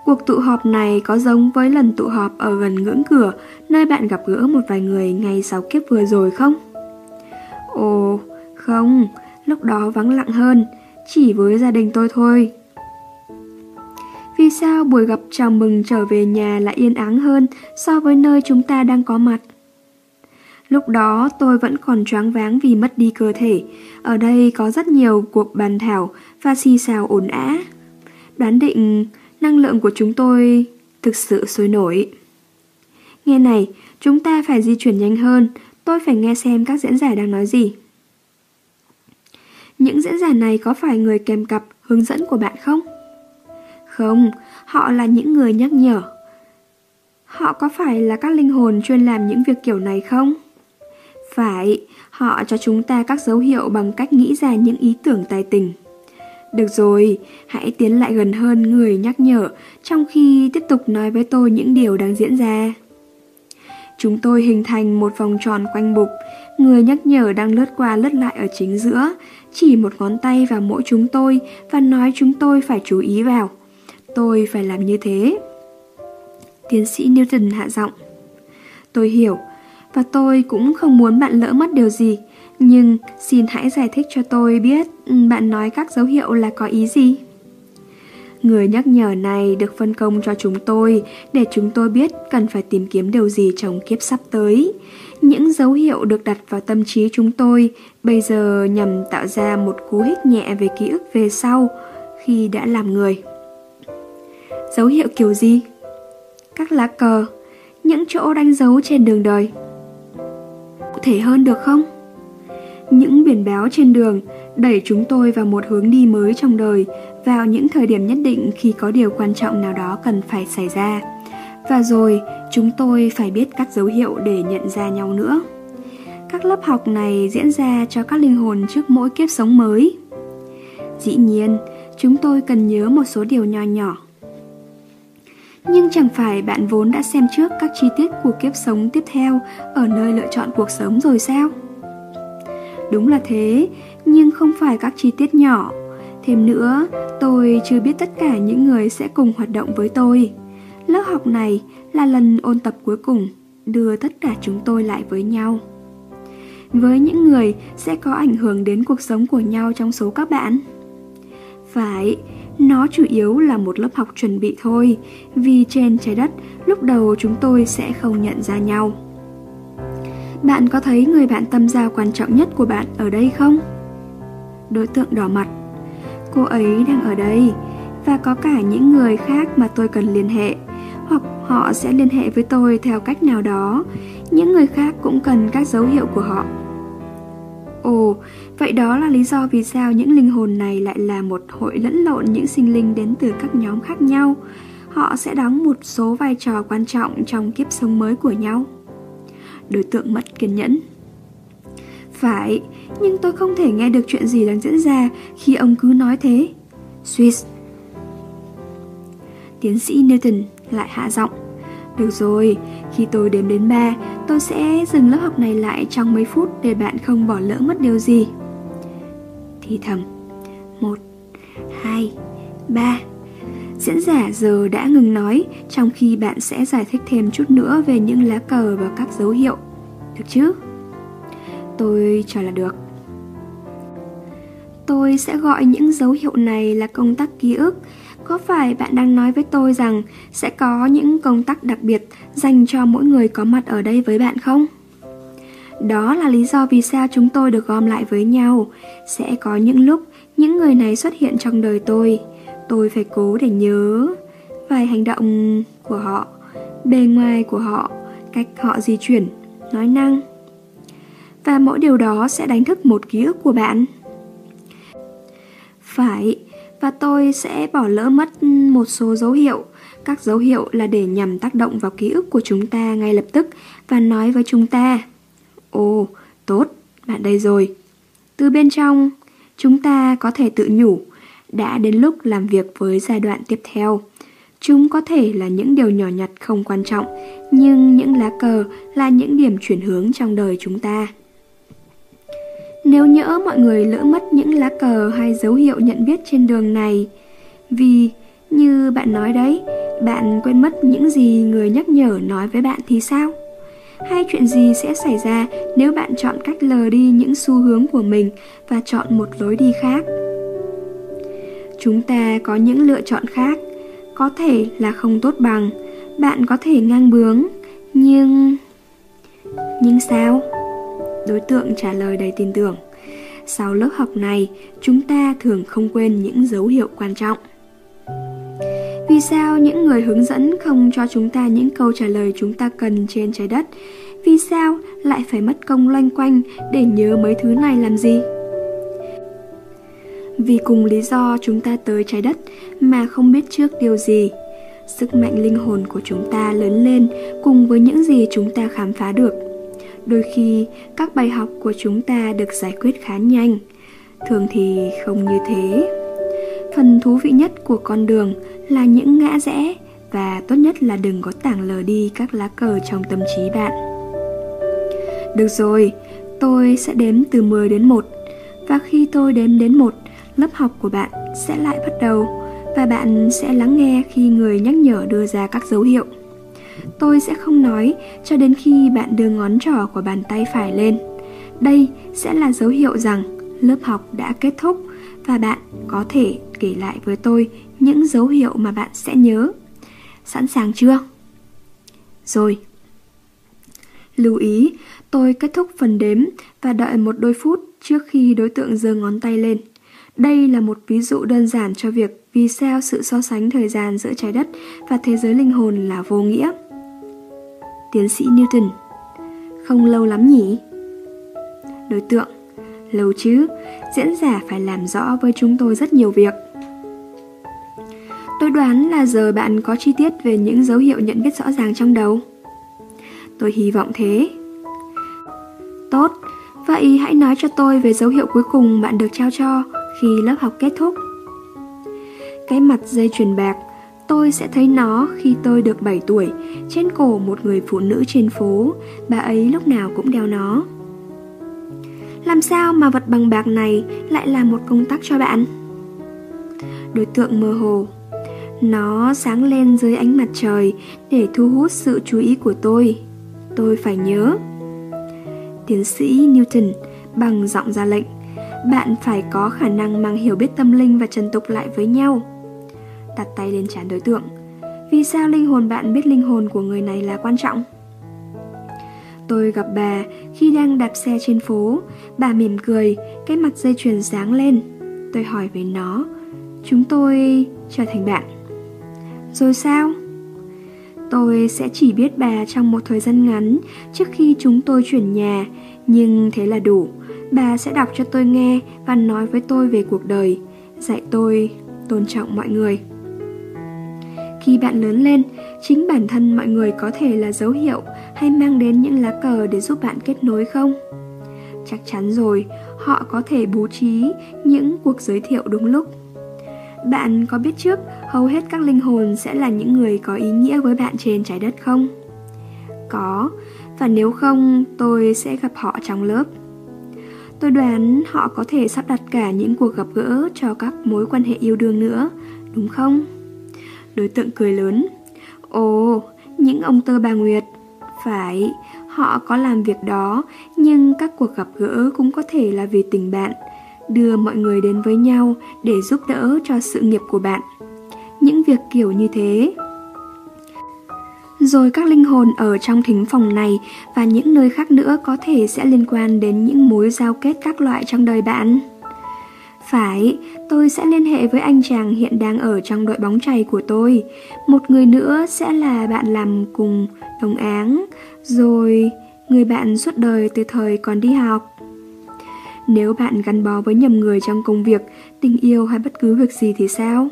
Cuộc tụ họp này có giống với lần tụ họp ở gần ngưỡng cửa nơi bạn gặp gỡ một vài người ngày sau kiếp vừa rồi không? Ồ, không, lúc đó vắng lặng hơn, chỉ với gia đình tôi thôi. Vì sao buổi gặp chào mừng trở về nhà lại yên ắng hơn so với nơi chúng ta đang có mặt? Lúc đó tôi vẫn còn choáng váng vì mất đi cơ thể. Ở đây có rất nhiều cuộc bàn thảo và xì xào ồn ã. Đoán định năng lượng của chúng tôi thực sự sôi nổi. Nghe này, chúng ta phải di chuyển nhanh hơn. Tôi phải nghe xem các diễn giả đang nói gì. Những diễn giả này có phải người kèm cặp hướng dẫn của bạn không? Không, họ là những người nhắc nhở. Họ có phải là các linh hồn chuyên làm những việc kiểu này không? Phải, họ cho chúng ta các dấu hiệu bằng cách nghĩ ra những ý tưởng tài tình. Được rồi, hãy tiến lại gần hơn người nhắc nhở trong khi tiếp tục nói với tôi những điều đang diễn ra. Chúng tôi hình thành một vòng tròn quanh bục, người nhắc nhở đang lướt qua lướt lại ở chính giữa, chỉ một ngón tay vào mỗi chúng tôi và nói chúng tôi phải chú ý vào. Tôi phải làm như thế. Tiến sĩ Newton hạ giọng. Tôi hiểu, và tôi cũng không muốn bạn lỡ mất điều gì. Nhưng xin hãy giải thích cho tôi biết ừ, bạn nói các dấu hiệu là có ý gì. Người nhắc nhở này được phân công cho chúng tôi để chúng tôi biết cần phải tìm kiếm điều gì trong kiếp sắp tới. Những dấu hiệu được đặt vào tâm trí chúng tôi bây giờ nhằm tạo ra một cú hích nhẹ về ký ức về sau khi đã làm người. Dấu hiệu kiểu gì? Các lá cờ, những chỗ đánh dấu trên đường đời cụ thể hơn được không? Những biển báo trên đường đẩy chúng tôi vào một hướng đi mới trong đời vào những thời điểm nhất định khi có điều quan trọng nào đó cần phải xảy ra. Và rồi chúng tôi phải biết các dấu hiệu để nhận ra nhau nữa. Các lớp học này diễn ra cho các linh hồn trước mỗi kiếp sống mới. Dĩ nhiên, chúng tôi cần nhớ một số điều nhỏ nhỏ. Nhưng chẳng phải bạn vốn đã xem trước các chi tiết của kiếp sống tiếp theo ở nơi lựa chọn cuộc sống rồi sao? Đúng là thế, nhưng không phải các chi tiết nhỏ. Thêm nữa, tôi chưa biết tất cả những người sẽ cùng hoạt động với tôi. Lớp học này là lần ôn tập cuối cùng, đưa tất cả chúng tôi lại với nhau. Với những người sẽ có ảnh hưởng đến cuộc sống của nhau trong số các bạn. Phải, nó chủ yếu là một lớp học chuẩn bị thôi, vì trên trái đất lúc đầu chúng tôi sẽ không nhận ra nhau. Bạn có thấy người bạn tâm giao quan trọng nhất của bạn ở đây không? Đối tượng đỏ mặt Cô ấy đang ở đây Và có cả những người khác mà tôi cần liên hệ Hoặc họ sẽ liên hệ với tôi theo cách nào đó Những người khác cũng cần các dấu hiệu của họ Ồ, vậy đó là lý do vì sao những linh hồn này lại là một hội lẫn lộn những sinh linh đến từ các nhóm khác nhau. Họ sẽ đóng một số vai trò quan trọng trong kiếp sống mới của nhau. Đối tượng mất kiên nhẫn. Phải, nhưng tôi không thể nghe được chuyện gì đang diễn ra khi ông cứ nói thế. Swiss. Tiến sĩ Newton lại hạ giọng. Được rồi, khi tôi đếm đến 3, tôi sẽ dừng lớp học này lại trong mấy phút để bạn không bỏ lỡ mất điều gì. Thì thầm. 1, 2, 3. Diễn giả giờ đã ngừng nói, trong khi bạn sẽ giải thích thêm chút nữa về những lá cờ và các dấu hiệu. Được chứ? Tôi cho là được. Tôi sẽ gọi những dấu hiệu này là công tắc ký ức. Có phải bạn đang nói với tôi rằng sẽ có những công tắc đặc biệt dành cho mỗi người có mặt ở đây với bạn không? Đó là lý do vì sao chúng tôi được gom lại với nhau. Sẽ có những lúc những người này xuất hiện trong đời tôi. Tôi phải cố để nhớ vài hành động của họ, bề ngoài của họ, cách họ di chuyển, nói năng. Và mỗi điều đó sẽ đánh thức một ký ức của bạn. Phải, và tôi sẽ bỏ lỡ mất một số dấu hiệu. Các dấu hiệu là để nhằm tác động vào ký ức của chúng ta ngay lập tức và nói với chúng ta. Ồ, tốt, bạn đây rồi. Từ bên trong, chúng ta có thể tự nhủ, đã đến lúc làm việc với giai đoạn tiếp theo. Chúng có thể là những điều nhỏ nhặt không quan trọng, nhưng những lá cờ là những điểm chuyển hướng trong đời chúng ta. Nếu nhỡ mọi người lỡ mất những lá cờ hay dấu hiệu nhận biết trên đường này Vì, như bạn nói đấy, bạn quên mất những gì người nhắc nhở nói với bạn thì sao? Hay chuyện gì sẽ xảy ra nếu bạn chọn cách lờ đi những xu hướng của mình và chọn một lối đi khác? Chúng ta có những lựa chọn khác, có thể là không tốt bằng, bạn có thể ngang bướng, nhưng... Nhưng sao? Đối tượng trả lời đầy tin tưởng. Sau lớp học này, chúng ta thường không quên những dấu hiệu quan trọng. Vì sao những người hướng dẫn không cho chúng ta những câu trả lời chúng ta cần trên trái đất? Vì sao lại phải mất công loanh quanh để nhớ mấy thứ này làm gì? Vì cùng lý do chúng ta tới trái đất mà không biết trước điều gì. Sức mạnh linh hồn của chúng ta lớn lên cùng với những gì chúng ta khám phá được. Đôi khi, các bài học của chúng ta được giải quyết khá nhanh. Thường thì không như thế. Phần thú vị nhất của con đường là những ngã rẽ và tốt nhất là đừng có tảng lờ đi các lá cờ trong tâm trí bạn. Được rồi, tôi sẽ đếm từ 10 đến 1 và khi tôi đếm đến 1 lớp học của bạn sẽ lại bắt đầu và bạn sẽ lắng nghe khi người nhắc nhở đưa ra các dấu hiệu Tôi sẽ không nói cho đến khi bạn đưa ngón trỏ của bàn tay phải lên. Đây sẽ là dấu hiệu rằng lớp học đã kết thúc và bạn có thể kể lại với tôi những dấu hiệu mà bạn sẽ nhớ. Sẵn sàng chưa? Rồi. Lưu ý, tôi kết thúc phần đếm và đợi một đôi phút trước khi đối tượng giơ ngón tay lên. Đây là một ví dụ đơn giản cho việc vì sao sự so sánh thời gian giữa trái đất và thế giới linh hồn là vô nghĩa tiến sĩ Newton. Không lâu lắm nhỉ? Đối tượng Lâu chứ, diễn giả phải làm rõ với chúng tôi rất nhiều việc. Tôi đoán là giờ bạn có chi tiết về những dấu hiệu nhận biết rõ ràng trong đầu. Tôi hy vọng thế. Tốt, vậy hãy nói cho tôi về dấu hiệu cuối cùng bạn được trao cho khi lớp học kết thúc. Cái mặt dây chuyền bạc, tôi sẽ thấy nó khi tôi được 7 tuổi, trên cổ một người phụ nữ trên phố, bà ấy lúc nào cũng đeo nó. Làm sao mà vật bằng bạc này lại là một công tắc cho bạn? Đối tượng mơ hồ Nó sáng lên dưới ánh mặt trời để thu hút sự chú ý của tôi. Tôi phải nhớ. Tiến sĩ Newton bằng giọng ra lệnh bạn phải có khả năng mang hiểu biết tâm linh và trần tục lại với nhau Đặt tay lên trán đối tượng Vì sao linh hồn bạn biết linh hồn của người này là quan trọng? Tôi gặp bà khi đang đạp xe trên phố Bà mỉm cười, cái mặt dây chuyền sáng lên Tôi hỏi về nó Chúng tôi trở thành bạn Rồi sao? Tôi sẽ chỉ biết bà trong một thời gian ngắn trước khi chúng tôi chuyển nhà, nhưng thế là đủ. Bà sẽ đọc cho tôi nghe và nói với tôi về cuộc đời, dạy tôi tôn trọng mọi người. Khi bạn lớn lên, chính bản thân mọi người có thể là dấu hiệu hay mang đến những lá cờ để giúp bạn kết nối không? Chắc chắn rồi, họ có thể bố trí những cuộc giới thiệu đúng lúc. Bạn có biết trước hầu hết các linh hồn sẽ là những người có ý nghĩa với bạn trên trái đất không? Có, và nếu không tôi sẽ gặp họ trong lớp. Tôi đoán họ có thể sắp đặt cả những cuộc gặp gỡ cho các mối quan hệ yêu đương nữa, đúng không? Đối tượng cười lớn. Ồ, những ông tơ bà Nguyệt. Phải, họ có làm việc đó, nhưng các cuộc gặp gỡ cũng có thể là vì tình bạn, đưa mọi người đến với nhau để giúp đỡ cho sự nghiệp của bạn. Những việc kiểu như thế. Rồi các linh hồn ở trong thính phòng này và những nơi khác nữa có thể sẽ liên quan đến những mối giao kết các loại trong đời bạn. Phải, tôi sẽ liên hệ với anh chàng hiện đang ở trong đội bóng chày của tôi. Một người nữa sẽ là bạn làm cùng đồng áng, rồi người bạn suốt đời từ thời còn đi học. Nếu bạn gắn bó với nhầm người trong công việc, tình yêu hay bất cứ việc gì thì sao?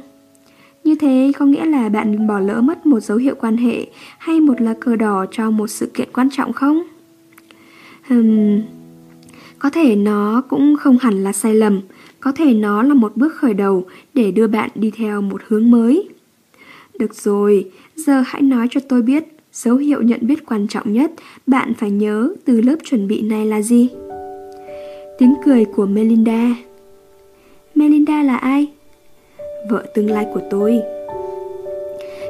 Như thế có nghĩa là bạn bỏ lỡ mất một dấu hiệu quan hệ hay một lá cờ đỏ cho một sự kiện quan trọng không? Hmm, có thể nó cũng không hẳn là sai lầm, có thể nó là một bước khởi đầu để đưa bạn đi theo một hướng mới. Được rồi, giờ hãy nói cho tôi biết dấu hiệu nhận biết quan trọng nhất bạn phải nhớ từ lớp chuẩn bị này là gì? Tiếng cười của Melinda Melinda là ai? Vợ tương lai của tôi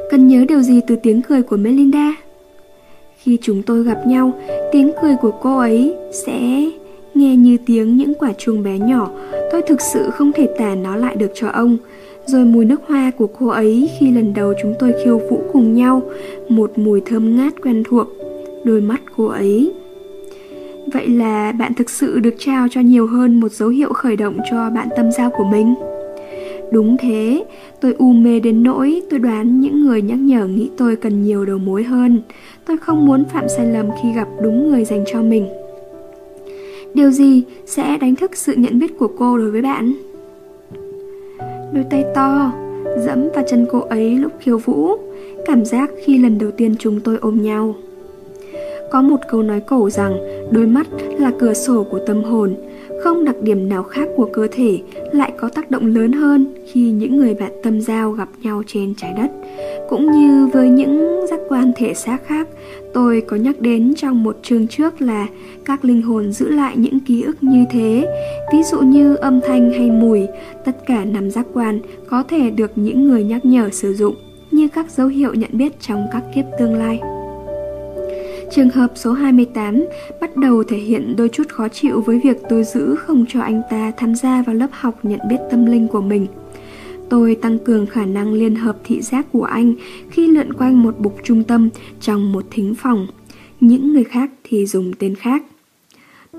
Cần nhớ điều gì từ tiếng cười của Melinda? Khi chúng tôi gặp nhau, tiếng cười của cô ấy sẽ nghe như tiếng những quả chuông bé nhỏ. Tôi thực sự không thể tả nó lại được cho ông. Rồi mùi nước hoa của cô ấy khi lần đầu chúng tôi khiêu vũ cùng nhau, một mùi thơm ngát quen thuộc. Đôi mắt cô ấy Vậy là bạn thực sự được trao cho nhiều hơn một dấu hiệu khởi động cho bạn tâm giao của mình. Đúng thế, tôi u mê đến nỗi tôi đoán những người nhắc nhở nghĩ tôi cần nhiều đầu mối hơn. Tôi không muốn phạm sai lầm khi gặp đúng người dành cho mình. Điều gì sẽ đánh thức sự nhận biết của cô đối với bạn? Đôi tay to, dẫm vào chân cô ấy lúc khiêu vũ, cảm giác khi lần đầu tiên chúng tôi ôm nhau. Có một câu nói cổ rằng đôi mắt là cửa sổ của tâm hồn, không đặc điểm nào khác của cơ thể lại có tác động lớn hơn khi những người bạn tâm giao gặp nhau trên trái đất. Cũng như với những giác quan thể xác khác, tôi có nhắc đến trong một chương trước là các linh hồn giữ lại những ký ức như thế, ví dụ như âm thanh hay mùi, tất cả năm giác quan có thể được những người nhắc nhở sử dụng như các dấu hiệu nhận biết trong các kiếp tương lai. Trường hợp số 28 bắt đầu thể hiện đôi chút khó chịu với việc tôi giữ không cho anh ta tham gia vào lớp học nhận biết tâm linh của mình. Tôi tăng cường khả năng liên hợp thị giác của anh khi lượn quanh một bục trung tâm trong một thính phòng. Những người khác thì dùng tên khác.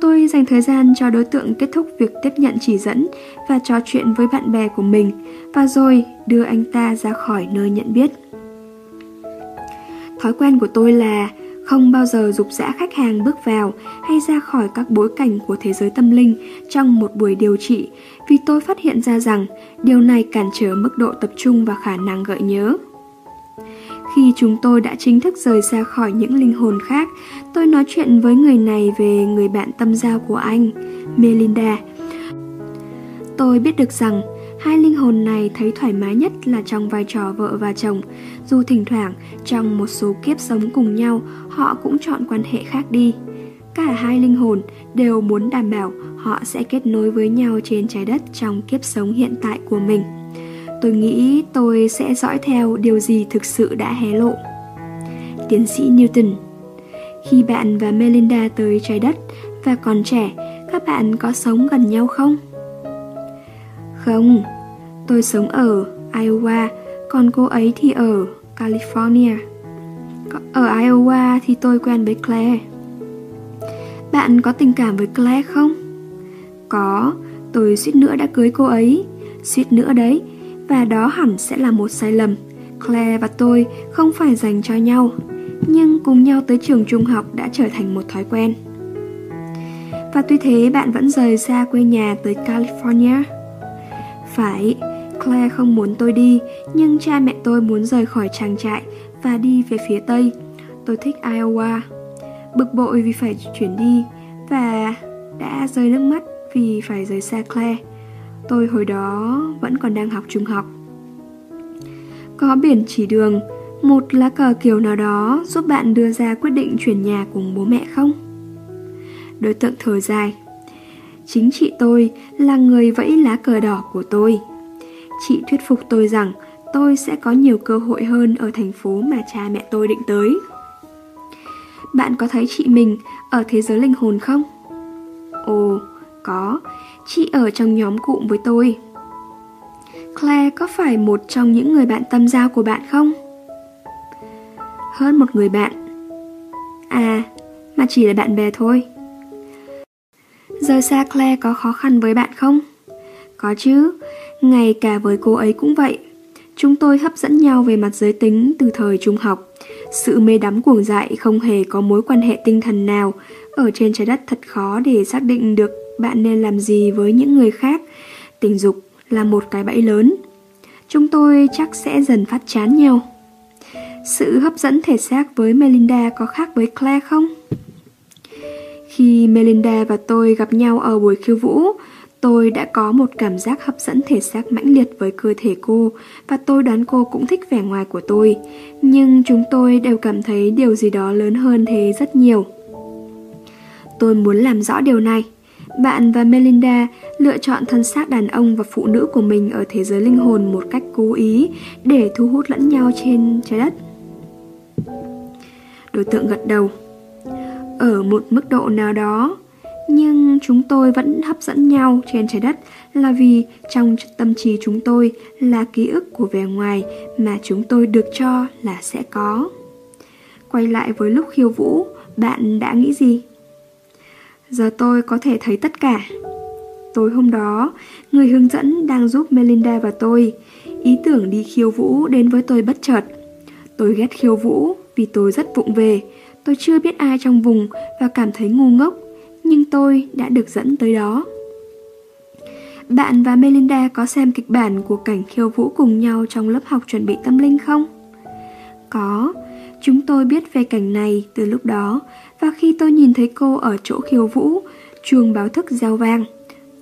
Tôi dành thời gian cho đối tượng kết thúc việc tiếp nhận chỉ dẫn và trò chuyện với bạn bè của mình, và rồi đưa anh ta ra khỏi nơi nhận biết. Thói quen của tôi là không bao giờ dục dã khách hàng bước vào hay ra khỏi các bối cảnh của thế giới tâm linh trong một buổi điều trị vì tôi phát hiện ra rằng điều này cản trở mức độ tập trung và khả năng gợi nhớ. Khi chúng tôi đã chính thức rời ra khỏi những linh hồn khác, tôi nói chuyện với người này về người bạn tâm giao của anh, Melinda. Tôi biết được rằng hai linh hồn này thấy thoải mái nhất là trong vai trò vợ và chồng, dù thỉnh thoảng trong một số kiếp sống cùng nhau họ cũng chọn quan hệ khác đi. Cả hai linh hồn đều muốn đảm bảo họ sẽ kết nối với nhau trên trái đất trong kiếp sống hiện tại của mình. Tôi nghĩ tôi sẽ dõi theo điều gì thực sự đã hé lộ. Tiến sĩ Newton Khi bạn và Melinda tới trái đất và còn trẻ, các bạn có sống gần nhau không? Không, tôi sống ở Iowa, còn cô ấy thì ở California. Ở Iowa thì tôi quen với Claire. Bạn có tình cảm với Claire không? Có, tôi suýt nữa đã cưới cô ấy. Suýt nữa đấy, và đó hẳn sẽ là một sai lầm. Claire và tôi không phải dành cho nhau, nhưng cùng nhau tới trường trung học đã trở thành một thói quen. Và tuy thế bạn vẫn rời xa quê nhà tới California. Phải, Claire không muốn tôi đi, nhưng cha mẹ tôi muốn rời khỏi trang trại và đi về phía Tây. Tôi thích Iowa. Bực bội vì phải chuyển đi và đã rơi nước mắt vì phải rời xa Claire. Tôi hồi đó vẫn còn đang học trung học. Có biển chỉ đường, một lá cờ kiểu nào đó giúp bạn đưa ra quyết định chuyển nhà cùng bố mẹ không? Đối tượng thở dài. Chính chị tôi là người vẫy lá cờ đỏ của tôi. Chị thuyết phục tôi rằng tôi sẽ có nhiều cơ hội hơn ở thành phố mà cha mẹ tôi định tới. Bạn có thấy chị mình ở thế giới linh hồn không? Ồ, có, chị ở trong nhóm cụm với tôi. Claire có phải một trong những người bạn tâm giao của bạn không? Hơn một người bạn. À, mà chỉ là bạn bè thôi. Rời xa Claire có khó khăn với bạn không? Có chứ, ngay cả với cô ấy cũng vậy. Chúng tôi hấp dẫn nhau về mặt giới tính từ thời trung học. Sự mê đắm cuồng dại không hề có mối quan hệ tinh thần nào. Ở trên trái đất thật khó để xác định được bạn nên làm gì với những người khác. Tình dục là một cái bẫy lớn. Chúng tôi chắc sẽ dần phát chán nhau. Sự hấp dẫn thể xác với Melinda có khác với Claire không? Khi Melinda và tôi gặp nhau ở buổi khiêu vũ, tôi đã có một cảm giác hấp dẫn thể xác mãnh liệt với cơ thể cô và tôi đoán cô cũng thích vẻ ngoài của tôi. Nhưng chúng tôi đều cảm thấy điều gì đó lớn hơn thế rất nhiều. Tôi muốn làm rõ điều này. Bạn và Melinda lựa chọn thân xác đàn ông và phụ nữ của mình ở thế giới linh hồn một cách cố ý để thu hút lẫn nhau trên trái đất. Đối tượng gật đầu. Ở một mức độ nào đó, nhưng chúng tôi vẫn hấp dẫn nhau trên trái đất là vì trong tâm trí chúng tôi là ký ức của vẻ ngoài mà chúng tôi được cho là sẽ có. Quay lại với lúc khiêu vũ, bạn đã nghĩ gì? Giờ tôi có thể thấy tất cả. Tối hôm đó, người hướng dẫn đang giúp Melinda và tôi. Ý tưởng đi khiêu vũ đến với tôi bất chợt. Tôi ghét khiêu vũ vì tôi rất vụng về. Tôi chưa biết ai trong vùng và cảm thấy ngu ngốc, nhưng tôi đã được dẫn tới đó. Bạn và Melinda có xem kịch bản của cảnh khiêu vũ cùng nhau trong lớp học chuẩn bị tâm linh không? Có, chúng tôi biết về cảnh này từ lúc đó và khi tôi nhìn thấy cô ở chỗ khiêu vũ, chuông báo thức reo vang.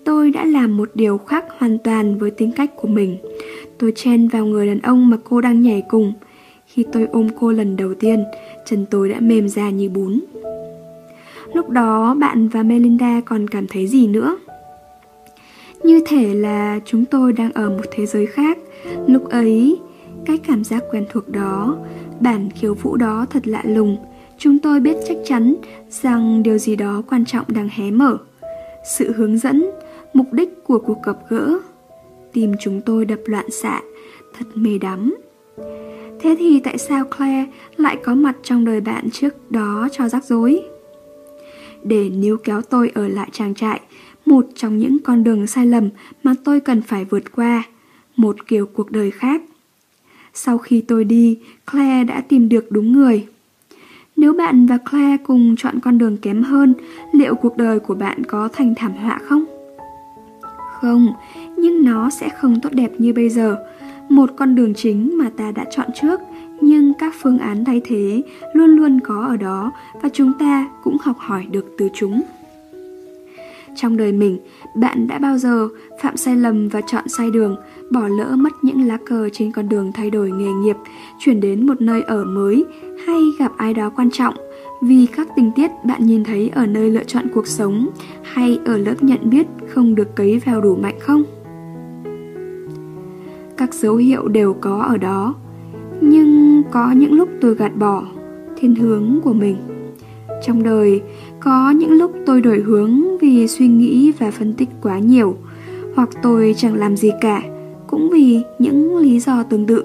Tôi đã làm một điều khác hoàn toàn với tính cách của mình. Tôi chen vào người đàn ông mà cô đang nhảy cùng. Khi tôi ôm cô lần đầu tiên, chân tôi đã mềm ra như bún. Lúc đó bạn và Melinda còn cảm thấy gì nữa? Như thể là chúng tôi đang ở một thế giới khác. Lúc ấy, cái cảm giác quen thuộc đó, bản khiếu vũ đó thật lạ lùng, Chúng tôi biết chắc chắn rằng điều gì đó quan trọng đang hé mở. Sự hướng dẫn, mục đích của cuộc gặp gỡ. tìm chúng tôi đập loạn xạ, thật mê đắm. Thế thì tại sao Claire lại có mặt trong đời bạn trước đó cho rắc rối? Để níu kéo tôi ở lại trang trại, một trong những con đường sai lầm mà tôi cần phải vượt qua, một kiểu cuộc đời khác. Sau khi tôi đi, Claire đã tìm được đúng người. Nếu bạn và Claire cùng chọn con đường kém hơn, liệu cuộc đời của bạn có thành thảm họa không? Không, nhưng nó sẽ không tốt đẹp như bây giờ. Một con đường chính mà ta đã chọn trước, nhưng các phương án thay thế luôn luôn có ở đó và chúng ta cũng học hỏi được từ chúng. Trong đời mình, bạn đã bao giờ phạm sai lầm và chọn sai đường, bỏ lỡ mất những lá cờ trên con đường thay đổi nghề nghiệp, chuyển đến một nơi ở mới hay gặp ai đó quan trọng vì các tình tiết bạn nhìn thấy ở nơi lựa chọn cuộc sống hay ở lớp nhận biết không được cấy vào đủ mạnh không? Các dấu hiệu đều có ở đó, nhưng có những lúc tôi gạt bỏ thiên hướng của mình. Trong đời, có những lúc tôi đổi hướng vì suy nghĩ và phân tích quá nhiều, hoặc tôi chẳng làm gì cả, cũng vì những lý do tương tự.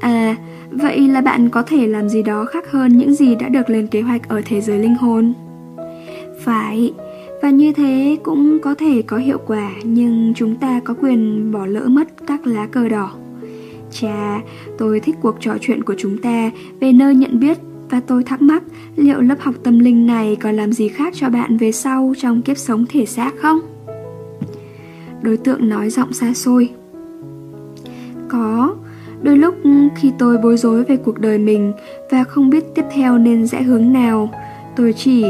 À, vậy là bạn có thể làm gì đó khác hơn những gì đã được lên kế hoạch ở thế giới linh hồn? Phải, và như thế cũng có thể có hiệu quả nhưng chúng ta có quyền bỏ lỡ mất các lá cờ đỏ. Chà, tôi thích cuộc trò chuyện của chúng ta về nơi nhận biết và tôi thắc mắc liệu lớp học tâm linh này còn làm gì khác cho bạn về sau trong kiếp sống thể xác không? Đối tượng nói giọng xa xôi. Có, đôi lúc khi tôi bối rối về cuộc đời mình và không biết tiếp theo nên rẽ hướng nào, tôi chỉ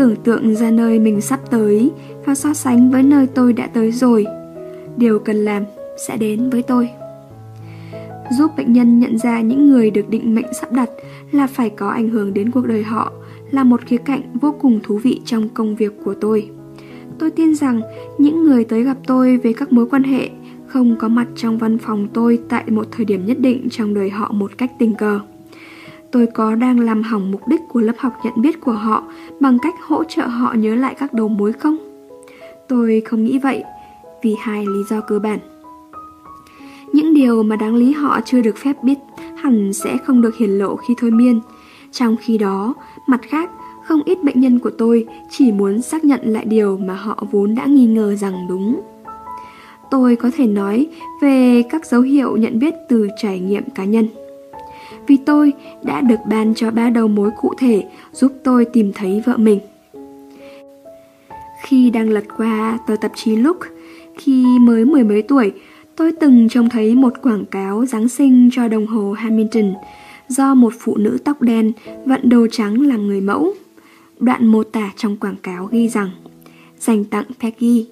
tưởng tượng ra nơi mình sắp tới và so sánh với nơi tôi đã tới rồi. Điều cần làm sẽ đến với tôi giúp bệnh nhân nhận ra những người được định mệnh sắp đặt là phải có ảnh hưởng đến cuộc đời họ là một khía cạnh vô cùng thú vị trong công việc của tôi. Tôi tin rằng những người tới gặp tôi về các mối quan hệ không có mặt trong văn phòng tôi tại một thời điểm nhất định trong đời họ một cách tình cờ. Tôi có đang làm hỏng mục đích của lớp học nhận biết của họ bằng cách hỗ trợ họ nhớ lại các đầu mối không? Tôi không nghĩ vậy, vì hai lý do cơ bản. Những điều mà đáng lý họ chưa được phép biết hẳn sẽ không được hiển lộ khi thôi miên. Trong khi đó, mặt khác, không ít bệnh nhân của tôi chỉ muốn xác nhận lại điều mà họ vốn đã nghi ngờ rằng đúng. Tôi có thể nói về các dấu hiệu nhận biết từ trải nghiệm cá nhân. Vì tôi đã được ban cho ba đầu mối cụ thể giúp tôi tìm thấy vợ mình. Khi đang lật qua tờ tạp chí Look, khi mới mười mấy tuổi, Tôi từng trông thấy một quảng cáo Giáng sinh cho đồng hồ Hamilton do một phụ nữ tóc đen vận đồ trắng làm người mẫu. Đoạn mô tả trong quảng cáo ghi rằng dành tặng Peggy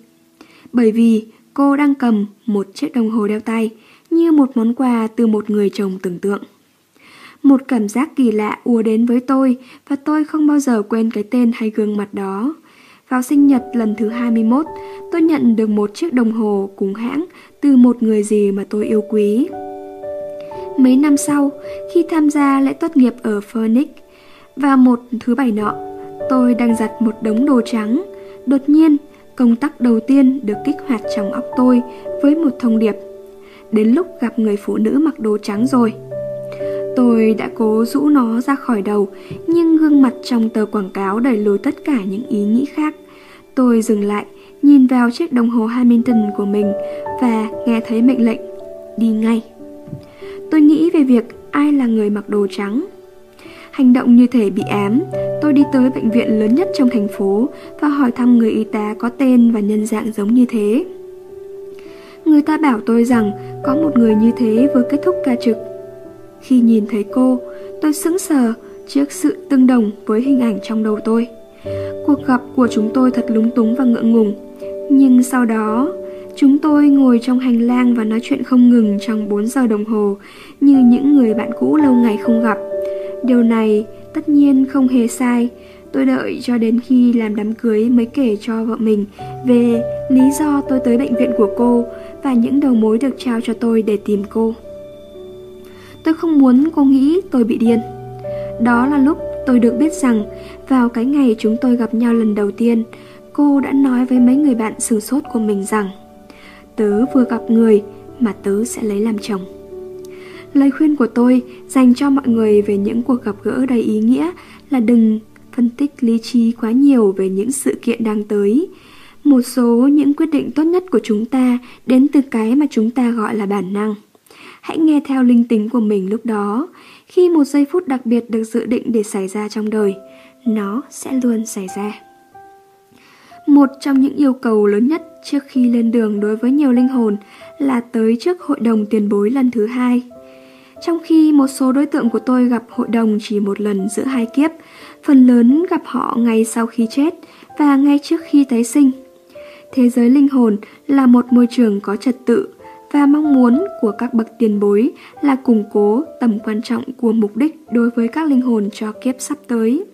bởi vì cô đang cầm một chiếc đồng hồ đeo tay như một món quà từ một người chồng tưởng tượng. Một cảm giác kỳ lạ ùa đến với tôi và tôi không bao giờ quên cái tên hay gương mặt đó. Vào sinh nhật lần thứ 21, tôi nhận được một chiếc đồng hồ cùng hãng từ một người gì mà tôi yêu quý. Mấy năm sau, khi tham gia lễ tốt nghiệp ở Phoenix, và một thứ bảy nọ, tôi đang giặt một đống đồ trắng. Đột nhiên, công tắc đầu tiên được kích hoạt trong óc tôi với một thông điệp. Đến lúc gặp người phụ nữ mặc đồ trắng rồi. Tôi đã cố rũ nó ra khỏi đầu, nhưng gương mặt trong tờ quảng cáo đẩy lùi tất cả những ý nghĩ khác. Tôi dừng lại, nhìn vào chiếc đồng hồ Hamilton của mình và nghe thấy mệnh lệnh, đi ngay. Tôi nghĩ về việc ai là người mặc đồ trắng. Hành động như thể bị ám, tôi đi tới bệnh viện lớn nhất trong thành phố và hỏi thăm người y tá có tên và nhân dạng giống như thế. Người ta bảo tôi rằng có một người như thế vừa kết thúc ca trực. Khi nhìn thấy cô, tôi sững sờ trước sự tương đồng với hình ảnh trong đầu tôi. Cuộc gặp của chúng tôi thật lúng túng và ngượng ngùng. Nhưng sau đó, chúng tôi ngồi trong hành lang và nói chuyện không ngừng trong 4 giờ đồng hồ như những người bạn cũ lâu ngày không gặp. Điều này tất nhiên không hề sai. Tôi đợi cho đến khi làm đám cưới mới kể cho vợ mình về lý do tôi tới bệnh viện của cô và những đầu mối được trao cho tôi để tìm cô. Tôi không muốn cô nghĩ tôi bị điên. Đó là lúc tôi được biết rằng vào cái ngày chúng tôi gặp nhau lần đầu tiên, cô đã nói với mấy người bạn sửng sốt của mình rằng Tớ vừa gặp người mà tớ sẽ lấy làm chồng. Lời khuyên của tôi dành cho mọi người về những cuộc gặp gỡ đầy ý nghĩa là đừng phân tích lý trí quá nhiều về những sự kiện đang tới. Một số những quyết định tốt nhất của chúng ta đến từ cái mà chúng ta gọi là bản năng hãy nghe theo linh tính của mình lúc đó. Khi một giây phút đặc biệt được dự định để xảy ra trong đời, nó sẽ luôn xảy ra. Một trong những yêu cầu lớn nhất trước khi lên đường đối với nhiều linh hồn là tới trước hội đồng tiền bối lần thứ hai. Trong khi một số đối tượng của tôi gặp hội đồng chỉ một lần giữa hai kiếp, phần lớn gặp họ ngay sau khi chết và ngay trước khi tái sinh. Thế giới linh hồn là một môi trường có trật tự và mong muốn của các bậc tiền bối là củng cố tầm quan trọng của mục đích đối với các linh hồn cho kiếp sắp tới.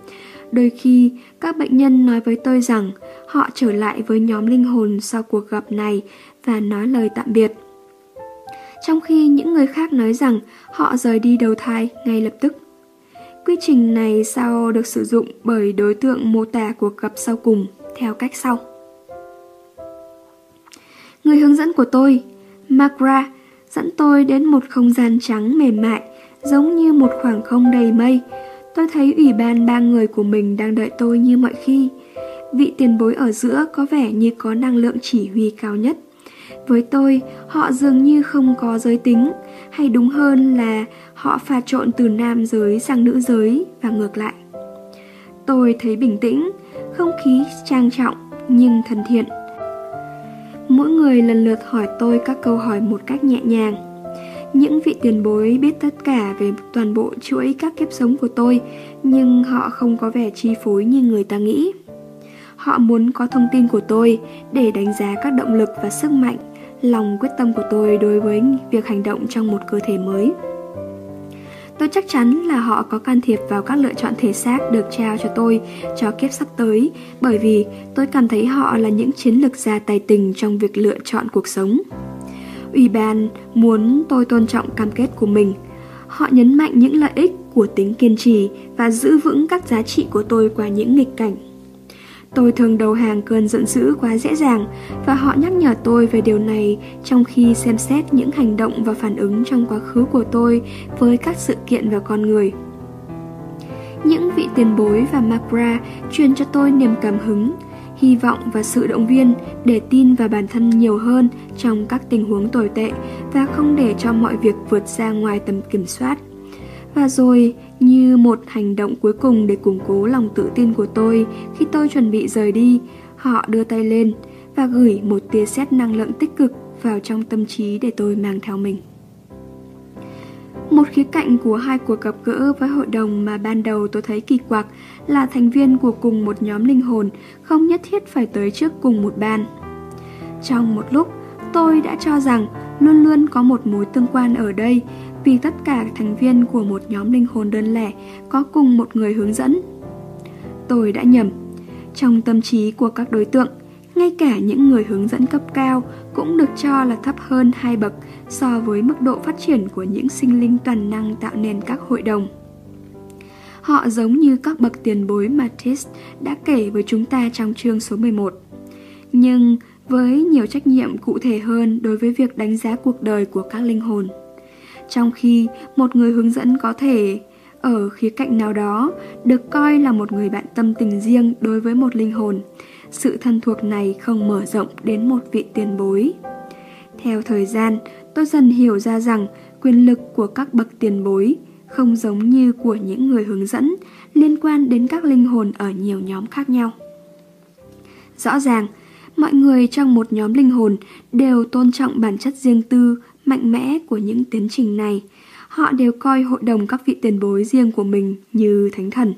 Đôi khi, các bệnh nhân nói với tôi rằng họ trở lại với nhóm linh hồn sau cuộc gặp này và nói lời tạm biệt. Trong khi những người khác nói rằng họ rời đi đầu thai ngay lập tức. Quy trình này sau được sử dụng bởi đối tượng mô tả cuộc gặp sau cùng theo cách sau. Người hướng dẫn của tôi, Magra, dẫn tôi đến một không gian trắng mềm mại, giống như một khoảng không đầy mây. Tôi thấy ủy ban ba người của mình đang đợi tôi như mọi khi. Vị tiền bối ở giữa có vẻ như có năng lượng chỉ huy cao nhất. Với tôi, họ dường như không có giới tính, hay đúng hơn là họ pha trộn từ nam giới sang nữ giới và ngược lại. Tôi thấy bình tĩnh, không khí trang trọng nhưng thân thiện. Mỗi người lần lượt hỏi tôi các câu hỏi một cách nhẹ nhàng. Những vị tiền bối biết tất cả về toàn bộ chuỗi các kiếp sống của tôi, nhưng họ không có vẻ chi phối như người ta nghĩ. Họ muốn có thông tin của tôi để đánh giá các động lực và sức mạnh, lòng quyết tâm của tôi đối với việc hành động trong một cơ thể mới. Tôi chắc chắn là họ có can thiệp vào các lựa chọn thể xác được trao cho tôi cho kiếp sắp tới, bởi vì tôi cảm thấy họ là những chiến lược gia tài tình trong việc lựa chọn cuộc sống. Ủy ban muốn tôi tôn trọng cam kết của mình. Họ nhấn mạnh những lợi ích của tính kiên trì và giữ vững các giá trị của tôi qua những nghịch cảnh. Tôi thường đầu hàng cơn giận dữ quá dễ dàng và họ nhắc nhở tôi về điều này trong khi xem xét những hành động và phản ứng trong quá khứ của tôi với các sự kiện và con người. Những vị tiền bối và Macra truyền cho tôi niềm cảm hứng, hy vọng và sự động viên để tin vào bản thân nhiều hơn trong các tình huống tồi tệ và không để cho mọi việc vượt ra ngoài tầm kiểm soát. Và rồi, như một hành động cuối cùng để củng cố lòng tự tin của tôi khi tôi chuẩn bị rời đi, họ đưa tay lên và gửi một tia sét năng lượng tích cực vào trong tâm trí để tôi mang theo mình. Một khía cạnh của hai cuộc gặp gỡ với hội đồng mà ban đầu tôi thấy kỳ quặc là thành viên của cùng một nhóm linh hồn không nhất thiết phải tới trước cùng một ban. Trong một lúc, tôi đã cho rằng luôn luôn có một mối tương quan ở đây vì tất cả thành viên của một nhóm linh hồn đơn lẻ có cùng một người hướng dẫn. Tôi đã nhầm. Trong tâm trí của các đối tượng, ngay cả những người hướng dẫn cấp cao cũng được cho là thấp hơn hai bậc so với mức độ phát triển của những sinh linh toàn năng tạo nên các hội đồng. Họ giống như các bậc tiền bối mà Tis đã kể với chúng ta trong chương số 11. Nhưng với nhiều trách nhiệm cụ thể hơn đối với việc đánh giá cuộc đời của các linh hồn. Trong khi một người hướng dẫn có thể ở khía cạnh nào đó được coi là một người bạn tâm tình riêng đối với một linh hồn, sự thân thuộc này không mở rộng đến một vị tiền bối. Theo thời gian, tôi dần hiểu ra rằng quyền lực của các bậc tiền bối không giống như của những người hướng dẫn liên quan đến các linh hồn ở nhiều nhóm khác nhau. Rõ ràng, mọi người trong một nhóm linh hồn đều tôn trọng bản chất riêng tư mạnh mẽ của những tiến trình này. Họ đều coi hội đồng các vị tiền bối riêng của mình như thánh thần.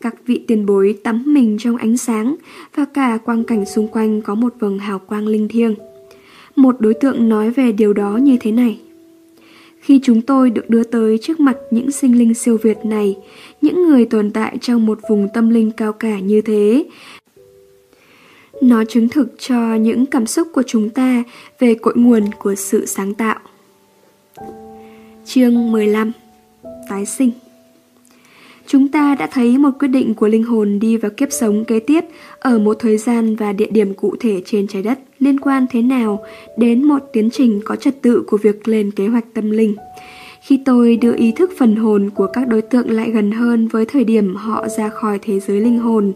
Các vị tiền bối tắm mình trong ánh sáng và cả quang cảnh xung quanh có một vầng hào quang linh thiêng. Một đối tượng nói về điều đó như thế này. Khi chúng tôi được đưa tới trước mặt những sinh linh siêu việt này, những người tồn tại trong một vùng tâm linh cao cả như thế, nó chứng thực cho những cảm xúc của chúng ta về cội nguồn của sự sáng tạo. Chương 15 Tái sinh Chúng ta đã thấy một quyết định của linh hồn đi vào kiếp sống kế tiếp ở một thời gian và địa điểm cụ thể trên trái đất liên quan thế nào đến một tiến trình có trật tự của việc lên kế hoạch tâm linh. Khi tôi đưa ý thức phần hồn của các đối tượng lại gần hơn với thời điểm họ ra khỏi thế giới linh hồn,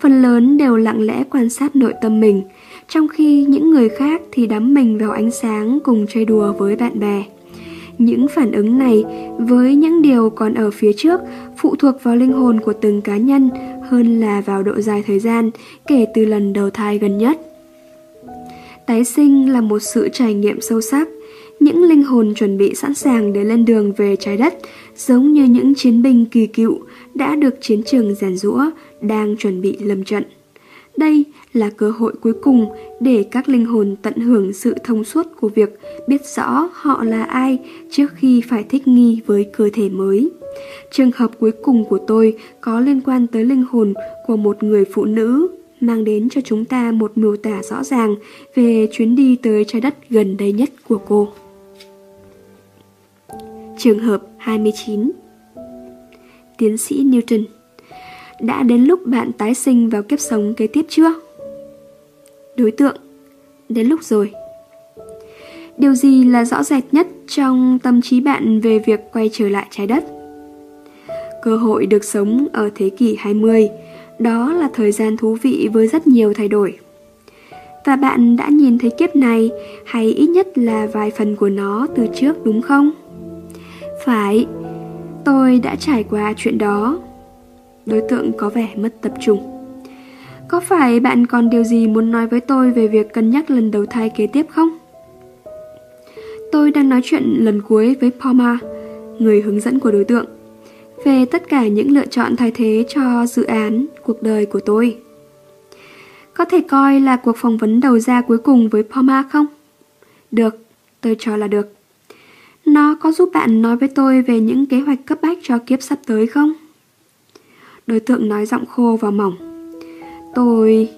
phần lớn đều lặng lẽ quan sát nội tâm mình, trong khi những người khác thì đắm mình vào ánh sáng cùng chơi đùa với bạn bè. Những phản ứng này với những điều còn ở phía trước phụ thuộc vào linh hồn của từng cá nhân hơn là vào độ dài thời gian kể từ lần đầu thai gần nhất. Tái sinh là một sự trải nghiệm sâu sắc. Những linh hồn chuẩn bị sẵn sàng để lên đường về trái đất, giống như những chiến binh kỳ cựu đã được chiến trường rèn rũa, đang chuẩn bị lâm trận. Đây là cơ hội cuối cùng để các linh hồn tận hưởng sự thông suốt của việc biết rõ họ là ai trước khi phải thích nghi với cơ thể mới. Trường hợp cuối cùng của tôi có liên quan tới linh hồn của một người phụ nữ mang đến cho chúng ta một miêu tả rõ ràng về chuyến đi tới trái đất gần đây nhất của cô. Trường hợp 29 Tiến sĩ Newton đã đến lúc bạn tái sinh vào kiếp sống kế tiếp chưa? Đối tượng Đến lúc rồi Điều gì là rõ rệt nhất trong tâm trí bạn về việc quay trở lại trái đất? Cơ hội được sống ở thế kỷ 20 đó là thời gian thú vị với rất nhiều thay đổi. Và bạn đã nhìn thấy kiếp này hay ít nhất là vài phần của nó từ trước đúng không? Phải, tôi đã trải qua chuyện đó. Đối tượng có vẻ mất tập trung. Có phải bạn còn điều gì muốn nói với tôi về việc cân nhắc lần đầu thai kế tiếp không? Tôi đang nói chuyện lần cuối với Palma, người hướng dẫn của đối tượng về tất cả những lựa chọn thay thế cho dự án cuộc đời của tôi. Có thể coi là cuộc phỏng vấn đầu ra cuối cùng với Palma không? Được, tôi cho là được. Nó có giúp bạn nói với tôi về những kế hoạch cấp bách cho kiếp sắp tới không? Đối tượng nói giọng khô và mỏng. Tôi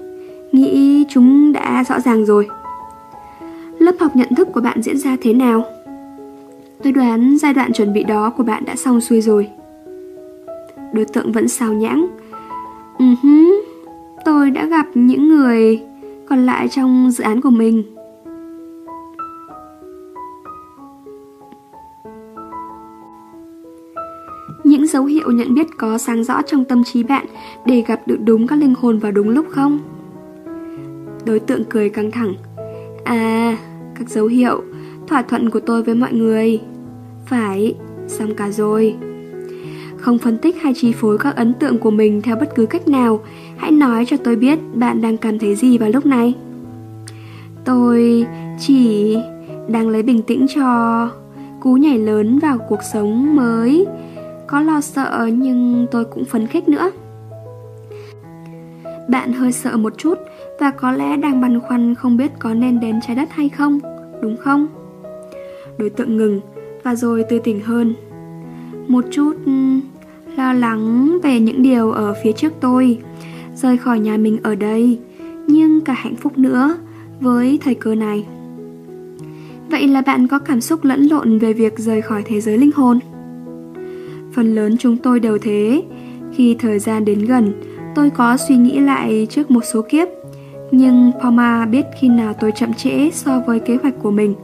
nghĩ chúng đã rõ ràng rồi. Lớp học nhận thức của bạn diễn ra thế nào? Tôi đoán giai đoạn chuẩn bị đó của bạn đã xong xuôi rồi. Đối tượng vẫn sao nhãng Ừ uh -huh, tôi đã gặp những người còn lại trong dự án của mình Những dấu hiệu nhận biết có sáng rõ trong tâm trí bạn để gặp được đúng các linh hồn vào đúng lúc không? Đối tượng cười căng thẳng À, các dấu hiệu, thỏa thuận của tôi với mọi người Phải, xong cả rồi không phân tích hay chi phối các ấn tượng của mình theo bất cứ cách nào, hãy nói cho tôi biết bạn đang cảm thấy gì vào lúc này. Tôi chỉ đang lấy bình tĩnh cho cú nhảy lớn vào cuộc sống mới. Có lo sợ nhưng tôi cũng phấn khích nữa. Bạn hơi sợ một chút và có lẽ đang băn khoăn không biết có nên đến trái đất hay không, đúng không? Đối tượng ngừng và rồi tươi tỉnh hơn. Một chút lo lắng về những điều ở phía trước tôi, rời khỏi nhà mình ở đây, nhưng cả hạnh phúc nữa với thời cơ này. Vậy là bạn có cảm xúc lẫn lộn về việc rời khỏi thế giới linh hồn? Phần lớn chúng tôi đều thế, khi thời gian đến gần, tôi có suy nghĩ lại trước một số kiếp, nhưng Palma biết khi nào tôi chậm trễ so với kế hoạch của mình.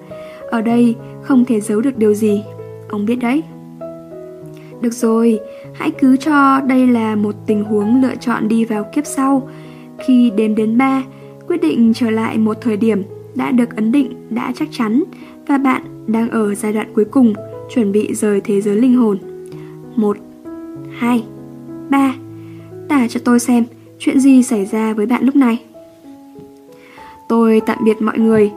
Ở đây không thể giấu được điều gì, ông biết đấy. Được rồi, hãy cứ cho đây là một tình huống lựa chọn đi vào kiếp sau. Khi đếm đến 3, quyết định trở lại một thời điểm đã được ấn định, đã chắc chắn và bạn đang ở giai đoạn cuối cùng chuẩn bị rời thế giới linh hồn. 1, 2, 3. Tả cho tôi xem chuyện gì xảy ra với bạn lúc này. Tôi tạm biệt mọi người.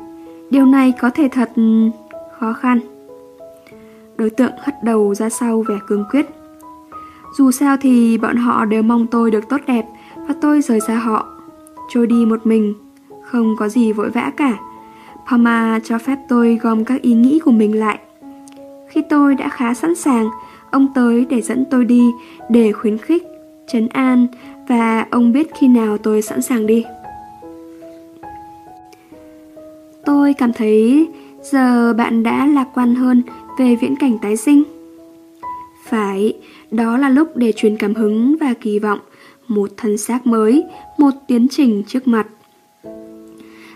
Điều này có thể thật ừ, khó khăn. Đối tượng hất đầu ra sau vẻ cương quyết. Dù sao thì bọn họ đều mong tôi được tốt đẹp và tôi rời xa họ. Trôi đi một mình, không có gì vội vã cả. Palma cho phép tôi gom các ý nghĩ của mình lại. Khi tôi đã khá sẵn sàng, ông tới để dẫn tôi đi, để khuyến khích, trấn an và ông biết khi nào tôi sẵn sàng đi. Tôi cảm thấy giờ bạn đã lạc quan hơn về viễn cảnh tái sinh. Phải, đó là lúc để truyền cảm hứng và kỳ vọng một thân xác mới, một tiến trình trước mặt.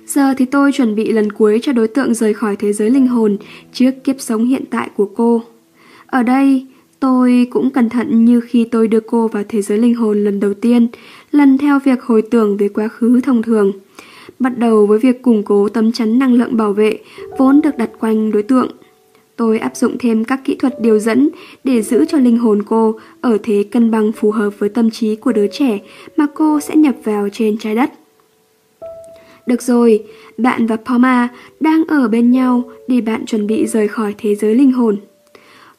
Giờ thì tôi chuẩn bị lần cuối cho đối tượng rời khỏi thế giới linh hồn trước kiếp sống hiện tại của cô. Ở đây, tôi cũng cẩn thận như khi tôi đưa cô vào thế giới linh hồn lần đầu tiên, lần theo việc hồi tưởng về quá khứ thông thường. Bắt đầu với việc củng cố tấm chắn năng lượng bảo vệ vốn được đặt quanh đối tượng Tôi áp dụng thêm các kỹ thuật điều dẫn để giữ cho linh hồn cô ở thế cân bằng phù hợp với tâm trí của đứa trẻ mà cô sẽ nhập vào trên trái đất. Được rồi, bạn và Palma đang ở bên nhau để bạn chuẩn bị rời khỏi thế giới linh hồn.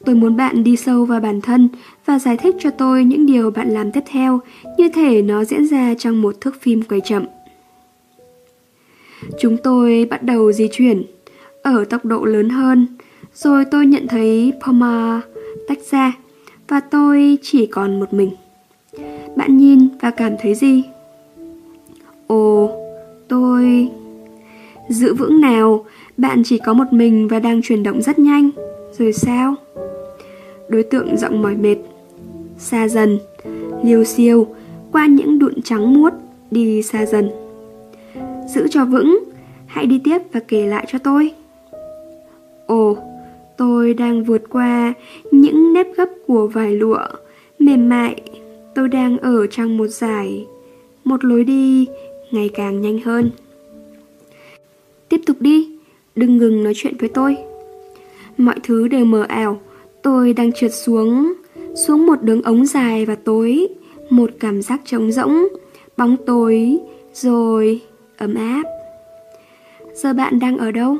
Tôi muốn bạn đi sâu vào bản thân và giải thích cho tôi những điều bạn làm tiếp theo, như thể nó diễn ra trong một thước phim quay chậm. Chúng tôi bắt đầu di chuyển, ở tốc độ lớn hơn, rồi tôi nhận thấy poma tách ra, và tôi chỉ còn một mình. Bạn nhìn và cảm thấy gì? Ồ, tôi... Giữ vững nào, bạn chỉ có một mình và đang chuyển động rất nhanh. Rồi sao? Đối tượng giọng mỏi mệt. Xa dần, liêu siêu, qua những đụn trắng muốt, đi xa dần. Giữ cho vững, hãy đi tiếp và kể lại cho tôi. Ồ, tôi đang vượt qua những nếp gấp của vải lụa, mềm mại. Tôi đang ở trong một giải, một lối đi ngày càng nhanh hơn. Tiếp tục đi, đừng ngừng nói chuyện với tôi. Mọi thứ đều mờ ảo, tôi đang trượt xuống, xuống một đường ống dài và tối, một cảm giác trống rỗng, bóng tối, rồi ấm áp. Giờ bạn đang ở đâu?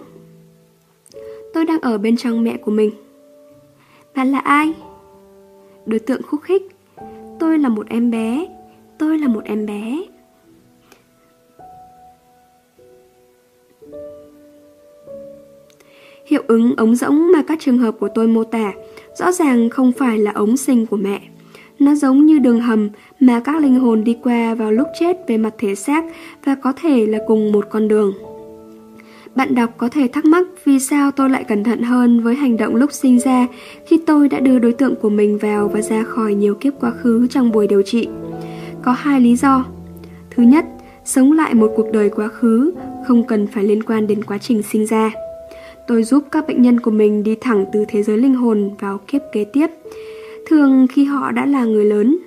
Tôi đang ở bên trong mẹ của mình. Bạn là ai? Đối tượng khúc khích. Tôi là một em bé. Tôi là một em bé. Hiệu ứng ống rỗng mà các trường hợp của tôi mô tả rõ ràng không phải là ống sinh của mẹ. Nó giống như đường hầm mà các linh hồn đi qua vào lúc chết về mặt thể xác và có thể là cùng một con đường. Bạn đọc có thể thắc mắc vì sao tôi lại cẩn thận hơn với hành động lúc sinh ra khi tôi đã đưa đối tượng của mình vào và ra khỏi nhiều kiếp quá khứ trong buổi điều trị. Có hai lý do. Thứ nhất, sống lại một cuộc đời quá khứ không cần phải liên quan đến quá trình sinh ra. Tôi giúp các bệnh nhân của mình đi thẳng từ thế giới linh hồn vào kiếp kế tiếp, thường khi họ đã là người lớn.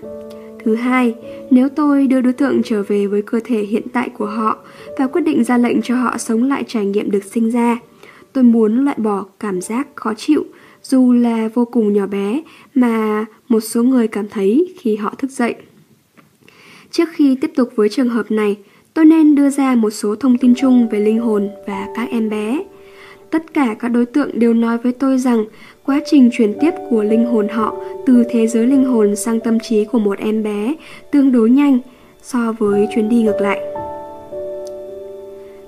Thứ hai, nếu tôi đưa đối tượng trở về với cơ thể hiện tại của họ và quyết định ra lệnh cho họ sống lại trải nghiệm được sinh ra, tôi muốn loại bỏ cảm giác khó chịu dù là vô cùng nhỏ bé mà một số người cảm thấy khi họ thức dậy. Trước khi tiếp tục với trường hợp này, tôi nên đưa ra một số thông tin chung về linh hồn và các em bé. Tất cả các đối tượng đều nói với tôi rằng quá trình chuyển tiếp của linh hồn họ từ thế giới linh hồn sang tâm trí của một em bé tương đối nhanh so với chuyến đi ngược lại.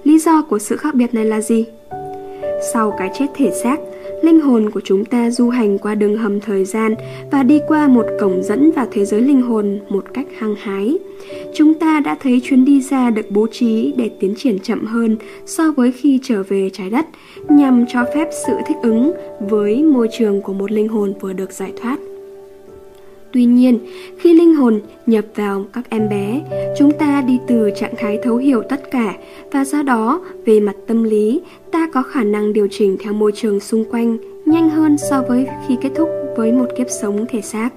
Lý do của sự khác biệt này là gì? Sau cái chết thể xác, linh hồn của chúng ta du hành qua đường hầm thời gian và đi qua một cổng dẫn vào thế giới linh hồn một cách hăng hái. Chúng ta đã thấy chuyến đi ra được bố trí để tiến triển chậm hơn so với khi trở về trái đất, nhằm cho phép sự thích ứng với môi trường của một linh hồn vừa được giải thoát. Tuy nhiên, khi linh hồn nhập vào các em bé, chúng ta đi từ trạng thái thấu hiểu tất cả và do đó, về mặt tâm lý, ta có khả năng điều chỉnh theo môi trường xung quanh nhanh hơn so với khi kết thúc với một kiếp sống thể xác.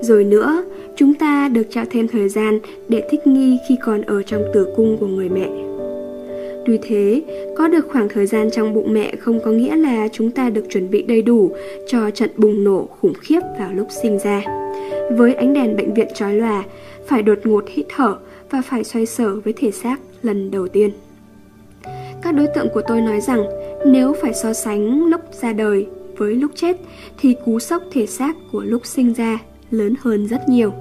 Rồi nữa, chúng ta được trao thêm thời gian để thích nghi khi còn ở trong tử cung của người mẹ. Tuy thế, có được khoảng thời gian trong bụng mẹ không có nghĩa là chúng ta được chuẩn bị đầy đủ cho trận bùng nổ khủng khiếp vào lúc sinh ra. Với ánh đèn bệnh viện trói lòa, phải đột ngột hít thở và phải xoay sở với thể xác lần đầu tiên. Các đối tượng của tôi nói rằng nếu phải so sánh lúc ra đời với lúc chết thì cú sốc thể xác của lúc sinh ra lớn hơn rất nhiều.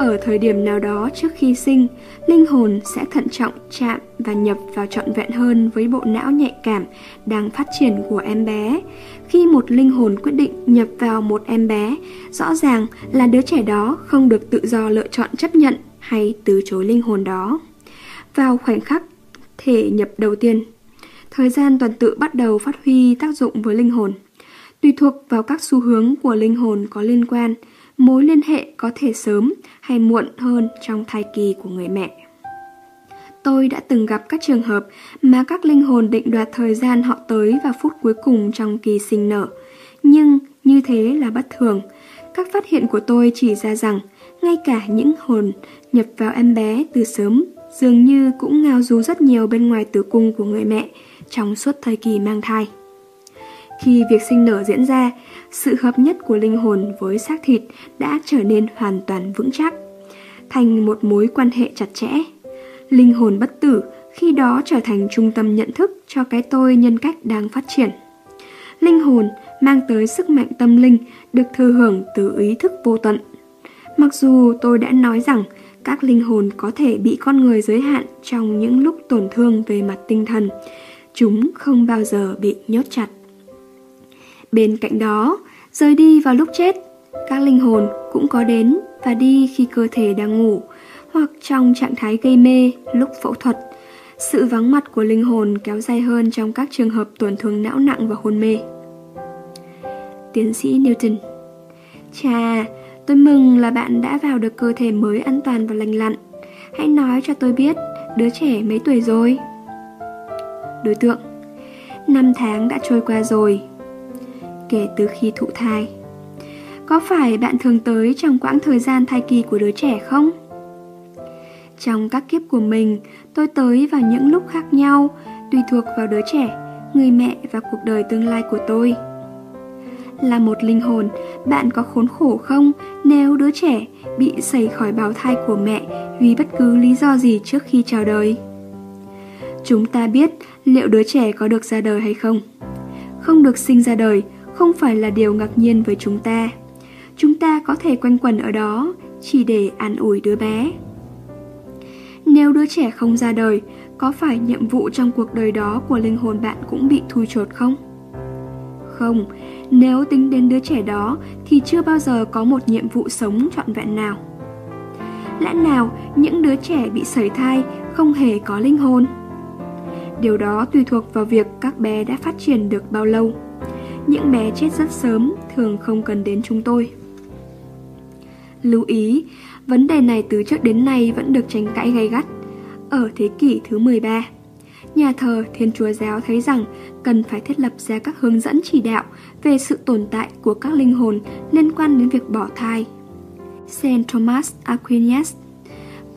Ở thời điểm nào đó trước khi sinh, linh hồn sẽ thận trọng chạm và nhập vào trọn vẹn hơn với bộ não nhạy cảm đang phát triển của em bé. Khi một linh hồn quyết định nhập vào một em bé, rõ ràng là đứa trẻ đó không được tự do lựa chọn chấp nhận hay từ chối linh hồn đó. Vào khoảnh khắc thể nhập đầu tiên, thời gian tuần tự bắt đầu phát huy tác dụng với linh hồn. Tùy thuộc vào các xu hướng của linh hồn có liên quan, mối liên hệ có thể sớm hay muộn hơn trong thai kỳ của người mẹ. Tôi đã từng gặp các trường hợp mà các linh hồn định đoạt thời gian họ tới vào phút cuối cùng trong kỳ sinh nở. Nhưng như thế là bất thường. Các phát hiện của tôi chỉ ra rằng ngay cả những hồn nhập vào em bé từ sớm dường như cũng ngao du rất nhiều bên ngoài tử cung của người mẹ trong suốt thời kỳ mang thai. Khi việc sinh nở diễn ra, sự hợp nhất của linh hồn với xác thịt đã trở nên hoàn toàn vững chắc, thành một mối quan hệ chặt chẽ. Linh hồn bất tử khi đó trở thành trung tâm nhận thức cho cái tôi nhân cách đang phát triển. Linh hồn mang tới sức mạnh tâm linh được thừa hưởng từ ý thức vô tận. Mặc dù tôi đã nói rằng các linh hồn có thể bị con người giới hạn trong những lúc tổn thương về mặt tinh thần, chúng không bao giờ bị nhốt chặt. Bên cạnh đó, rời đi vào lúc chết, các linh hồn cũng có đến và đi khi cơ thể đang ngủ hoặc trong trạng thái gây mê lúc phẫu thuật. Sự vắng mặt của linh hồn kéo dài hơn trong các trường hợp tổn thương não nặng và hôn mê. Tiến sĩ Newton Chà, tôi mừng là bạn đã vào được cơ thể mới an toàn và lành lặn. Hãy nói cho tôi biết, đứa trẻ mấy tuổi rồi? Đối tượng Năm tháng đã trôi qua rồi Kể từ khi thụ thai Có phải bạn thường tới trong quãng thời gian thai kỳ của đứa trẻ không? Trong các kiếp của mình, tôi tới vào những lúc khác nhau, tùy thuộc vào đứa trẻ, người mẹ và cuộc đời tương lai của tôi. Là một linh hồn, bạn có khốn khổ không nếu đứa trẻ bị xảy khỏi bào thai của mẹ vì bất cứ lý do gì trước khi chào đời? Chúng ta biết liệu đứa trẻ có được ra đời hay không. Không được sinh ra đời không phải là điều ngạc nhiên với chúng ta. Chúng ta có thể quanh quẩn ở đó chỉ để an ủi đứa bé. Nếu đứa trẻ không ra đời, có phải nhiệm vụ trong cuộc đời đó của linh hồn bạn cũng bị thui chột không? Không, nếu tính đến đứa trẻ đó thì chưa bao giờ có một nhiệm vụ sống trọn vẹn nào. Lẽ nào những đứa trẻ bị sởi thai không hề có linh hồn? Điều đó tùy thuộc vào việc các bé đã phát triển được bao lâu. Những bé chết rất sớm thường không cần đến chúng tôi. Lưu ý, vấn đề này từ trước đến nay vẫn được tranh cãi gay gắt. Ở thế kỷ thứ 13, nhà thờ Thiên Chúa Giáo thấy rằng cần phải thiết lập ra các hướng dẫn chỉ đạo về sự tồn tại của các linh hồn liên quan đến việc bỏ thai. Saint Thomas Aquinas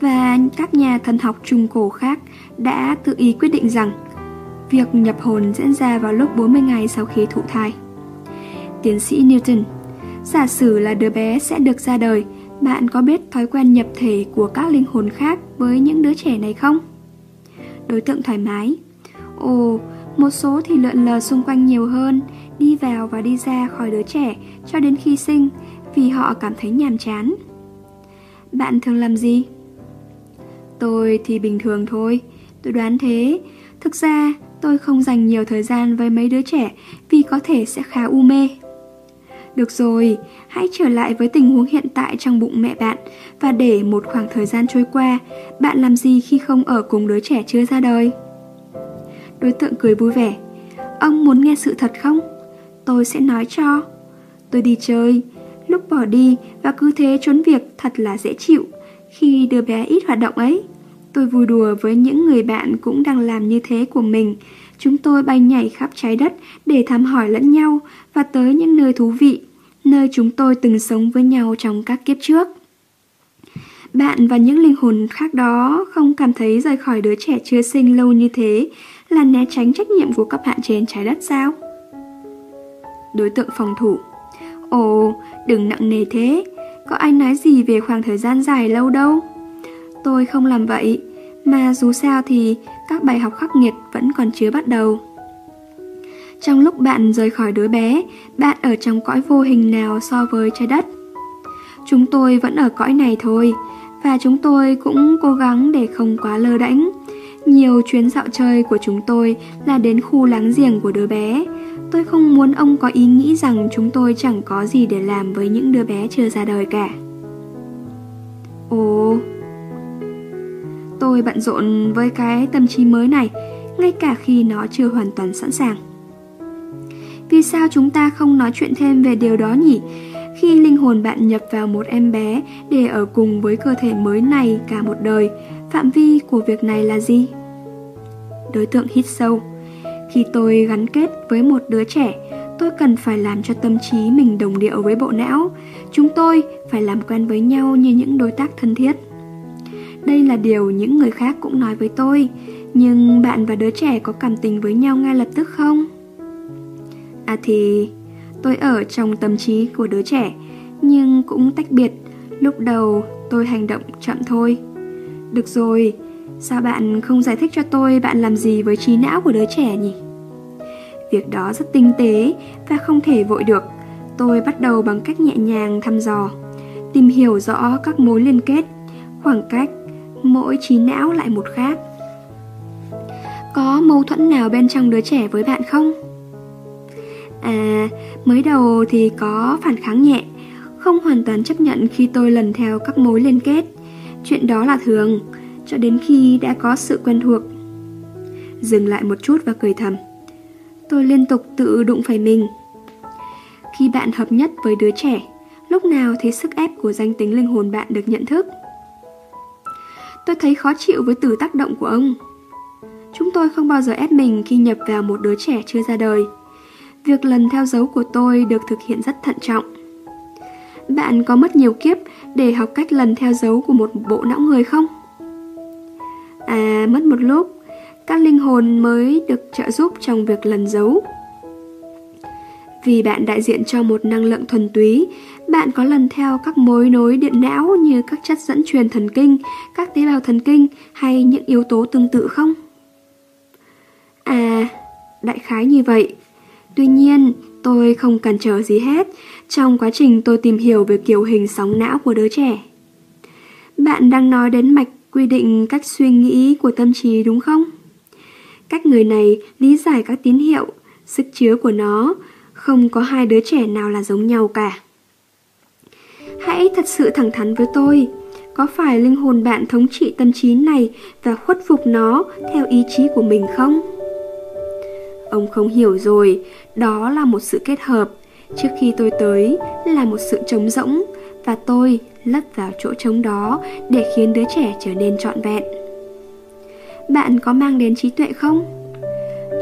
và các nhà thần học trung cổ khác đã tự ý quyết định rằng việc nhập hồn diễn ra vào lúc 40 ngày sau khi thụ thai. Tiến sĩ Newton Giả sử là đứa bé sẽ được ra đời, bạn có biết thói quen nhập thể của các linh hồn khác với những đứa trẻ này không? Đối tượng thoải mái Ồ, một số thì lượn lờ xung quanh nhiều hơn, đi vào và đi ra khỏi đứa trẻ cho đến khi sinh vì họ cảm thấy nhàm chán. Bạn thường làm gì? Tôi thì bình thường thôi, tôi đoán thế. Thực ra, tôi không dành nhiều thời gian với mấy đứa trẻ vì có thể sẽ khá u mê. Được rồi, hãy trở lại với tình huống hiện tại trong bụng mẹ bạn và để một khoảng thời gian trôi qua, bạn làm gì khi không ở cùng đứa trẻ chưa ra đời? Đối tượng cười vui vẻ. Ông muốn nghe sự thật không? Tôi sẽ nói cho. Tôi đi chơi, lúc bỏ đi và cứ thế trốn việc thật là dễ chịu khi đứa bé ít hoạt động ấy. Tôi vui đùa với những người bạn cũng đang làm như thế của mình. Chúng tôi bay nhảy khắp trái đất để thăm hỏi lẫn nhau và tới những nơi thú vị, nơi chúng tôi từng sống với nhau trong các kiếp trước. Bạn và những linh hồn khác đó không cảm thấy rời khỏi đứa trẻ chưa sinh lâu như thế là né tránh trách nhiệm của các bạn trên trái đất sao? Đối tượng phòng thủ Ồ, đừng nặng nề thế, có ai nói gì về khoảng thời gian dài lâu đâu. Tôi không làm vậy, mà dù sao thì các bài học khắc nghiệt vẫn còn chưa bắt đầu. Trong lúc bạn rời khỏi đứa bé, bạn ở trong cõi vô hình nào so với trái đất? Chúng tôi vẫn ở cõi này thôi, và chúng tôi cũng cố gắng để không quá lơ đễnh. Nhiều chuyến dạo chơi của chúng tôi là đến khu láng giềng của đứa bé. Tôi không muốn ông có ý nghĩ rằng chúng tôi chẳng có gì để làm với những đứa bé chưa ra đời cả. Ồ, tôi bận rộn với cái tâm trí mới này, ngay cả khi nó chưa hoàn toàn sẵn sàng. Vì sao chúng ta không nói chuyện thêm về điều đó nhỉ? Khi linh hồn bạn nhập vào một em bé để ở cùng với cơ thể mới này cả một đời, phạm vi của việc này là gì? Đối tượng hít sâu. Khi tôi gắn kết với một đứa trẻ, tôi cần phải làm cho tâm trí mình đồng điệu với bộ não. Chúng tôi phải làm quen với nhau như những đối tác thân thiết. Đây là điều những người khác cũng nói với tôi, nhưng bạn và đứa trẻ có cảm tình với nhau ngay lập tức không? À thì tôi ở trong tâm trí của đứa trẻ Nhưng cũng tách biệt Lúc đầu tôi hành động chậm thôi Được rồi Sao bạn không giải thích cho tôi bạn làm gì với trí não của đứa trẻ nhỉ? Việc đó rất tinh tế và không thể vội được Tôi bắt đầu bằng cách nhẹ nhàng thăm dò Tìm hiểu rõ các mối liên kết Khoảng cách Mỗi trí não lại một khác. Có mâu thuẫn nào bên trong đứa trẻ với bạn không? À, mới đầu thì có phản kháng nhẹ Không hoàn toàn chấp nhận khi tôi lần theo các mối liên kết. Chuyện đó là thường Cho đến khi đã có sự quen thuộc. Dừng lại một chút và cười thầm. Tôi liên tục tự đụng phải mình. Khi bạn hợp nhất với đứa trẻ Lúc nào thấy sức ép của danh tính linh hồn bạn được nhận thức? Tôi thấy khó chịu với từ tác động của ông. Chúng tôi không bao giờ ép mình khi nhập vào một đứa trẻ chưa ra đời. Việc lần theo dấu của tôi được thực hiện rất thận trọng. Bạn có mất nhiều kiếp để học cách lần theo dấu của một bộ não người không? À, mất một lúc Các linh hồn mới được trợ giúp trong việc lần dấu. Vì bạn đại diện cho một năng lượng thuần túy bạn có lần theo các mối nối điện não như các chất dẫn truyền thần kinh, các tế bào thần kinh hay những yếu tố tương tự không? À, đại khái như vậy. Tuy nhiên, tôi không cản trở gì hết trong quá trình tôi tìm hiểu về kiểu hình sóng não của đứa trẻ. Bạn đang nói đến mạch quy định cách suy nghĩ của tâm trí đúng không? Cách người này lý giải các tín hiệu, sức chứa của nó, không có hai đứa trẻ nào là giống nhau cả. Hãy thật sự thẳng thắn với tôi. Có phải linh hồn bạn thống trị tâm trí này và khuất phục nó theo ý chí của mình không? Ông không hiểu rồi, đó là một sự kết hợp. Trước khi tôi tới là một sự trống rỗng và tôi lấp vào chỗ trống đó để khiến đứa trẻ trở nên trọn vẹn. Bạn có mang đến trí tuệ không?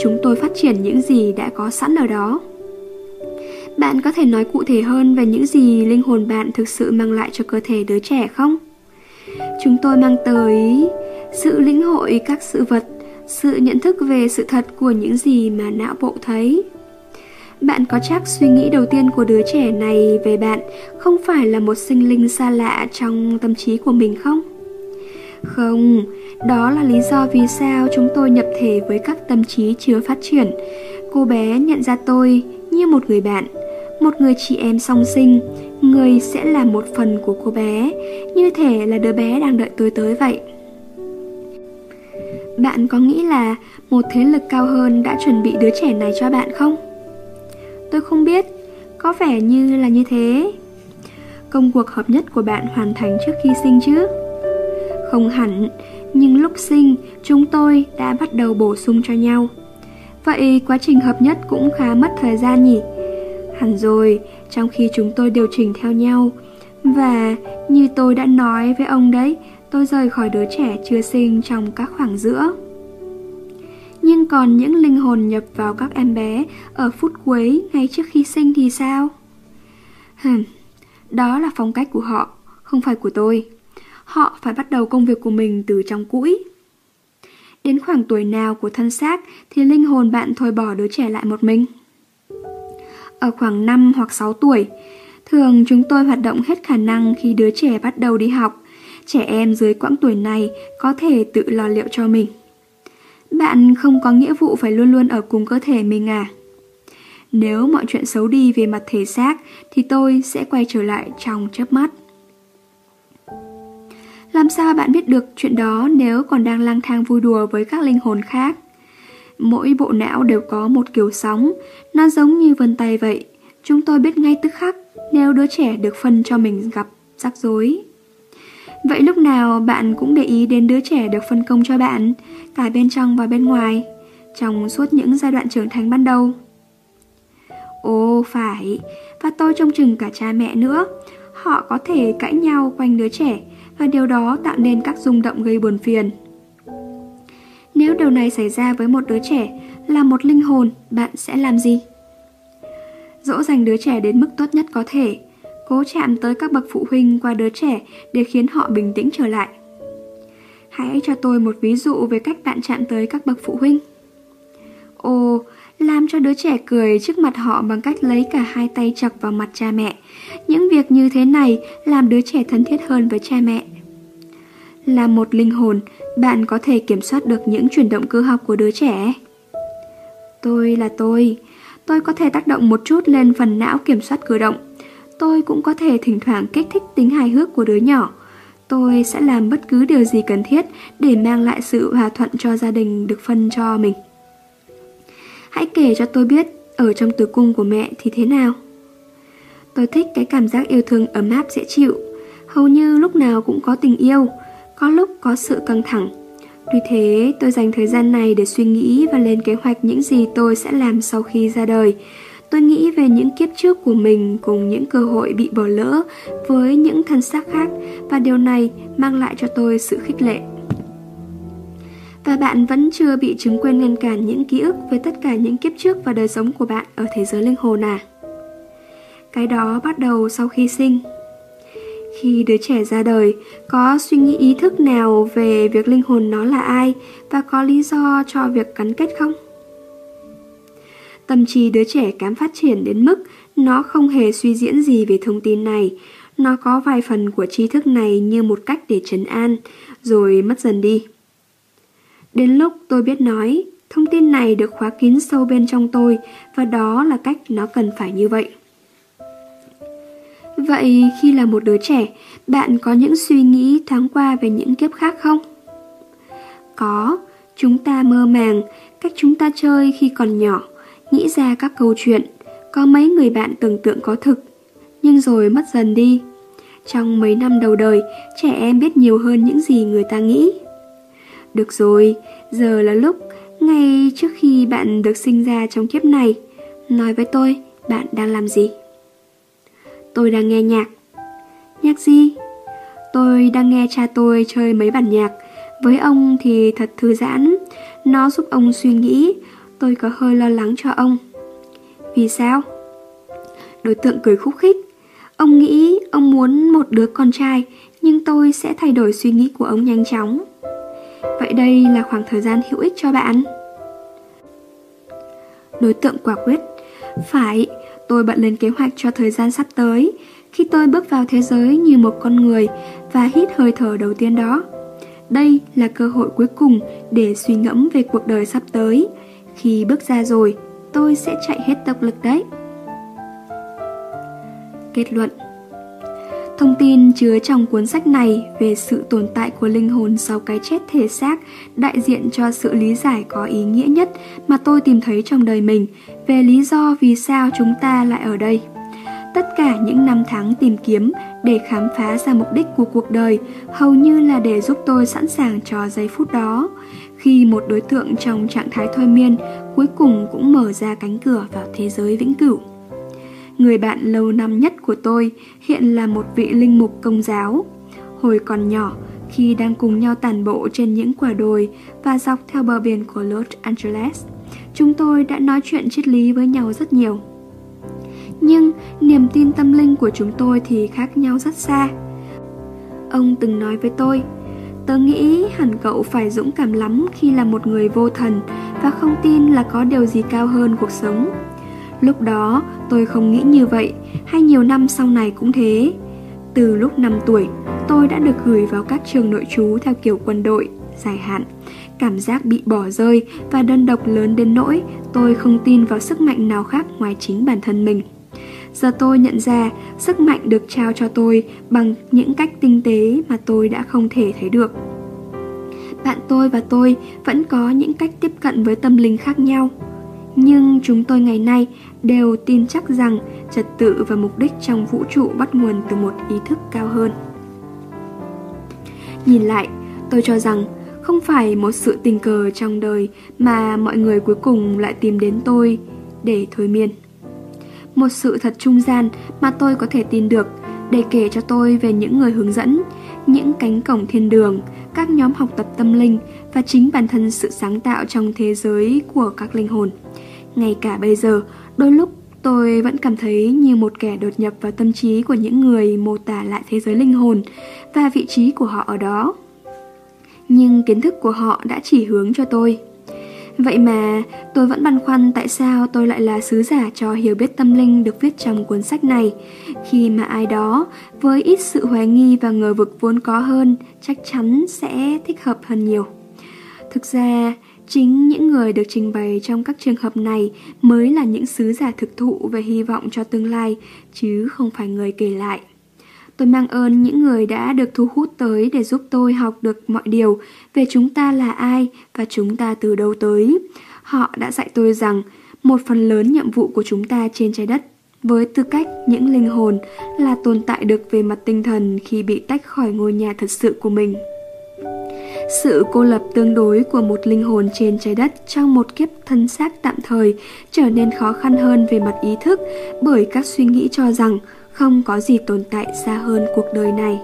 Chúng tôi phát triển những gì đã có sẵn ở đó. Bạn có thể nói cụ thể hơn về những gì linh hồn bạn thực sự mang lại cho cơ thể đứa trẻ không? Chúng tôi mang tới sự lĩnh hội các sự vật, sự nhận thức về sự thật của những gì mà não bộ thấy. Bạn có chắc suy nghĩ đầu tiên của đứa trẻ này về bạn không phải là một sinh linh xa lạ trong tâm trí của mình không? Không, đó là lý do vì sao chúng tôi nhập thể với các tâm trí chưa phát triển. Cô bé nhận ra tôi như một người bạn một người chị em song sinh, người sẽ là một phần của cô bé, như thể là đứa bé đang đợi tôi tới vậy. Bạn có nghĩ là một thế lực cao hơn đã chuẩn bị đứa trẻ này cho bạn không? Tôi không biết, có vẻ như là như thế. Công cuộc hợp nhất của bạn hoàn thành trước khi sinh chứ? Không hẳn, nhưng lúc sinh chúng tôi đã bắt đầu bổ sung cho nhau. Vậy quá trình hợp nhất cũng khá mất thời gian nhỉ? Hẳn rồi trong khi chúng tôi điều chỉnh theo nhau. Và như tôi đã nói với ông đấy, tôi rời khỏi đứa trẻ chưa sinh trong các khoảng giữa. Nhưng còn những linh hồn nhập vào các em bé ở phút cuối ngay trước khi sinh thì sao? Hừm, đó là phong cách của họ, không phải của tôi. Họ phải bắt đầu công việc của mình từ trong cũi. Đến khoảng tuổi nào của thân xác thì linh hồn bạn thôi bỏ đứa trẻ lại một mình ở khoảng 5 hoặc 6 tuổi. Thường chúng tôi hoạt động hết khả năng khi đứa trẻ bắt đầu đi học. Trẻ em dưới quãng tuổi này có thể tự lo liệu cho mình. Bạn không có nghĩa vụ phải luôn luôn ở cùng cơ thể mình à? Nếu mọi chuyện xấu đi về mặt thể xác, thì tôi sẽ quay trở lại trong chớp mắt. Làm sao bạn biết được chuyện đó nếu còn đang lang thang vui đùa với các linh hồn khác? Mỗi bộ não đều có một kiểu sóng, nó giống như vân tay vậy. Chúng tôi biết ngay tức khắc nếu đứa trẻ được phân cho mình gặp rắc rối. Vậy lúc nào bạn cũng để ý đến đứa trẻ được phân công cho bạn, cả bên trong và bên ngoài, trong suốt những giai đoạn trưởng thành ban đầu. Ồ phải, và tôi trông chừng cả cha mẹ nữa. Họ có thể cãi nhau quanh đứa trẻ và điều đó tạo nên các rung động gây buồn phiền. Nếu điều này xảy ra với một đứa trẻ là một linh hồn, bạn sẽ làm gì? Dỗ dành đứa trẻ đến mức tốt nhất có thể, cố chạm tới các bậc phụ huynh qua đứa trẻ để khiến họ bình tĩnh trở lại. Hãy cho tôi một ví dụ về cách bạn chạm tới các bậc phụ huynh. Ồ, làm cho đứa trẻ cười trước mặt họ bằng cách lấy cả hai tay chọc vào mặt cha mẹ. Những việc như thế này làm đứa trẻ thân thiết hơn với cha mẹ. Là một linh hồn, bạn có thể kiểm soát được những chuyển động cơ học của đứa trẻ. Tôi là tôi. Tôi có thể tác động một chút lên phần não kiểm soát cử động. Tôi cũng có thể thỉnh thoảng kích thích tính hài hước của đứa nhỏ. Tôi sẽ làm bất cứ điều gì cần thiết để mang lại sự hòa thuận cho gia đình được phân cho mình. Hãy kể cho tôi biết ở trong tử cung của mẹ thì thế nào. Tôi thích cái cảm giác yêu thương ấm áp dễ chịu. Hầu như lúc nào cũng có tình yêu, có lúc có sự căng thẳng. Tuy thế, tôi dành thời gian này để suy nghĩ và lên kế hoạch những gì tôi sẽ làm sau khi ra đời. Tôi nghĩ về những kiếp trước của mình cùng những cơ hội bị bỏ lỡ với những thân xác khác và điều này mang lại cho tôi sự khích lệ. Và bạn vẫn chưa bị chứng quên ngăn cản những ký ức về tất cả những kiếp trước và đời sống của bạn ở thế giới linh hồn à? Cái đó bắt đầu sau khi sinh. Khi đứa trẻ ra đời, có suy nghĩ ý thức nào về việc linh hồn nó là ai và có lý do cho việc gắn kết không? Tâm trí đứa trẻ kém phát triển đến mức nó không hề suy diễn gì về thông tin này. Nó có vài phần của tri thức này như một cách để trấn an, rồi mất dần đi. Đến lúc tôi biết nói, thông tin này được khóa kín sâu bên trong tôi và đó là cách nó cần phải như vậy. Vậy khi là một đứa trẻ, bạn có những suy nghĩ thoáng qua về những kiếp khác không? Có, chúng ta mơ màng, cách chúng ta chơi khi còn nhỏ, nghĩ ra các câu chuyện, có mấy người bạn tưởng tượng có thực, nhưng rồi mất dần đi. Trong mấy năm đầu đời, trẻ em biết nhiều hơn những gì người ta nghĩ. Được rồi, giờ là lúc, ngay trước khi bạn được sinh ra trong kiếp này, nói với tôi, bạn đang làm gì? Tôi đang nghe nhạc. Nhạc gì? Tôi đang nghe cha tôi chơi mấy bản nhạc. Với ông thì thật thư giãn. Nó giúp ông suy nghĩ. Tôi có hơi lo lắng cho ông. Vì sao? Đối tượng cười khúc khích. Ông nghĩ ông muốn một đứa con trai, nhưng tôi sẽ thay đổi suy nghĩ của ông nhanh chóng. Vậy đây là khoảng thời gian hữu ích cho bạn. Đối tượng quả quyết. Phải, tôi bận lên kế hoạch cho thời gian sắp tới, khi tôi bước vào thế giới như một con người và hít hơi thở đầu tiên đó. Đây là cơ hội cuối cùng để suy ngẫm về cuộc đời sắp tới. Khi bước ra rồi, tôi sẽ chạy hết tốc lực đấy. Kết luận Thông tin chứa trong cuốn sách này về sự tồn tại của linh hồn sau cái chết thể xác đại diện cho sự lý giải có ý nghĩa nhất mà tôi tìm thấy trong đời mình về lý do vì sao chúng ta lại ở đây. Tất cả những năm tháng tìm kiếm để khám phá ra mục đích của cuộc đời hầu như là để giúp tôi sẵn sàng cho giây phút đó, khi một đối tượng trong trạng thái thôi miên cuối cùng cũng mở ra cánh cửa vào thế giới vĩnh cửu. Người bạn lâu năm nhất của tôi hiện là một vị linh mục công giáo. Hồi còn nhỏ, khi đang cùng nhau tản bộ trên những quả đồi và dọc theo bờ biển của Los Angeles, chúng tôi đã nói chuyện triết lý với nhau rất nhiều. Nhưng niềm tin tâm linh của chúng tôi thì khác nhau rất xa. Ông từng nói với tôi, Tớ nghĩ hẳn cậu phải dũng cảm lắm khi là một người vô thần và không tin là có điều gì cao hơn cuộc sống. Lúc đó tôi không nghĩ như vậy, hay nhiều năm sau này cũng thế. Từ lúc 5 tuổi, tôi đã được gửi vào các trường nội trú theo kiểu quân đội, dài hạn. Cảm giác bị bỏ rơi và đơn độc lớn đến nỗi tôi không tin vào sức mạnh nào khác ngoài chính bản thân mình. Giờ tôi nhận ra sức mạnh được trao cho tôi bằng những cách tinh tế mà tôi đã không thể thấy được. Bạn tôi và tôi vẫn có những cách tiếp cận với tâm linh khác nhau. Nhưng chúng tôi ngày nay đều tin chắc rằng trật tự và mục đích trong vũ trụ bắt nguồn từ một ý thức cao hơn. Nhìn lại, tôi cho rằng không phải một sự tình cờ trong đời mà mọi người cuối cùng lại tìm đến tôi để thôi miên. Một sự thật trung gian mà tôi có thể tin được để kể cho tôi về những người hướng dẫn, những cánh cổng thiên đường, các nhóm học tập tâm linh và chính bản thân sự sáng tạo trong thế giới của các linh hồn. Ngay cả bây giờ, đôi lúc tôi vẫn cảm thấy như một kẻ đột nhập vào tâm trí của những người mô tả lại thế giới linh hồn và vị trí của họ ở đó. Nhưng kiến thức của họ đã chỉ hướng cho tôi. Vậy mà tôi vẫn băn khoăn tại sao tôi lại là sứ giả cho hiểu biết tâm linh được viết trong cuốn sách này Khi mà ai đó với ít sự hoài nghi và ngờ vực vốn có hơn chắc chắn sẽ thích hợp hơn nhiều Thực ra, chính những người được trình bày trong các trường hợp này mới là những sứ giả thực thụ về hy vọng cho tương lai, chứ không phải người kể lại. Tôi mang ơn những người đã được thu hút tới để giúp tôi học được mọi điều về chúng ta là ai và chúng ta từ đâu tới. Họ đã dạy tôi rằng một phần lớn nhiệm vụ của chúng ta trên trái đất với tư cách những linh hồn là tồn tại được về mặt tinh thần khi bị tách khỏi ngôi nhà thật sự của mình. Sự cô lập tương đối của một linh hồn trên trái đất trong một kiếp thân xác tạm thời trở nên khó khăn hơn về mặt ý thức bởi các suy nghĩ cho rằng không có gì tồn tại xa hơn cuộc đời này.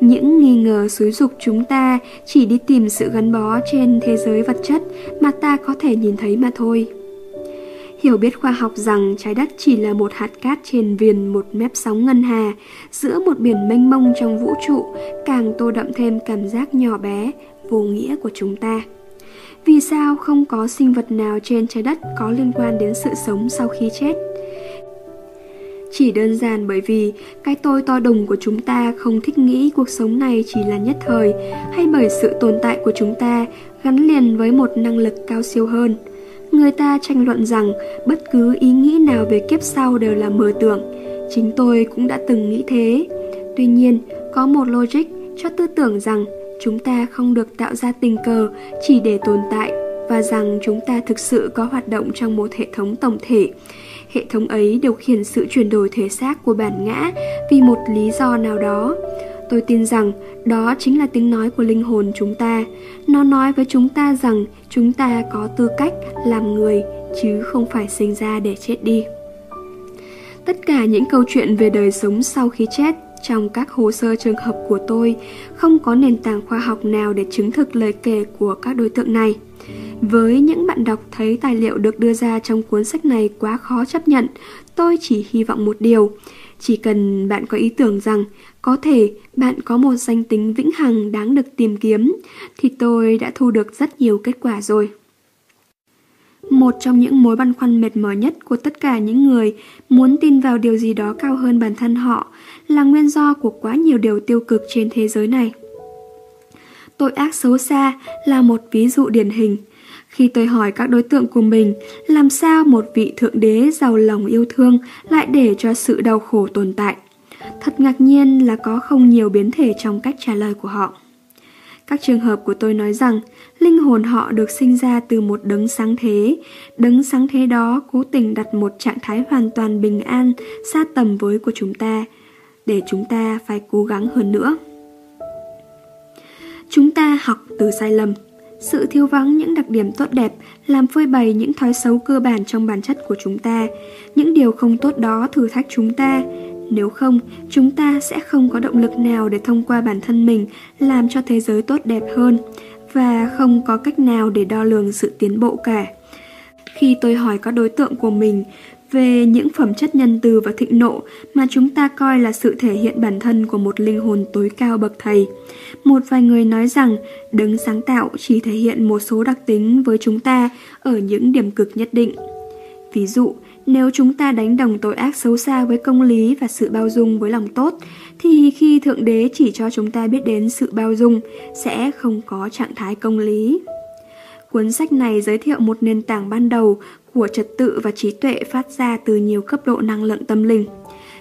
Những nghi ngờ xúi dục chúng ta chỉ đi tìm sự gắn bó trên thế giới vật chất mà ta có thể nhìn thấy mà thôi. Hiểu biết khoa học rằng trái đất chỉ là một hạt cát trên viền một mép sóng ngân hà giữa một biển mênh mông trong vũ trụ càng tô đậm thêm cảm giác nhỏ bé, vô nghĩa của chúng ta. Vì sao không có sinh vật nào trên trái đất có liên quan đến sự sống sau khi chết? Chỉ đơn giản bởi vì cái tôi to đùng của chúng ta không thích nghĩ cuộc sống này chỉ là nhất thời hay bởi sự tồn tại của chúng ta gắn liền với một năng lực cao siêu hơn. Người ta tranh luận rằng bất cứ ý nghĩ nào về kiếp sau đều là mơ tưởng. Chính tôi cũng đã từng nghĩ thế. Tuy nhiên, có một logic cho tư tưởng rằng chúng ta không được tạo ra tình cờ chỉ để tồn tại và rằng chúng ta thực sự có hoạt động trong một hệ thống tổng thể Hệ thống ấy điều khiển sự chuyển đổi thể xác của bản ngã vì một lý do nào đó. Tôi tin rằng đó chính là tiếng nói của linh hồn chúng ta. Nó nói với chúng ta rằng chúng ta có tư cách làm người, chứ không phải sinh ra để chết đi. Tất cả những câu chuyện về đời sống sau khi chết trong các hồ sơ trường hợp của tôi không có nền tảng khoa học nào để chứng thực lời kể của các đối tượng này. Với những bạn đọc thấy tài liệu được đưa ra trong cuốn sách này quá khó chấp nhận, tôi chỉ hy vọng một điều. Chỉ cần bạn có ý tưởng rằng có thể bạn có một danh tính vĩnh hằng đáng được tìm kiếm, thì tôi đã thu được rất nhiều kết quả rồi. Một trong những mối băn khoăn mệt mỏi nhất của tất cả những người muốn tin vào điều gì đó cao hơn bản thân họ là nguyên do của quá nhiều điều tiêu cực trên thế giới này. Tội ác xấu xa là một ví dụ điển hình. Khi tôi hỏi các đối tượng của mình làm sao một vị thượng đế giàu lòng yêu thương lại để cho sự đau khổ tồn tại, thật ngạc nhiên là có không nhiều biến thể trong cách trả lời của họ. Các trường hợp của tôi nói rằng linh hồn họ được sinh ra từ một đấng sáng thế. Đấng sáng thế đó cố tình đặt một trạng thái hoàn toàn bình an xa tầm với của chúng ta, để chúng ta phải cố gắng hơn nữa. Chúng ta học từ sai lầm. Sự thiếu vắng những đặc điểm tốt đẹp làm phơi bày những thói xấu cơ bản trong bản chất của chúng ta. Những điều không tốt đó thử thách chúng ta. Nếu không, chúng ta sẽ không có động lực nào để thông qua bản thân mình làm cho thế giới tốt đẹp hơn và không có cách nào để đo lường sự tiến bộ cả. Khi tôi hỏi các đối tượng của mình về những phẩm chất nhân từ và thịnh nộ mà chúng ta coi là sự thể hiện bản thân của một linh hồn tối cao bậc thầy. Một vài người nói rằng đấng sáng tạo chỉ thể hiện một số đặc tính với chúng ta ở những điểm cực nhất định. Ví dụ, nếu chúng ta đánh đồng tội ác xấu xa với công lý và sự bao dung với lòng tốt, thì khi Thượng Đế chỉ cho chúng ta biết đến sự bao dung, sẽ không có trạng thái công lý. Cuốn sách này giới thiệu một nền tảng ban đầu của trật tự và trí tuệ phát ra từ nhiều cấp độ năng lượng tâm linh.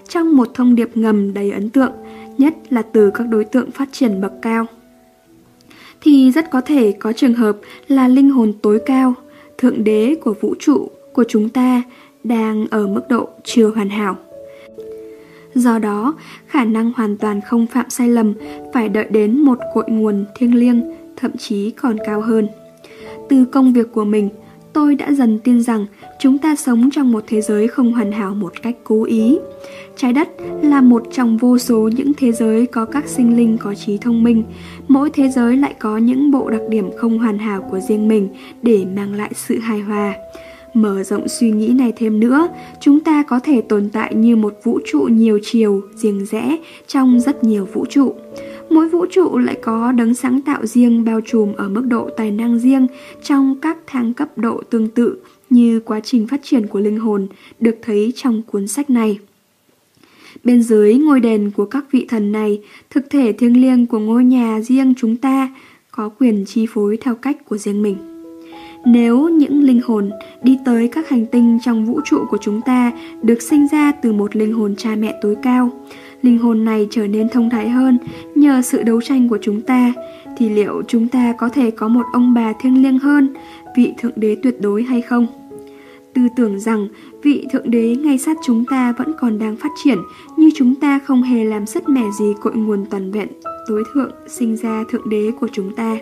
Trong một thông điệp ngầm đầy ấn tượng, nhất là từ các đối tượng phát triển bậc cao. Thì rất có thể có trường hợp là linh hồn tối cao, thượng đế của vũ trụ của chúng ta đang ở mức độ chưa hoàn hảo. Do đó, khả năng hoàn toàn không phạm sai lầm phải đợi đến một cội nguồn thiêng liêng, thậm chí còn cao hơn. Từ công việc của mình, tôi đã dần tin rằng chúng ta sống trong một thế giới không hoàn hảo một cách cố ý. Trái đất là một trong vô số những thế giới có các sinh linh có trí thông minh. Mỗi thế giới lại có những bộ đặc điểm không hoàn hảo của riêng mình để mang lại sự hài hòa. Mở rộng suy nghĩ này thêm nữa, chúng ta có thể tồn tại như một vũ trụ nhiều chiều, riêng rẽ trong rất nhiều vũ trụ. Mỗi vũ trụ lại có đấng sáng tạo riêng bao trùm ở mức độ tài năng riêng trong các thang cấp độ tương tự như quá trình phát triển của linh hồn được thấy trong cuốn sách này. Bên dưới ngôi đền của các vị thần này, thực thể thiêng liêng của ngôi nhà riêng chúng ta có quyền chi phối theo cách của riêng mình. Nếu những linh hồn đi tới các hành tinh trong vũ trụ của chúng ta được sinh ra từ một linh hồn cha mẹ tối cao, linh hồn này trở nên thông thái hơn nhờ sự đấu tranh của chúng ta, thì liệu chúng ta có thể có một ông bà thiêng liêng hơn, vị thượng đế tuyệt đối hay không? Tư tưởng rằng vị thượng đế ngay sát chúng ta vẫn còn đang phát triển như chúng ta không hề làm sất mẻ gì cội nguồn toàn vẹn tối thượng sinh ra thượng đế của chúng ta.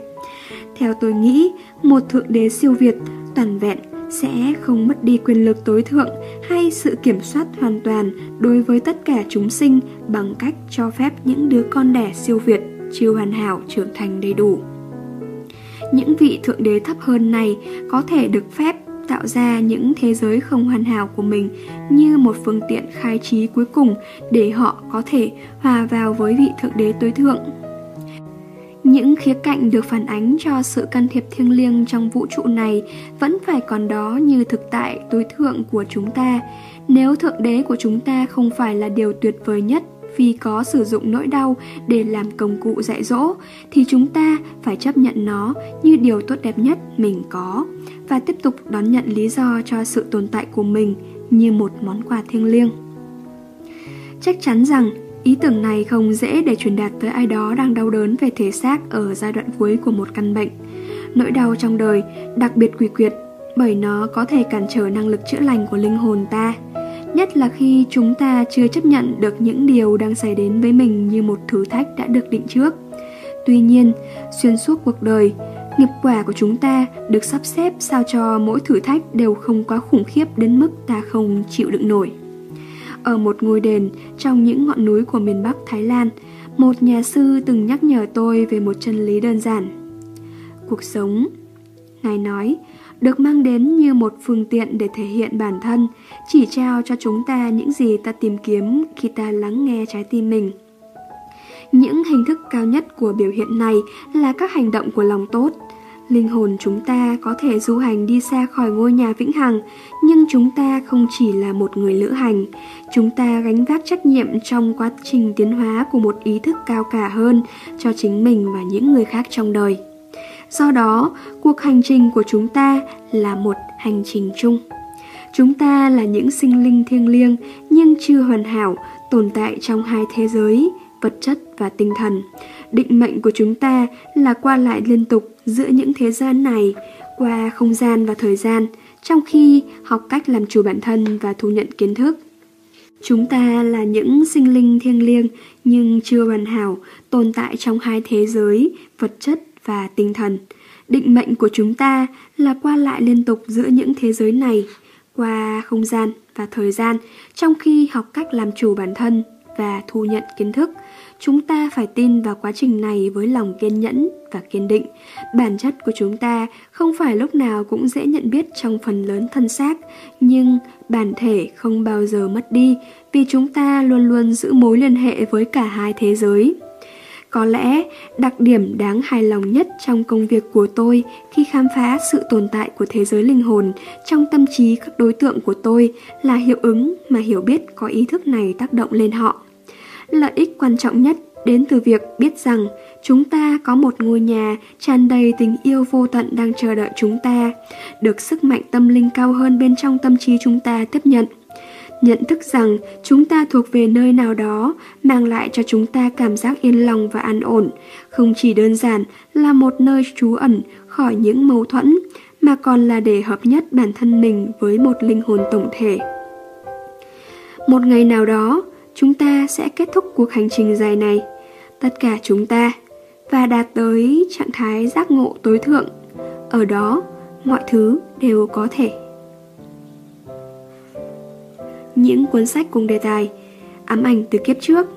Theo tôi nghĩ, một thượng đế siêu việt, toàn vẹn sẽ không mất đi quyền lực tối thượng hay sự kiểm soát hoàn toàn đối với tất cả chúng sinh bằng cách cho phép những đứa con đẻ siêu việt, chưa hoàn hảo trưởng thành đầy đủ. Những vị thượng đế thấp hơn này có thể được phép tạo ra những thế giới không hoàn hảo của mình như một phương tiện khai trí cuối cùng để họ có thể hòa vào với vị thượng đế tối thượng những khía cạnh được phản ánh cho sự can thiệp thiêng liêng trong vũ trụ này vẫn phải còn đó như thực tại tối thượng của chúng ta. Nếu thượng đế của chúng ta không phải là điều tuyệt vời nhất vì có sử dụng nỗi đau để làm công cụ dạy dỗ, thì chúng ta phải chấp nhận nó như điều tốt đẹp nhất mình có và tiếp tục đón nhận lý do cho sự tồn tại của mình như một món quà thiêng liêng. Chắc chắn rằng Ý tưởng này không dễ để truyền đạt tới ai đó đang đau đớn về thể xác ở giai đoạn cuối của một căn bệnh. Nỗi đau trong đời đặc biệt quỷ quyệt bởi nó có thể cản trở năng lực chữa lành của linh hồn ta. Nhất là khi chúng ta chưa chấp nhận được những điều đang xảy đến với mình như một thử thách đã được định trước. Tuy nhiên, xuyên suốt cuộc đời, nghiệp quả của chúng ta được sắp xếp sao cho mỗi thử thách đều không quá khủng khiếp đến mức ta không chịu đựng nổi. Ở một ngôi đền trong những ngọn núi của miền Bắc Thái Lan, một nhà sư từng nhắc nhở tôi về một chân lý đơn giản. Cuộc sống, Ngài nói, được mang đến như một phương tiện để thể hiện bản thân, chỉ trao cho chúng ta những gì ta tìm kiếm khi ta lắng nghe trái tim mình. Những hình thức cao nhất của biểu hiện này là các hành động của lòng tốt, Linh hồn chúng ta có thể du hành đi xa khỏi ngôi nhà vĩnh hằng, nhưng chúng ta không chỉ là một người lữ hành. Chúng ta gánh vác trách nhiệm trong quá trình tiến hóa của một ý thức cao cả hơn cho chính mình và những người khác trong đời. Do đó, cuộc hành trình của chúng ta là một hành trình chung. Chúng ta là những sinh linh thiêng liêng nhưng chưa hoàn hảo, tồn tại trong hai thế giới, vật chất và tinh thần. Định mệnh của chúng ta là qua lại liên tục giữa những thế gian này, qua không gian và thời gian, trong khi học cách làm chủ bản thân và thu nhận kiến thức. Chúng ta là những sinh linh thiêng liêng nhưng chưa hoàn hảo, tồn tại trong hai thế giới, vật chất và tinh thần. Định mệnh của chúng ta là qua lại liên tục giữa những thế giới này, qua không gian và thời gian, trong khi học cách làm chủ bản thân và thu nhận kiến thức. Chúng ta phải tin vào quá trình này với lòng kiên nhẫn và kiên định. Bản chất của chúng ta không phải lúc nào cũng dễ nhận biết trong phần lớn thân xác, nhưng bản thể không bao giờ mất đi vì chúng ta luôn luôn giữ mối liên hệ với cả hai thế giới. Có lẽ đặc điểm đáng hài lòng nhất trong công việc của tôi khi khám phá sự tồn tại của thế giới linh hồn trong tâm trí các đối tượng của tôi là hiệu ứng mà hiểu biết có ý thức này tác động lên họ. Lợi ích quan trọng nhất đến từ việc biết rằng chúng ta có một ngôi nhà tràn đầy tình yêu vô tận đang chờ đợi chúng ta, được sức mạnh tâm linh cao hơn bên trong tâm trí chúng ta tiếp nhận. Nhận thức rằng chúng ta thuộc về nơi nào đó mang lại cho chúng ta cảm giác yên lòng và an ổn, không chỉ đơn giản là một nơi trú ẩn khỏi những mâu thuẫn, mà còn là để hợp nhất bản thân mình với một linh hồn tổng thể. Một ngày nào đó, chúng ta sẽ kết thúc cuộc hành trình dài này, tất cả chúng ta, và đạt tới trạng thái giác ngộ tối thượng. Ở đó, mọi thứ đều có thể. Những cuốn sách cùng đề tài Ám ảnh từ kiếp trước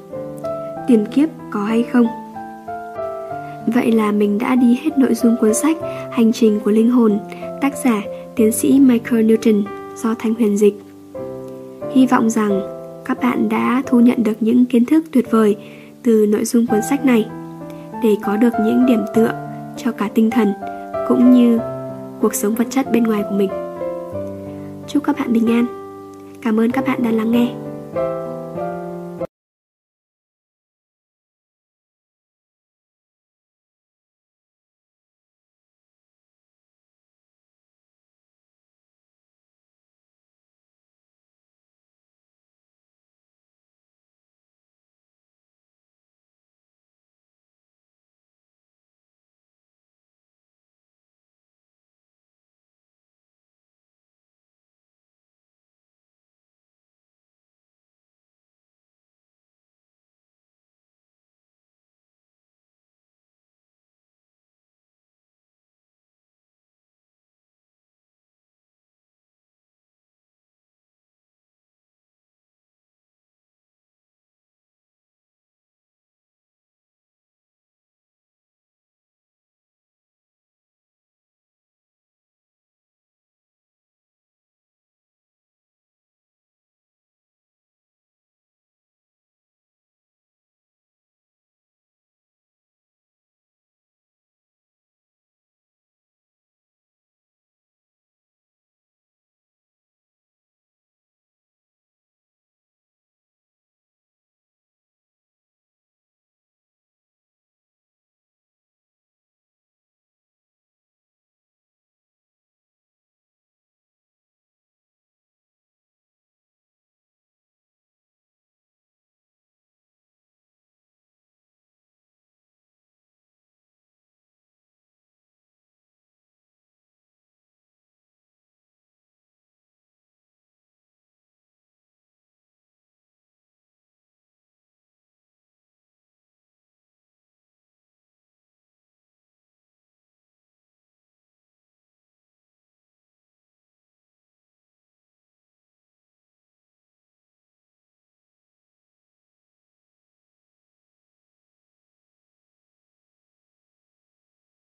Tiền kiếp có hay không? Vậy là mình đã đi hết nội dung cuốn sách Hành trình của linh hồn Tác giả tiến sĩ Michael Newton do Thanh Huyền dịch Hy vọng rằng các bạn đã thu nhận được những kiến thức tuyệt vời từ nội dung cuốn sách này. để có được những điểm tựa cho cả tinh thần cũng như cuộc sống vật chất bên ngoài của mình. Chúc các bạn bình an. Cảm ơn các bạn đã lắng nghe.